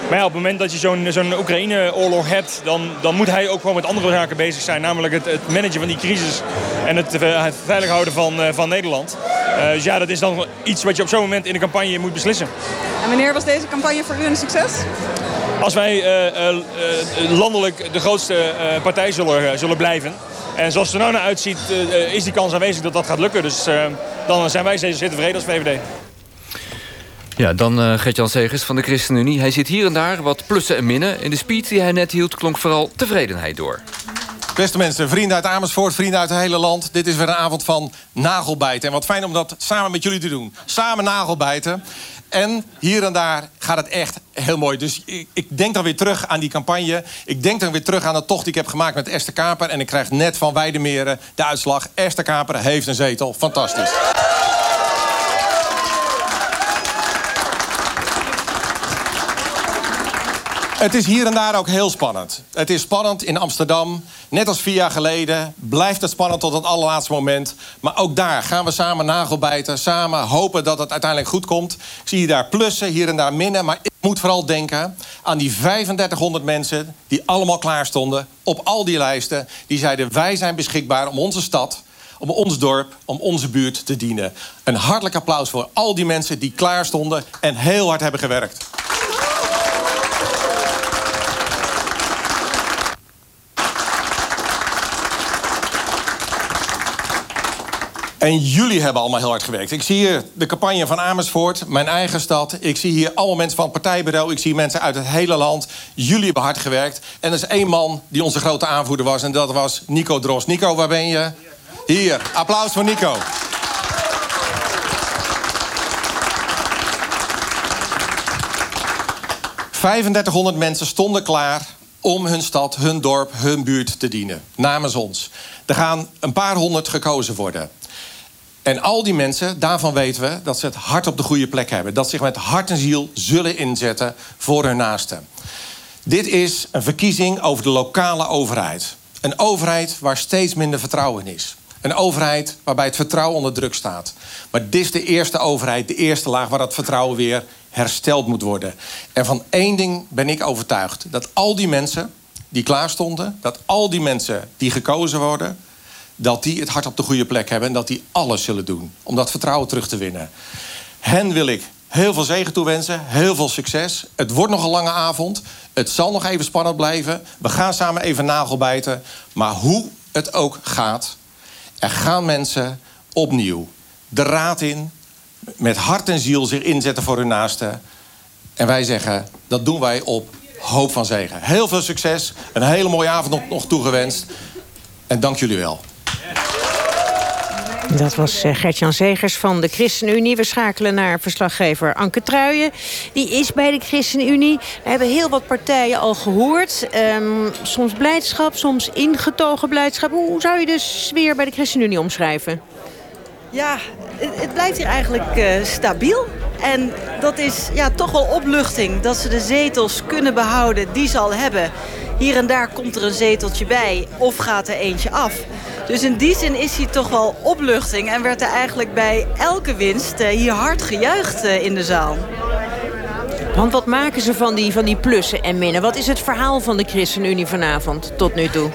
Maar ja, op het moment dat je zo'n zo'n Oekraïne-oorlog hebt... Dan, dan moet hij ook gewoon met andere zaken bezig zijn. Namelijk het, het managen van die crisis en het, eh, het veilig houden van, uh, van Nederland. Uh, dus ja, dat is dan iets wat je op zo'n moment in de campagne moet beslissen. En wanneer was deze campagne voor u een succes? Als wij landelijk de grootste partij zullen, zullen blijven... En zoals het er nou naar uitziet, is die kans aanwezig dat dat gaat lukken. Dus dan zijn wij zeer tevreden als VVD. Ja, dan uh, Gert-Jan Segers van de ChristenUnie. Hij ziet hier en daar wat plussen en minnen. In de speech die hij net hield klonk vooral tevredenheid door. Beste mensen, vrienden uit Amersfoort, vrienden uit het hele land. Dit is weer een avond van nagelbijten. En wat fijn om dat samen met jullie te doen. Samen nagelbijten. En hier en daar gaat het echt heel mooi. Dus ik, ik, denk dan weer terug aan die campagne. Ik denk dan weer terug aan de tocht die ik heb gemaakt met Esther Kaper. En ik krijg net van Weidemeren de uitslag. Esther Kaper heeft een zetel. Fantastisch. Het is hier en daar ook heel spannend. Het is spannend in Amsterdam. Net als vier jaar geleden blijft het spannend tot het allerlaatste moment. Maar ook daar gaan we samen nagelbijten. Samen hopen dat het uiteindelijk goed komt. Ik zie hier daar plussen, hier en daar minnen. Maar ik moet vooral denken aan die 3500 mensen... die allemaal klaar stonden op al die lijsten. Die zeiden wij zijn beschikbaar om onze stad om ons dorp, om onze buurt te dienen. Een hartelijk applaus voor al die mensen die klaar stonden en heel hard hebben gewerkt. En jullie hebben allemaal heel hard gewerkt. Ik zie hier de campagne van Amersfoort, mijn eigen stad. Ik zie hier allemaal mensen van het partijbureau. Ik zie mensen uit het hele land. Jullie hebben hard gewerkt. En er is één man die onze grote aanvoerder was. En dat was Nico Dros. Nico, waar ben je? Hier, applaus voor Nico. ...3500 mensen stonden klaar om hun stad, hun dorp, hun buurt te dienen. Namens ons. Er gaan een paar honderd gekozen worden. En al die mensen, daarvan weten we dat ze het hart op de goede plek hebben. Dat ze zich met hart en ziel zullen inzetten voor hun naasten. Dit is een verkiezing over de lokale overheid. Een overheid waar steeds minder vertrouwen in is. Een overheid waarbij het vertrouwen onder druk staat. Maar dit is de eerste overheid, de eerste laag... waar dat vertrouwen weer hersteld moet worden. En van één ding ben ik overtuigd. Dat al die mensen die klaar stonden... dat al die mensen die gekozen worden dat die het hart op de goede plek hebben... en dat die alles zullen doen om dat vertrouwen terug te winnen. Hen wil ik heel veel zegen toewensen, heel veel succes. Het wordt nog een lange avond. Het zal nog even spannend blijven. We gaan samen even nagelbijten. Maar hoe het ook gaat, er gaan mensen opnieuw de raad in... met hart en ziel zich inzetten voor hun naasten. En wij zeggen, dat doen wij op hoop van zegen. Heel veel succes, een hele mooie avond nog toegewenst. En dank jullie wel. Dat was uh, Gert-Jan Zegers van de ChristenUnie. We schakelen naar verslaggever Anke Truijen. Die is bij de ChristenUnie. We hebben heel wat partijen al gehoord. Um, soms blijdschap, soms ingetogen blijdschap. Hoe zou je de sfeer bij de ChristenUnie omschrijven? Ja, het, blijft hier eigenlijk uh, stabiel. En dat is ja, toch wel opluchting dat ze de zetels kunnen behouden die ze al hebben. Hier en daar komt er een zeteltje bij of gaat er eentje af. Dus in die zin is hij toch wel opluchting... en werd er eigenlijk bij elke winst uh, hier hard gejuicht uh, in de zaal. Want wat maken ze van die, van die plussen en minnen? Wat is het verhaal van de ChristenUnie vanavond tot nu toe?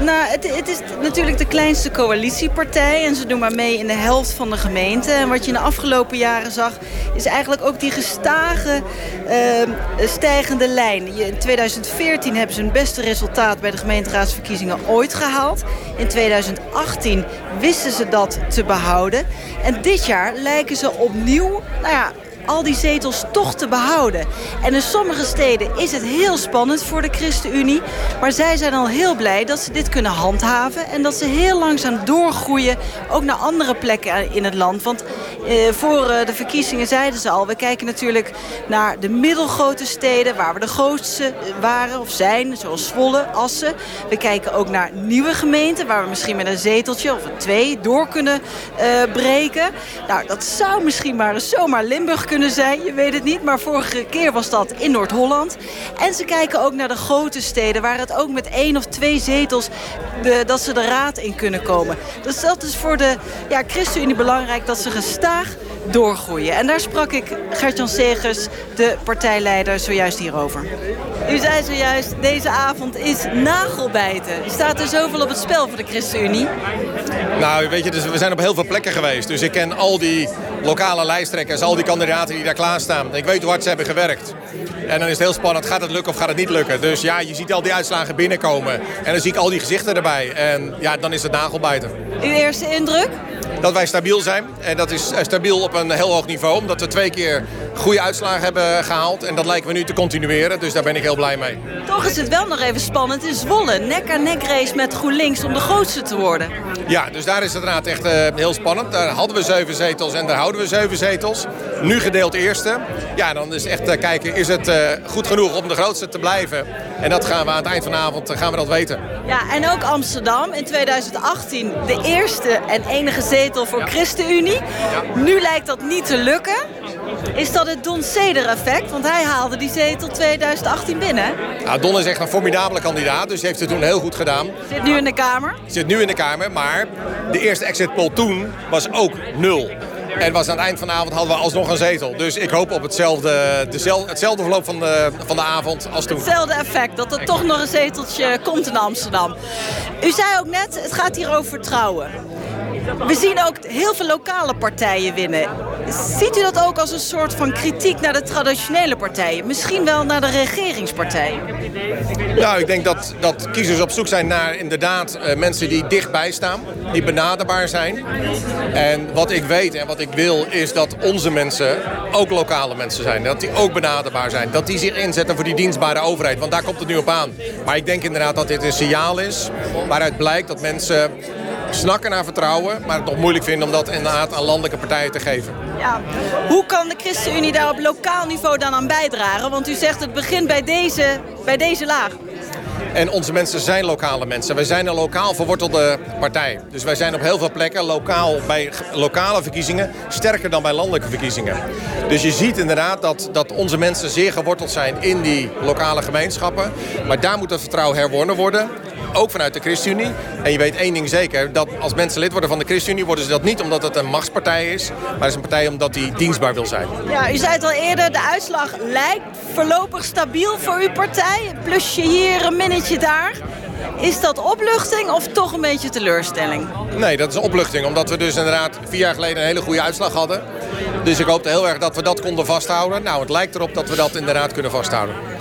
Nou, het, is natuurlijk de kleinste coalitiepartij. En ze doen maar mee in de helft van de gemeente. En wat je in de afgelopen jaren zag... is eigenlijk ook die gestage uh, stijgende lijn. In 2014 hebben ze hun beste resultaat... bij de gemeenteraadsverkiezingen ooit gehaald. In 2018 wisten ze dat te behouden. En dit jaar lijken ze opnieuw... Nou ja, al die zetels toch te behouden. En in sommige steden is het heel spannend voor de ChristenUnie. Maar zij zijn al heel blij dat ze dit kunnen handhaven. En dat ze heel langzaam doorgroeien, ook naar andere plekken in het land. Want eh, voor eh, de verkiezingen zeiden ze al... we kijken natuurlijk naar de middelgrote steden... waar we de grootste eh, waren of zijn, zoals Zwolle, Assen. We kijken ook naar nieuwe gemeenten... waar we misschien met een zeteltje of een twee door kunnen uh, breken. Nou, dat zou misschien maar zomaar Limburg kunnen zijn. Je weet het niet, maar vorige keer was dat in Noord-Holland. En ze kijken ook naar de grote steden... waar het ook met één of twee zetels... De, dat ze de raad in kunnen komen. Dus dat is voor de ja, ChristenUnie belangrijk... dat ze gestaag doorgroeien. En daar sprak ik Gertjan Segers, de partijleider, zojuist hierover. U zei zojuist, deze avond is nagelbijten. Staat er zoveel op het spel voor de ChristenUnie? Nou, weet je, dus we zijn op heel veel plekken geweest. Dus ik ken al die lokale lijsttrekkers, al die kandidaten die daar klaarstaan. Ik weet hoe hard ze hebben gewerkt. En dan is het heel spannend, gaat het lukken of gaat het niet lukken? Dus ja, je ziet al die uitslagen binnenkomen. En dan zie ik al die gezichten erbij. En ja, dan is het nagelbijten. Uw eerste indruk? Dat wij stabiel zijn. En dat is stabiel op een heel hoog niveau. Omdat we twee keer goede uitslagen hebben gehaald. En dat lijken we nu te continueren. Dus daar ben ik heel blij mee. Toch is het wel nog even spannend in Zwolle. Nek aan nek race met GroenLinks om de grootste te worden. Ja, dus daar is het inderdaad echt uh, heel spannend. Daar hadden we zeven zetels en daar houden we zeven zetels. Nu gedeeld eerste. Ja, dan is echt uh, kijken, is het goed genoeg om de grootste te blijven? En dat gaan we aan het eind van de avond gaan we dat weten. Ja, en ook Amsterdam in 2018 de eerste en enige zetel voor ja. ChristenUnie. Ja. Nu lijkt dat niet te lukken. Is dat het Don Seder effect? Want hij haalde die zetel 2018 binnen. Nou, Don is echt een formidabele kandidaat, dus heeft het toen heel goed gedaan. Zit nu in de Kamer? Zit nu in de Kamer, maar de eerste exit poll toen was ook nul. En was aan het eind van de avond hadden we alsnog een zetel. Dus ik hoop op hetzelfde, dezelfde, hetzelfde verloop van de, van de avond als toen. Hetzelfde effect, dat er toch nog een zeteltje komt in Amsterdam. U zei ook net, het gaat hier over vertrouwen. We zien ook heel veel lokale partijen winnen. Ziet u dat ook als een soort van kritiek naar de traditionele partijen? Misschien wel naar de regeringspartijen? Nou, ik denk dat, dat kiezers op zoek zijn naar inderdaad uh, mensen die dichtbij staan. Die benaderbaar zijn. En wat ik weet en wat ik wil is dat onze mensen ook lokale mensen zijn. Dat die ook benaderbaar zijn. Dat die zich inzetten voor die dienstbare overheid. Want daar komt het nu op aan. Maar ik denk inderdaad dat dit een signaal is waaruit blijkt dat mensen snakken naar vertrouwen, maar het nog moeilijk vinden om dat inderdaad aan landelijke partijen te geven. Ja. Hoe kan de ChristenUnie daar op lokaal niveau dan aan bijdragen? Want u zegt het begint bij deze, bij deze laag. En onze mensen zijn lokale mensen. Wij zijn een lokaal verwortelde partij. Dus wij zijn op heel veel plekken lokaal bij lokale verkiezingen sterker dan bij landelijke verkiezingen. Dus je ziet inderdaad dat, dat onze mensen zeer geworteld zijn in die lokale gemeenschappen. Maar daar moet het vertrouwen herwonnen worden ook vanuit de ChristenUnie. En je weet één ding zeker, dat als mensen lid worden van de ChristenUnie... worden ze dat niet omdat het een machtspartij is... maar het is een partij omdat die dienstbaar wil zijn. Ja, u zei het al eerder, de uitslag lijkt voorlopig stabiel voor uw partij. Een plusje hier, een minnetje daar. Is dat opluchting of toch een beetje teleurstelling? Nee, dat is opluchting. Omdat we dus inderdaad vier jaar geleden een hele goede uitslag hadden. Dus ik hoopte heel erg dat we dat konden vasthouden. Nou, het lijkt erop dat we dat inderdaad kunnen vasthouden.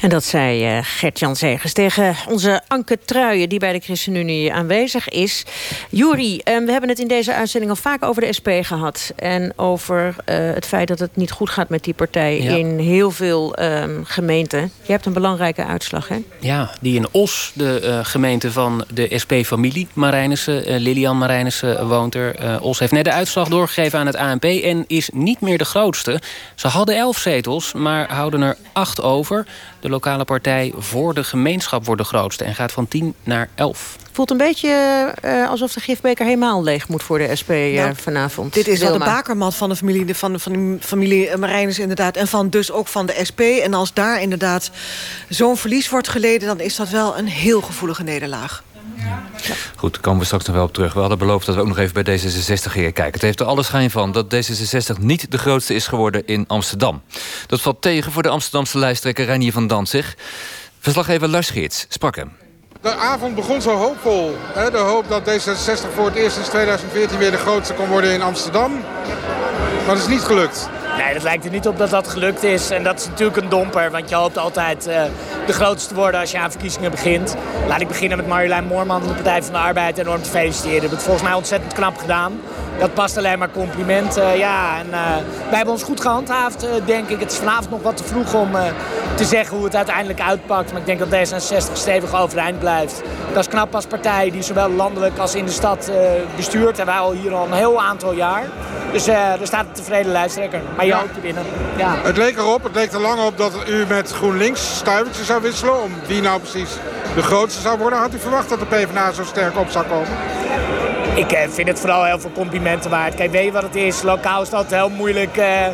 En dat zei uh, Gert-Jan Zegers tegen onze Anke Truijen... die bij de ChristenUnie aanwezig is. Juri, um, we hebben het in deze uitzending al vaak over de SP gehad. En over uh, het feit dat het niet goed gaat met die partij... Ja. in heel veel um, gemeenten. Je hebt een belangrijke uitslag, hè? Ja, die in Os, de gemeente van de SP-familie Marijnissen... Lilian Marijnissen woont er. Os heeft net de uitslag doorgegeven aan het ANP... en is niet meer de grootste. Ze hadden elf zetels, maar houden er acht over... De lokale partij voor de gemeenschap wordt de grootste... en gaat van 10 naar 11. Voelt een beetje uh, alsof de gifbeker helemaal leeg moet voor de SP uh, nou, vanavond. Dit is wel de bakermat van de familie, van, van de familie Marijnus inderdaad. En van dus ook van de SP. En als daar inderdaad zo'n verlies wordt geleden... dan is dat wel een heel gevoelige nederlaag. Goed, daar komen we straks nog wel op terug. We hadden beloofd dat we ook nog even bij D66 gingen kijken. Het heeft er alle schijn van dat D66 niet de grootste is geworden in Amsterdam. Dat valt tegen voor de Amsterdamse lijsttrekker Reinier van Danzig. Verslaggever Lars Geerts sprak hem. De avond begon zo hoopvol. Hè? De hoop dat D66 voor het eerst sinds 2014 weer de grootste kon worden in Amsterdam. Maar dat is niet gelukt. Nee, dat lijkt er niet op dat dat gelukt is. En dat is natuurlijk een domper, want je hoopt altijd uh, de grootste te worden als je aan verkiezingen begint. Laat ik beginnen met Marjolein Moorman van de Partij van de Arbeid enorm te feliciteren. Dat het volgens mij ontzettend knap gedaan. Dat past alleen maar complimenten. ja, en uh, wij hebben ons goed gehandhaafd, uh, denk ik. Het is vanavond nog wat te vroeg om te zeggen hoe het uiteindelijk uitpakt. Maar ik denk dat D66 stevig overeind blijft. Dat is knap als partij die zowel landelijk als in de stad bestuurt. En wij al hier al een heel aantal jaar. Dus er staat een tevreden lijsttrekker. Maar je hoopt te winnen. Ja. Het leek erop, het leek er lang op dat u met GroenLinks stuivertjes zou wisselen. Om wie nou precies de grootste zou worden. Had u verwacht dat de PvdA zo sterk op zou komen? Ik eh, vind het vooral heel veel complimenten waard. Kijk, weet je wat het is? Lokaal is altijd heel moeilijk uh,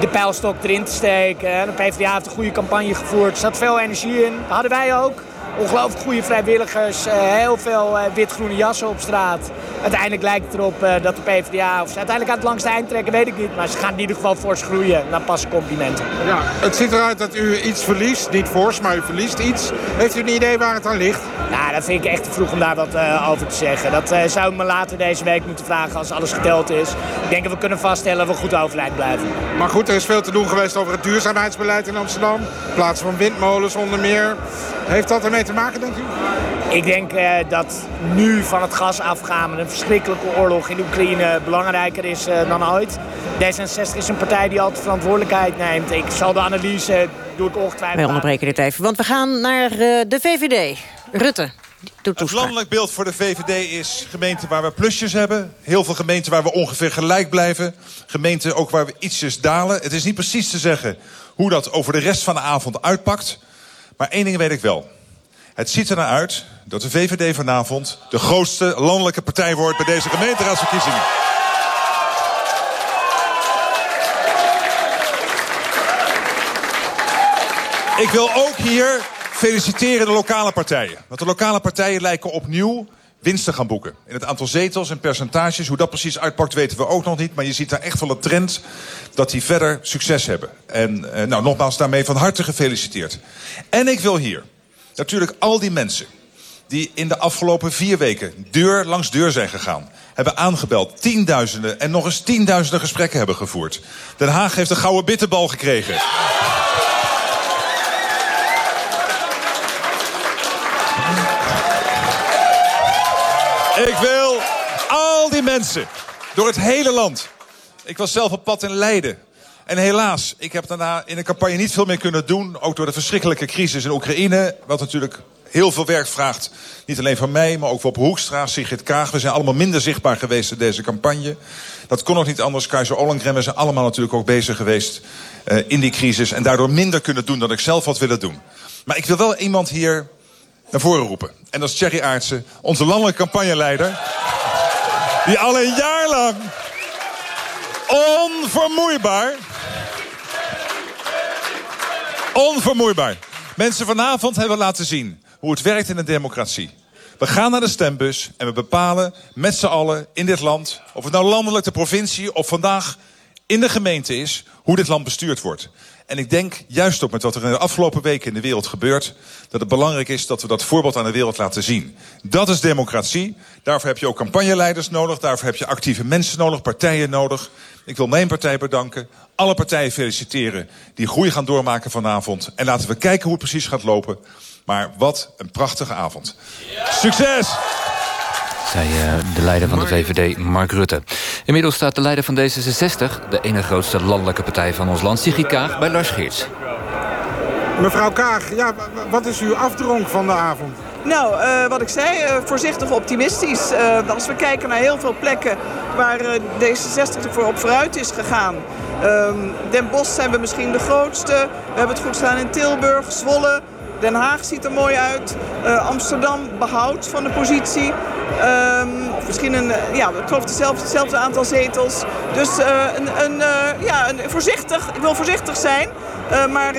de pijlstok erin te steken. De PvdA heeft een goede campagne gevoerd. Er zat veel energie in. Dat hadden wij ook. Ongelooflijk goede vrijwilligers. Uh, heel veel wit-groene jassen op straat. Uiteindelijk lijkt het erop dat de PvdA... of ze uiteindelijk aan het langste eind trekken, weet ik niet. Maar ze gaan in ieder geval fors groeien. Dan passen complimenten. Ja, het ziet eruit dat u iets verliest. Niet fors, maar u verliest iets. Heeft u een idee waar het aan ligt? Nou, dat vind ik echt te vroeg om daar wat uh, over te zeggen. Dat uh, zou ik me later deze week moeten vragen als alles geteld is. Ik denk dat we kunnen vaststellen dat we goed overeind blijven. Maar goed, er is veel te doen geweest over het duurzaamheidsbeleid in Amsterdam. In plaats van windmolens onder meer. Heeft dat ermee te maken, denkt u? Ik denk uh, dat nu van het gas afgaan met een verschrikkelijke oorlog in Oekraïne belangrijker is dan ooit. D66 is een partij die altijd verantwoordelijkheid neemt. Ik zal de analyse, doe ik ongetwijfeld. Wij onderbreken dit even, want we gaan naar de VVD. Rutte. Het landelijk beeld voor de VVD is gemeenten waar we plusjes hebben. Heel veel gemeenten waar we ongeveer gelijk blijven. Gemeenten ook waar we ietsjes dalen. Het is niet precies te zeggen hoe dat over de rest van de avond uitpakt. Maar één ding weet ik wel. Het ziet er naar uit dat de VVD vanavond de grootste landelijke partij wordt bij deze gemeenteraadsverkiezingen. Ik wil ook hier feliciteren de lokale partijen. Want de lokale partijen lijken opnieuw winst te gaan boeken. In het aantal zetels en percentages, hoe dat precies uitpakt weten we ook nog niet. Maar je ziet daar echt wel een trend dat die verder succes hebben. En eh, nou, nogmaals daarmee van harte gefeliciteerd. En ik wil hier natuurlijk al die mensen die in de afgelopen vier weken deur langs deur zijn gegaan. Hebben aangebeld, tienduizenden en nog eens tienduizenden gesprekken hebben gevoerd. Den Haag heeft een gouden bitterbal gekregen. Ik wil al die mensen door het hele land. Ik was zelf op pad in Leiden. En helaas, ik heb daarna in de campagne niet veel meer kunnen doen. Ook door de verschrikkelijke crisis in Oekraïne. Wat natuurlijk heel veel werk vraagt. Niet alleen van mij, maar ook op Hoekstra, Sigrid Kaag. We zijn allemaal minder zichtbaar geweest in deze campagne. Dat kon ook niet anders. Keizer Ollengren, zijn allemaal natuurlijk ook bezig geweest uh, in die crisis. En daardoor minder kunnen doen dan ik zelf had willen doen. Maar ik wil wel iemand hier naar voren roepen. En dat is Thierry Aartsen, onze landelijke campagneleider. Die al een jaar lang onvermoeibaar... Onvermoeibaar. Mensen vanavond hebben laten zien hoe het werkt in een democratie. We gaan naar de stembus en we bepalen met z'n allen in dit land... of het nou landelijk, de provincie of vandaag in de gemeente is... hoe dit land bestuurd wordt. En ik denk, juist ook met wat er in de afgelopen weken in de wereld gebeurt... dat het belangrijk is dat we dat voorbeeld aan de wereld laten zien. Dat is democratie. Daarvoor heb je ook campagneleiders nodig. Daarvoor heb je actieve mensen nodig, partijen nodig. Ik wil mijn partij bedanken. Alle partijen feliciteren die groei gaan doormaken vanavond. En laten we kijken hoe het precies gaat lopen. Maar wat een prachtige avond. Succes! zei uh, de leider van de VVD, Mark Rutte. Inmiddels staat de leider van D66, de ene grootste landelijke partij van ons land, Sigrid Kaag, bij Lars Geerts. Mevrouw Kaag, ja, wat is uw afdronk van de avond? Nou, uh, wat ik zei, uh, voorzichtig optimistisch. Uh, als we kijken naar heel veel plekken waar D66 voor op vooruit is gegaan. Ehm, Den Bosch zijn we misschien de grootste. We hebben het goed gedaan in Tilburg, Zwolle. Den Haag ziet er mooi uit. Amsterdam behoudt van de positie. Um, misschien een, ja, ik geloof hetzelfde, hetzelfde aantal zetels. Dus een, een, ja, een voorzichtig, ik wil voorzichtig zijn, maar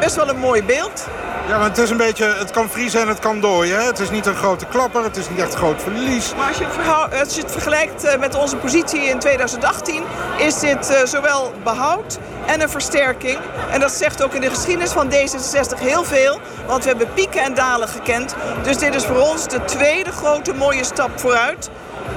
best wel een mooi beeld. Ja, maar het is een beetje, het kan vriezen en het kan dooien. Hè? Het is niet een grote klapper, het is niet echt groot verlies. Maar als je het, als je het vergelijkt eh, met onze positie in 2018... is dit eh, zowel behoud en een versterking. En dat zegt ook in de geschiedenis van D66 heel veel. Want we hebben pieken en dalen gekend. Dus dit is voor ons de tweede grote mooie stap vooruit.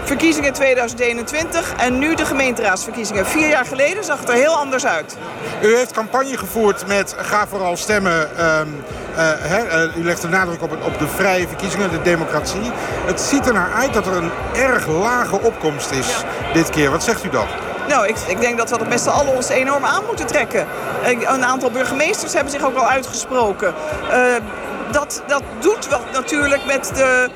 Verkiezingen 2021 en nu de gemeenteraadsverkiezingen. Vier jaar geleden zag het er heel anders uit. U heeft campagne gevoerd met ga vooral stemmen. ehm, eh, eh, u legt de nadruk op, op de vrije verkiezingen, de democratie. Het ziet er naar uit dat er een erg lage opkomst is dit keer. Wat zegt u dan? Nou, ik, ik denk dat we dat met z'n allen ons enorm aan moeten trekken. Een aantal burgemeesters hebben zich ook al uitgesproken. Eh, dat, dat doet wat natuurlijk met de,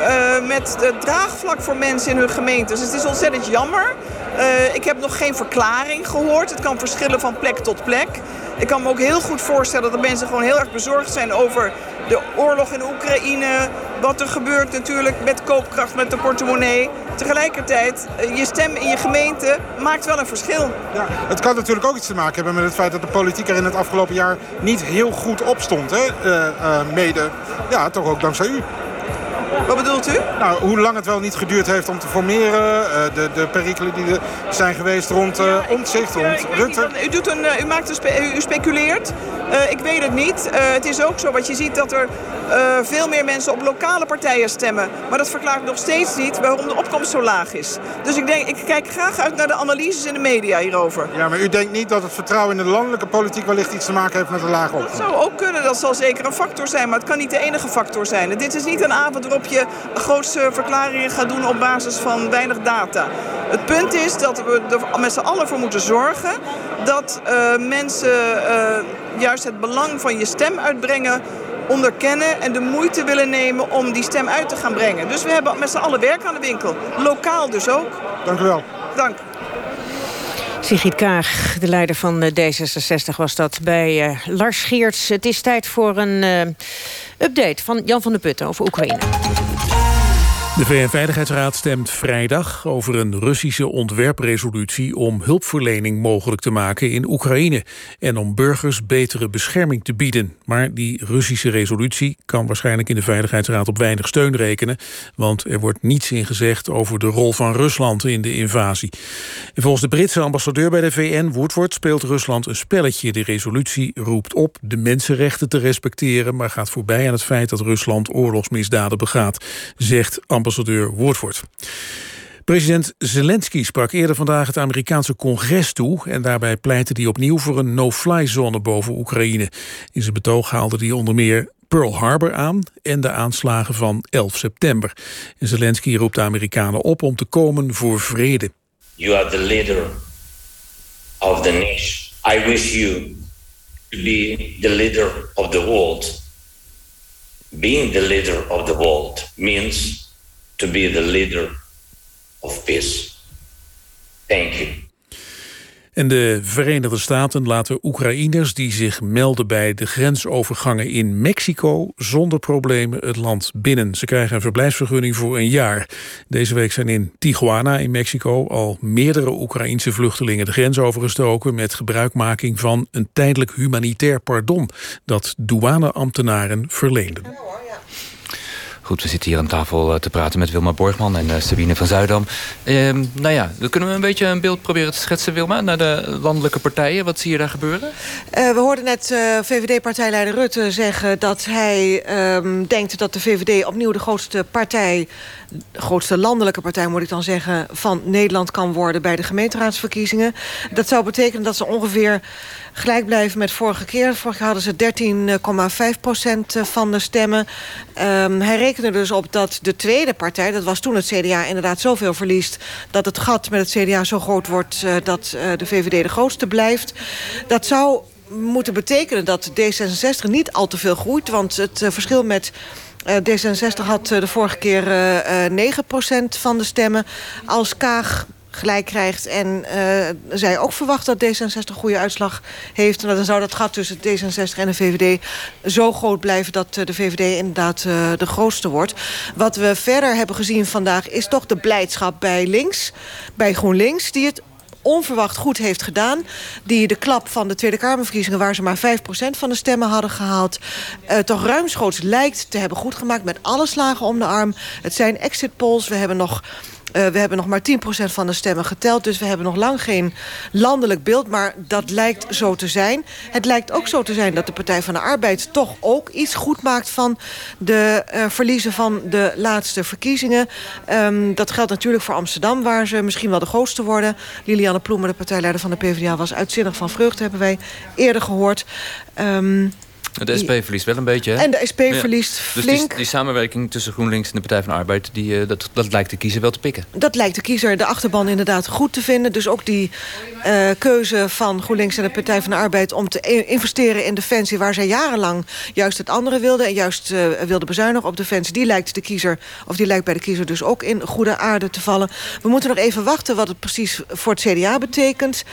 eh, met de draagvlak voor mensen in hun gemeentes. Dus het is ontzettend jammer. Eh, ik heb nog geen verklaring gehoord. Het kan verschillen van plek tot plek. Ik kan me ook heel goed voorstellen dat mensen gewoon heel erg bezorgd zijn over de oorlog in Oekraïne. Wat er gebeurt natuurlijk met koopkracht, met de portemonnee. Tegelijkertijd, eh, je stem in je gemeente maakt wel een verschil. Ja, het kan natuurlijk ook iets te maken hebben met het feit dat de politiek er in het afgelopen jaar niet heel goed op stond. Mede, ja, toch ook dankzij u. Wat bedoelt u? Nou, hoe lang het wel niet geduurd heeft om te formeren. eh, de, de perikelen die er zijn geweest rond uh, rond Rutte. u, doet een, eh, u, maakt een spe- u, speculeert. Ik weet het niet. Het is ook zo, want je ziet dat er veel meer mensen op lokale partijen stemmen. Maar dat verklaart nog steeds niet waarom de opkomst zo laag is. Dus ik, denk, ik kijk graag uit naar de analyses in de media hierover. Ja, maar u denkt niet dat het vertrouwen in de landelijke politiek wellicht iets te maken heeft met een lage opkomst? Dat zou ook kunnen, dat zal zeker een factor zijn, maar het kan niet de enige factor zijn. En dit is niet een avond waarop je grootste verklaringen gaat doen op basis van weinig data. Het punt is dat we er met z'n allen voor moeten zorgen dat eh, mensen eh, juist het belang van je stem uitbrengen onderkennen en de moeite willen nemen om die stem uit te gaan brengen. Dus we hebben met z'n allen werk aan de winkel. Lokaal dus ook. Dank u wel. Dank. Sigrid Kaag, de leider van eh, D66, was dat bij uh, Lars Geerts. Het is tijd voor een uh, update van Jan van der Putten over Oekraïne. De VN-veiligheidsraad stemt vrijdag over een Russische ontwerpresolutie om hulpverlening mogelijk te maken in Oekraïne en om burgers betere bescherming te bieden. Maar die Russische resolutie kan waarschijnlijk in de Veiligheidsraad op weinig steun rekenen, want er wordt niets in gezegd over de rol van Rusland in de invasie. En volgens de Britse ambassadeur bij de VN, Woodward, speelt Rusland een spelletje. De resolutie roept op de mensenrechten te respecteren, maar gaat voorbij aan het feit dat Rusland oorlogsmisdaden begaat, zegt ambassadeur ambassadeur Woordvoort. President Zelensky sprak eerder vandaag het Amerikaanse congres toe... en daarbij pleitte hij opnieuw voor een no-fly-zone boven Oekraïne. In zijn betoog haalde hij onder meer Pearl Harbor aan... en de aanslagen van 11 september. En Zelensky roept de Amerikanen op om te komen voor vrede. You are the leader of the nation. I wish you to be the leader of the world. Being the leader of the world means to be the leader of peace. Thank you. En de Verenigde Staten laten Oekraïners die zich melden bij de grensovergangen in Mexico zonder problemen het land binnen. Ze krijgen een verblijfsvergunning voor een jaar. Deze week zijn in Tijuana in Mexico al meerdere Oekraïense vluchtelingen de grens overgestoken met gebruikmaking van een tijdelijk humanitair pardon dat douaneambtenaren verleenden. Goed, we zitten hier aan tafel te praten met Wilma Borgman en uh, Sabine van Zuidam. Uh, nou ja, kunnen we een beetje een beeld proberen te schetsen, Wilma, naar de landelijke partijen. Wat zie je daar gebeuren? Uh, we hoorden net VVD-partijleider Rutte zeggen dat hij ehm, denkt dat de VVD opnieuw de grootste partij, de grootste landelijke partij moet ik dan zeggen, van Nederland kan worden bij de gemeenteraadsverkiezingen. Dat zou betekenen dat ze ongeveer gelijk blijven met vorige keer. Vorig jaar hadden ze 13,5 procent van de stemmen. Um, hij rekende dus op dat de tweede partij, dat was toen het CDA... inderdaad zoveel verliest dat het gat met het CDA zo groot wordt... Uh, dat uh, de VVD de grootste blijft. Dat zou moeten betekenen dat D66 niet al te veel groeit... want het verschil met... Uh, D66 had de vorige keer uh, 9% van de stemmen. Als Kaag gelijk krijgt. En uh, zij ook verwacht dat D66 een goede uitslag heeft. En dan zou dat gat tussen D66 en de VVD zo groot blijven... dat uh, de VVD inderdaad uh, de grootste wordt. Wat we verder hebben gezien vandaag is toch de blijdschap bij links. Bij GroenLinks, die het onverwacht goed heeft gedaan. Die de klap van de Tweede Kamerverkiezingen... waar ze maar 5% van de stemmen hadden gehaald... Uh, toch ruimschoots lijkt te hebben goedgemaakt met alle slagen om de arm. Het zijn exit polls. We hebben nog uh, we hebben nog maar 10% van de stemmen geteld. Dus we hebben nog lang geen landelijk beeld. Maar dat lijkt zo te zijn. Het lijkt ook zo te zijn dat de Partij van de Arbeid... toch ook iets goed maakt van de uh, verliezen van de laatste verkiezingen. Um, dat geldt natuurlijk voor Amsterdam... waar ze misschien wel de grootste worden. Lilianne Ploemen, de partijleider van de PvdA... was uitzinnig van vreugde, hebben wij eerder gehoord. Um, de SP verliest wel een beetje. Hè? En de SP ja. verliest flink. Dus die, die, samenwerking tussen GroenLinks en de Partij van de Arbeid... Die, uh, dat, dat lijkt de kiezer wel te pikken. Dat lijkt de kiezer de achterban inderdaad goed te vinden. Dus ook die uh, keuze van GroenLinks en de Partij van de Arbeid... om te investeren in defensie waar zij jarenlang juist het andere wilden... en juist uh, wilden bezuinigen op defensie... die lijkt de kiezer, of die lijkt bij de kiezer dus ook in goede aarde te vallen. We moeten nog even wachten wat het precies voor het CDA betekent.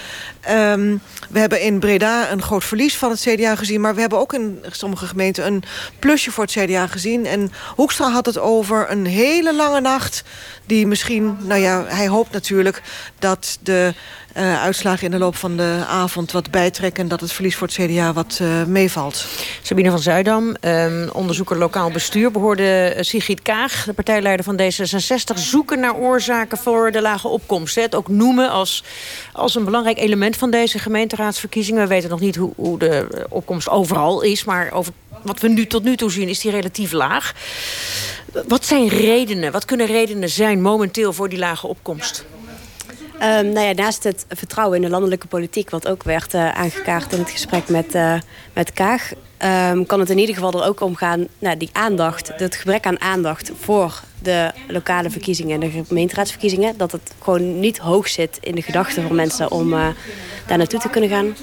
Um, we hebben in Breda een groot verlies van het CDA gezien... maar we hebben ook in sommige gemeenten een plusje voor het CDA gezien. En Hoekstra had het over een hele lange nacht... die misschien, nou ja, hij hoopt natuurlijk dat de uh, uitslagen in de loop van de avond wat bijtrekken... en dat het verlies voor het CDA wat uh, meevalt. Sabine van Zuidam, um, onderzoeker lokaal bestuur... behoorde Sigrid Kaag, de partijleider van D66... zoeken naar oorzaken voor de lage opkomst. Het ook noemen als, als een belangrijk element van deze gemeenteraadsverkiezingen. We weten nog niet hoe, hoe de opkomst overal is... maar over wat we nu tot nu toe zien is die relatief laag. Wat zijn redenen, wat kunnen redenen zijn momenteel voor die lage opkomst? Um, nou ja, naast het vertrouwen in de landelijke politiek... wat ook werd uh, aangekaart in het gesprek met, uh, met Kaag... Um, kan het in ieder geval er ook om gaan... Nou, die aandacht, het gebrek aan aandacht voor de lokale verkiezingen... en de gemeenteraadsverkiezingen... dat het gewoon niet hoog zit in de gedachten van mensen... om uh, daar naartoe te kunnen gaan.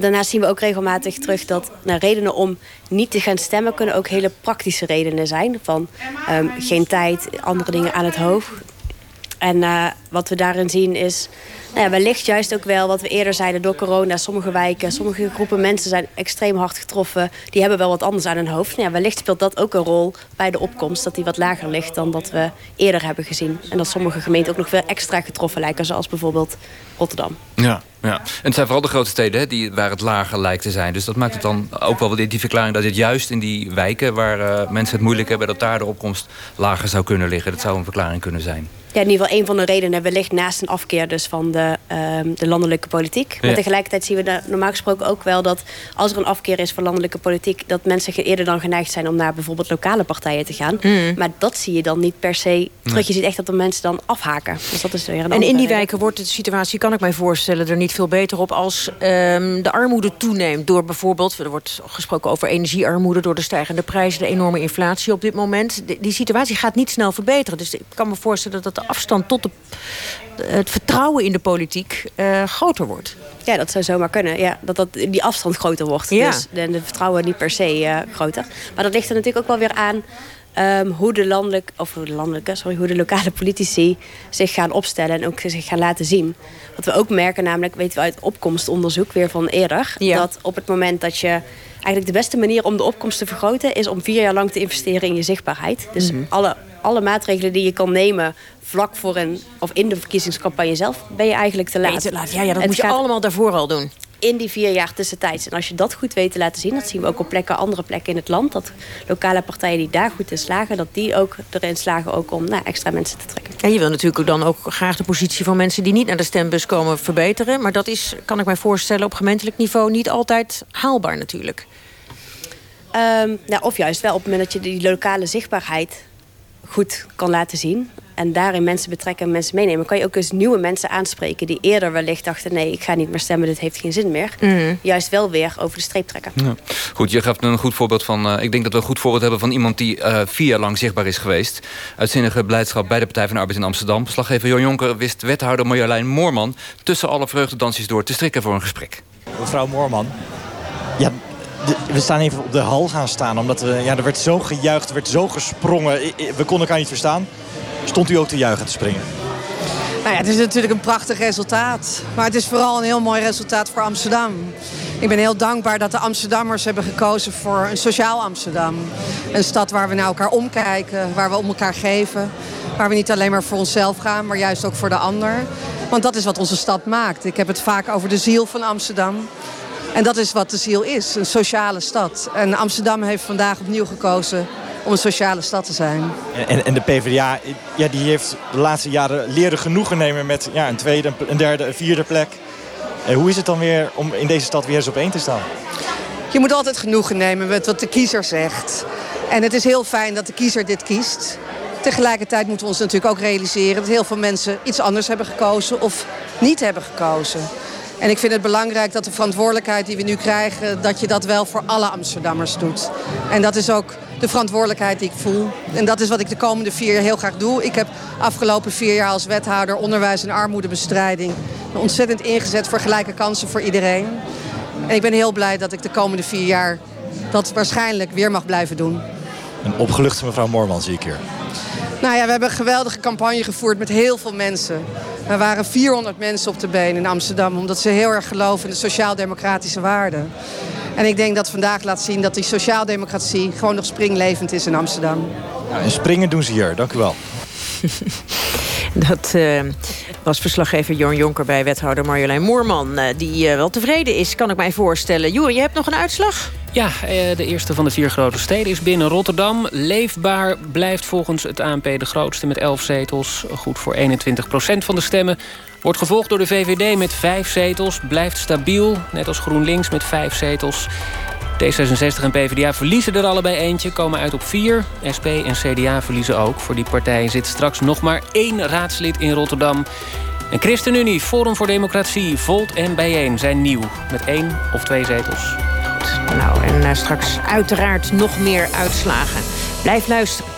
daarnaast zien we ook regelmatig terug dat redenen om niet te gaan stemmen... kunnen ook hele praktische redenen zijn. Van geen tijd, andere dingen aan het hoofd en uh, wat we daarin zien is... Nou ja, wellicht juist ook wel wat we eerder zeiden door corona. Sommige wijken, sommige groepen mensen zijn extreem hard getroffen. Die hebben wel wat anders aan hun hoofd. Nou ja, wellicht speelt dat ook een rol bij de opkomst. Dat die wat lager ligt dan dat we eerder hebben gezien. En dat sommige gemeenten ook nog veel extra getroffen lijken. Zoals bijvoorbeeld Rotterdam. Ja, ja. En het zijn vooral de grote steden hè, die, waar het lager lijkt te zijn. Dus dat maakt het dan ook wel die verklaring... dat het juist in die wijken waar uh, mensen het moeilijk hebben... dat daar de opkomst lager zou kunnen liggen. Dat zou een verklaring kunnen zijn. Ja, in ieder geval een van de redenen wellicht naast een afkeer dus van de, uh, de landelijke politiek. Maar tegelijkertijd zien we normaal gesproken ook wel dat als er een afkeer is van landelijke politiek, dat mensen eerder dan geneigd zijn om naar bijvoorbeeld lokale partijen te gaan. Mm. Maar dat zie je dan niet per se terug. Nee. Je ziet echt dat de mensen dan afhaken. Dus dat is weer een en in die wijken wordt de situatie, kan ik mij voorstellen, er niet veel beter op als um, de armoede toeneemt. Door bijvoorbeeld, er wordt gesproken over energiearmoede, door de stijgende prijzen, de enorme inflatie op dit moment. De, die situatie gaat niet snel verbeteren. Dus ik kan me voorstellen dat de afstand tot de, het vertrouwen in de politiek uh, groter wordt. Ja, dat zou zomaar kunnen. Ja, dat, dat die afstand groter wordt. Ja. Dus de, de vertrouwen niet per se uh, groter. Maar dat ligt er natuurlijk ook wel weer aan um, hoe de landelijk, of hoe de landelijke, sorry, hoe de lokale politici zich gaan opstellen en ook zich gaan laten zien. Wat we ook merken, namelijk, weten we uit opkomstonderzoek weer van eerder, ja. dat op het moment dat je eigenlijk de beste manier om de opkomst te vergroten is om vier jaar lang te investeren in je zichtbaarheid. Dus mm -hmm. alle alle maatregelen die je kan nemen vlak voor een of in de verkiezingscampagne zelf ben je eigenlijk te laat. Te laat. Ja, ja, dat het moet je allemaal daarvoor al doen. In die vier jaar tussentijds. En als je dat goed weet te laten zien, dat zien we ook op plekken, andere plekken in het land, dat lokale partijen die daar goed in slagen, dat die ook erin slagen ook om nou, extra mensen te trekken. En je wil natuurlijk dan ook graag de positie van mensen die niet naar de stembus komen verbeteren. Maar dat is, kan ik mij voorstellen, op gemeentelijk niveau niet altijd haalbaar natuurlijk. Um, nou, of juist wel op het moment dat je die lokale zichtbaarheid goed kan laten zien. En daarin mensen betrekken en mensen meenemen. Kan je ook eens nieuwe mensen aanspreken die eerder wellicht dachten... nee, ik ga niet meer stemmen, dit heeft geen zin meer. Mm. Juist wel weer over de streep trekken. Ja. Goed, je gaf een goed voorbeeld van... Uh, ik denk dat we een goed voorbeeld hebben van iemand die uh, vier jaar lang zichtbaar is geweest. Uitzinnige beleidschap bij de Partij van de Arbeid in Amsterdam. Verslaggever Jon Jonker wist wethouder Marjolein Moorman... tussen alle vreugdedansjes door te strikken voor een gesprek. Mevrouw Moorman, ja, we staan even op de hal gaan staan. Omdat we, ja, er werd zo gejuicht, er werd zo gesprongen. We konden elkaar niet verstaan. Stond u ook te juichen te springen? Nou ja, het is natuurlijk een prachtig resultaat. Maar het is vooral een heel mooi resultaat voor Amsterdam. Ik ben heel dankbaar dat de Amsterdammers hebben gekozen voor een sociaal Amsterdam. Een stad waar we naar elkaar omkijken, waar we om elkaar geven. Waar we niet alleen maar voor onszelf gaan, maar juist ook voor de ander. Want dat is wat onze stad maakt. Ik heb het vaak over de ziel van Amsterdam. En dat is wat de ziel is, een sociale stad. En Amsterdam heeft vandaag opnieuw gekozen om een sociale stad te zijn. En, en de PvdA ja, die heeft de laatste jaren leren genoegen nemen met ja, een tweede, een derde, een vierde plek. En hoe is het dan weer om in deze stad weer eens op één te staan? Je moet altijd genoegen nemen met wat de kiezer zegt. En het is heel fijn dat de kiezer dit kiest. Tegelijkertijd moeten we ons natuurlijk ook realiseren... dat heel veel mensen iets anders hebben gekozen of niet hebben gekozen. En ik vind het belangrijk dat de verantwoordelijkheid die we nu krijgen... dat je dat wel voor alle Amsterdammers doet. En dat is ook de verantwoordelijkheid die ik voel. En dat is wat ik de komende vier jaar heel graag doe. Ik heb afgelopen vier jaar als wethouder onderwijs en armoedebestrijding... ontzettend ingezet voor gelijke kansen voor iedereen. En ik ben heel blij dat ik de komende vier jaar dat waarschijnlijk weer mag blijven doen. Een opgeluchte mevrouw Moorman zie ik hier. Nou ja, we hebben een geweldige campagne gevoerd met heel veel mensen. Er waren 400 mensen op de been in Amsterdam... omdat ze heel erg geloven in de sociaal-democratische waarden. En ik denk dat vandaag laat zien dat die sociaaldemocratie... gewoon nog springlevend is in Amsterdam. Nou, en springen doen ze hier. Dank u wel. Dat uh, was verslaggever Jorn Jonker bij wethouder Marjolein Moorman... Uh, die uh, wel tevreden is, kan ik mij voorstellen. Joer, je hebt nog een uitslag? Ja, de eerste van de vier grote steden is binnen Rotterdam. Leefbaar blijft volgens het ANP de grootste met 11 zetels. Goed voor 21% van de stemmen. Wordt gevolgd door de VVD met 5 zetels. Blijft stabiel, net als GroenLinks met 5 zetels. D66 en PvdA verliezen er allebei eentje, komen uit op 4. SP en CDA verliezen ook. Voor die partijen zit straks nog maar één raadslid in Rotterdam. En ChristenUnie, Forum voor Democratie, Volt en Bijeen zijn nieuw. Met één of twee zetels. Goed, nou en uh, straks uiteraard nog meer uitslagen. Blijf luisteren.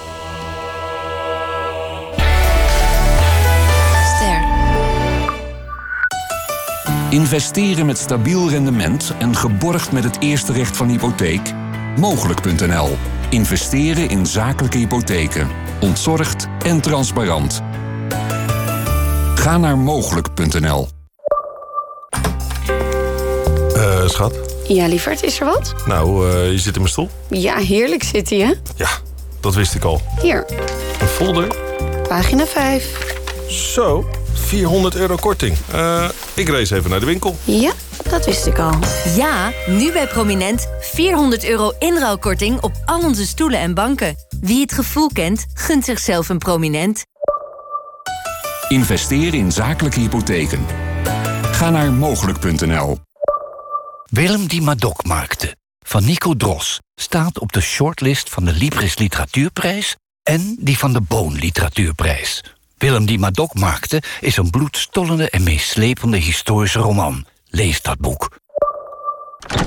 Investeren met stabiel rendement en geborgd met het eerste recht van hypotheek? Mogelijk.nl. Investeren in zakelijke hypotheken. Ontzorgd en transparant. Ga naar mogelijk.nl. Uh, schat? Ja, lieverd, is er wat? Nou, uh, je zit in mijn stoel. Ja, heerlijk zit hij, hè? Ja, dat wist ik al. Hier. Een folder? Pagina 5. Zo, 400 euro korting. Uh, ik race even naar de winkel. Ja, dat wist ik al. Ja, nu bij Prominent 400 euro inruilkorting op al onze stoelen en banken. Wie het gevoel kent, gunt zichzelf een Prominent. Investeer in zakelijke hypotheken. Ga naar mogelijk.nl. Willem die Madok van Nico Dros staat op de shortlist van de Libris Literatuurprijs en die van de Boon Literatuurprijs. Willem die Madok maakte is een bloedstollende en meeslepende historische roman. Lees dat boek.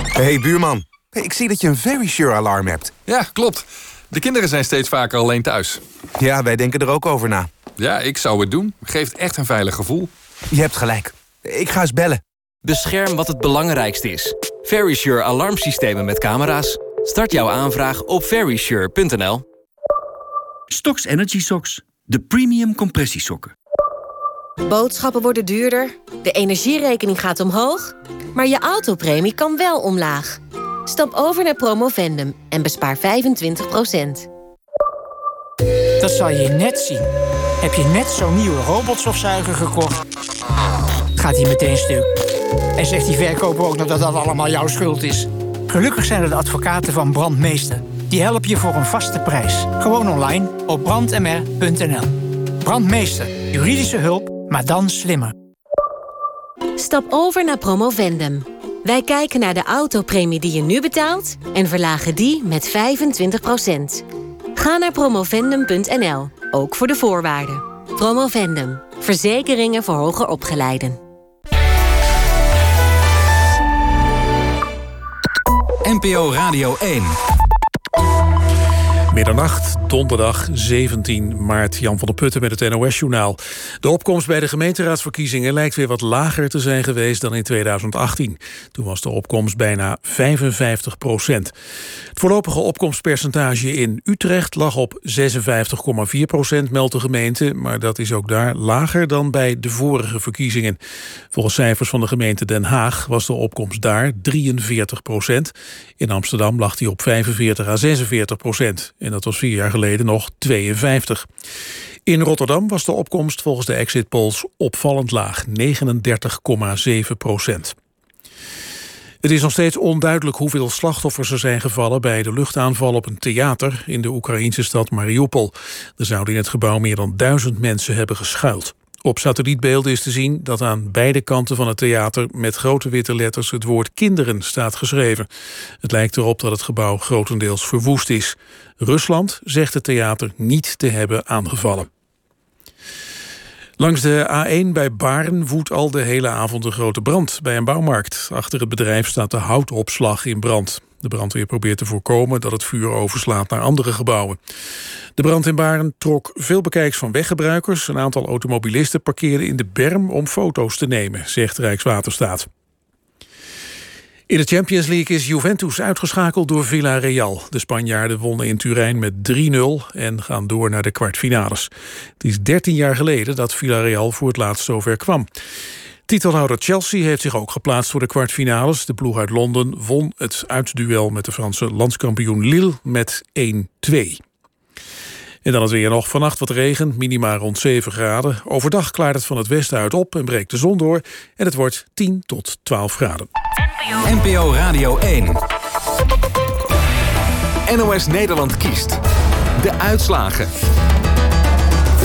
hey, buurman. ik zie dat je een Very Sure alarm hebt. Ja, klopt. De kinderen zijn steeds vaker alleen thuis. Ja, wij denken er ook over na. Ja, ik zou het doen. Geeft echt een veilig gevoel. Je hebt gelijk. Ik ga eens bellen. Bescherm wat het belangrijkste is. Verisure alarmsystemen met camera's. Start jouw aanvraag op verisure.nl. Stocks Energy Socks. De premium compressiesokken. Boodschappen worden duurder, de energierekening gaat omhoog... maar je autopremie kan wel omlaag. Stap over naar Promovendum en bespaar 25% Dat zal je net zien. Heb je net zo'n nieuwe robotstofzuiger gekocht? Gaat hij meteen stuk. En zegt die verkoper ook nog dat dat allemaal jouw schuld is. Gelukkig zijn er de advocaten van Brandmeester... Die helpen je voor een vaste prijs. Gewoon online op brandmr.nl. Brandmeester. Juridische hulp, maar dan slimmer. Stap over naar Promovendum. Wij kijken naar de autopremie die je nu betaalt... en verlagen die met 25% Ga naar promovendum.nl, ook voor de voorwaarden. Promovendum. Verzekeringen voor hoger opgeleiden. NPO Radio 1. Middernacht, donderdag 17 maart. Jan van der Putten met het NOS-journaal. De opkomst bij de gemeenteraadsverkiezingen lijkt weer wat lager te zijn geweest dan in 2018. Toen was de opkomst bijna 55 procent. Het voorlopige opkomstpercentage in Utrecht lag op 56,4 procent, meldt de gemeente. Maar dat is ook daar lager dan bij de vorige verkiezingen. Volgens cijfers van de gemeente Den Haag was de opkomst daar 43 procent. In Amsterdam lag die op 45 à 46 procent. En dat was vier jaar geleden nog 52. In Rotterdam was de opkomst volgens de exit polls opvallend laag, 39,7 procent. Het is nog steeds onduidelijk hoeveel slachtoffers er zijn gevallen bij de luchtaanval op een theater in de Oekraïnse stad Mariupol. Er zouden in het gebouw meer dan duizend mensen hebben geschuild. Op satellietbeelden is te zien dat aan beide kanten van het theater met grote witte letters het woord kinderen staat geschreven. Het lijkt erop dat het gebouw grotendeels verwoest is. Rusland zegt het theater niet te hebben aangevallen. Langs de A1 bij Baren woedt al de hele avond een grote brand bij een bouwmarkt. Achter het bedrijf staat de houtopslag in brand. De brandweer probeert te voorkomen dat het vuur overslaat naar andere gebouwen. De brand in Baren trok veel bekijks van weggebruikers. Een aantal automobilisten parkeerden in de berm om foto's te nemen, zegt Rijkswaterstaat. In de Champions League is Juventus uitgeschakeld door Villarreal. De Spanjaarden wonnen in Turijn met 3-0 en gaan door naar de kwartfinales. Het is 13 jaar geleden dat Villarreal voor het laatst zover kwam. Titelhouder Chelsea heeft zich ook geplaatst voor de kwartfinales. De ploeg uit Londen won het uitduel met de Franse landskampioen Lille met 1-2. En dan het weer nog. Vannacht wat regen, minima rond 7 graden. Overdag klaart het van het westen uit op en breekt de zon door. En het wordt 10 tot 12 graden. NPO Radio 1. NOS Nederland kiest. De uitslagen.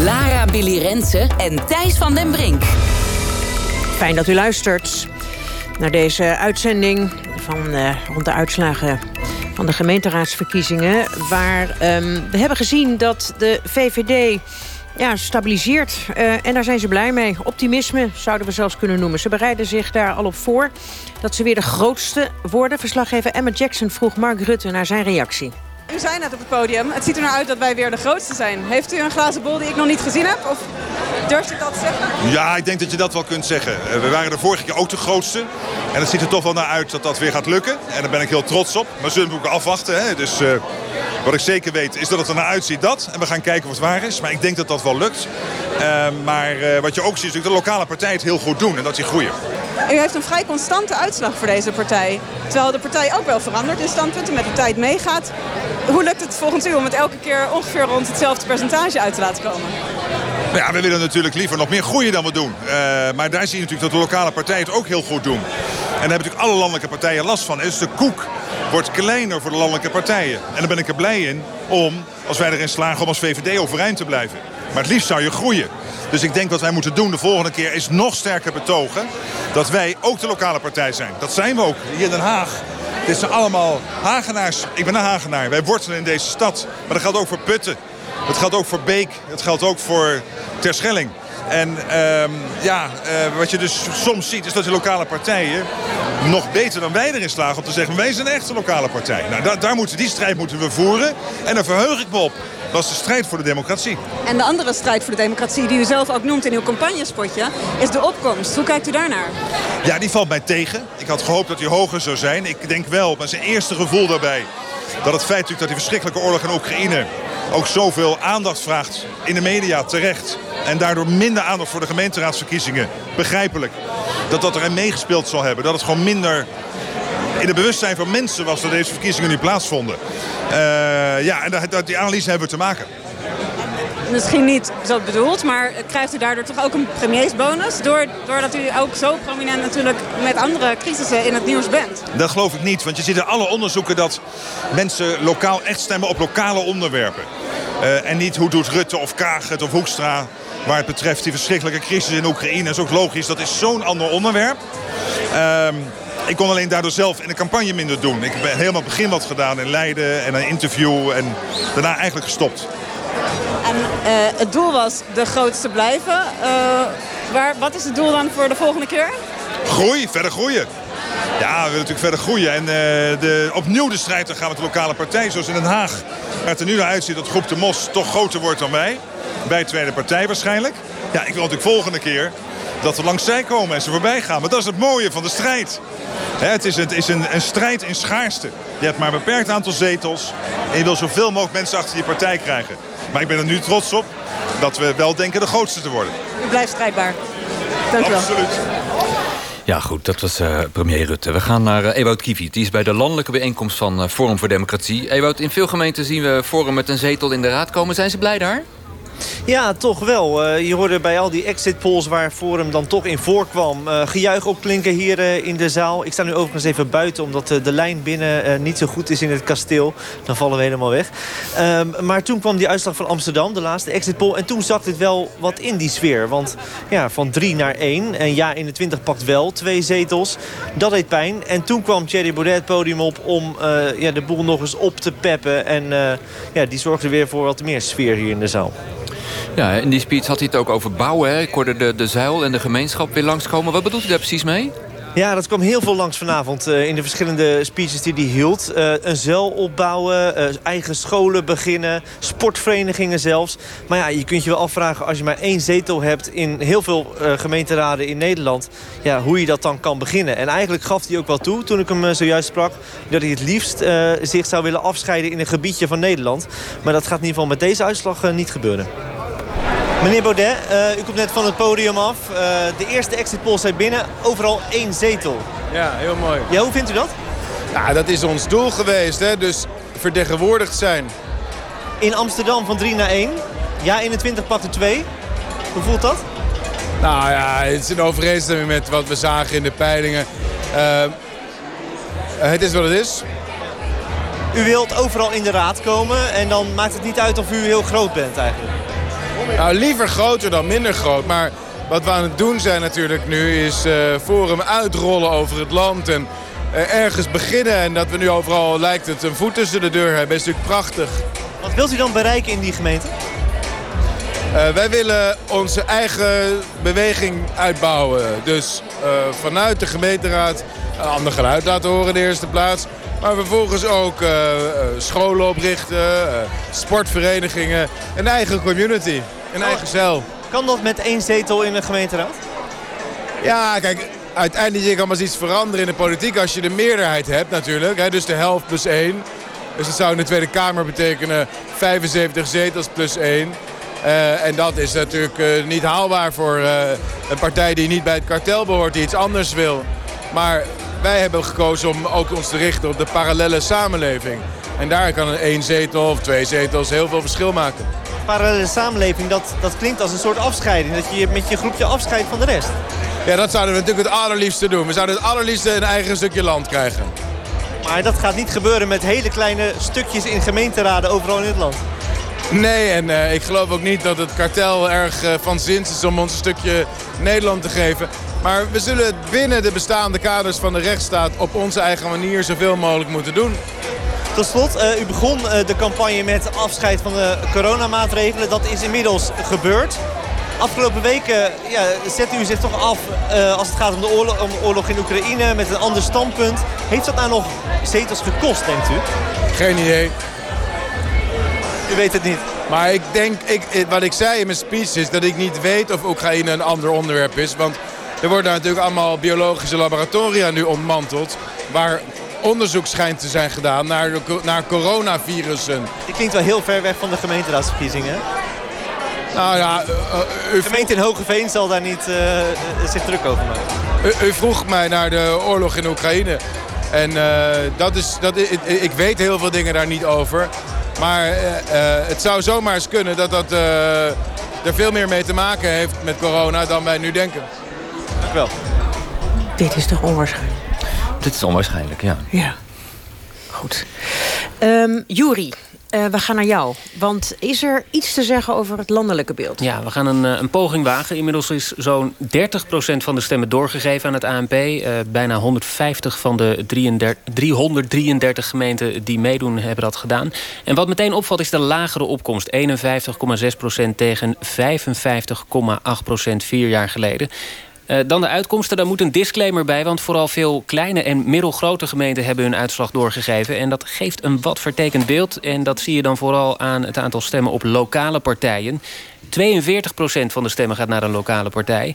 Lara Billy Rensen en Thijs van den Brink. Fijn dat u luistert naar deze uitzending van uh, rond de uitslagen van de gemeenteraadsverkiezingen. Waar um, we hebben gezien dat de VVD ja, stabiliseert. Uh, en daar zijn ze blij mee. Optimisme zouden we zelfs kunnen noemen. Ze bereiden zich daar al op voor dat ze weer de grootste worden. Verslaggever Emma Jackson vroeg Mark Rutte naar zijn reactie. U zei net op het podium, het ziet er nou uit dat wij weer de grootste zijn. Heeft u een glazen bol die ik nog niet gezien heb? Of durft u dat te zeggen? Ja, ik denk dat je dat wel kunt zeggen. Eh, we waren de vorige keer ook de grootste. En het ziet er toch wel naar uit dat dat weer gaat lukken. En daar ben ik heel trots op. Maar zullen we ook afwachten. Hè? Dus uh, wat ik zeker weet is dat het er naar uitziet dat. En we gaan kijken of het waar is. Maar ik denk dat dat wel lukt. Uh, maar uh, wat je ook ziet is dat de lokale partijen het heel goed doen. En dat die groeien. U heeft een vrij constante uitslag voor deze partij. Terwijl de partij ook wel verandert in standpunten met de tijd meegaat. Hoe lukt het volgens u om het elke keer ongeveer rond hetzelfde percentage uit te laten komen? Ja, we willen natuurlijk liever nog meer groeien dan we doen. Uh, maar daar zie je natuurlijk dat de lokale partijen het ook heel goed doen. En daar hebben natuurlijk alle landelijke partijen last van. Dus de koek wordt kleiner voor de landelijke partijen. En daar ben ik er blij in om, als wij erin slagen, om als VVD overeind te blijven. Maar het liefst zou je groeien. Dus ik denk wat wij moeten doen de volgende keer is nog sterker betogen... dat wij ook de lokale partij zijn. Dat zijn we ook hier in Den Haag. Dit zijn allemaal Hagenaars. Ik ben een Hagenaar. Wij wortelen in deze stad. Maar dat geldt ook voor Putten. Dat geldt ook voor Beek. Dat geldt ook voor Terschelling. En um, ja, uh, wat je dus soms ziet is dat de lokale partijen nog beter dan wij erin slagen om te zeggen... wij zijn echt een lokale partij. Nou, da daar moeten, die strijd moeten we voeren. En daar verheug ik me op. Dat is de strijd voor de democratie. En de andere strijd voor de democratie die u zelf ook noemt in uw campagnespotje... is de opkomst. Hoe kijkt u daarnaar? Ja, die valt mij tegen. Ik had gehoopt dat die hoger zou zijn. Ik denk wel, maar zijn eerste gevoel daarbij... dat het feit natuurlijk dat die verschrikkelijke oorlog in Oekraïne... ook zoveel aandacht vraagt in de media terecht... en daardoor minder aandacht voor de gemeenteraadsverkiezingen. Begrijpelijk. Dat dat erin meegespeeld zal hebben. Dat het gewoon minder in het bewustzijn van mensen was dat deze verkiezingen nu plaatsvonden. Uh, ja, en dat, die analyse hebben we te maken. Misschien niet zo bedoeld, maar krijgt u daardoor toch ook een premiersbonus? Doordat u ook zo prominent natuurlijk met andere crisissen in het nieuws bent. Dat geloof ik niet, want je ziet in alle onderzoeken dat mensen lokaal echt stemmen op lokale onderwerpen. Uh, en niet hoe doet Rutte of Kaag het of Hoekstra waar het betreft die verschrikkelijke crisis in Oekraïne. Dat is ook logisch, dat is zo'n ander onderwerp. Uh, ik kon alleen daardoor zelf in de campagne minder doen. Ik heb helemaal het begin wat gedaan in Leiden en een interview en daarna eigenlijk gestopt. En uh, het doel was de grootste blijven. Uh, waar, wat is het doel dan voor de volgende keer? Groei, verder groeien. Ja, we willen natuurlijk verder groeien. En uh, de, opnieuw de strijd gaan met de lokale partij, zoals in Den Haag. Waar het er nu naar uitziet dat Groep de Mos toch groter wordt dan wij. Bij de tweede partij waarschijnlijk. Ja, ik wil natuurlijk volgende keer dat we langs zij komen en ze voorbij gaan. Maar dat is het mooie van de strijd. het is, het is een, een, strijd in schaarste. Je hebt maar een beperkt aantal zetels. En je wil zoveel mogelijk mensen achter je partij krijgen. Maar ik ben er nu trots op dat we wel denken de grootste te worden. U blijft strijdbaar. Dank u wel. Absoluut. Ja, goed, dat was uh, premier Rutte. We gaan naar uh, Ewout Kiviet. Die is bij de landelijke bijeenkomst van uh, Forum voor Democratie. Ewout, in veel gemeenten zien we Forum met een zetel in de raad komen. Zijn ze blij daar? Ja, toch wel. Uh, je hoorde bij al die exit polls waar Forum dan toch in voorkwam... Uh, gejuich opklinken hier uh, in de zaal. Ik sta nu overigens even buiten omdat de lijn binnen niet zo goed is in het kasteel. Dan vallen we helemaal weg. Um, maar toen kwam die uitslag van Amsterdam, de laatste exit poll. En toen zakt het wel wat in die sfeer. Want ja, van 3 naar 1. En ja, 21 pakt wel twee zetels. Dat deed pijn. En toen kwam Thierry Baudet het podium op om ja, de boel nog eens op te peppen. En ja, die zorgde weer voor wat meer sfeer hier in de zaal. Ja, in die speech had hij het ook over bouwen. Hè? Ik hoorde de, de zuil en de gemeenschap weer langskomen. Wat bedoelt u daar precies mee? Ja, dat kwam heel veel langs vanavond uh, in de verschillende speeches die hij hield. Uh, een zuil opbouwen, uh, eigen scholen beginnen, sportverenigingen zelfs. Maar ja, je kunt je wel afvragen als je maar één zetel hebt in heel veel gemeenteraden in Nederland... Ja, hoe je dat dan kan beginnen. En eigenlijk gaf hij ook wel toe, toen ik hem zojuist sprak... dat hij het liefst zich zou willen afscheiden in een gebiedje van Nederland. Maar dat gaat in ieder geval met deze uitslag niet gebeuren. Meneer Baudet, uh, u komt net van het podium af. Uh, de eerste exit polls zijn binnen. Overal één zetel. Ja, heel mooi. Ja, hoe vindt u dat? Ja, dat is ons doel geweest. Hè? Dus vertegenwoordigd zijn. In Amsterdam van 3 naar 1. Ja, 21 patten 2. Hoe voelt dat? Nou ja, het is in overeenstemming met wat we zagen in de peilingen. Uh, het is wat het is. U wilt overal in de raad komen en dan maakt het niet uit of u heel groot bent eigenlijk. Nou, liever groter dan minder groot. Maar wat we aan het doen zijn natuurlijk nu is uh, Forum uitrollen over het land. En uh, ergens beginnen. En dat we nu overal lijkt het een voet tussen de deur hebben. is natuurlijk prachtig. Wat wilt u dan bereiken in die gemeente? Uh, wij willen onze eigen beweging uitbouwen. Dus vanuit de gemeenteraad een ander geluid laten horen in de eerste plaats. Maar vervolgens ook scholen oprichten, sportverenigingen, een eigen community. Een eigen cel. Kan dat met één zetel in de gemeenteraad? Ja, kijk, uiteindelijk je kan maar iets veranderen in de politiek als je de meerderheid hebt natuurlijk. Hè, dus de helft plus één. Dus dat zou in de Tweede Kamer betekenen 75 zetels plus één. Uh, en dat is natuurlijk uh, niet haalbaar voor uh, een partij die niet bij het kartel behoort, die iets anders wil. Maar wij hebben gekozen om ook ons te richten op de parallele samenleving. En daar kan een één zetel of twee zetels heel veel verschil maken parallele samenleving, dat, dat klinkt als een soort afscheiding. Dat je met je groepje afscheidt van de rest. Ja, dat zouden we natuurlijk het allerliefste doen. We zouden het allerliefste een eigen stukje land krijgen. Maar dat gaat niet gebeuren met hele kleine stukjes in gemeenteraden overal in het land. Nee, en uh, ik geloof ook niet dat het kartel erg uh, van zins is om ons een stukje Nederland te geven. Maar we zullen het binnen de bestaande kaders van de rechtsstaat op onze eigen manier zoveel mogelijk moeten doen. Tot slot, uh, u begon uh, de campagne met afscheid van de coronamaatregelen. Dat is inmiddels gebeurd. Afgelopen weken ja, zet u zich toch af uh, als het gaat om de, oorlog, om de oorlog in Oekraïne met een ander standpunt. Heeft dat nou nog zetels gekost, denkt u? Geen idee. U weet het niet. Maar ik denk, ik, wat ik zei in mijn speech is dat ik niet weet of Oekraïne een ander onderwerp is. Want er worden natuurlijk allemaal biologische laboratoria nu ontmanteld. Waar onderzoek schijnt te zijn gedaan naar, naar coronavirussen. Die klinkt wel heel ver weg van de gemeenteraadsverkiezingen. Nou ja, uh, de gemeente in Hogeveen zal daar niet uh, zich druk over maken. U, u, vroeg mij naar de oorlog in Oekraïne. En uh, dat is, dat, ik, ik, weet heel veel dingen daar niet over. Maar het zou zomaar eens kunnen dat dat er veel meer mee te maken heeft met corona dan wij nu denken. Dank u wel. Dit is toch onwaarschijnlijk? Dit is onwaarschijnlijk, ja. Ja, goed. Um, Juri, uh, we gaan naar jou. Want is er iets te zeggen over het landelijke beeld? Ja, we gaan een, eh, een poging wagen. Inmiddels is zo'n 30% van de stemmen doorgegeven aan het ANP. Uh, bijna 150 van de 33, 333 gemeenten die meedoen hebben dat gedaan. En wat meteen opvalt is de lagere opkomst. 51,6% tegen 55,8% vier jaar geleden. Uh, dan de uitkomsten, daar moet een disclaimer bij... want vooral veel kleine en middelgrote gemeenten hebben hun uitslag doorgegeven. En dat geeft een wat vertekend beeld. En dat zie je dan vooral aan het aantal stemmen op lokale partijen. 42% van de stemmen gaat naar een lokale partij.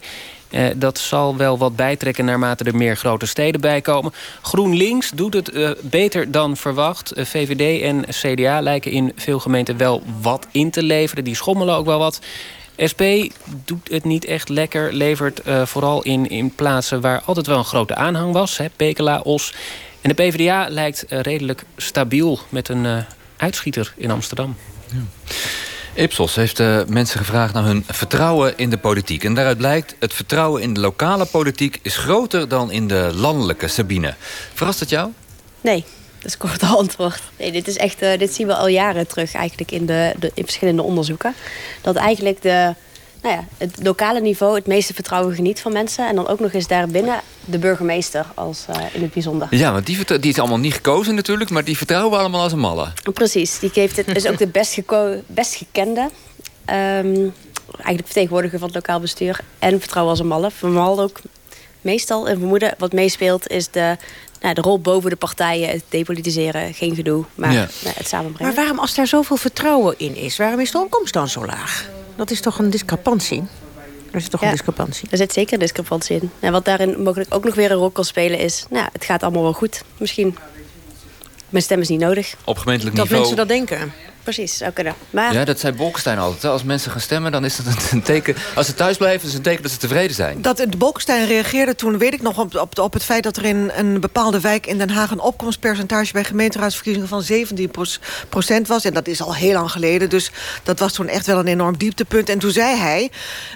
Uh, dat zal wel wat bijtrekken naarmate er meer grote steden bijkomen. GroenLinks doet het uh, beter dan verwacht. VVD en CDA lijken in veel gemeenten wel wat in te leveren. Die schommelen ook wel wat. SP doet het niet echt lekker. Levert uh, vooral in, in plaatsen waar altijd wel een grote aanhang was. Hè, Pekela, Os. En de PvdA lijkt uh, redelijk stabiel met een uh, uitschieter in Amsterdam. Ja. Ipsos heeft uh, mensen gevraagd naar hun vertrouwen in de politiek. En daaruit blijkt, het vertrouwen in de lokale politiek... is groter dan in de landelijke, Sabine. Verrast het jou? Nee, dat is kort antwoord. Nee, dit, is echt, uh, dit zien we al jaren terug eigenlijk in, de, de, in verschillende onderzoeken. Dat eigenlijk de, nou ja, het lokale niveau het meeste vertrouwen geniet van mensen. En dan ook nog eens daarbinnen de burgemeester als uh, in het bijzonder. Ja, want die, die is allemaal niet gekozen natuurlijk... maar die vertrouwen we allemaal als een malle. Precies, die geeft het, is ook de best, best gekende... Um, eigenlijk vertegenwoordiger van het lokaal bestuur... en vertrouwen als een malle. Vooral ook meestal een vermoeden wat meespeelt... is de nou, de rol boven de partijen, het depolitiseren, geen gedoe, maar Ja. nou, het samenbrengen. Maar waarom, als daar zoveel vertrouwen in is... waarom is de opkomst dan zo laag? Dat is toch een discrepantie? Er is toch een discrepantie? Er zit zeker een discrepantie in. En wat daarin mogelijk ook nog weer een rol kan spelen is... nou, het gaat allemaal wel goed, misschien. Mijn stem is niet nodig. Op gemeentelijk Dat niveau... mensen dat denken. Precies, zou kunnen. Maar Ja, dat zei Bolkestein altijd. hè. Als mensen gaan stemmen, dan is dat een- teken... Als ze thuis blijven, is het een teken dat ze tevreden zijn. Dat de Bolkestein reageerde toen, weet ik nog, op, op, op het feit dat er in een bepaalde wijk in Den Haag een opkomstpercentage bij gemeenteraadsverkiezingen van 17 procent was. En dat is al heel lang geleden, dus dat was toen echt wel een enorm dieptepunt. En toen zei hij,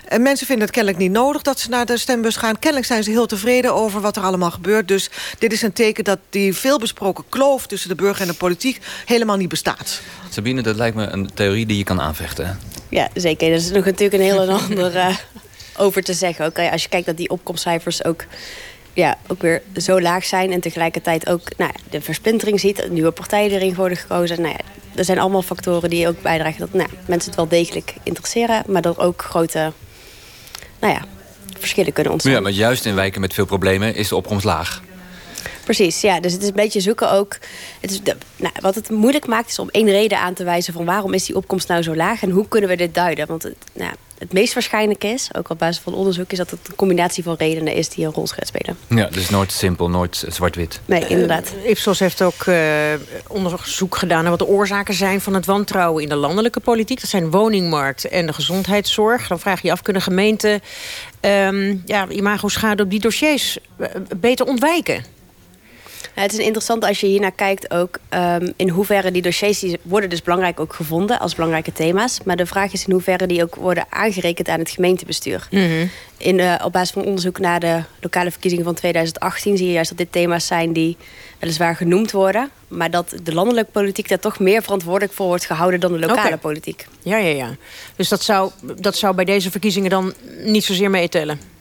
eh, mensen vinden het kennelijk niet nodig dat ze naar de stembus gaan. Kennelijk zijn ze heel tevreden over wat er allemaal gebeurt. Dus dit is een teken dat die veelbesproken kloof tussen de burger en de politiek helemaal niet bestaat. Sabine, dat lijkt me een theorie die je kan aanvechten. ja, zeker. Er is nog natuurlijk een heel ander eh, over te zeggen. Ook als je kijkt dat die opkomstcijfers ook, ja, ook weer zo laag zijn... en tegelijkertijd ook nou, de versplintering ziet... dat nieuwe partijen erin worden gekozen. Nou ja, er zijn allemaal factoren die ook bijdragen... dat nou, mensen het wel degelijk interesseren... maar dat ook grote nou ja, verschillen kunnen ontstaan. Ja, maar juist in wijken met veel problemen is de opkomst laag. Precies, ja. Dus het is een beetje zoeken ook. Het is de, nou, wat het moeilijk maakt is om één reden aan te wijzen van waarom is die opkomst nou zo laag en hoe kunnen we dit duiden. Want het, nou, het meest waarschijnlijk is, ook op basis van onderzoek, is dat het een combinatie van redenen is die een rol gaat spelen. Ja, dus nooit simpel, nooit zwart-wit. Nee, inderdaad. Eh, Ipsos heeft ook eh, onderzoek gedaan naar wat de oorzaken zijn van het wantrouwen in de landelijke politiek. Dat zijn woningmarkt en de gezondheidszorg. Dan vraag je je af, kunnen gemeenten ehm ja, imago-schade op die dossiers eh, beter ontwijken? Het is interessant als je hiernaar kijkt ook ehm, in hoeverre die dossiers die worden dus belangrijk ook gevonden als belangrijke thema's. Maar de vraag is in hoeverre die ook worden aangerekend aan het gemeentebestuur. In, eh, op basis van onderzoek naar de lokale verkiezingen van 2018 zie je juist dat dit thema's zijn die weliswaar genoemd worden. Maar dat de landelijke politiek daar toch meer verantwoordelijk voor wordt gehouden dan de lokale politiek. Ja, ja, ja. Dus dat zou, dat zou bij deze verkiezingen dan niet zozeer meetellen?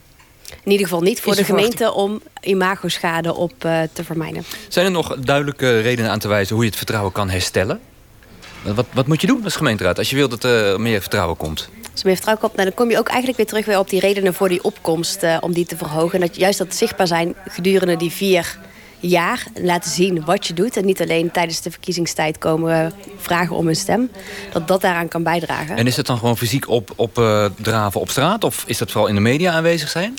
In ieder geval niet voor Is de verwachting. gemeente om imagoschade op eh, te vermijden. Zijn er nog duidelijke redenen aan te wijzen hoe je het vertrouwen kan herstellen? Wat, wat moet je doen als gemeenteraad als je wilt dat er meer vertrouwen komt? Als je meer vertrouwen komt, nou, dan kom je ook eigenlijk weer terug weer op die redenen voor die opkomst eh, om die te verhogen. En dat juist dat zichtbaar zijn gedurende die vier jaar laten zien wat je doet. En niet alleen tijdens de verkiezingstijd komen vragen om een stem. Dat dat daaraan kan bijdragen. En is het dan gewoon fysiek op, op eh, draven op straat? Of is dat vooral in de media aanwezig zijn?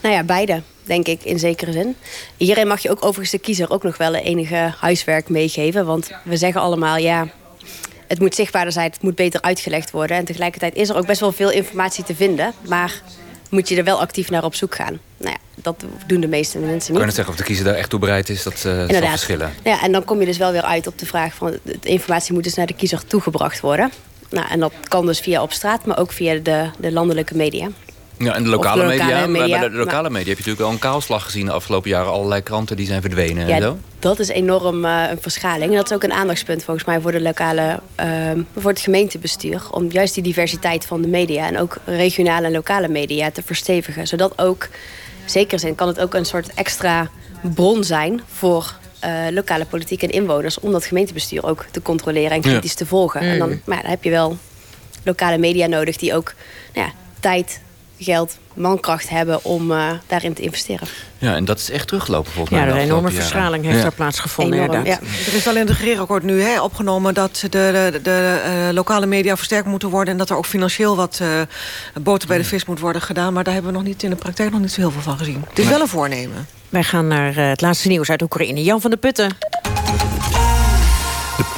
Nou ja, beide, denk ik, in zekere zin. Hierin mag je ook overigens de kiezer ook nog wel enige huiswerk meegeven. Want we zeggen allemaal, ja, het moet zichtbaarder zijn, het moet beter uitgelegd worden. En tegelijkertijd is er ook best wel veel informatie te vinden. Maar moet je er wel actief naar op zoek gaan. Nou ja, dat doen de meeste mensen Kan je niet. net zeggen of de kiezer daar echt toe bereid is? Dat, dat zal verschillen. Ja, en dan kom je dus wel weer uit op de vraag van... de informatie moet dus naar de kiezer toegebracht worden. Nou, en dat kan dus via op straat, maar ook via de, de landelijke media. Ja, en de lokale, Of de lokale media. media, Maar bij de lokale maar- media heb je natuurlijk al een kaalslag gezien de afgelopen jaren. Allerlei kranten die zijn verdwenen en Ja, zo. dat is enorm eh, een verschaling. En dat is ook een aandachtspunt volgens mij voor, de lokale, ehm, voor het gemeentebestuur. Om juist die diversiteit van de media en ook regionale en lokale media te verstevigen. Zodat ook, zeker zin, kan het ook een soort extra bron zijn voor eh, lokale politiek en inwoners. Om dat gemeentebestuur ook te controleren en kritisch Ja. te volgen. En dan, Mm. maar dan heb je wel lokale media nodig die ook nou ja, tijd, geld, mankracht hebben om eh, daarin te investeren. Ja, en dat is echt teruggelopen volgens Ja, mij. een de enorme verschraling heeft Ja. daar plaatsgevonden, Enorm, inderdaad. Er is wel in het regeerakkoord nu hè, opgenomen dat de, de, de eh, lokale media versterkt moeten worden... en dat er ook financieel wat eh, boter bij de vis moet worden gedaan. Maar daar hebben we nog niet in de praktijk nog niet zo heel veel van gezien. Het is wel een voornemen. Wij gaan naar eh, het laatste nieuws uit Oekraïne. Jan van der Putten.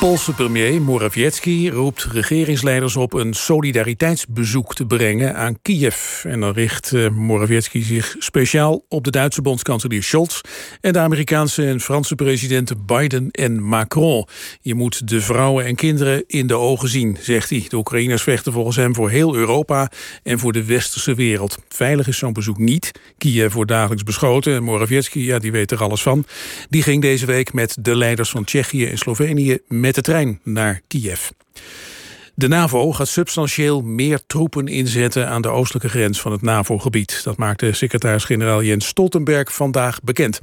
Poolse premier Morawiecki roept regeringsleiders op een solidariteitsbezoek te brengen aan Kiev. En dan richt uh, Morawiecki zich speciaal op de Duitse bondskanselier Scholz en de Amerikaanse en Franse presidenten Biden en Macron. Je moet de vrouwen en kinderen in de ogen zien, zegt hij. De Oekraïners vechten volgens hem voor heel Europa en voor de westerse wereld. Veilig is zo'n bezoek niet. Kiev wordt dagelijks beschoten en Morawiecki, ja, die weet er alles van. Die ging deze week met de leiders van Tsjechië en Slovenië met de trein naar Kiev. De NAVO gaat substantieel meer troepen inzetten aan de oostelijke grens van het NAVO-gebied. Dat maakte secretaris-generaal Jens Stoltenberg vandaag bekend.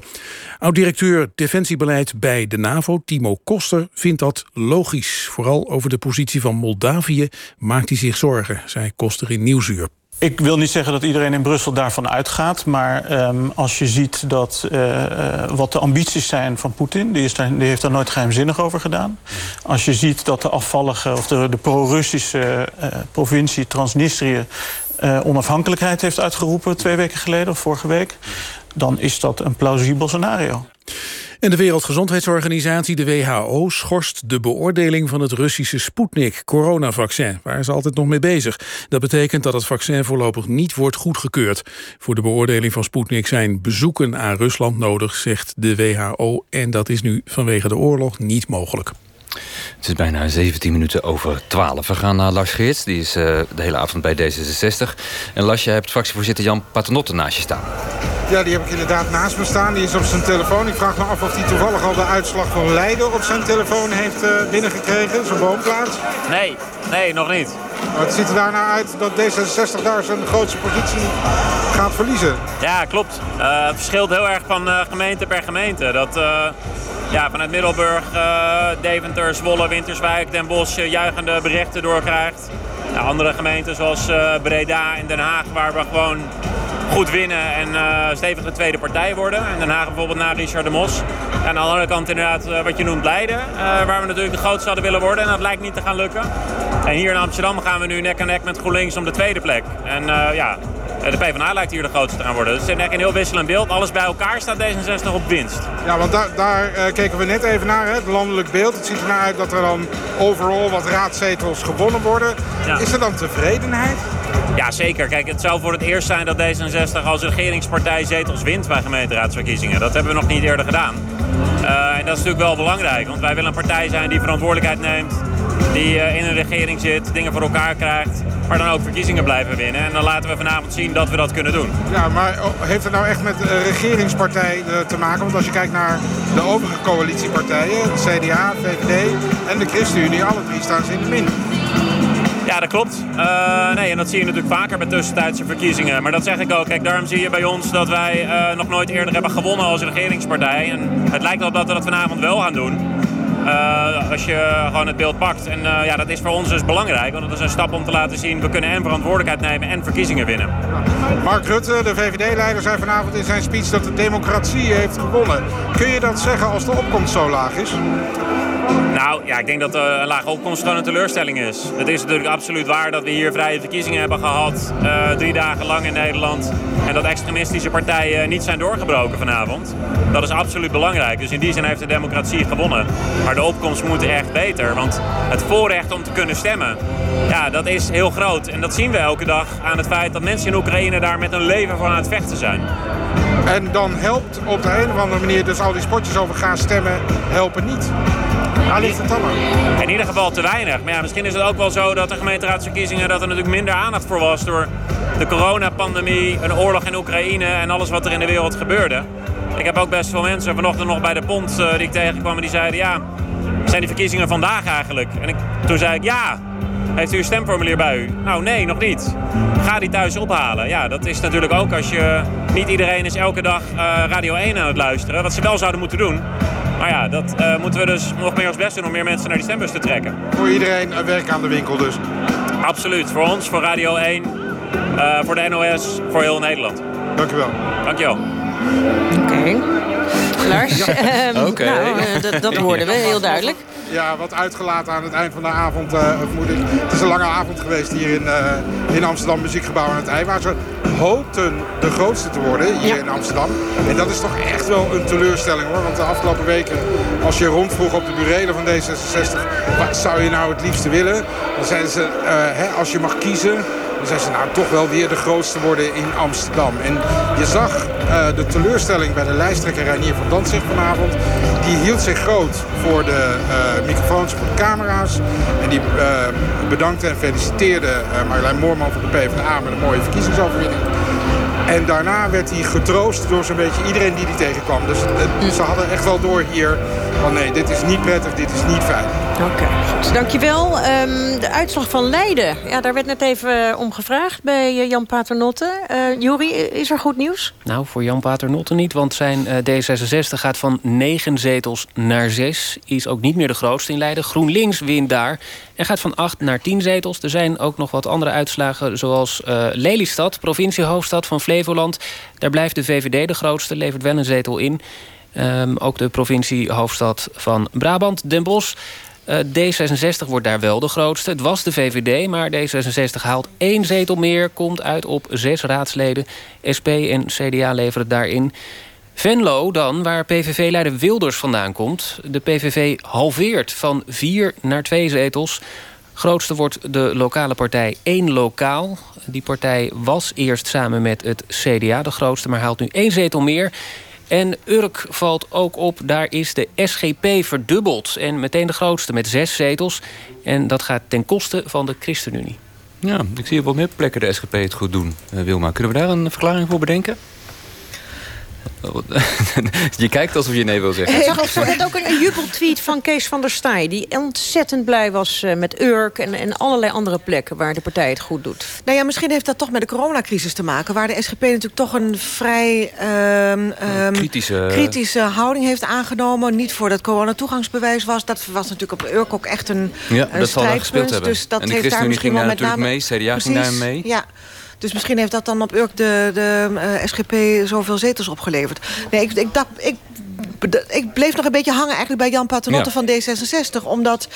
Oud-directeur Defensiebeleid bij de NAVO, Timo Koster, vindt dat logisch. Vooral over de positie van Moldavië maakt hij zich zorgen, zei Koster in Nieuwsuur. Ik wil niet zeggen dat iedereen in Brussel daarvan uitgaat. Maar um, als je ziet dat, uh, wat de ambities zijn van Poetin... Die, die, heeft daar nooit geheimzinnig over gedaan. Als je ziet dat de afvallige of de, de pro-Russische uh, provincie Transnistrië... onafhankelijkheid heeft uitgeroepen twee weken geleden of vorige week... dan is dat een plausibel scenario. En de Wereldgezondheidsorganisatie, de WHO, schorst de beoordeling van het Russische Sputnik-coronavaccin. Waar ze altijd nog mee bezig. Dat betekent dat het vaccin voorlopig niet wordt goedgekeurd. Voor de beoordeling van Sputnik zijn bezoeken aan Rusland nodig, zegt de WHO. En dat is nu vanwege de oorlog niet mogelijk. Het is bijna 17 minuten over 12. We gaan naar Lars Geerts, die is uh, de hele avond bij D66. En Lars, jij hebt fractievoorzitter Jan Paternotte naast je staan. Ja, die heb ik inderdaad naast me staan. Die is op zijn telefoon. Ik vraag me af of hij toevallig al de uitslag van Leiden op zijn telefoon heeft uh, binnengekregen. Zijn woonplaats. Nee, nee, nog niet. Maar het ziet er daarna uit dat D66 daar zijn grootste positie gaat verliezen. Ja, klopt. Uh, het verschilt heel erg van uh, gemeente per gemeente. Dat, ja, vanuit Middelburg, Deventer, Zwolle, Winterswijk, Den Bosch juichende berichten doorkrijgt. Ja, andere gemeenten zoals Breda en Den Haag, waar we gewoon goed winnen en uh, stevig de tweede partij worden. En Den Haag bijvoorbeeld na Richard de Mos. En aan de andere kant inderdaad wat je noemt Leiden. Waar we natuurlijk de grootste hadden willen worden. En dat lijkt niet te gaan lukken. En hier in Amsterdam gaan we nu nek aan nek met GroenLinks om de tweede plek. En ja, de PvdA lijkt hier de grootste te gaan worden. Het is echt een heel wisselend beeld. Alles bij elkaar staat D66 op winst. Ja, want daar, daar keken we net even naar, hè, het landelijk beeld. Het ziet er naar uit dat er dan overal wat raadzetels gewonnen worden. Ja. Is er dan tevredenheid? Ja, zeker. Kijk, het zou voor het eerst zijn dat D66 als regeringspartij zetels wint bij gemeenteraadsverkiezingen. Dat hebben we nog niet eerder gedaan. Uh, en dat is natuurlijk wel belangrijk, want wij willen een partij zijn die verantwoordelijkheid neemt. Die uh, in een regering zit, dingen voor elkaar krijgt, maar dan ook verkiezingen blijven winnen. En dan laten we vanavond zien dat we dat kunnen doen. Ja, maar heeft het nou echt met een regeringspartij uh, te maken? Want als je kijkt naar de overige coalitiepartijen, CDA, VVD en de ChristenUnie, alle drie staan ze in de min. Ja, dat klopt. Uh, nee, en dat zie je natuurlijk vaker bij tussentijdse verkiezingen. Maar dat zeg ik ook. Kijk, daarom zie je bij ons dat wij uh, nog nooit eerder hebben gewonnen als regeringspartij. En het lijkt wel dat we dat vanavond wel gaan doen. Uh, als je gewoon het beeld pakt. En ja, dat is voor ons dus belangrijk. Want het is een stap om te laten zien... we kunnen en verantwoordelijkheid nemen en verkiezingen winnen. Mark Rutte, de VVD-leider, zei vanavond in zijn speech... dat de democratie heeft gewonnen. Kun je dat zeggen als de opkomst zo laag is? Nou, ja, ik denk dat een lage opkomst gewoon een teleurstelling is. Het is natuurlijk absoluut waar dat we hier vrije verkiezingen hebben gehad. Uh, drie dagen lang in Nederland. En dat extremistische partijen niet zijn doorgebroken vanavond. Dat is absoluut belangrijk. Dus in die zin heeft de democratie gewonnen. Maar de opkomst moet echt beter. Want het voorrecht om te kunnen stemmen, ja, dat is heel groot. En dat zien we elke dag aan het feit dat mensen in Oekraïne daar met hun leven voor aan het vechten zijn. En dan helpt op de een of andere manier dus al die spotjes over gaan stemmen helpen niet. Dan In ieder geval te weinig. Maar ja, misschien is het ook wel zo dat de gemeenteraadsverkiezingen... dat er natuurlijk minder aandacht voor was door de coronapandemie... een oorlog in Oekraïne en alles wat er in de wereld gebeurde. Ik heb ook best veel mensen vanochtend nog bij de pont uh, die ik tegenkwam... en die zeiden, ja, zijn die verkiezingen vandaag eigenlijk? En ik, toen zei ik, ja, heeft u een stemformulier bij u? Nou, nee, nog niet. Ga die thuis ophalen. Ja, dat is natuurlijk ook als je... Niet iedereen is elke dag uh, Radio 1 aan het luisteren. Wat ze wel zouden moeten doen. Maar ja, dat uh, moeten we dus nog meer ons best doen om meer mensen naar die stembus te trekken. Voor iedereen een werk aan de winkel dus? Absoluut. Voor ons, voor Radio 1, uh, voor de NOS, voor heel Nederland. Dank u wel. Dank je wel. Oké. Okay. Lars, Ja. ehm, Oké. nou, eh, dat, dat hoorden we heel duidelijk. Ja, wat uitgelaten aan het eind van de avond, eh, vermoed ik. Het is een lange avond geweest hier in, eh, in Amsterdam Muziekgebouw aan het IJ. Waar ze hoopten de grootste te worden hier in Amsterdam. En dat is toch echt wel een teleurstelling hoor. Want de afgelopen weken, als je rondvroeg op de burelen van D66... wat zou je nou het liefste willen? Dan zeiden ze, eh, hè, als je mag kiezen... Dan zijn ze nou toch wel weer de grootste worden in Amsterdam. En je zag eh, de teleurstelling bij de lijsttrekker Reinier van Dantzig vanavond. Die hield zich groot voor de eh, microfoons, voor de camera's. En die eh, bedankte en feliciteerde Marjolein Moorman van de PvdA met een mooie verkiezingsoverwinning. En daarna werd hij getroost door zo'n beetje iedereen die hij tegenkwam. Dus ze hadden echt wel door hier van nee, dit is niet prettig, dit is niet fijn. Oké, goed. Dankjewel. Ehm de uitslag van Leiden. Ja, daar werd net even om gevraagd bij eh, Jan Paternotte. Uh, Jori, is er goed nieuws? Nou, voor Jan Paternotte niet, want zijn eh, D66 gaat van negen zetels naar zes. Is ook niet meer de grootste in Leiden. GroenLinks wint daar en gaat van acht naar tien zetels. Er zijn ook nog wat andere uitslagen, zoals eh, Lelystad, provinciehoofdstad van Flevoland. Daar blijft de VVD de grootste, levert wel een zetel in. Ehm, ook de provinciehoofdstad van Brabant, Den Bosch. Eh, D66 wordt daar wel de grootste. Het was de VVD, maar D66 haalt één zetel meer... komt uit op zes raadsleden. SP en CDA leveren daarin. Venlo dan, waar PVV-leider Wilders vandaan komt. De PVV halveert van vier naar twee zetels. Grootste wordt de lokale partij één lokaal. Die partij was eerst samen met het CDA de grootste... maar haalt nu één zetel meer... En Urk valt ook op, daar is de SGP verdubbeld. En meteen de grootste met zes zetels. En dat gaat ten koste van de ChristenUnie. Ja, ik zie op wat meer plekken de SGP het goed doen, uh, Wilma. Kunnen we daar een verklaring voor bedenken? je kijkt alsof je nee wil zeggen. Ik zag ook, net ook een jubeltweet van Kees van der Staaij... die ontzettend blij was eh, met Urk en, en allerlei andere plekken... waar de partij het goed doet. Nou ja, misschien heeft dat toch met de coronacrisis te maken... waar de SGP natuurlijk toch een vrij um, um, kritische... kritische houding heeft aangenomen. Niet voor dat corona-toegangsbewijs was. Dat was natuurlijk op Urk ook echt een, ja, een dat zal daar gespeeld hebben. Dus dat en de heeft daar misschien wel daar met natuurlijk name... mee. CDA Precies, ging daar mee. Ja. Dus misschien heeft dat dan op Urk de, de uh, SGP zoveel zetels opgeleverd. Nee, ik, ik, dacht, ik, ik bleef nog een beetje hangen eigenlijk bij Jan Paternotte ja. van D66. Omdat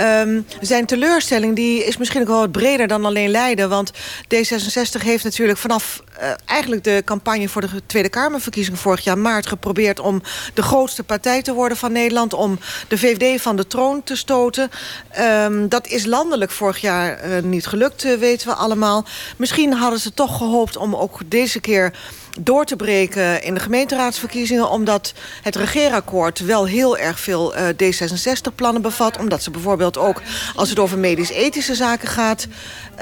um, zijn teleurstelling die is misschien ook wel wat breder dan alleen Leiden. Want D66 heeft natuurlijk vanaf uh, eigenlijk de campagne voor de Tweede Kamerverkiezingen vorig jaar maart geprobeerd om de grootste partij te worden van Nederland. Om de VVD van de troon te stoten. Um, dat is landelijk vorig jaar uh, niet gelukt, uh, weten we allemaal. Misschien hadden ze toch gehoopt om ook deze keer door te breken in de gemeenteraadsverkiezingen... omdat het regeerakkoord wel heel erg veel uh, D66-plannen bevat. Omdat ze bijvoorbeeld ook, als het over medisch-ethische zaken gaat...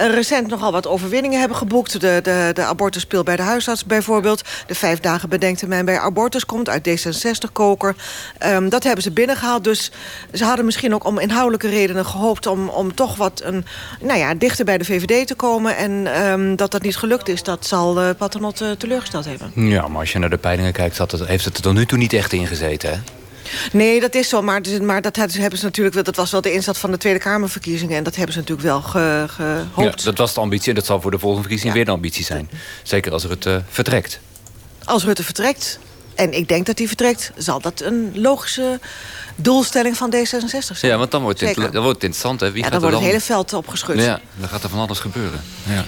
Uh, recent nogal wat overwinningen hebben geboekt. De, de, de bij de huisarts bijvoorbeeld. De vijf dagen bedenktermijn bij abortus komt uit D66-koker. Um, dat hebben ze binnengehaald. Dus ze hadden misschien ook om inhoudelijke redenen gehoopt... om, om toch wat een, nou ja, dichter bij de VVD te komen. En um, dat dat niet gelukt is, dat zal uh, teleurgesteld hebben. Ja, maar als je naar de peilingen kijkt, had het, heeft het er tot nu toe niet echt in gezeten, hè? Nee, dat is zo. Maar, maar dat hebben ze natuurlijk. Dat was wel de inzet van de Tweede Kamerverkiezingen. En dat hebben ze natuurlijk wel ge, gehoopt. Ja, dat was de ambitie. En dat zal voor de volgende verkiezingen ja. weer de ambitie zijn. Zeker als Rutte vertrekt. Als Rutte vertrekt. En ik denk dat hij vertrekt. Zal dat een logische doelstelling van D66 zijn. Ja, want dan wordt het, dan wordt het interessant. Hè? Wie ja, gaat dan wordt het hele veld opgeschud. Ja, dan gaat er van alles gebeuren. Ja.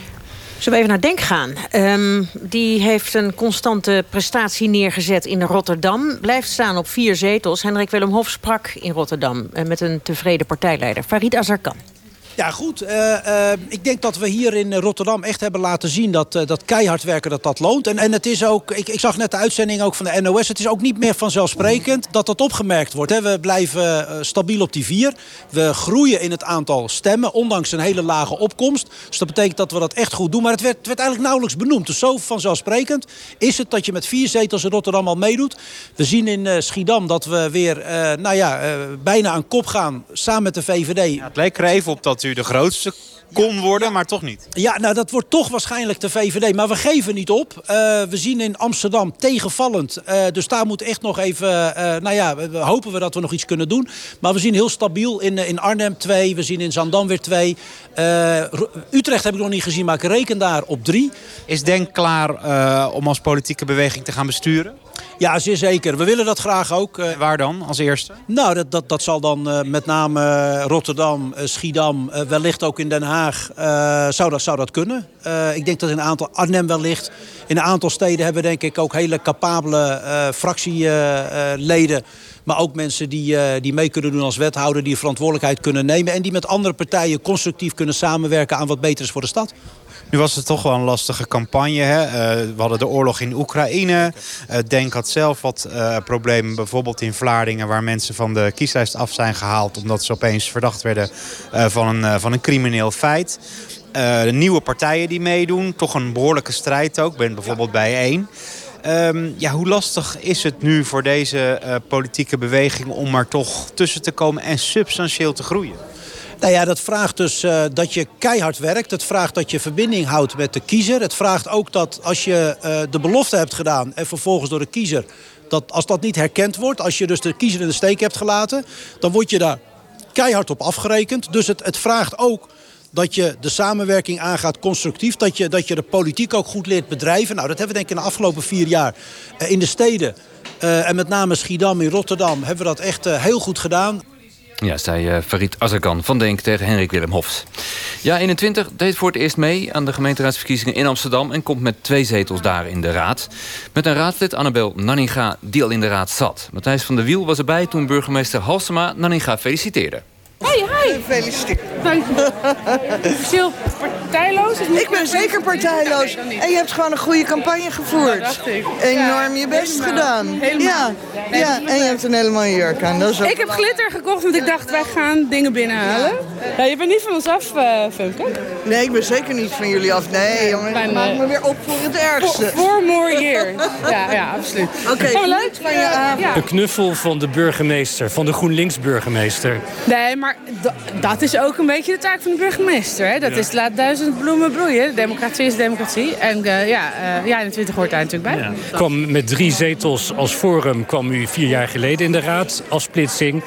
Zullen we even naar Denk gaan? Um, die heeft een constante prestatie neergezet in Rotterdam. Blijft staan op vier zetels. Hendrik Willem Hof sprak in Rotterdam uh, met een tevreden partijleider. Farid Azarkan. Ja, goed. Uh, uh, ik denk dat we hier in Rotterdam echt hebben laten zien dat, uh, dat keihard werken dat dat loont. En, en het is ook, ik, ik zag net de uitzending ook van de NOS. Het is ook niet meer vanzelfsprekend dat dat opgemerkt wordt. Hè. We blijven stabiel op die vier. We groeien in het aantal stemmen, ondanks een hele lage opkomst. Dus dat betekent dat we dat echt goed doen. Maar het werd, werd eigenlijk nauwelijks benoemd. Dus zo vanzelfsprekend is het dat je met vier zetels in Rotterdam al meedoet. We zien in Schiedam dat we weer, nou ja, bijna aan kop gaan samen met de VVD. Ja, het leek er op dat u de grootste kon worden, maar toch niet. Ja, nou dat wordt toch waarschijnlijk de VVD. Maar we geven niet op. Uh, we zien in Amsterdam tegenvallend. Uh, dus daar moet echt nog even... Uh, nou ja, we, hopen we dat we nog iets kunnen doen. Maar we zien heel stabiel in, in Arnhem 2. We zien in Zandam weer 2. Utrecht heb ik nog niet gezien, maar ik reken daar op 3. Is Denk klaar om als politieke beweging te gaan besturen? Ja, zeer zeker. We willen dat graag ook. Uh, Waar dan als eerste? Nou, dat, dat, dat zal dan uh, met name uh, Rotterdam, Schiedam, wellicht ook in Den Haag, zou, dat, zou dat kunnen. ik denk dat in een aantal, Arnhem wellicht, in een aantal steden hebben we denk ik ook hele capabele fractieleden. Maar ook mensen die, die mee kunnen doen als wethouder, die verantwoordelijkheid kunnen nemen. En die met andere partijen constructief kunnen samenwerken aan wat beter is voor de stad. Nu was het toch wel een lastige campagne. Hè? Uh, we hadden de oorlog in Oekraïne. Uh, Denk had zelf wat uh, problemen, bijvoorbeeld in Vlaardingen... waar mensen van de kieslijst af zijn gehaald... omdat ze opeens verdacht werden van, een, van een crimineel feit. de nieuwe partijen die meedoen, toch een behoorlijke strijd ook. Ik ben bijvoorbeeld bij één. Um, ja, hoe lastig is het nu voor deze politieke beweging... om er toch tussen te komen en substantieel te groeien? Nou ja, dat vraagt dus uh, dat je keihard werkt. Het vraagt dat je verbinding houdt met de kiezer. Het vraagt ook dat als je uh, de belofte hebt gedaan... en vervolgens door de kiezer, dat als dat niet herkend wordt... als je dus de kiezer in de steek hebt gelaten... dan word je daar keihard op afgerekend. Dus het, het vraagt ook dat je de samenwerking aangaat constructief. Dat je, dat je de politiek ook goed leert bedrijven. Nou, dat hebben we denk ik in de afgelopen vier jaar uh, in de steden... en met name Schiedam in Rotterdam hebben we dat echt heel goed gedaan. Ja, zei uh, Farid Azarkan van Denk tegen Henrik Willem Hofs. Ja, 21 deed voor het eerst mee aan de gemeenteraadsverkiezingen in Amsterdam... en komt met twee zetels daar in de raad. Met een raadslid Annabel Nanninga, die al in de raad zat. Matthijs van der Wiel was erbij toen burgemeester Halsema Nanninga feliciteerde. Hey, hi. Gefeliciteerd. Dank je. partijloos? Ik ben zeker partijloos. En je hebt gewoon een goede campagne gevoerd. Dat dacht ik. Enorm je best gedaan. Helemaal. Ja, ja. en je hebt een hele mooie jurk aan. Dat is ik heb glitter gekocht, want ik dacht, wij gaan dingen binnenhalen. Ja, je bent niet van ons af, uh, Funke? Nee, ik ben zeker niet van jullie af. Nee, jongen, ik maak me weer op voor het ergste. Four more years. Ja, ja, absoluut. Oké, okay, leuk van je avond. Een knuffel van de burgemeester, van de GroenLinks-burgemeester. Nee, maar dat is ook een beetje de taak van de burgemeester. Hè? Dat is laat duizend bloemen bloeien. Democratie is democratie. En uh, ja, uh, ja, 21 hoort daar natuurlijk bij. Ja. Kwam met drie zetels als forum kwam u vier jaar geleden in de raad als splitsing.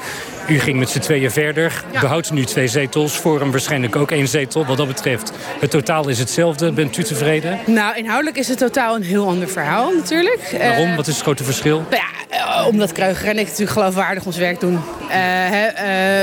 U ging met z'n tweeën verder. Behoudt nu twee zetels. Forum waarschijnlijk ook één zetel. Wat dat betreft, het totaal is hetzelfde. Bent u tevreden? Nou, inhoudelijk is het totaal een heel ander verhaal natuurlijk. Waarom? Uh, Wat is het grote verschil? Nou ja, omdat Kruiger en ik natuurlijk geloofwaardig ons werk doen. Hè,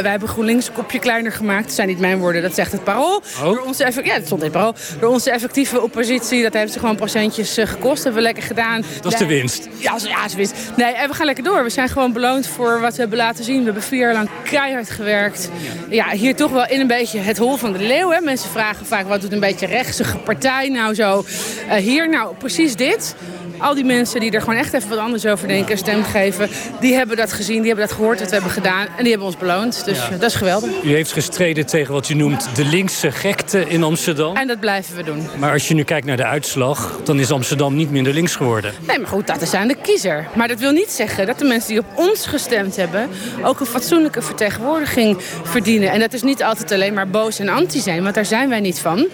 wij hebben GroenLinks een kopje kleiner gemaakt. Dat zijn niet mijn woorden, dat zegt het parool. Oh. Door onze ja, dat stond in het parool. Door onze effectieve oppositie, dat heeft ze gewoon procentjes gekost. Hebben we lekker gedaan. Dat is de winst. Ja, ja, is winst. Nee, en we gaan lekker door. We zijn gewoon beloond voor wat we hebben laten zien. We hebben vier lang keihard gewerkt. Ja, hier toch wel in een beetje het hol van de leeuw. Hè. Mensen vragen vaak, wat doet een beetje rechtsige partij nou zo? Uh, hier nou precies dit al die mensen die er gewoon echt even wat anders over denken, stem geven, die hebben dat gezien, die hebben dat gehoord, wat we hebben gedaan en die hebben ons beloond. Dus ja. dat is geweldig. U heeft gestreden tegen wat u noemt de linkse gekte in Amsterdam. En dat blijven we doen. Maar als je nu kijkt naar de uitslag, dan is Amsterdam niet minder links geworden. Nee, maar goed, dat is aan de kiezer. Maar dat wil niet zeggen dat de mensen die op ons gestemd hebben ook een fatsoenlijke vertegenwoordiging verdienen. En dat is niet altijd alleen maar boos en anti zijn, want daar zijn wij niet van.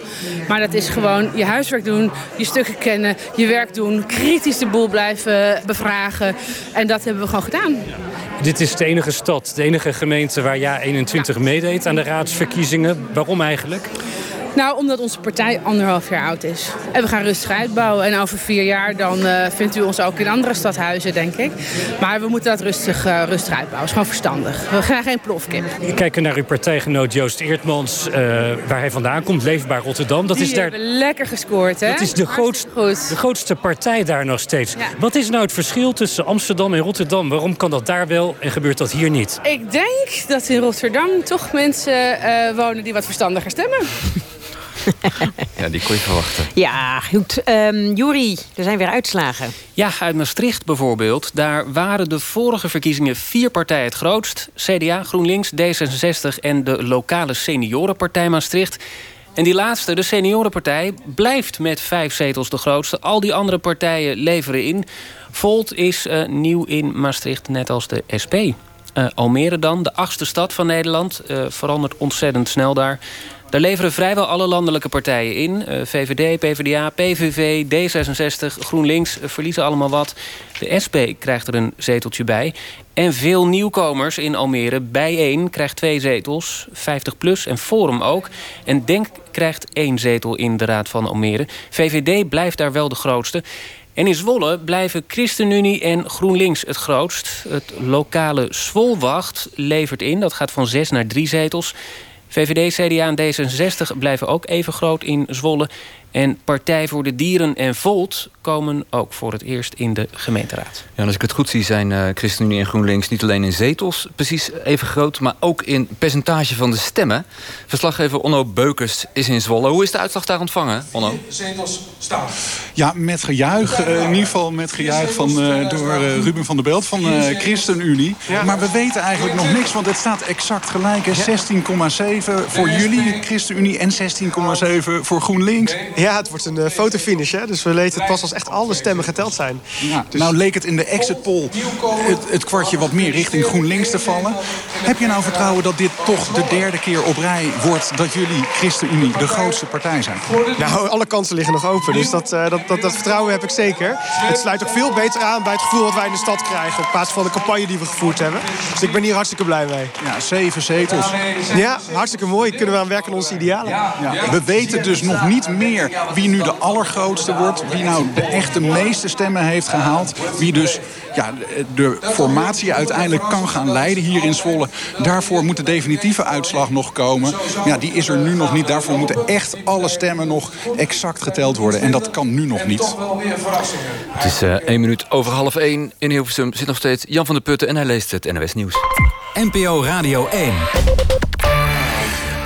Maar dat is gewoon je huiswerk doen, je stukken kennen, je werk doen, kritisch de boel blijven bevragen. En dat hebben we gewoon gedaan. Dit is de enige stad, de enige gemeente waar Ja 21 meedeed aan de raadsverkiezingen. Waarom eigenlijk? Nou, omdat onze partij anderhalf jaar oud is. En we gaan rustig uitbouwen. En over vier jaar dan uh, vindt u ons ook in andere stadhuizen, denk ik. Maar we moeten dat rustig, uh, rustig uitbouwen. Is gewoon verstandig. We gaan geen plofkip. Kijken naar uw partijgenoot Joost Eertmans, uh, waar hij vandaan komt. Leefbaar Rotterdam. Dat Die is daar... lekker gescoord, hè? Dat is de, grootste, de grootste partij daar nog steeds. Ja. Wat is nou het verschil tussen Amsterdam en Rotterdam? Waarom kan dat daar wel en gebeurt dat hier niet? Ik denk dat in Rotterdam toch mensen wonen die wat verstandiger stemmen. ja, die kon je verwachten. Ja, goed. Um, Juri, er zijn weer uitslagen. Ja, uit Maastricht bijvoorbeeld. Daar waren de vorige verkiezingen vier partijen het grootst. CDA, GroenLinks, D66 en de lokale seniorenpartij Maastricht. En die laatste, de seniorenpartij, blijft met vijf zetels de grootste. Al die andere partijen leveren in. Volt is uh, nieuw in Maastricht, net als de SP. Uh, Almere dan, de achtste stad van Nederland. Uh, verandert ontzettend snel daar. Daar leveren vrijwel alle landelijke partijen in. Uh, VVD, PvdA, PVV, D66, GroenLinks uh, verliezen allemaal wat. De SP krijgt er een zeteltje bij. En veel nieuwkomers in Almere. Bijeen krijgt twee zetels, 50 plus en Forum ook. En Denk krijgt één zetel in de Raad van Almere. VVD blijft daar wel de grootste. En in Zwolle blijven ChristenUnie en GroenLinks het grootst. Het lokale Zwolwacht levert in. Dat gaat van zes naar drie zetels. VVD, CDA en D66 blijven ook even groot in Zwolle. En Partij voor de Dieren en Volt komen ook voor het eerst in de gemeenteraad. Ja, en als ik het goed zie zijn uh, ChristenUnie en GroenLinks niet alleen in zetels precies even groot, maar ook in percentage van de stemmen. Verslaggever Onno Beukers is in Zwolle. Hoe is de uitslag daar ontvangen, Onno? Zetels staan. Ja, met gejuich. Uh, in ieder geval met gejuich van, uh, door Ruben van der Belt van ChristenUnie. Ja. Maar we weten eigenlijk nog niks, want het staat exact gelijk. 16,7 voor jullie, ChristenUnie, en 16,7 voor GroenLinks. Ja, het wordt een uh, fotofinish. Hè? Dus we weten het pas als echt alle stemmen geteld zijn. Ja, dus... Nou leek het in de exit poll het, het, kwartje wat meer richting GroenLinks te vallen. Heb je nou vertrouwen dat dit toch de derde keer op rij wordt... dat jullie ChristenUnie de grootste partij zijn? Nou, alle kansen liggen nog open. Dus dat, uh, dat, dat, dat, vertrouwen heb ik zeker. Het sluit ook veel beter aan bij het gevoel wat wij in de stad krijgen... op basis van de campagne die we gevoerd hebben. Dus ik ben hier hartstikke blij mee. Ja, zeven zetels. Ja, hartstikke mooi. Kunnen we aan werken aan onze idealen. Ja, we weten dus nog niet meer wie nu de allergrootste wordt. Wie nou de echte meeste stemmen heeft gehaald. Wie dus ja, de formatie uiteindelijk kan gaan leiden hier in Zwolle. Daarvoor moet de definitieve uitslag nog komen. Ja, die is er nu nog niet. Daarvoor moeten echt alle stemmen nog exact geteld worden. En dat kan nu nog niet. Het is uh, één minuut over half één. In Hilversum zit nog steeds Jan van der Putten en hij leest het NOS Nieuws. NPO Radio 1.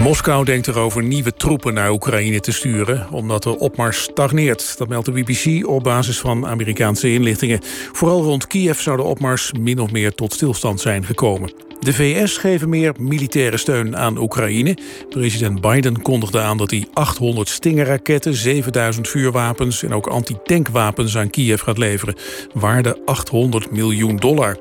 Moskou denkt erover nieuwe troepen naar Oekraïne te sturen... omdat de opmars stagneert. Dat meldt de BBC op basis van Amerikaanse inlichtingen. Vooral rond Kiev zou de opmars min of meer tot stilstand zijn gekomen. De VS geven meer militaire steun aan Oekraïne. President Biden kondigde aan dat hij 800 Stinger-raketten... 7000 vuurwapens en ook antitankwapens aan Kiev gaat leveren. Waarde 800 miljoen dollar.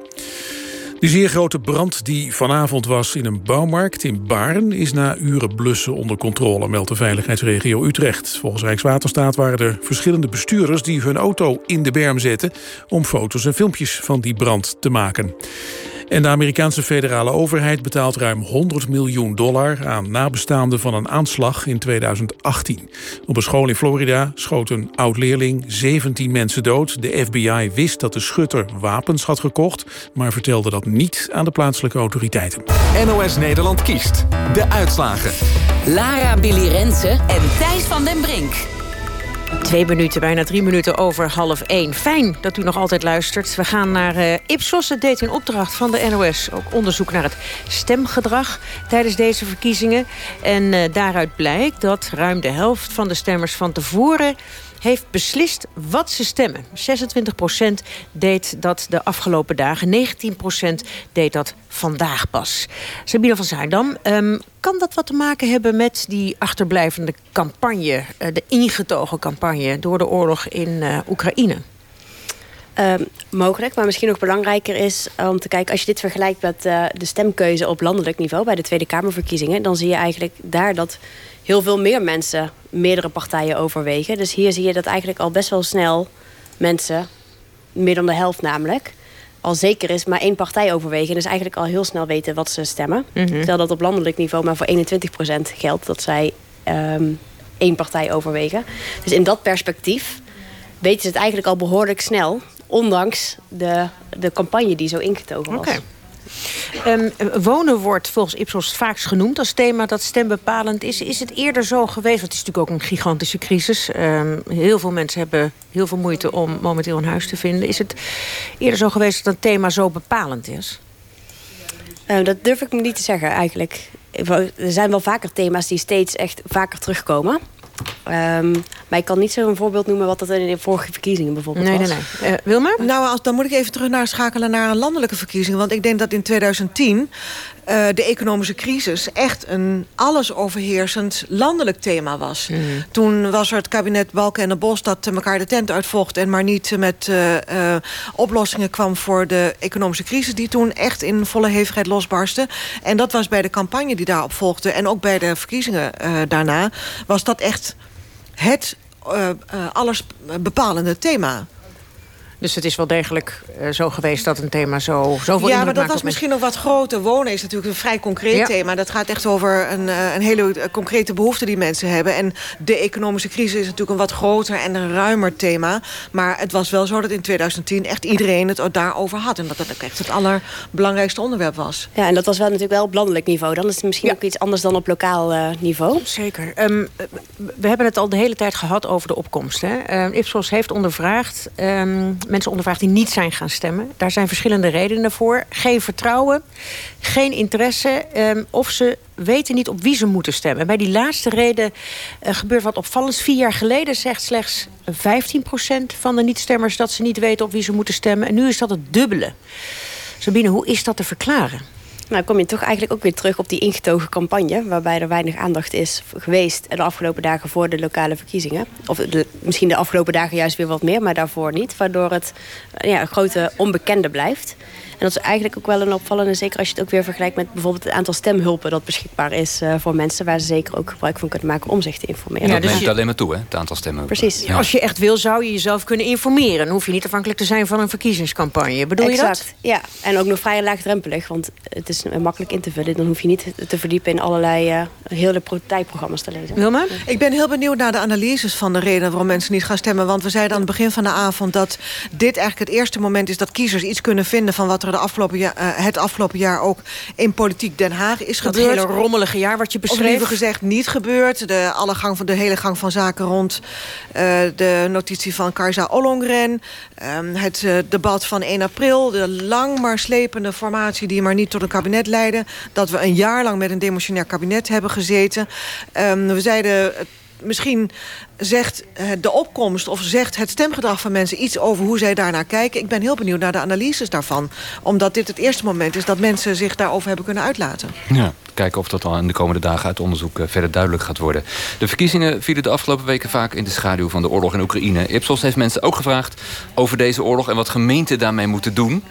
De zeer grote brand die vanavond was in een bouwmarkt in Baren... is na uren blussen onder controle, meldt de veiligheidsregio Utrecht. Volgens Rijkswaterstaat waren er verschillende bestuurders... die hun auto in de berm zetten om foto's en filmpjes van die brand te maken. En de Amerikaanse federale overheid betaalt ruim 100 miljoen dollar aan nabestaanden van een aanslag in 2018. Op een school in Florida schoot een oud-leerling 17 mensen dood. De FBI wist dat de schutter wapens had gekocht, maar vertelde dat niet aan de plaatselijke autoriteiten. NOS Nederland kiest de uitslagen. Lara Billy Rensen en Thijs van den Brink. Twee minuten, bijna drie minuten over half één. Fijn dat u nog altijd luistert. We gaan naar uh, Ipsos. Het deed in opdracht van de NOS ook onderzoek naar het stemgedrag tijdens deze verkiezingen. En uh, daaruit blijkt dat ruim de helft van de stemmers van tevoren heeft beslist wat ze stemmen. 26% deed dat de afgelopen dagen. 19% deed dat vandaag pas. Sabine van Zaardam, um, kan dat wat te maken hebben met die achterblijvende campagne... Uh, de ingetogen campagne door de oorlog in uh, Oekraïne? Um, mogelijk, maar misschien nog belangrijker is om te kijken... als je dit vergelijkt met uh, de stemkeuze op landelijk niveau... bij de Tweede Kamerverkiezingen... dan zie je eigenlijk daar dat heel veel meer mensen meerdere partijen overwegen. Dus hier zie je dat eigenlijk al best wel snel mensen, meer dan de helft namelijk, al zeker is maar één partij overwegen. Dus eigenlijk al heel snel weten wat ze stemmen. Mm -hmm. Terwijl dat op landelijk niveau maar voor 21% geldt dat zij um, één partij overwegen. Dus in dat perspectief weten ze het eigenlijk al behoorlijk snel. Ondanks de, de campagne die zo ingetogen was. Okay. Um, wonen wordt volgens Ipsos vaakst genoemd als thema dat stembepalend is. Is het eerder zo geweest, want het is natuurlijk ook een gigantische crisis. Um, heel veel mensen hebben heel veel moeite om momenteel een huis te vinden. Is het eerder zo geweest dat een thema zo bepalend is? Uh, dat durf ik me niet te zeggen eigenlijk. Er zijn wel vaker thema's die steeds echt vaker terugkomen. Um, maar ik kan niet zo een voorbeeld noemen wat dat in de vorige verkiezingen bijvoorbeeld nee, was. Nee, nee, uh, Wilma? Nou, als, dan moet ik even terug naar schakelen naar een landelijke verkiezing. Want ik denk dat in 2010 uh, de economische crisis echt een alles overheersend landelijk thema was. Mm. Toen was er het kabinet Balken en de Bos dat elkaar de tent uitvocht... en maar niet met uh, uh, oplossingen kwam voor de economische crisis... die toen echt in volle hevigheid losbarstte. En dat was bij de campagne die daarop volgde... en ook bij de verkiezingen daarna, was dat echt het uh, uh, alles bepalende thema. Dus het is wel degelijk uh, zo geweest dat een thema zo zoveel Ja, maar dat was misschien nog wat groter. Wonen is natuurlijk een vrij concreet ja. thema. Dat gaat echt over een, uh, een hele concrete behoefte die mensen hebben. En de economische crisis is natuurlijk een wat groter en een ruimer thema. Maar het was wel zo dat in 2010 echt iedereen het daarover had. En dat dat ook echt het allerbelangrijkste onderwerp was. Ja, en dat was wel natuurlijk wel op landelijk niveau. Dan is het misschien ook iets anders dan op lokaal uh, niveau. Zeker. Um, we hebben het al de hele tijd gehad over de opkomst. Hè? Uh, Ipsos heeft ondervraagd, um, mensen ondervraagd die niet zijn gaan stemmen. Daar zijn verschillende redenen voor. Geen vertrouwen, geen interesse um, of ze weten niet op wie ze moeten stemmen. Bij die laatste reden uh, gebeurt wat opvallends. Vier jaar geleden zegt slechts 15% van de niet-stemmers... dat ze niet weten op wie ze moeten stemmen. En nu is dat het dubbele. Sabine, hoe is dat te verklaren? Nou, kom je toch eigenlijk ook weer terug op die ingetogen campagne... waarbij er weinig aandacht is geweest de afgelopen dagen voor de lokale verkiezingen. Of de, misschien de afgelopen dagen juist weer wat meer, maar daarvoor niet. Waardoor het ja, een grote onbekende blijft. En dat is eigenlijk ook wel een opvallende, zeker als je het ook weer vergelijkt met bijvoorbeeld het aantal stemhulpen dat beschikbaar is uh, voor mensen, waar ze zeker ook gebruik van kunnen maken om zich te informeren. Ja, dat dus neemt je... alleen maar toe, hè, het aantal stemhulpen. Precies. Ja. Als je echt wil, zou je jezelf kunnen informeren. Dan hoef je niet afhankelijk te zijn van een verkiezingscampagne. Bedoel exact. je dat? Ja, en ook nog vrij laagdrempelig, want het is makkelijk in te vullen. Dan hoef je niet te verdiepen in allerlei uh, hele partijprogramma's te lezen. Wilma? Ik ben heel benieuwd naar de analyses van de reden waarom mensen niet gaan stemmen. Want we zeiden aan het begin van de avond dat dit eigenlijk het eerste moment is dat kiezers iets kunnen vinden van wat er de afgelopen jaar uh, het afgelopen jaar ook in politiek Den Haag is dat gebeurd. hele rommelige jaar wat je beschreef. Of liever gezegd niet gebeurd. De, alle gang van, de hele gang van zaken rond uh, de notitie van Karza Ollongren. Um, het uh, debat van 1 april. De lang maar slepende formatie die maar niet tot een kabinet leidde. Dat we een jaar lang met een demotionair kabinet hebben gezeten. Um, we zeiden misschien zegt de opkomst of zegt het stemgedrag van mensen iets over hoe zij daarnaar kijken. Ik ben heel benieuwd naar de analyses daarvan. Omdat dit het eerste moment is dat mensen zich daarover hebben kunnen uitlaten. Ja, kijken of dat dan in de komende dagen uit onderzoek verder duidelijk gaat worden. De verkiezingen vielen de afgelopen weken vaak in de schaduw van de oorlog in Oekraïne. Ipsos heeft mensen ook gevraagd over deze oorlog en wat gemeenten daarmee moeten doen.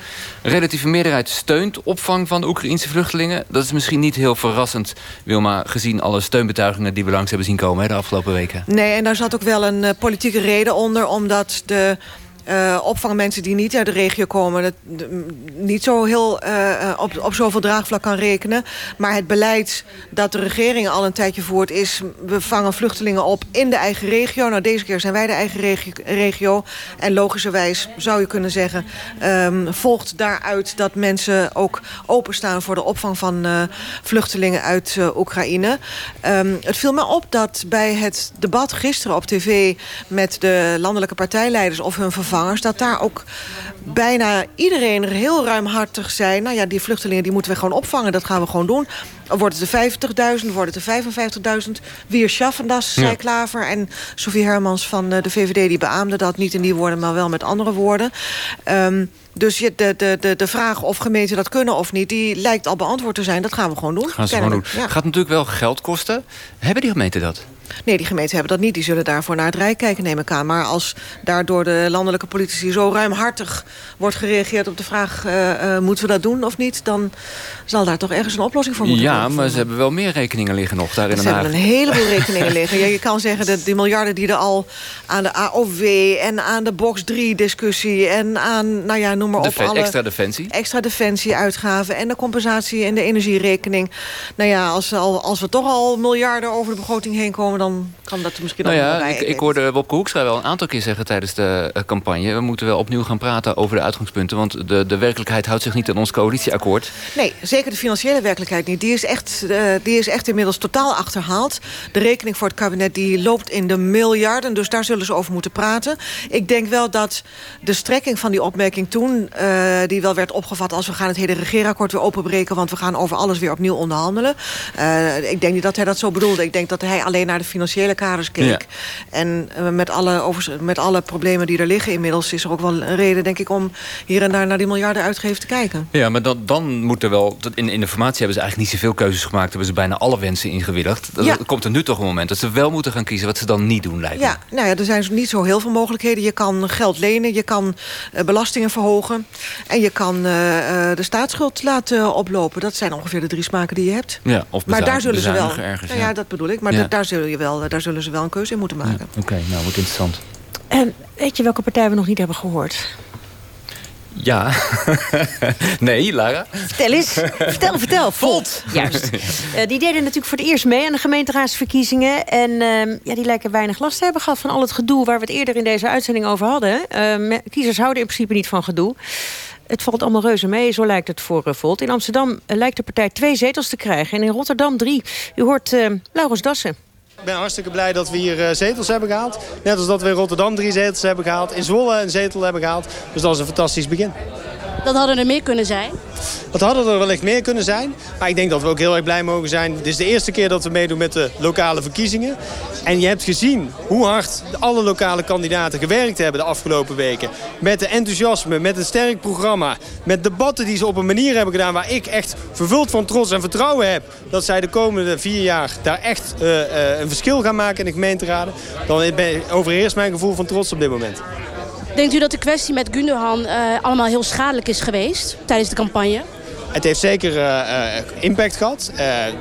Een relatieve meerderheid steunt opvang van de Oekraïnse vluchtelingen. Dat is misschien niet heel verrassend, Wilma, gezien alle steunbetuigingen die we langs hebben zien komen hè, de afgelopen Nee, en daar zat ook wel een uh, politieke reden onder, omdat de uh, opvangmensen die niet uit de regio komen... Dat, niet zo heel uh, op, op zoveel draagvlak kan rekenen. Maar het beleid dat de regering al een tijdje voert is... we vangen vluchtelingen op in de eigen regio. Nou, deze keer zijn wij de eigen regio. En logischerwijs zou je kunnen zeggen... Um, volgt daaruit dat mensen ook openstaan... voor de opvang van uh, vluchtelingen uit Oekraïne. Um, het viel me op dat bij het debat gisteren op tv... met de landelijke partijleiders of hun dat daar ook bijna iedereen heel ruimhartig zei... nou ja, die vluchtelingen die moeten we gewoon opvangen, dat gaan we gewoon doen. Wordt het er 50.000, wordt het er 55.000? Wie is Schaffendas, zei. Klaver. En Sofie Hermans van de VVD die beaamde dat niet in die woorden... maar wel met andere woorden. Um, dus de, de, de, de vraag of gemeenten dat kunnen of niet... die lijkt al beantwoord te zijn. Dat gaan we gewoon doen. Gaan ze gewoon doen. Ja. Gaat natuurlijk wel geld kosten. Hebben die gemeenten dat? Nee, die gemeenten hebben dat niet. Die zullen daarvoor naar het Rijk kijken, neem ik aan. Maar als daar door de landelijke politici zo ruimhartig wordt gereageerd op de vraag... Uh, uh, moeten we dat doen of niet, dan zal daar toch ergens een oplossing voor moeten ja, worden. Ja, maar ze hebben wel meer rekeningen liggen nog daar in Ze hebben een heleboel rekeningen liggen. Ja, je kan zeggen dat die miljarden die er al aan de AOW... en aan de box 3-discussie en aan, nou ja, noem maar op... alle extra defensie. Extra defensie-uitgaven en de compensatie en de energierekening. Nou ja, als, als we toch al miljarden over de begroting heen komen... dan kan dat misschien nou ja. Ik, ik hoorde Wopke Hoekstra wel een aantal keer zeggen tijdens de uh, campagne... we moeten wel opnieuw gaan praten over de uitgangspunten... want de, de werkelijkheid houdt zich niet aan ons coalitieakkoord. Nee, zeker de financiële werkelijkheid niet. Die is, echt, uh, die is echt inmiddels totaal achterhaald. De rekening voor het kabinet die loopt in de miljarden... dus daar zullen ze over moeten praten. Ik denk wel dat de strekking van die opmerking toen... Uh, die wel werd opgevat als we gaan het hele regeerakkoord weer openbreken... want we gaan over alles weer opnieuw onderhandelen. Ik denk niet dat hij dat zo bedoelde. Ik denk dat hij alleen naar de financiële kaders keek. Ja. En uh, met, alle over, met alle problemen die er liggen inmiddels... is er ook wel een reden, denk ik, om hier en daar naar die miljarden uitgeven te kijken. Ja, maar dan, dan moet er wel... In, in de formatie hebben ze eigenlijk niet zoveel keuzes gemaakt. Hebben ze bijna alle wensen ingewilligd. Dan ja. komt er nu toch een moment dat ze wel moeten gaan kiezen... wat ze dan niet doen, lijkt me. Ja, nou ja, er zijn niet zo heel veel mogelijkheden. Je kan geld lenen, je kan uh, belastingen verhogen... en je kan uh, de staatsschuld laten oplopen. Dat zijn ongeveer de drie smaken die je hebt. Ja, of maar daar zullen ze wel. Ergens, nou ja. ja, dat bedoel ik. Maar ja. daar, zullen je wel, daar zullen ze wel een keuze in moeten maken. Ja, Oké, okay, nou, wordt interessant. En weet je welke partij we nog niet hebben gehoord? Ja. nee, Lara? Vertel eens. vertel, vertel. Volt. Juist. Uh, die deden natuurlijk voor het eerst mee aan de gemeenteraadsverkiezingen. En uh, ja, die lijken weinig last te hebben gehad van al het gedoe... waar we het eerder in deze uitzending over hadden. Uh, kiezers houden in principe niet van gedoe. Het valt allemaal reuze mee, zo lijkt het voor uh, Volt. In Amsterdam lijkt de partij twee zetels te krijgen. En in Rotterdam drie. U hoort Laurens Dassen. Ik ben hartstikke blij dat we hier zetels hebben gehaald. Net als dat we in Rotterdam drie zetels hebben gehaald. In Zwolle een zetel hebben gehaald. Dus dat is een fantastisch begin. Dat hadden er meer kunnen zijn? Dat hadden er wellicht meer kunnen zijn. Maar ik denk dat we ook heel erg blij mogen zijn. Het is de eerste keer dat we meedoen met de lokale verkiezingen. En je hebt gezien hoe hard alle lokale kandidaten gewerkt hebben de afgelopen weken. Met de enthousiasme, met een sterk programma. Met debatten die ze op een manier hebben gedaan waar ik echt vervuld van trots en vertrouwen heb. Dat zij de komende vier jaar daar echt uh, uh, een verschil gaan maken in de gemeenteraden. Dan overheerst mijn gevoel van trots op dit moment. Denkt u dat de kwestie met Gundogan uh, allemaal heel schadelijk is geweest tijdens de campagne? Het heeft zeker uh, impact gehad.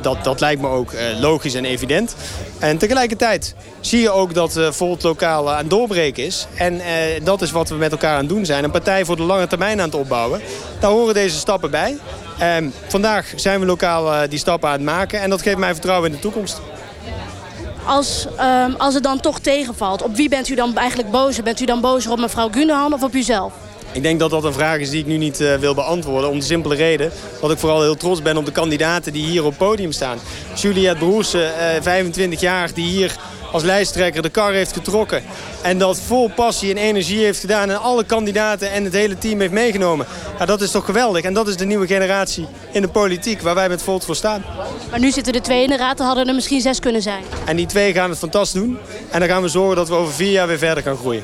Dat, dat lijkt me ook logisch en evident. En tegelijkertijd zie je ook dat uh, Volt lokaal aan het doorbreken is. En dat is wat we met elkaar aan het doen zijn. Een partij voor de lange termijn aan het opbouwen. Daar horen deze stappen bij. Ehm, vandaag zijn we lokaal die stappen aan het maken. En dat geeft mij vertrouwen in de toekomst. Als, um, als het dan toch tegenvalt, op wie bent u dan eigenlijk boos? Bent u dan boos op mevrouw Gunahan of op uzelf? Ik denk dat dat een vraag is die ik nu niet uh, wil beantwoorden. Om de simpele reden dat ik vooral heel trots ben op de kandidaten die hier op het podium staan. Juliette Broersen, uh, 25 jaar, die hier als lijsttrekker de kar heeft getrokken. En dat vol passie en energie heeft gedaan en alle kandidaten en het hele team heeft meegenomen. Ja, dat is toch geweldig. En dat is de nieuwe generatie in de politiek waar wij met Volt voor staan. Maar nu zitten er twee in de raad, dan hadden er misschien zes kunnen zijn. En die twee gaan het fantastisch doen. En dan gaan we zorgen dat we over vier jaar weer verder gaan groeien.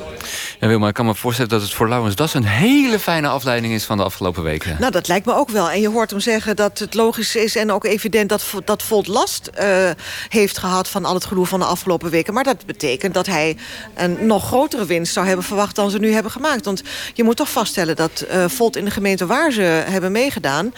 Ja, Wilma, ik kan me voorstellen dat het voor Laurens Das een hele fijne afleiding is van de afgelopen weken. Nou, dat lijkt me ook wel. En je hoort hem zeggen dat het logisch is en ook evident dat, dat Volt last uh, heeft gehad van al het gedoe van de afgelopen weken. Maar dat betekent dat hij een nog grotere winst zou hebben verwacht dan ze nu hebben gemaakt. Want je moet toch vaststellen dat uh, Volt in de gemeente waar ze hebben meegedaan...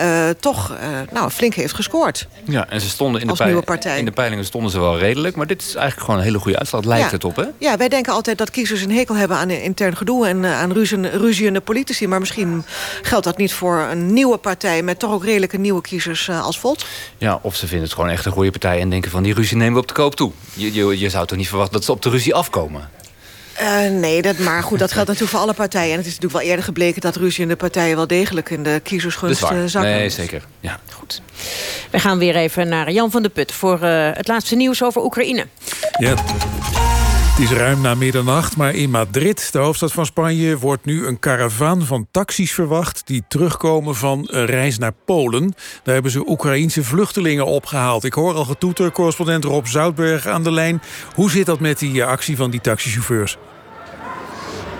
Uh, toch nou, flink heeft gescoord. Ja, en ze stonden in de, peil in de peilingen stonden ze wel redelijk. Maar dit is eigenlijk gewoon een hele goede uitslag. Lijkt ja. het op, hè? Ja, wij denken altijd dat kiezers een hekel hebben aan intern gedoe... en aan ruziende politici. Maar misschien geldt dat niet voor een nieuwe partij... met toch ook redelijke nieuwe kiezers als Volt. Ja, of ze vinden het gewoon echt een goede partij... en denken van die ruzie nemen we op de koop toe. Je, je, je zou toch niet verwachten dat ze op de ruzie afkomen? Uh, nee, dat, maar goed, dat geldt natuurlijk voor alle partijen. En het is natuurlijk wel eerder gebleken dat ruzie in de partijen... wel degelijk in de kiezersgunst uh, zakken. Nee, zeker. Ja. Goed. We gaan weer even naar Jan van der Put... voor uh, het laatste nieuws over Oekraïne. Ja. Het is ruim na middernacht, maar in Madrid, de hoofdstad van Spanje... wordt nu een karavaan van taxis verwacht... die terugkomen van een reis naar Polen. Daar hebben ze Oekraïense vluchtelingen opgehaald. Ik hoor al getoeter, correspondent Rob Zoutberg aan de lijn. Hoe zit dat met die actie van die taxichauffeurs?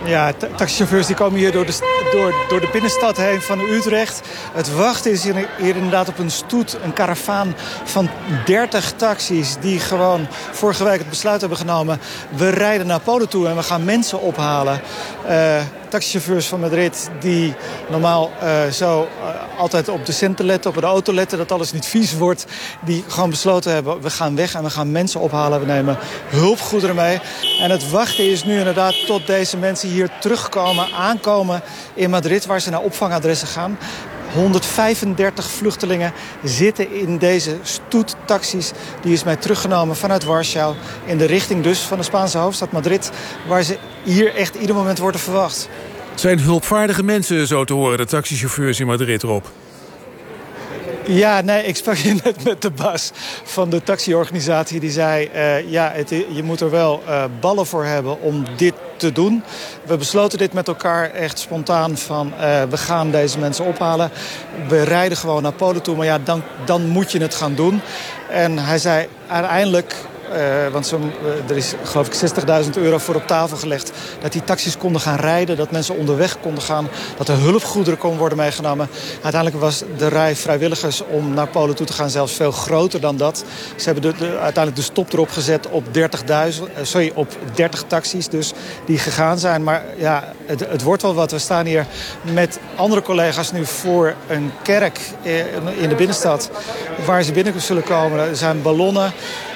Ja, taxichauffeurs die komen hier door de, door, door de binnenstad heen van Utrecht. Het wachten is hier, inderdaad op een stoet, een karavaan van 30 taxis... die gewoon vorige week het besluit hebben genomen... we rijden naar Polen toe en we gaan mensen ophalen. Uh, taxichauffeurs van Madrid die normaal uh, zo uh, altijd op de centen letten, op de auto letten, dat alles niet vies wordt. Die gewoon besloten hebben, we gaan weg en we gaan mensen ophalen. We nemen hulpgoederen mee. En het wachten is nu inderdaad tot deze mensen hier terugkomen, aankomen in Madrid, waar ze naar opvangadressen gaan. 135 vluchtelingen zitten in deze stoettaxis. Die is mij teruggenomen vanuit Warschau in de richting dus van de Spaanse hoofdstad Madrid... waar ze hier echt ieder moment worden verwacht. Het zijn hulpvaardige mensen, zo te horen, de taxichauffeurs in Madrid, Rob. Ja, nee, ik sprak hier net met de baas van de taxiorganisatie. Die zei, uh, ja, het, je moet er wel uh, ballen voor hebben om dit te doen. We besloten dit met elkaar echt spontaan van... Uh, we gaan deze mensen ophalen. We rijden gewoon naar Polen toe, maar ja, dan, dan moet je het gaan doen. En hij zei, uiteindelijk uh, want uh, er is geloof ik 60.000 euro voor op tafel gelegd. Dat die taxis konden gaan rijden, dat mensen onderweg konden gaan. Dat er hulpgoederen konden worden meegenomen. Uiteindelijk was de rij vrijwilligers om naar Polen toe te gaan zelfs veel groter dan dat. Ze hebben de, de, uiteindelijk de stop erop gezet op 30.000, uh, sorry, op 30 taxis dus die gegaan zijn. Maar ja, het, het wordt wel wat. We staan hier met andere collega's nu voor een kerk in de binnenstad. Waar ze binnen zullen komen. Er zijn ballonnen.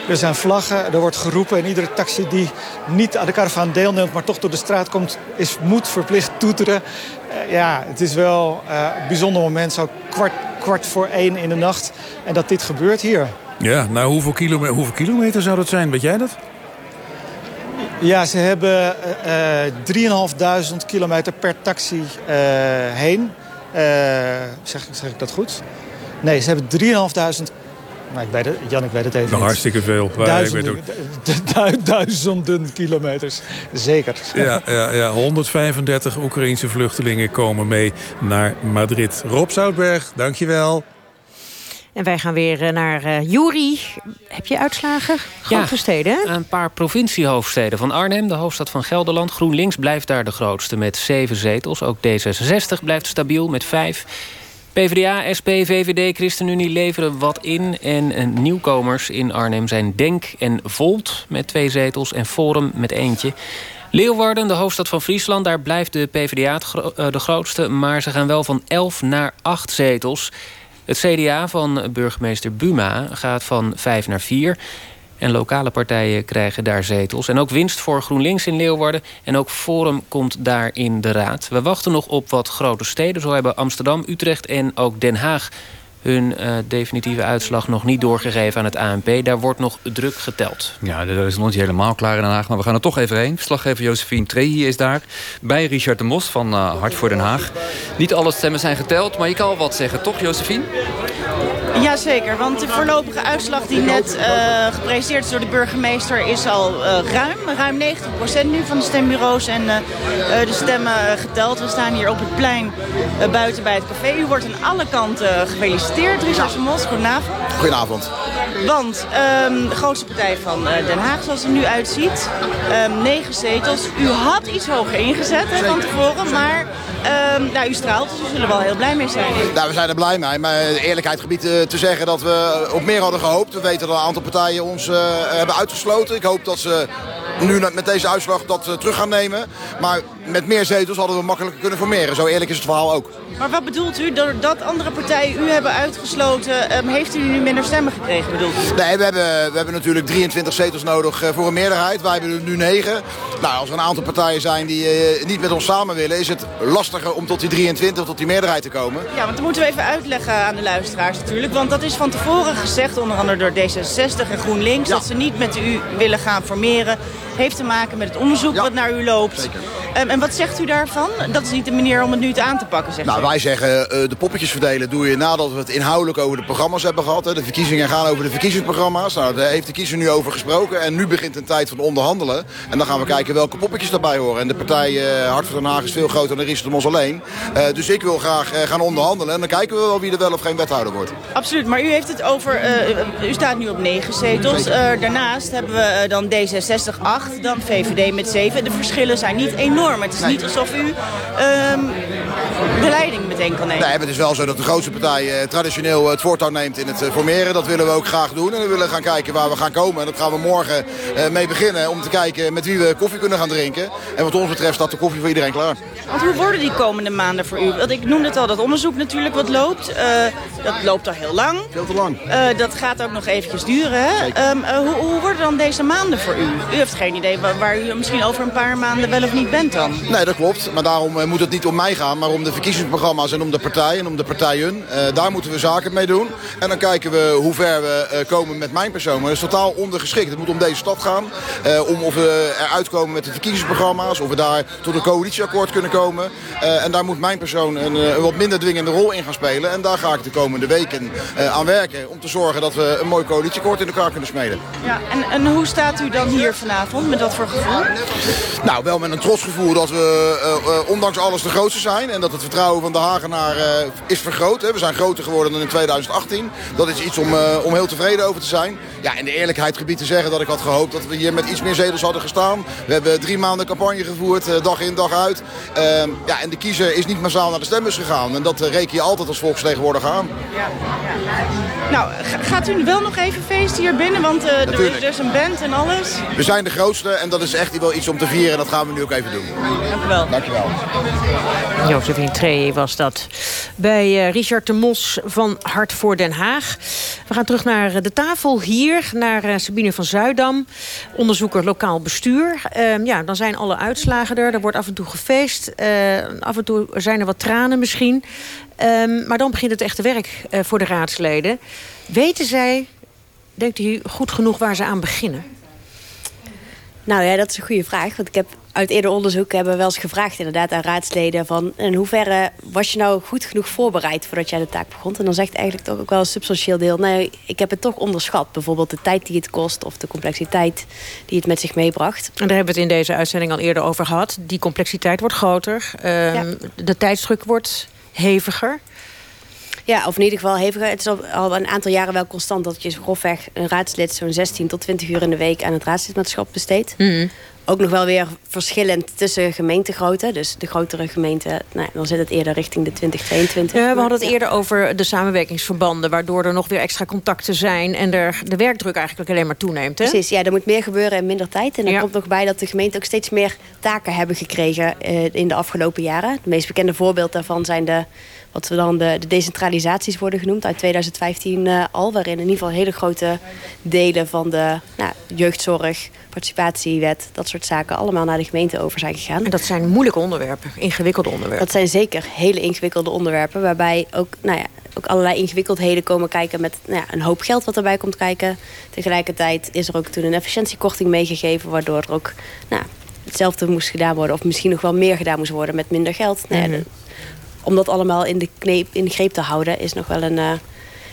Er zijn vlaggen, er wordt geroepen. En iedere taxi die niet aan de karavaan deelneemt... maar toch door de straat komt, is moet verplicht toeteren. ja, het is wel een bijzonder moment. Zo kwart, kwart voor één in de nacht. En dat dit gebeurt hier. Ja, nou hoeveel, kilometer, hoeveel kilometer zou dat zijn? Weet jij dat? Ja, ze hebben uh, 3.500 kilometer per taxi heen. Zeg, zeg ik dat goed? Nee, ze hebben 3.500 nou, ik weet het, Jan, ik weet het even Nog hartstikke veel. Duizenden, ik weet ook... duizenden kilometers, zeker. Ja, ja, ja, 135 Oekraïense vluchtelingen komen mee naar Madrid. Rob Zoutberg, dankjewel. En wij gaan weer eh, naar uh, Jury. Heb je uitslagen? Grote ja, steden, een paar provinciehoofdsteden. Van Arnhem, de hoofdstad van Gelderland. GroenLinks blijft daar de grootste met zeven zetels. Ook D66 blijft stabiel met vijf. PvdA, SP, VVD, ChristenUnie leveren wat in. En eh, nieuwkomers in Arnhem zijn Denk en Volt met twee zetels... en Forum met eentje. Leeuwarden, de hoofdstad van Friesland, daar blijft de PvdA de grootste... maar ze gaan wel van 11 naar 8 zetels. Het CDA van burgemeester Buma gaat van 5 naar 4... En lokale partijen krijgen daar zetels. En ook winst voor GroenLinks in Leeuwarden. En ook Forum komt daar in de raad. We wachten nog op wat grote steden. Zo hebben Amsterdam, Utrecht en ook Den Haag hun uh, definitieve uitslag nog niet doorgegeven aan het ANP. Daar wordt nog druk geteld. Ja, dat is nog niet helemaal klaar in Den Haag. Maar we gaan er toch even heen. Verslaggever Josephine Trehi is daar. Bij Richard de Mos van uh, Hart voor Den Haag. Niet alle stemmen zijn geteld, maar je kan al wat zeggen, toch Josephine? Jazeker, want de voorlopige uitslag die net uh, gepresenteerd is door de burgemeester is al uh, ruim. Ruim 90% nu van de stembureaus en uh, de stemmen geteld. We staan hier op het plein buiten bij het café. U wordt aan alle kanten gefeliciteerd. Richard ja. Mos, goedenavond. Goedenavond. Want um, de grootste partij van Den Haag, zoals het nu uitziet, um, negen zetels. U had iets hoger ingezet hè, van tevoren, maar um, nou, u straalt, dus we zullen wel heel blij mee zijn. Nou, we zijn er blij mee, maar eerlijkheid gebied te zeggen dat we op meer hadden gehoopt. We weten dat een aantal partijen ons uh, hebben uitgesloten. Ik hoop dat ze nu met deze uitslag dat uh, terug gaan nemen. Maar met meer zetels hadden we makkelijker kunnen formeren. Zo eerlijk is het verhaal ook. Maar wat bedoelt u? Doordat andere partijen u hebben uitgesloten, um, heeft u nu minder stemmen gekregen? Bedoelt u? Nee, we hebben, we hebben natuurlijk 23 zetels nodig uh, voor een meerderheid. Wij hebben er nu 9. Nou, als er een aantal partijen zijn die niet met ons samen willen... is het lastiger om tot die 23, tot die meerderheid te komen. Ja, want dat moeten we even uitleggen aan de luisteraars natuurlijk. Want dat is van tevoren gezegd, onder andere door D66 en GroenLinks... Ja. dat ze niet met u willen gaan formeren heeft te maken met het onderzoek ja, wat naar u loopt. Um, en wat zegt u daarvan? Dat is niet de manier om het nu te aan te pakken, zegt Nou, u. wij zeggen, uh, de poppetjes verdelen doe je nadat we het inhoudelijk over de programma's hebben gehad. Hè. De verkiezingen gaan over de verkiezingsprogramma's. Nou, daar heeft de kiezer nu over gesproken. En nu begint een tijd van onderhandelen. En dan gaan we kijken welke poppetjes daarbij horen. En de partij uh, Hart voor Den Haag is veel groter dan de Mos alleen. Uh, dus ik wil graag gaan onderhandelen. En dan kijken we wel wie er wel of geen wethouder wordt. Absoluut, maar u heeft het over... u staat nu op negen zetels. daarnaast hebben we dan D66 8 dan VVD met 7. De verschillen zijn niet enorm. Het is nee. niet alsof u um, de leiding meteen kan nemen. Nee, maar het is wel zo dat de grootste partij traditioneel het voortouw neemt in het formeren. Dat willen we ook graag doen. En we willen gaan kijken waar we gaan komen. En dat gaan we morgen mee beginnen om te kijken met wie we koffie kunnen gaan drinken. En wat ons betreft staat de koffie voor iedereen klaar. Want hoe worden die komende maanden voor u? Want ik noemde het al, dat onderzoek natuurlijk wat loopt. dat loopt al heel lang. Veel te lang. dat gaat ook nog eventjes duren. Hè? Um, hoe, hoe worden dan deze maanden voor u? U heeft geen idee waar, waar, u misschien over een paar maanden wel of niet bent dan. Nee, dat klopt. Maar daarom uh, moet het niet om mij gaan, maar om de verkiezingsprogramma's en om de partijen en om de partijen. Uh, daar moeten we zaken mee doen. En dan kijken we hoe ver we komen met mijn persoon. Maar dat is totaal ondergeschikt. Het moet om deze stad gaan. om of we eruit komen met de verkiezingsprogramma's. Of we daar tot een coalitieakkoord kunnen komen. en daar moet mijn persoon een, een, wat minder dwingende rol in gaan spelen. En daar ga ik de komende weken aan werken. Om te zorgen dat we een mooi coalitieakkoord in elkaar kunnen smeden. Ja, en, en hoe staat u dan hier vanavond? Met wat voor gevoel? Nou, wel met een trots gevoel dat we uh, uh, ondanks alles de grootste zijn. En dat het vertrouwen van de Hagenaar is vergroot. Hè. We zijn groter geworden dan in 2018. Dat is iets om, om heel tevreden over te zijn. Ja, en de eerlijkheid gebied te zeggen dat ik had gehoopt dat we hier met iets meer zetels hadden gestaan. We hebben drie maanden campagne gevoerd, dag in dag uit. Ehm, ja, en de kiezer is niet massaal naar de stembus gegaan. En dat reken je altijd als volksvertegenwoordiger aan. Ja, ja. Nou, ga- gaat u wel nog even feesten hier binnen? Want eh, er, er is een band en alles. We zijn de grootste en dat is echt wel iets om te vieren. En dat gaan we nu ook even doen. Dank u wel. Dank je wel. Josephine Tree was dat. Bij eh, Richard de Mos van Hart voor Den Haag. We gaan terug naar eh, de tafel hier, naar Sabine van Zuidam. Onderzoeker lokaal bestuur. Ehm, ja, dan zijn alle uitslagen er. Er wordt af en toe gefeest. Eh, af en toe zijn er wat tranen misschien. Ehm, maar dan begint het echte werk eh, voor de raadsleden. Weten zij, denkt u, goed genoeg waar ze aan beginnen? Nou ja, dat is een goede vraag. Want ik heb uit eerder onderzoek hebben we wel eens gevraagd inderdaad aan raadsleden van in hoeverre was je nou goed genoeg voorbereid voordat jij de taak begon? En dan zegt eigenlijk toch ook wel een substantieel deel, nee, ik heb het toch onderschat. Bijvoorbeeld de tijd die het kost of de complexiteit die het met zich meebracht. En daar hebben we het in deze uitzending al eerder over gehad. Die complexiteit wordt groter. Ehm, De tijdsdruk wordt heviger. Ja, of in ieder geval heviger. Het is al, al een aantal jaren wel constant dat je grofweg een raadslid zo'n 16 tot 20 uur in de week aan het raadslidmaatschap besteedt. Ook nog wel weer verschillend tussen gemeentegrootte. Dus de grotere gemeente, nou, dan zit het eerder richting de 2022. Ja, we hadden het eerder over de samenwerkingsverbanden... waardoor er nog weer extra contacten zijn... en er de werkdruk eigenlijk alleen maar toeneemt. Hè? Precies, ja, er moet meer gebeuren in minder tijd. En er komt nog bij dat de gemeenten ook steeds meer taken hebben gekregen eh, in de afgelopen jaren. Het meest bekende voorbeeld daarvan zijn de, wat we dan de, de decentralisaties worden genoemd uit 2015 eh, al. Waarin in ieder geval hele grote delen van de nou, jeugdzorg, participatiewet, dat soort zaken allemaal naar de gemeente over zijn gegaan. En dat zijn moeilijke onderwerpen, ingewikkelde onderwerpen. Dat zijn zeker hele ingewikkelde onderwerpen. Waarbij ook, nou ja, ook allerlei ingewikkeldheden komen kijken met nou ja, een hoop geld wat erbij komt kijken. Tegelijkertijd is er ook toen een efficiëntiekorting meegegeven. Waardoor er ook nou, hetzelfde moest gedaan worden. Of misschien nog wel meer gedaan moest worden met minder geld. Nou ja, Mhm. Om dat allemaal in de, kneep, in de greep te houden is nog wel een, eh,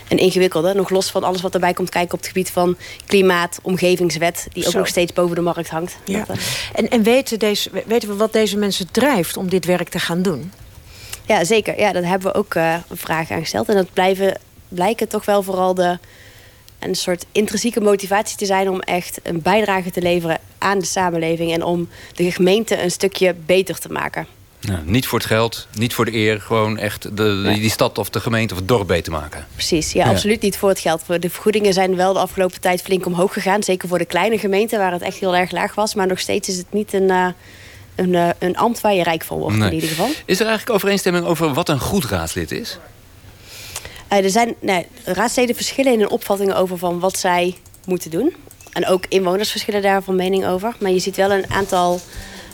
een ingewikkelde. Nog los van alles wat erbij komt kijken op het gebied van klimaat, omgevingswet. Die ook Zo. nog steeds boven de markt hangt. Ja. Dat, eh, En, en weten, deze, weten we wat deze mensen drijft om dit werk te gaan doen? Ja, zeker. Ja, daar hebben we ook eh, een vraag aan gesteld. En dat blijven, blijken toch wel vooral de, een soort intrinsieke motivatie te zijn... om echt een bijdrage te leveren aan de samenleving... en om de gemeente een stukje beter te maken. Nou, niet voor het geld, niet voor de eer. Gewoon echt de, de- die stad of de gemeente of het dorp beter maken. Precies, ja, Ja. absoluut niet voor het geld. De vergoedingen zijn wel de afgelopen tijd flink omhoog gegaan. Zeker voor de kleine gemeenten, waar het echt heel erg laag was. Maar nog steeds is het niet een, eh, een, eh, een ambt waar je rijk van wordt, Nee. in ieder geval. Is er eigenlijk overeenstemming over wat een goed raadslid is? Eh, er zijn nee, raadsleden verschillen in hun opvattingen over van wat zij moeten doen. En ook inwoners verschillen daar van mening over. Maar je ziet wel een aantal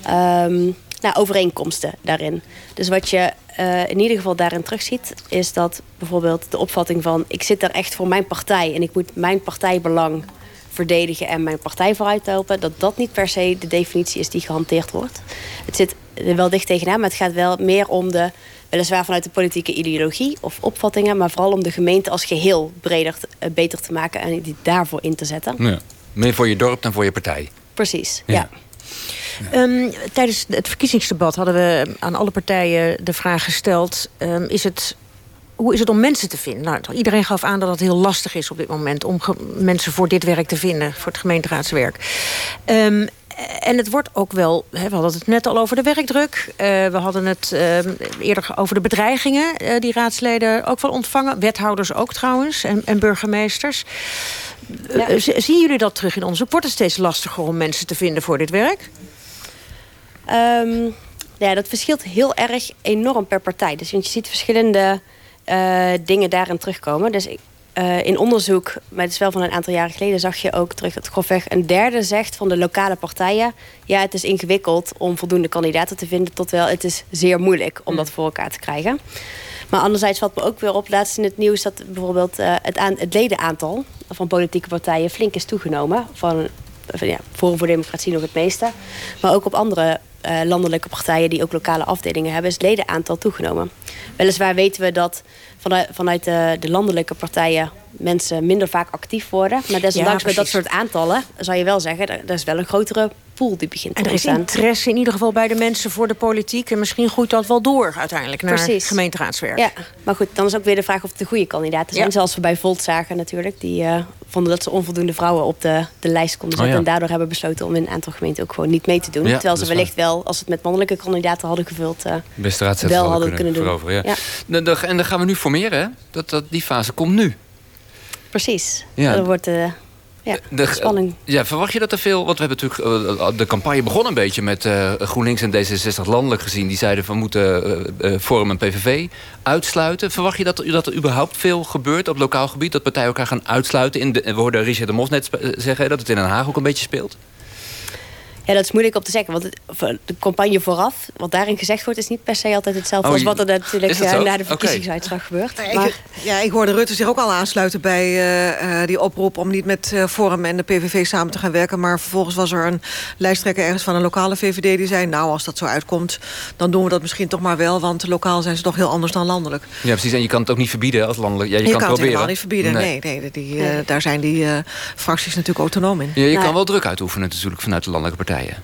ehm, nou, overeenkomsten daarin. Dus wat je eh, in ieder geval daarin terugziet... is dat bijvoorbeeld de opvatting van... ik zit daar echt voor mijn partij... en ik moet mijn partijbelang verdedigen en mijn partij vooruit helpen... dat dat niet per se de definitie is die gehanteerd wordt. Het zit er wel dicht tegenaan, maar het gaat wel meer om de... weliswaar vanuit de politieke ideologie of opvattingen... maar vooral om de gemeente als geheel breder, eh, beter te maken... en die daarvoor in te zetten. Ja. Meer voor je dorp dan voor je partij. Precies, Ja. ja. Ehm, tijdens het verkiezingsdebat hadden we aan alle partijen de vraag gesteld... ehm, is het, hoe is het om mensen te vinden? Nou, iedereen gaf aan dat het heel lastig is op dit moment... om mensen voor dit werk te vinden, voor het gemeenteraadswerk. Ehm, en het wordt ook wel, we hadden het net al over de werkdruk. eh, we hadden het eerder over de bedreigingen eh, die raadsleden ook wel ontvangen. Wethouders ook trouwens en, en burgemeesters. Eh, zien jullie dat terug in onderzoek? Wordt het steeds lastiger om mensen te vinden voor dit werk? Ehm, ja, dat verschilt heel erg enorm per partij. Dus want je ziet verschillende eh, dingen daarin terugkomen. Dus ik- eh, in onderzoek, maar het is wel van een aantal jaren geleden... zag je ook terug dat grofweg een derde zegt van de lokale partijen... ja, het is ingewikkeld om voldoende kandidaten te vinden... tot wel het is zeer moeilijk om dat voor elkaar te krijgen. Maar anderzijds valt me ook weer op, laatst in het nieuws... dat bijvoorbeeld eh, het, het ledenaantal van politieke partijen flink is toegenomen... van van, ja, Forum voor Democratie nog het meeste. Maar ook op andere eh, landelijke partijen die ook lokale afdelingen hebben, is het ledenaantal toegenomen. Weliswaar weten we dat vanuit, de landelijke partijen mensen minder vaak actief worden. Maar desondanks Ja, met dat soort aantallen zou je wel zeggen, er, is wel een grotere pool die begint En te er is interesse in ieder geval bij de mensen voor de politiek. En misschien groeit dat wel door uiteindelijk naar Precies. gemeenteraadswerk. Ja, maar goed, dan is ook weer de vraag of het de goede kandidaten zijn. Ja. Zoals we bij Volt zagen natuurlijk. Die eh, vonden dat ze onvoldoende vrouwen op de, de lijst konden Oh zetten. ja. En daardoor hebben besloten om in een aantal gemeenten ook gewoon niet mee te doen. Ja, Terwijl ze wellicht wel, als ze het met mannelijke kandidaten hadden gevuld... eh, raadzetter wel hadden hadden kunnen, doen. Ja. En dan gaan we nu formeren. Hè? Dat, dat, die fase komt nu. Precies. Ja. Dat wordt... eh ja, De, spanning. ja, verwacht je dat er veel... Want we hebben natuurlijk... eh, de campagne begon een beetje met eh, GroenLinks en D66 landelijk gezien. Die zeiden van moeten Forum en PVV uitsluiten. Verwacht je dat, dat er überhaupt veel gebeurt op lokaal gebied? Dat partijen elkaar gaan uitsluiten? In de, we hoorden Richard de Mos net zeggen dat het in Den Haag ook een beetje speelt. Ja, dat is moeilijk om te zeggen. Want het- de campagne vooraf, wat daarin gezegd wordt... is niet per se altijd hetzelfde Oh, als wat er natuurlijk eh, na de verkiezingsuitslag gebeurt. Ik- Maar ja, ik hoorde Rutte zich ook al aansluiten bij eh, eh, die oproep... om niet met eh, Forum en de PVV samen te gaan werken. Maar vervolgens was er een lijsttrekker ergens van een lokale VVD... die zei, nou, als dat zo uitkomt, dan doen we dat misschien toch maar wel... want lokaal zijn ze toch heel anders dan landelijk. Ja, precies. En je kan het ook niet verbieden als landelijk. Ja, je, je kan, kan het het proberen. helemaal niet verbieden. Nee, nee, die, eh, daar zijn die eh, fracties natuurlijk autonoom in. Ja, je Nou, kan wel druk uitoefenen natuurlijk vanuit de landelijke partijen.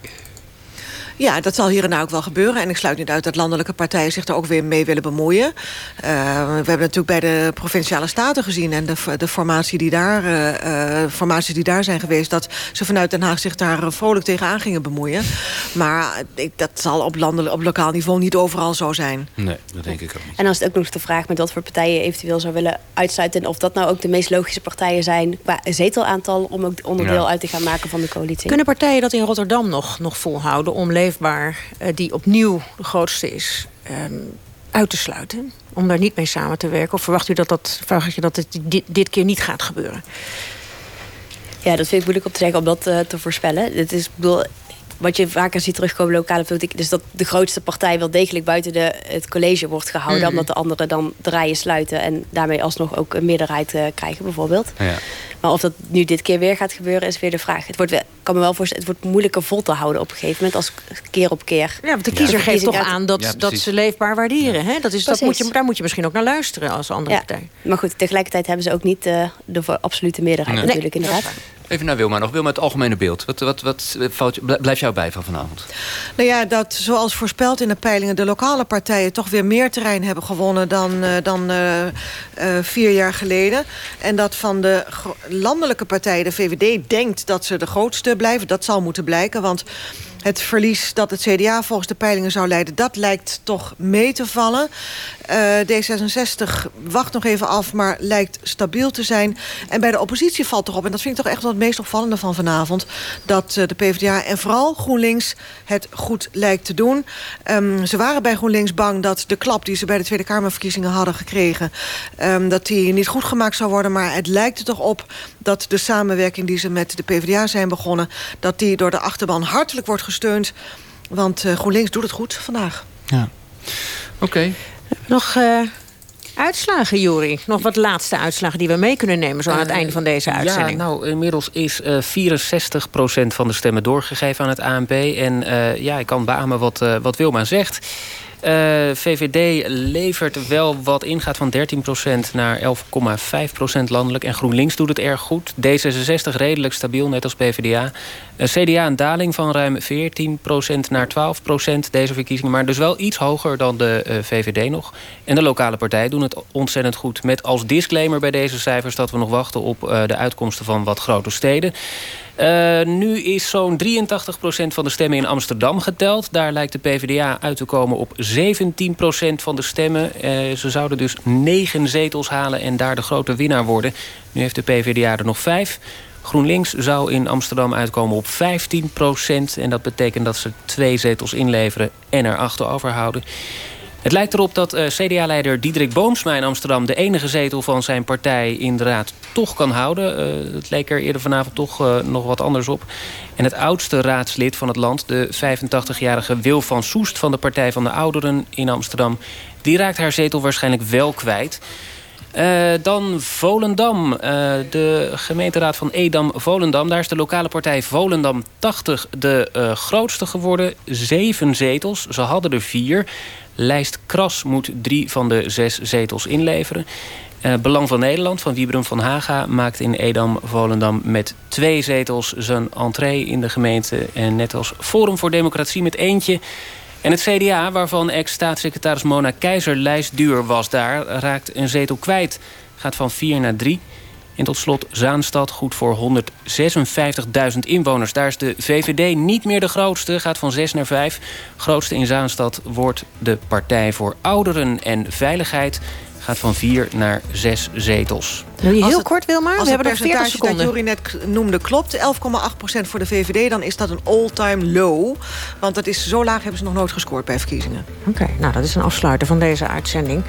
Ja, dat zal hier en daar ook wel gebeuren. En ik sluit niet uit dat landelijke partijen zich daar ook weer mee willen bemoeien. Eh, we hebben natuurlijk bij de Provinciale Staten gezien... en de, de formatie die daar, eh, eh, formaties die daar zijn geweest... dat ze vanuit Den Haag zich daar vrolijk tegenaan gingen bemoeien. Maar ik, dat zal op, landelijk, op lokaal niveau niet overal zo zijn. Nee, dat denk ik ook niet. En dan is het ook nog de vraag met wat voor partijen je eventueel zou willen uitsluiten. En of dat nou ook de meest logische partijen zijn qua zetelaantal om ook onderdeel Ja. uit te gaan maken van de coalitie. Kunnen partijen dat in Rotterdam nog, nog volhouden... om leefbaar, eh, die opnieuw de grootste is, ehm, uit te sluiten? Om daar niet mee samen te werken? Of verwacht u dat, dat, verwacht je dat het dit, dit keer niet gaat gebeuren? Ja, dat vind ik moeilijk om te zeggen om dat eh, te voorspellen. Het is, ik bedoel, wat je vaker ziet terugkomen lokale politiek... dus dat de grootste partij wel degelijk buiten de, het college wordt gehouden... Mhm. omdat de anderen dan draaien sluiten... en daarmee alsnog ook een meerderheid eh, krijgen bijvoorbeeld. Ja. Maar of dat nu dit keer weer gaat gebeuren, is weer de vraag. Het wordt, wel- kan me wel voorstellen, het wordt moeilijker vol te houden op een gegeven moment... als keer op keer. Ja, want de kiezer geeft toch aan dat, Ja, dat ze leefbaar waarderen. Hè? Dat is, dat Precies. moet je, daar moet je misschien ook naar luisteren als andere Ja. partij. Maar goed, tegelijkertijd hebben ze ook niet eh, de absolute meerderheid Nee. natuurlijk Nee, inderdaad. Even naar Wilma nog. Wilma, het algemene beeld. Wat, wat, wat eh, blijft jou bij van vanavond? Nou ja, dat zoals voorspeld in de peilingen... de lokale partijen toch weer meer terrein hebben gewonnen... dan, eh, dan eh, vier jaar geleden. En dat van de landelijke partijen, de VVD... denkt dat ze de grootste blijven. Dat zal moeten blijken, want... Het verlies dat het CDA volgens de peilingen zou leiden... dat lijkt toch mee te vallen. Eh, D66 wacht nog even af, maar lijkt stabiel te zijn. En bij de oppositie valt toch op... en dat vind ik toch echt wel het meest opvallende van vanavond... dat eh, de PvdA en vooral GroenLinks het goed lijkt te doen. Ehm, ze waren bij GroenLinks bang dat de klap die ze bij de Tweede Kamerverkiezingen hadden gekregen... ehm, dat die niet goed gemaakt zou worden. Maar het lijkt er toch op dat de samenwerking die ze met de PvdA zijn begonnen... dat die door de achterban hartelijk wordt gesteund. Want eh, GroenLinks doet het goed vandaag. Oké. Nog eh, uitslagen, Juri? Nog wat laatste uitslagen die we mee kunnen nemen... zo aan het Eh, einde van deze uitzending? Ja, nou, inmiddels is eh 64% van de stemmen doorgegeven aan het ANP. En eh, ja, ik kan beamen wat, eh, wat Wilma zegt. Eh, VVD levert wel wat in, gaat van 13% naar 11,5% landelijk. En GroenLinks doet het erg goed. D66 redelijk stabiel, net als PvdA. Eh, CDA een daling van ruim 14% naar 12% deze verkiezingen. Maar dus wel iets hoger dan de eh, VVD nog. En de lokale partijen doen het ontzettend goed. Met als disclaimer bij deze cijfers dat we nog wachten op eh, de uitkomsten van wat grote steden. Nu is zo'n 83% van de stemmen in Amsterdam geteld. Daar lijkt de PvdA uit te komen op 17% van de stemmen. Ze zouden dus negen zetels halen en daar de grote winnaar worden. Nu heeft de PvdA er nog vijf. GroenLinks zou in Amsterdam uitkomen op 15%. En dat betekent dat ze twee zetels inleveren en er achter overhouden. Het lijkt erop dat eh, CDA-leider Diederik Boomsma in Amsterdam... de enige zetel van zijn partij in de raad toch kan houden. Eh, het leek er eerder vanavond toch eh, nog wat anders op. En het oudste raadslid van het land, de 85-jarige Wil van Soest... van de Partij van de Ouderen in Amsterdam... die raakt haar zetel waarschijnlijk wel kwijt... Eh, dan Volendam, eh, de gemeenteraad van Edam-Volendam. Daar is de lokale partij Volendam 80 de eh, grootste geworden. Zeven zetels, ze hadden er vier. Lijst Kras moet drie van de zes zetels inleveren. Belang van Nederland van Wiebren van Haga maakt in Edam-Volendam met twee zetels zijn entree in de gemeente. En net als Forum voor Democratie met eentje. En het CDA, waarvan ex-staatssecretaris Mona Keizer lijstduur was daar... raakt een zetel kwijt. Gaat van vier naar drie. En tot slot Zaanstad, goed voor 156.000 inwoners. Daar is de VVD niet meer de grootste, gaat van 6 naar 5. Grootste in Zaanstad wordt de Partij voor Ouderen en Veiligheid. Gaat van vier naar zes zetels. Wil je heel het- kort, Wilma? Als We het hebben nog 40 percentage dat seconden. Jury net noemde klopt, 11,8% voor de VVD... dan is dat een all-time low. Want dat is, zo laag hebben ze nog nooit gescoord bij verkiezingen. Oké, nou dat is een afsluiter van deze uitzending.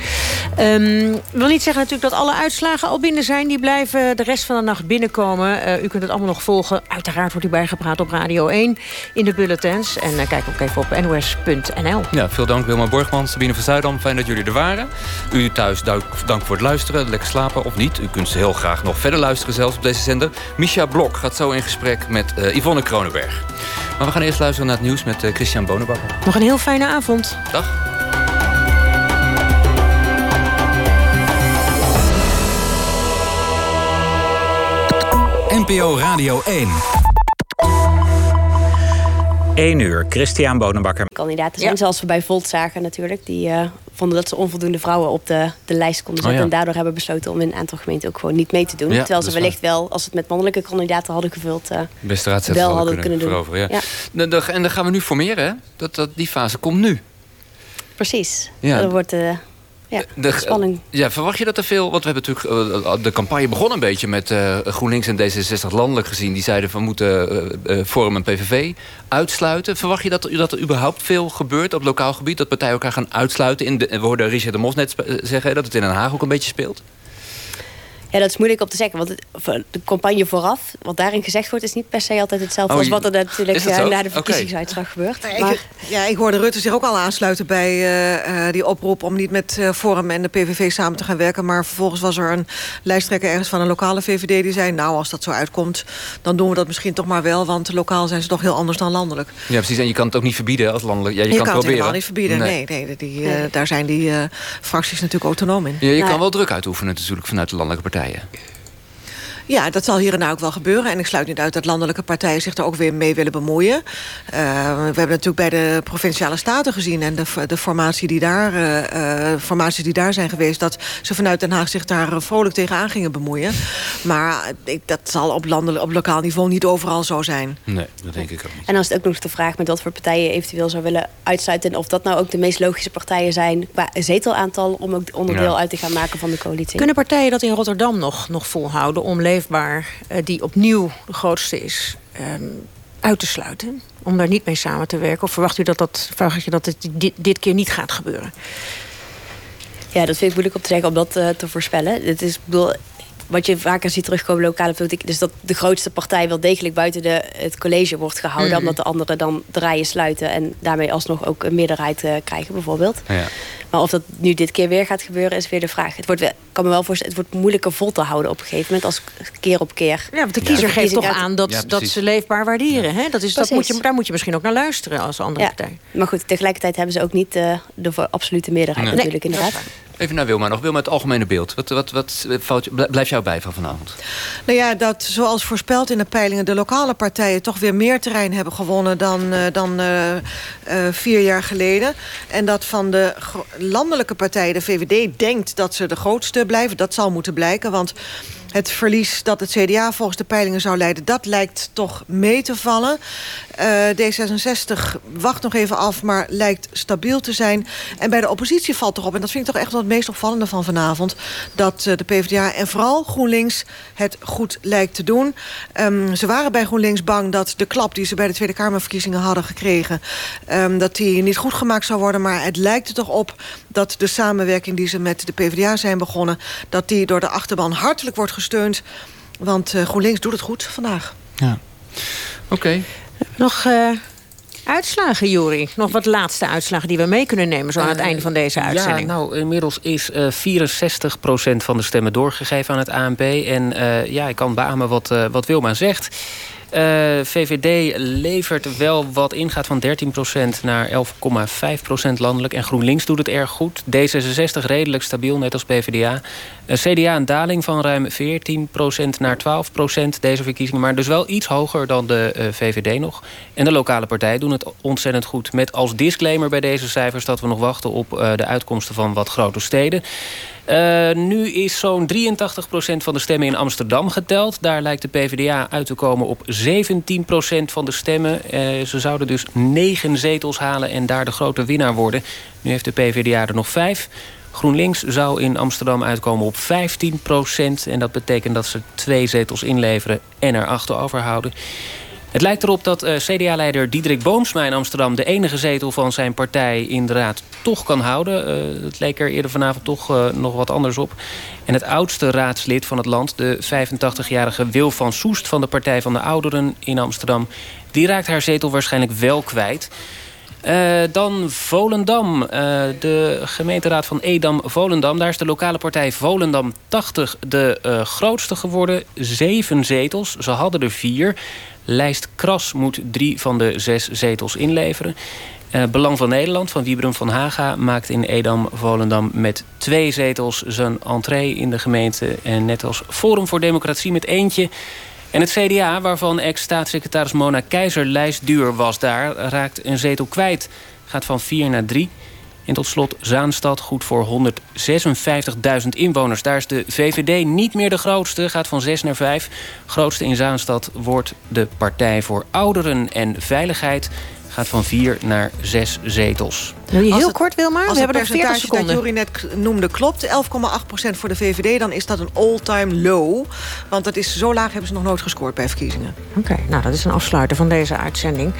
Ehm, Ik wil niet zeggen natuurlijk dat alle uitslagen al binnen zijn. Die blijven de rest van de nacht binnenkomen. Eh, u kunt het allemaal nog volgen. Uiteraard wordt u bijgepraat op Radio 1 in de bulletins. En eh, kijk ook even op nos.nl. Ja, veel dank Wilma Borgman, Sabine van Zuidam. Fijn dat jullie er waren. U thuis, dank, dank voor het luisteren. Lekker slapen of niet. U kunt heel graag nog verder luisteren zelfs op deze zender. Misha Blok gaat zo in gesprek met eh, Yvonne Kronenberg. Maar we gaan eerst luisteren naar het nieuws met eh, Christian Bonenbakker. Nog een heel fijne avond. Dag. NPO Radio 1. 1 uur, Christian Bonenbakker. kandidaten zijn. Zoals we bij Volt zagen natuurlijk. Die eh, vonden dat ze onvoldoende vrouwen op de, de lijst konden zetten. Oh ja. En daardoor hebben besloten om in een aantal gemeenten ook gewoon niet mee te doen. Ja, Terwijl ze wellicht wel, als ze het met mannelijke kandidaten hadden gevuld... eh, Beste raadzetter wel hadden kunnen, doen. Ja. En dan gaan we nu formeren, hè? Dat, dat, die fase komt nu. Precies. Ja. Dat wordt eh ja, De, spanning. Ja, verwacht je dat er veel... Want we hebben natuurlijk... eh, de campagne begon een beetje met eh, GroenLinks en D66 landelijk gezien. Die zeiden van moeten eh, Forum en PVV uitsluiten. Verwacht je dat, er- dat er überhaupt veel gebeurt op lokaal gebied? Dat partijen elkaar gaan uitsluiten? In de, we hoorden Richard de Mos net zeggen dat het in Den Haag ook een beetje speelt. Ja, dat is moeilijk op te zeggen. Want de campagne vooraf, wat daarin gezegd wordt... is niet per se altijd hetzelfde Oh, als wat er natuurlijk eh, na de verkiezingsuitslag gebeurt. Ik- Maar ja, ik hoorde Rutte zich ook al aansluiten bij eh, eh, die oproep... om niet met Forum en de PVV samen te gaan werken. Maar vervolgens was er een lijsttrekker ergens van een lokale VVD... die zei, nou, als dat zo uitkomt, dan doen we dat misschien toch maar wel... want lokaal zijn ze toch heel anders dan landelijk. Ja, precies. En je kan het ook niet verbieden als landelijk. Ja, je, Je, kan, kan het proberen. helemaal niet verbieden. Nee, nee, die, daar zijn die fracties natuurlijk autonoom in. Ja, je Nou, kan wel druk uitoefenen natuurlijk vanuit de landelijke partijen. Ja, dat zal hier en daar ook wel gebeuren. En ik sluit niet uit dat landelijke partijen zich er ook weer mee willen bemoeien. Eh, we hebben natuurlijk bij de Provinciale Staten gezien... en de, de formatie die daar, eh, eh, formaties die daar zijn geweest... dat ze vanuit Den Haag zich daar vrolijk tegenaan gingen bemoeien. Maar ik, dat zal op, landelijk, op lokaal niveau niet overal zo zijn. Nee, dat denk ik ook niet. En dan is het ook nog de vraag met wat voor partijen je eventueel zou willen uitsluiten. En of dat nou ook de meest logische partijen zijn qua zetelaantal. Om ook onderdeel Ja. uit te gaan maken van de coalitie. Kunnen partijen dat in Rotterdam nog, nog volhouden... om leefbaar, eh, die opnieuw de grootste is, ehm, uit te sluiten? Om daar niet mee samen te werken? Of verwacht u dat, dat, verwacht je dat het dit, dit keer niet gaat gebeuren? Ja, dat vind ik moeilijk om te zeggen om dat eh, te voorspellen. Het is, ik bedoel, wat je vaker ziet terugkomen lokale politiek... dus dat de grootste partij wel degelijk buiten de, het college wordt gehouden... Mhm. omdat de anderen dan draaien sluiten... en daarmee alsnog ook een meerderheid eh, krijgen bijvoorbeeld. Ja. Maar of dat nu dit keer weer gaat gebeuren, is weer de vraag. Het wordt, wel- kan me wel voorstellen, het wordt moeilijker vol te houden op een gegeven moment... als keer op keer. Ja, want de kiezer geeft toch aan dat, Ja, dat ze leefbaar waarderen. Hè? Dat is, dat moet je, daar moet je misschien ook naar luisteren als andere Ja. partij. Maar goed, tegelijkertijd hebben ze ook niet eh, de voor absolute meerderheid Nee. natuurlijk Nee, inderdaad. Even naar Wilma nog. Wilma, het algemene beeld. Wat, wat, wat valt, je- blijft jou bij van vanavond? Nou ja, dat zoals voorspeld in de peilingen... de lokale partijen toch weer meer terrein hebben gewonnen... dan, eh, dan eh, vier jaar geleden. En dat van de landelijke partijen, de VVD... denkt dat ze de grootste blijven. Dat zal moeten blijken, want... Het verlies dat het CDA volgens de peilingen zou leiden... dat lijkt toch mee te vallen. Eh, D66 wacht nog even af, maar lijkt stabiel te zijn. En bij de oppositie valt toch op... en dat vind ik toch echt wel het meest opvallende van vanavond... dat eh, de PvdA en vooral GroenLinks het goed lijkt te doen. Ehm, ze waren bij GroenLinks bang dat de klap die ze bij de Tweede Kamerverkiezingen hadden gekregen... ehm, dat die niet goed gemaakt zou worden. Maar het lijkt er toch op dat de samenwerking die ze met de PvdA zijn begonnen... dat die door de achterban hartelijk wordt gesteund. Want eh, GroenLinks doet het goed vandaag. Oké. Nog eh, uitslagen, Juri? Nog wat laatste uitslagen die we mee kunnen nemen... zo aan het Eh, einde van deze uitzending? Ja, nou, inmiddels is eh 64% van de stemmen doorgegeven aan het ANP. En eh, ja, ik kan beamen wat, wat Wilma zegt. Eh, VVD levert wel wat in, gaat van 13% naar 11,5% landelijk. En GroenLinks doet het erg goed. D66 redelijk stabiel, net als PvdA. CDA een daling van ruim 14% naar 12% deze verkiezingen. Maar dus wel iets hoger dan de eh, VVD nog. En de lokale partijen doen het ontzettend goed. Met als disclaimer bij deze cijfers dat we nog wachten op eh, de uitkomsten van wat grote steden. Eh, nu is zo'n 83% van de stemmen in Amsterdam geteld. Daar lijkt de PvdA uit te komen op 17% van de stemmen. Ze zouden dus negen zetels halen en daar de grote winnaar worden. Nu heeft de PvdA er nog vijf. GroenLinks zou in Amsterdam uitkomen op 15 procent. En dat betekent dat ze twee zetels inleveren en er achter overhouden. Het lijkt erop dat uh, CDA-leider Diederik Boomsma in Amsterdam... de enige zetel van zijn partij in de raad toch kan houden. Uh, het leek er eerder vanavond toch uh, nog wat anders op. En het oudste raadslid van het land, de 85-jarige Wil van Soest... van de Partij van de Ouderen in Amsterdam... die raakt haar zetel waarschijnlijk wel kwijt... Uh, dan Volendam, uh, de gemeenteraad van Edam-Volendam. Daar is de lokale partij Volendam 80 de uh, grootste geworden. Zeven zetels, ze hadden er vier. Lijst Kras moet drie van de zes zetels inleveren. Belang van Nederland van Wiebrum van Haga maakt in Edam-Volendam met twee zetels zijn entree in de gemeente. En net als Forum voor Democratie met eentje en het CDA, waarvan ex-staatssecretaris Mona Keizer lijstduur was daar... raakt een zetel kwijt, gaat van 4 naar 3. En tot slot Zaanstad, goed voor 156.000 inwoners. Daar is de VVD niet meer de grootste, gaat van 6 naar 5. Grootste in Zaanstad wordt de Partij voor Ouderen en Veiligheid gaat van vier naar zes zetels. Wil je heel kort, Wilma? Als We hebben het nog 40 percentage dat seconden. Jury net noemde klopt, 11,8% voor de VVD... dan is dat een all-time low. Want dat is, zo laag hebben ze nog nooit gescoord bij verkiezingen. Oké, nou dat is een afsluiter van deze uitzending.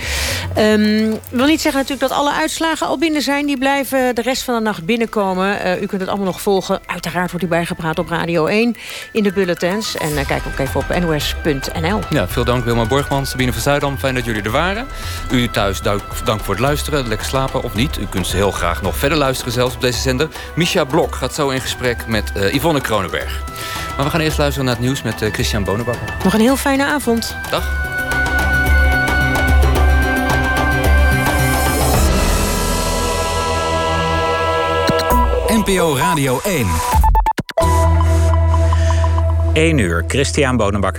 Um, ik wil niet zeggen natuurlijk dat alle uitslagen al binnen zijn. Die blijven de rest van de nacht binnenkomen. Uh, u kunt het allemaal nog volgen. Uiteraard wordt u bijgepraat op Radio 1 in de bulletins. En uh, kijk ook even op nos.nl. Ja, veel dank Wilma Borgman, Sabine van Zuidam. Fijn dat jullie er waren. U thuis, dank, voor het luisteren. Lekker slapen of niet. U kunt ze heel graag nog verder luisteren zelfs op deze zender. Misha Blok gaat zo in gesprek met uh, Yvonne Kronenberg. Maar we gaan eerst luisteren naar het nieuws met uh, Christian Bonenbakker. Nog een heel fijne avond. Dag. NPO Radio 1. 1 uur, Christian Bonenbakker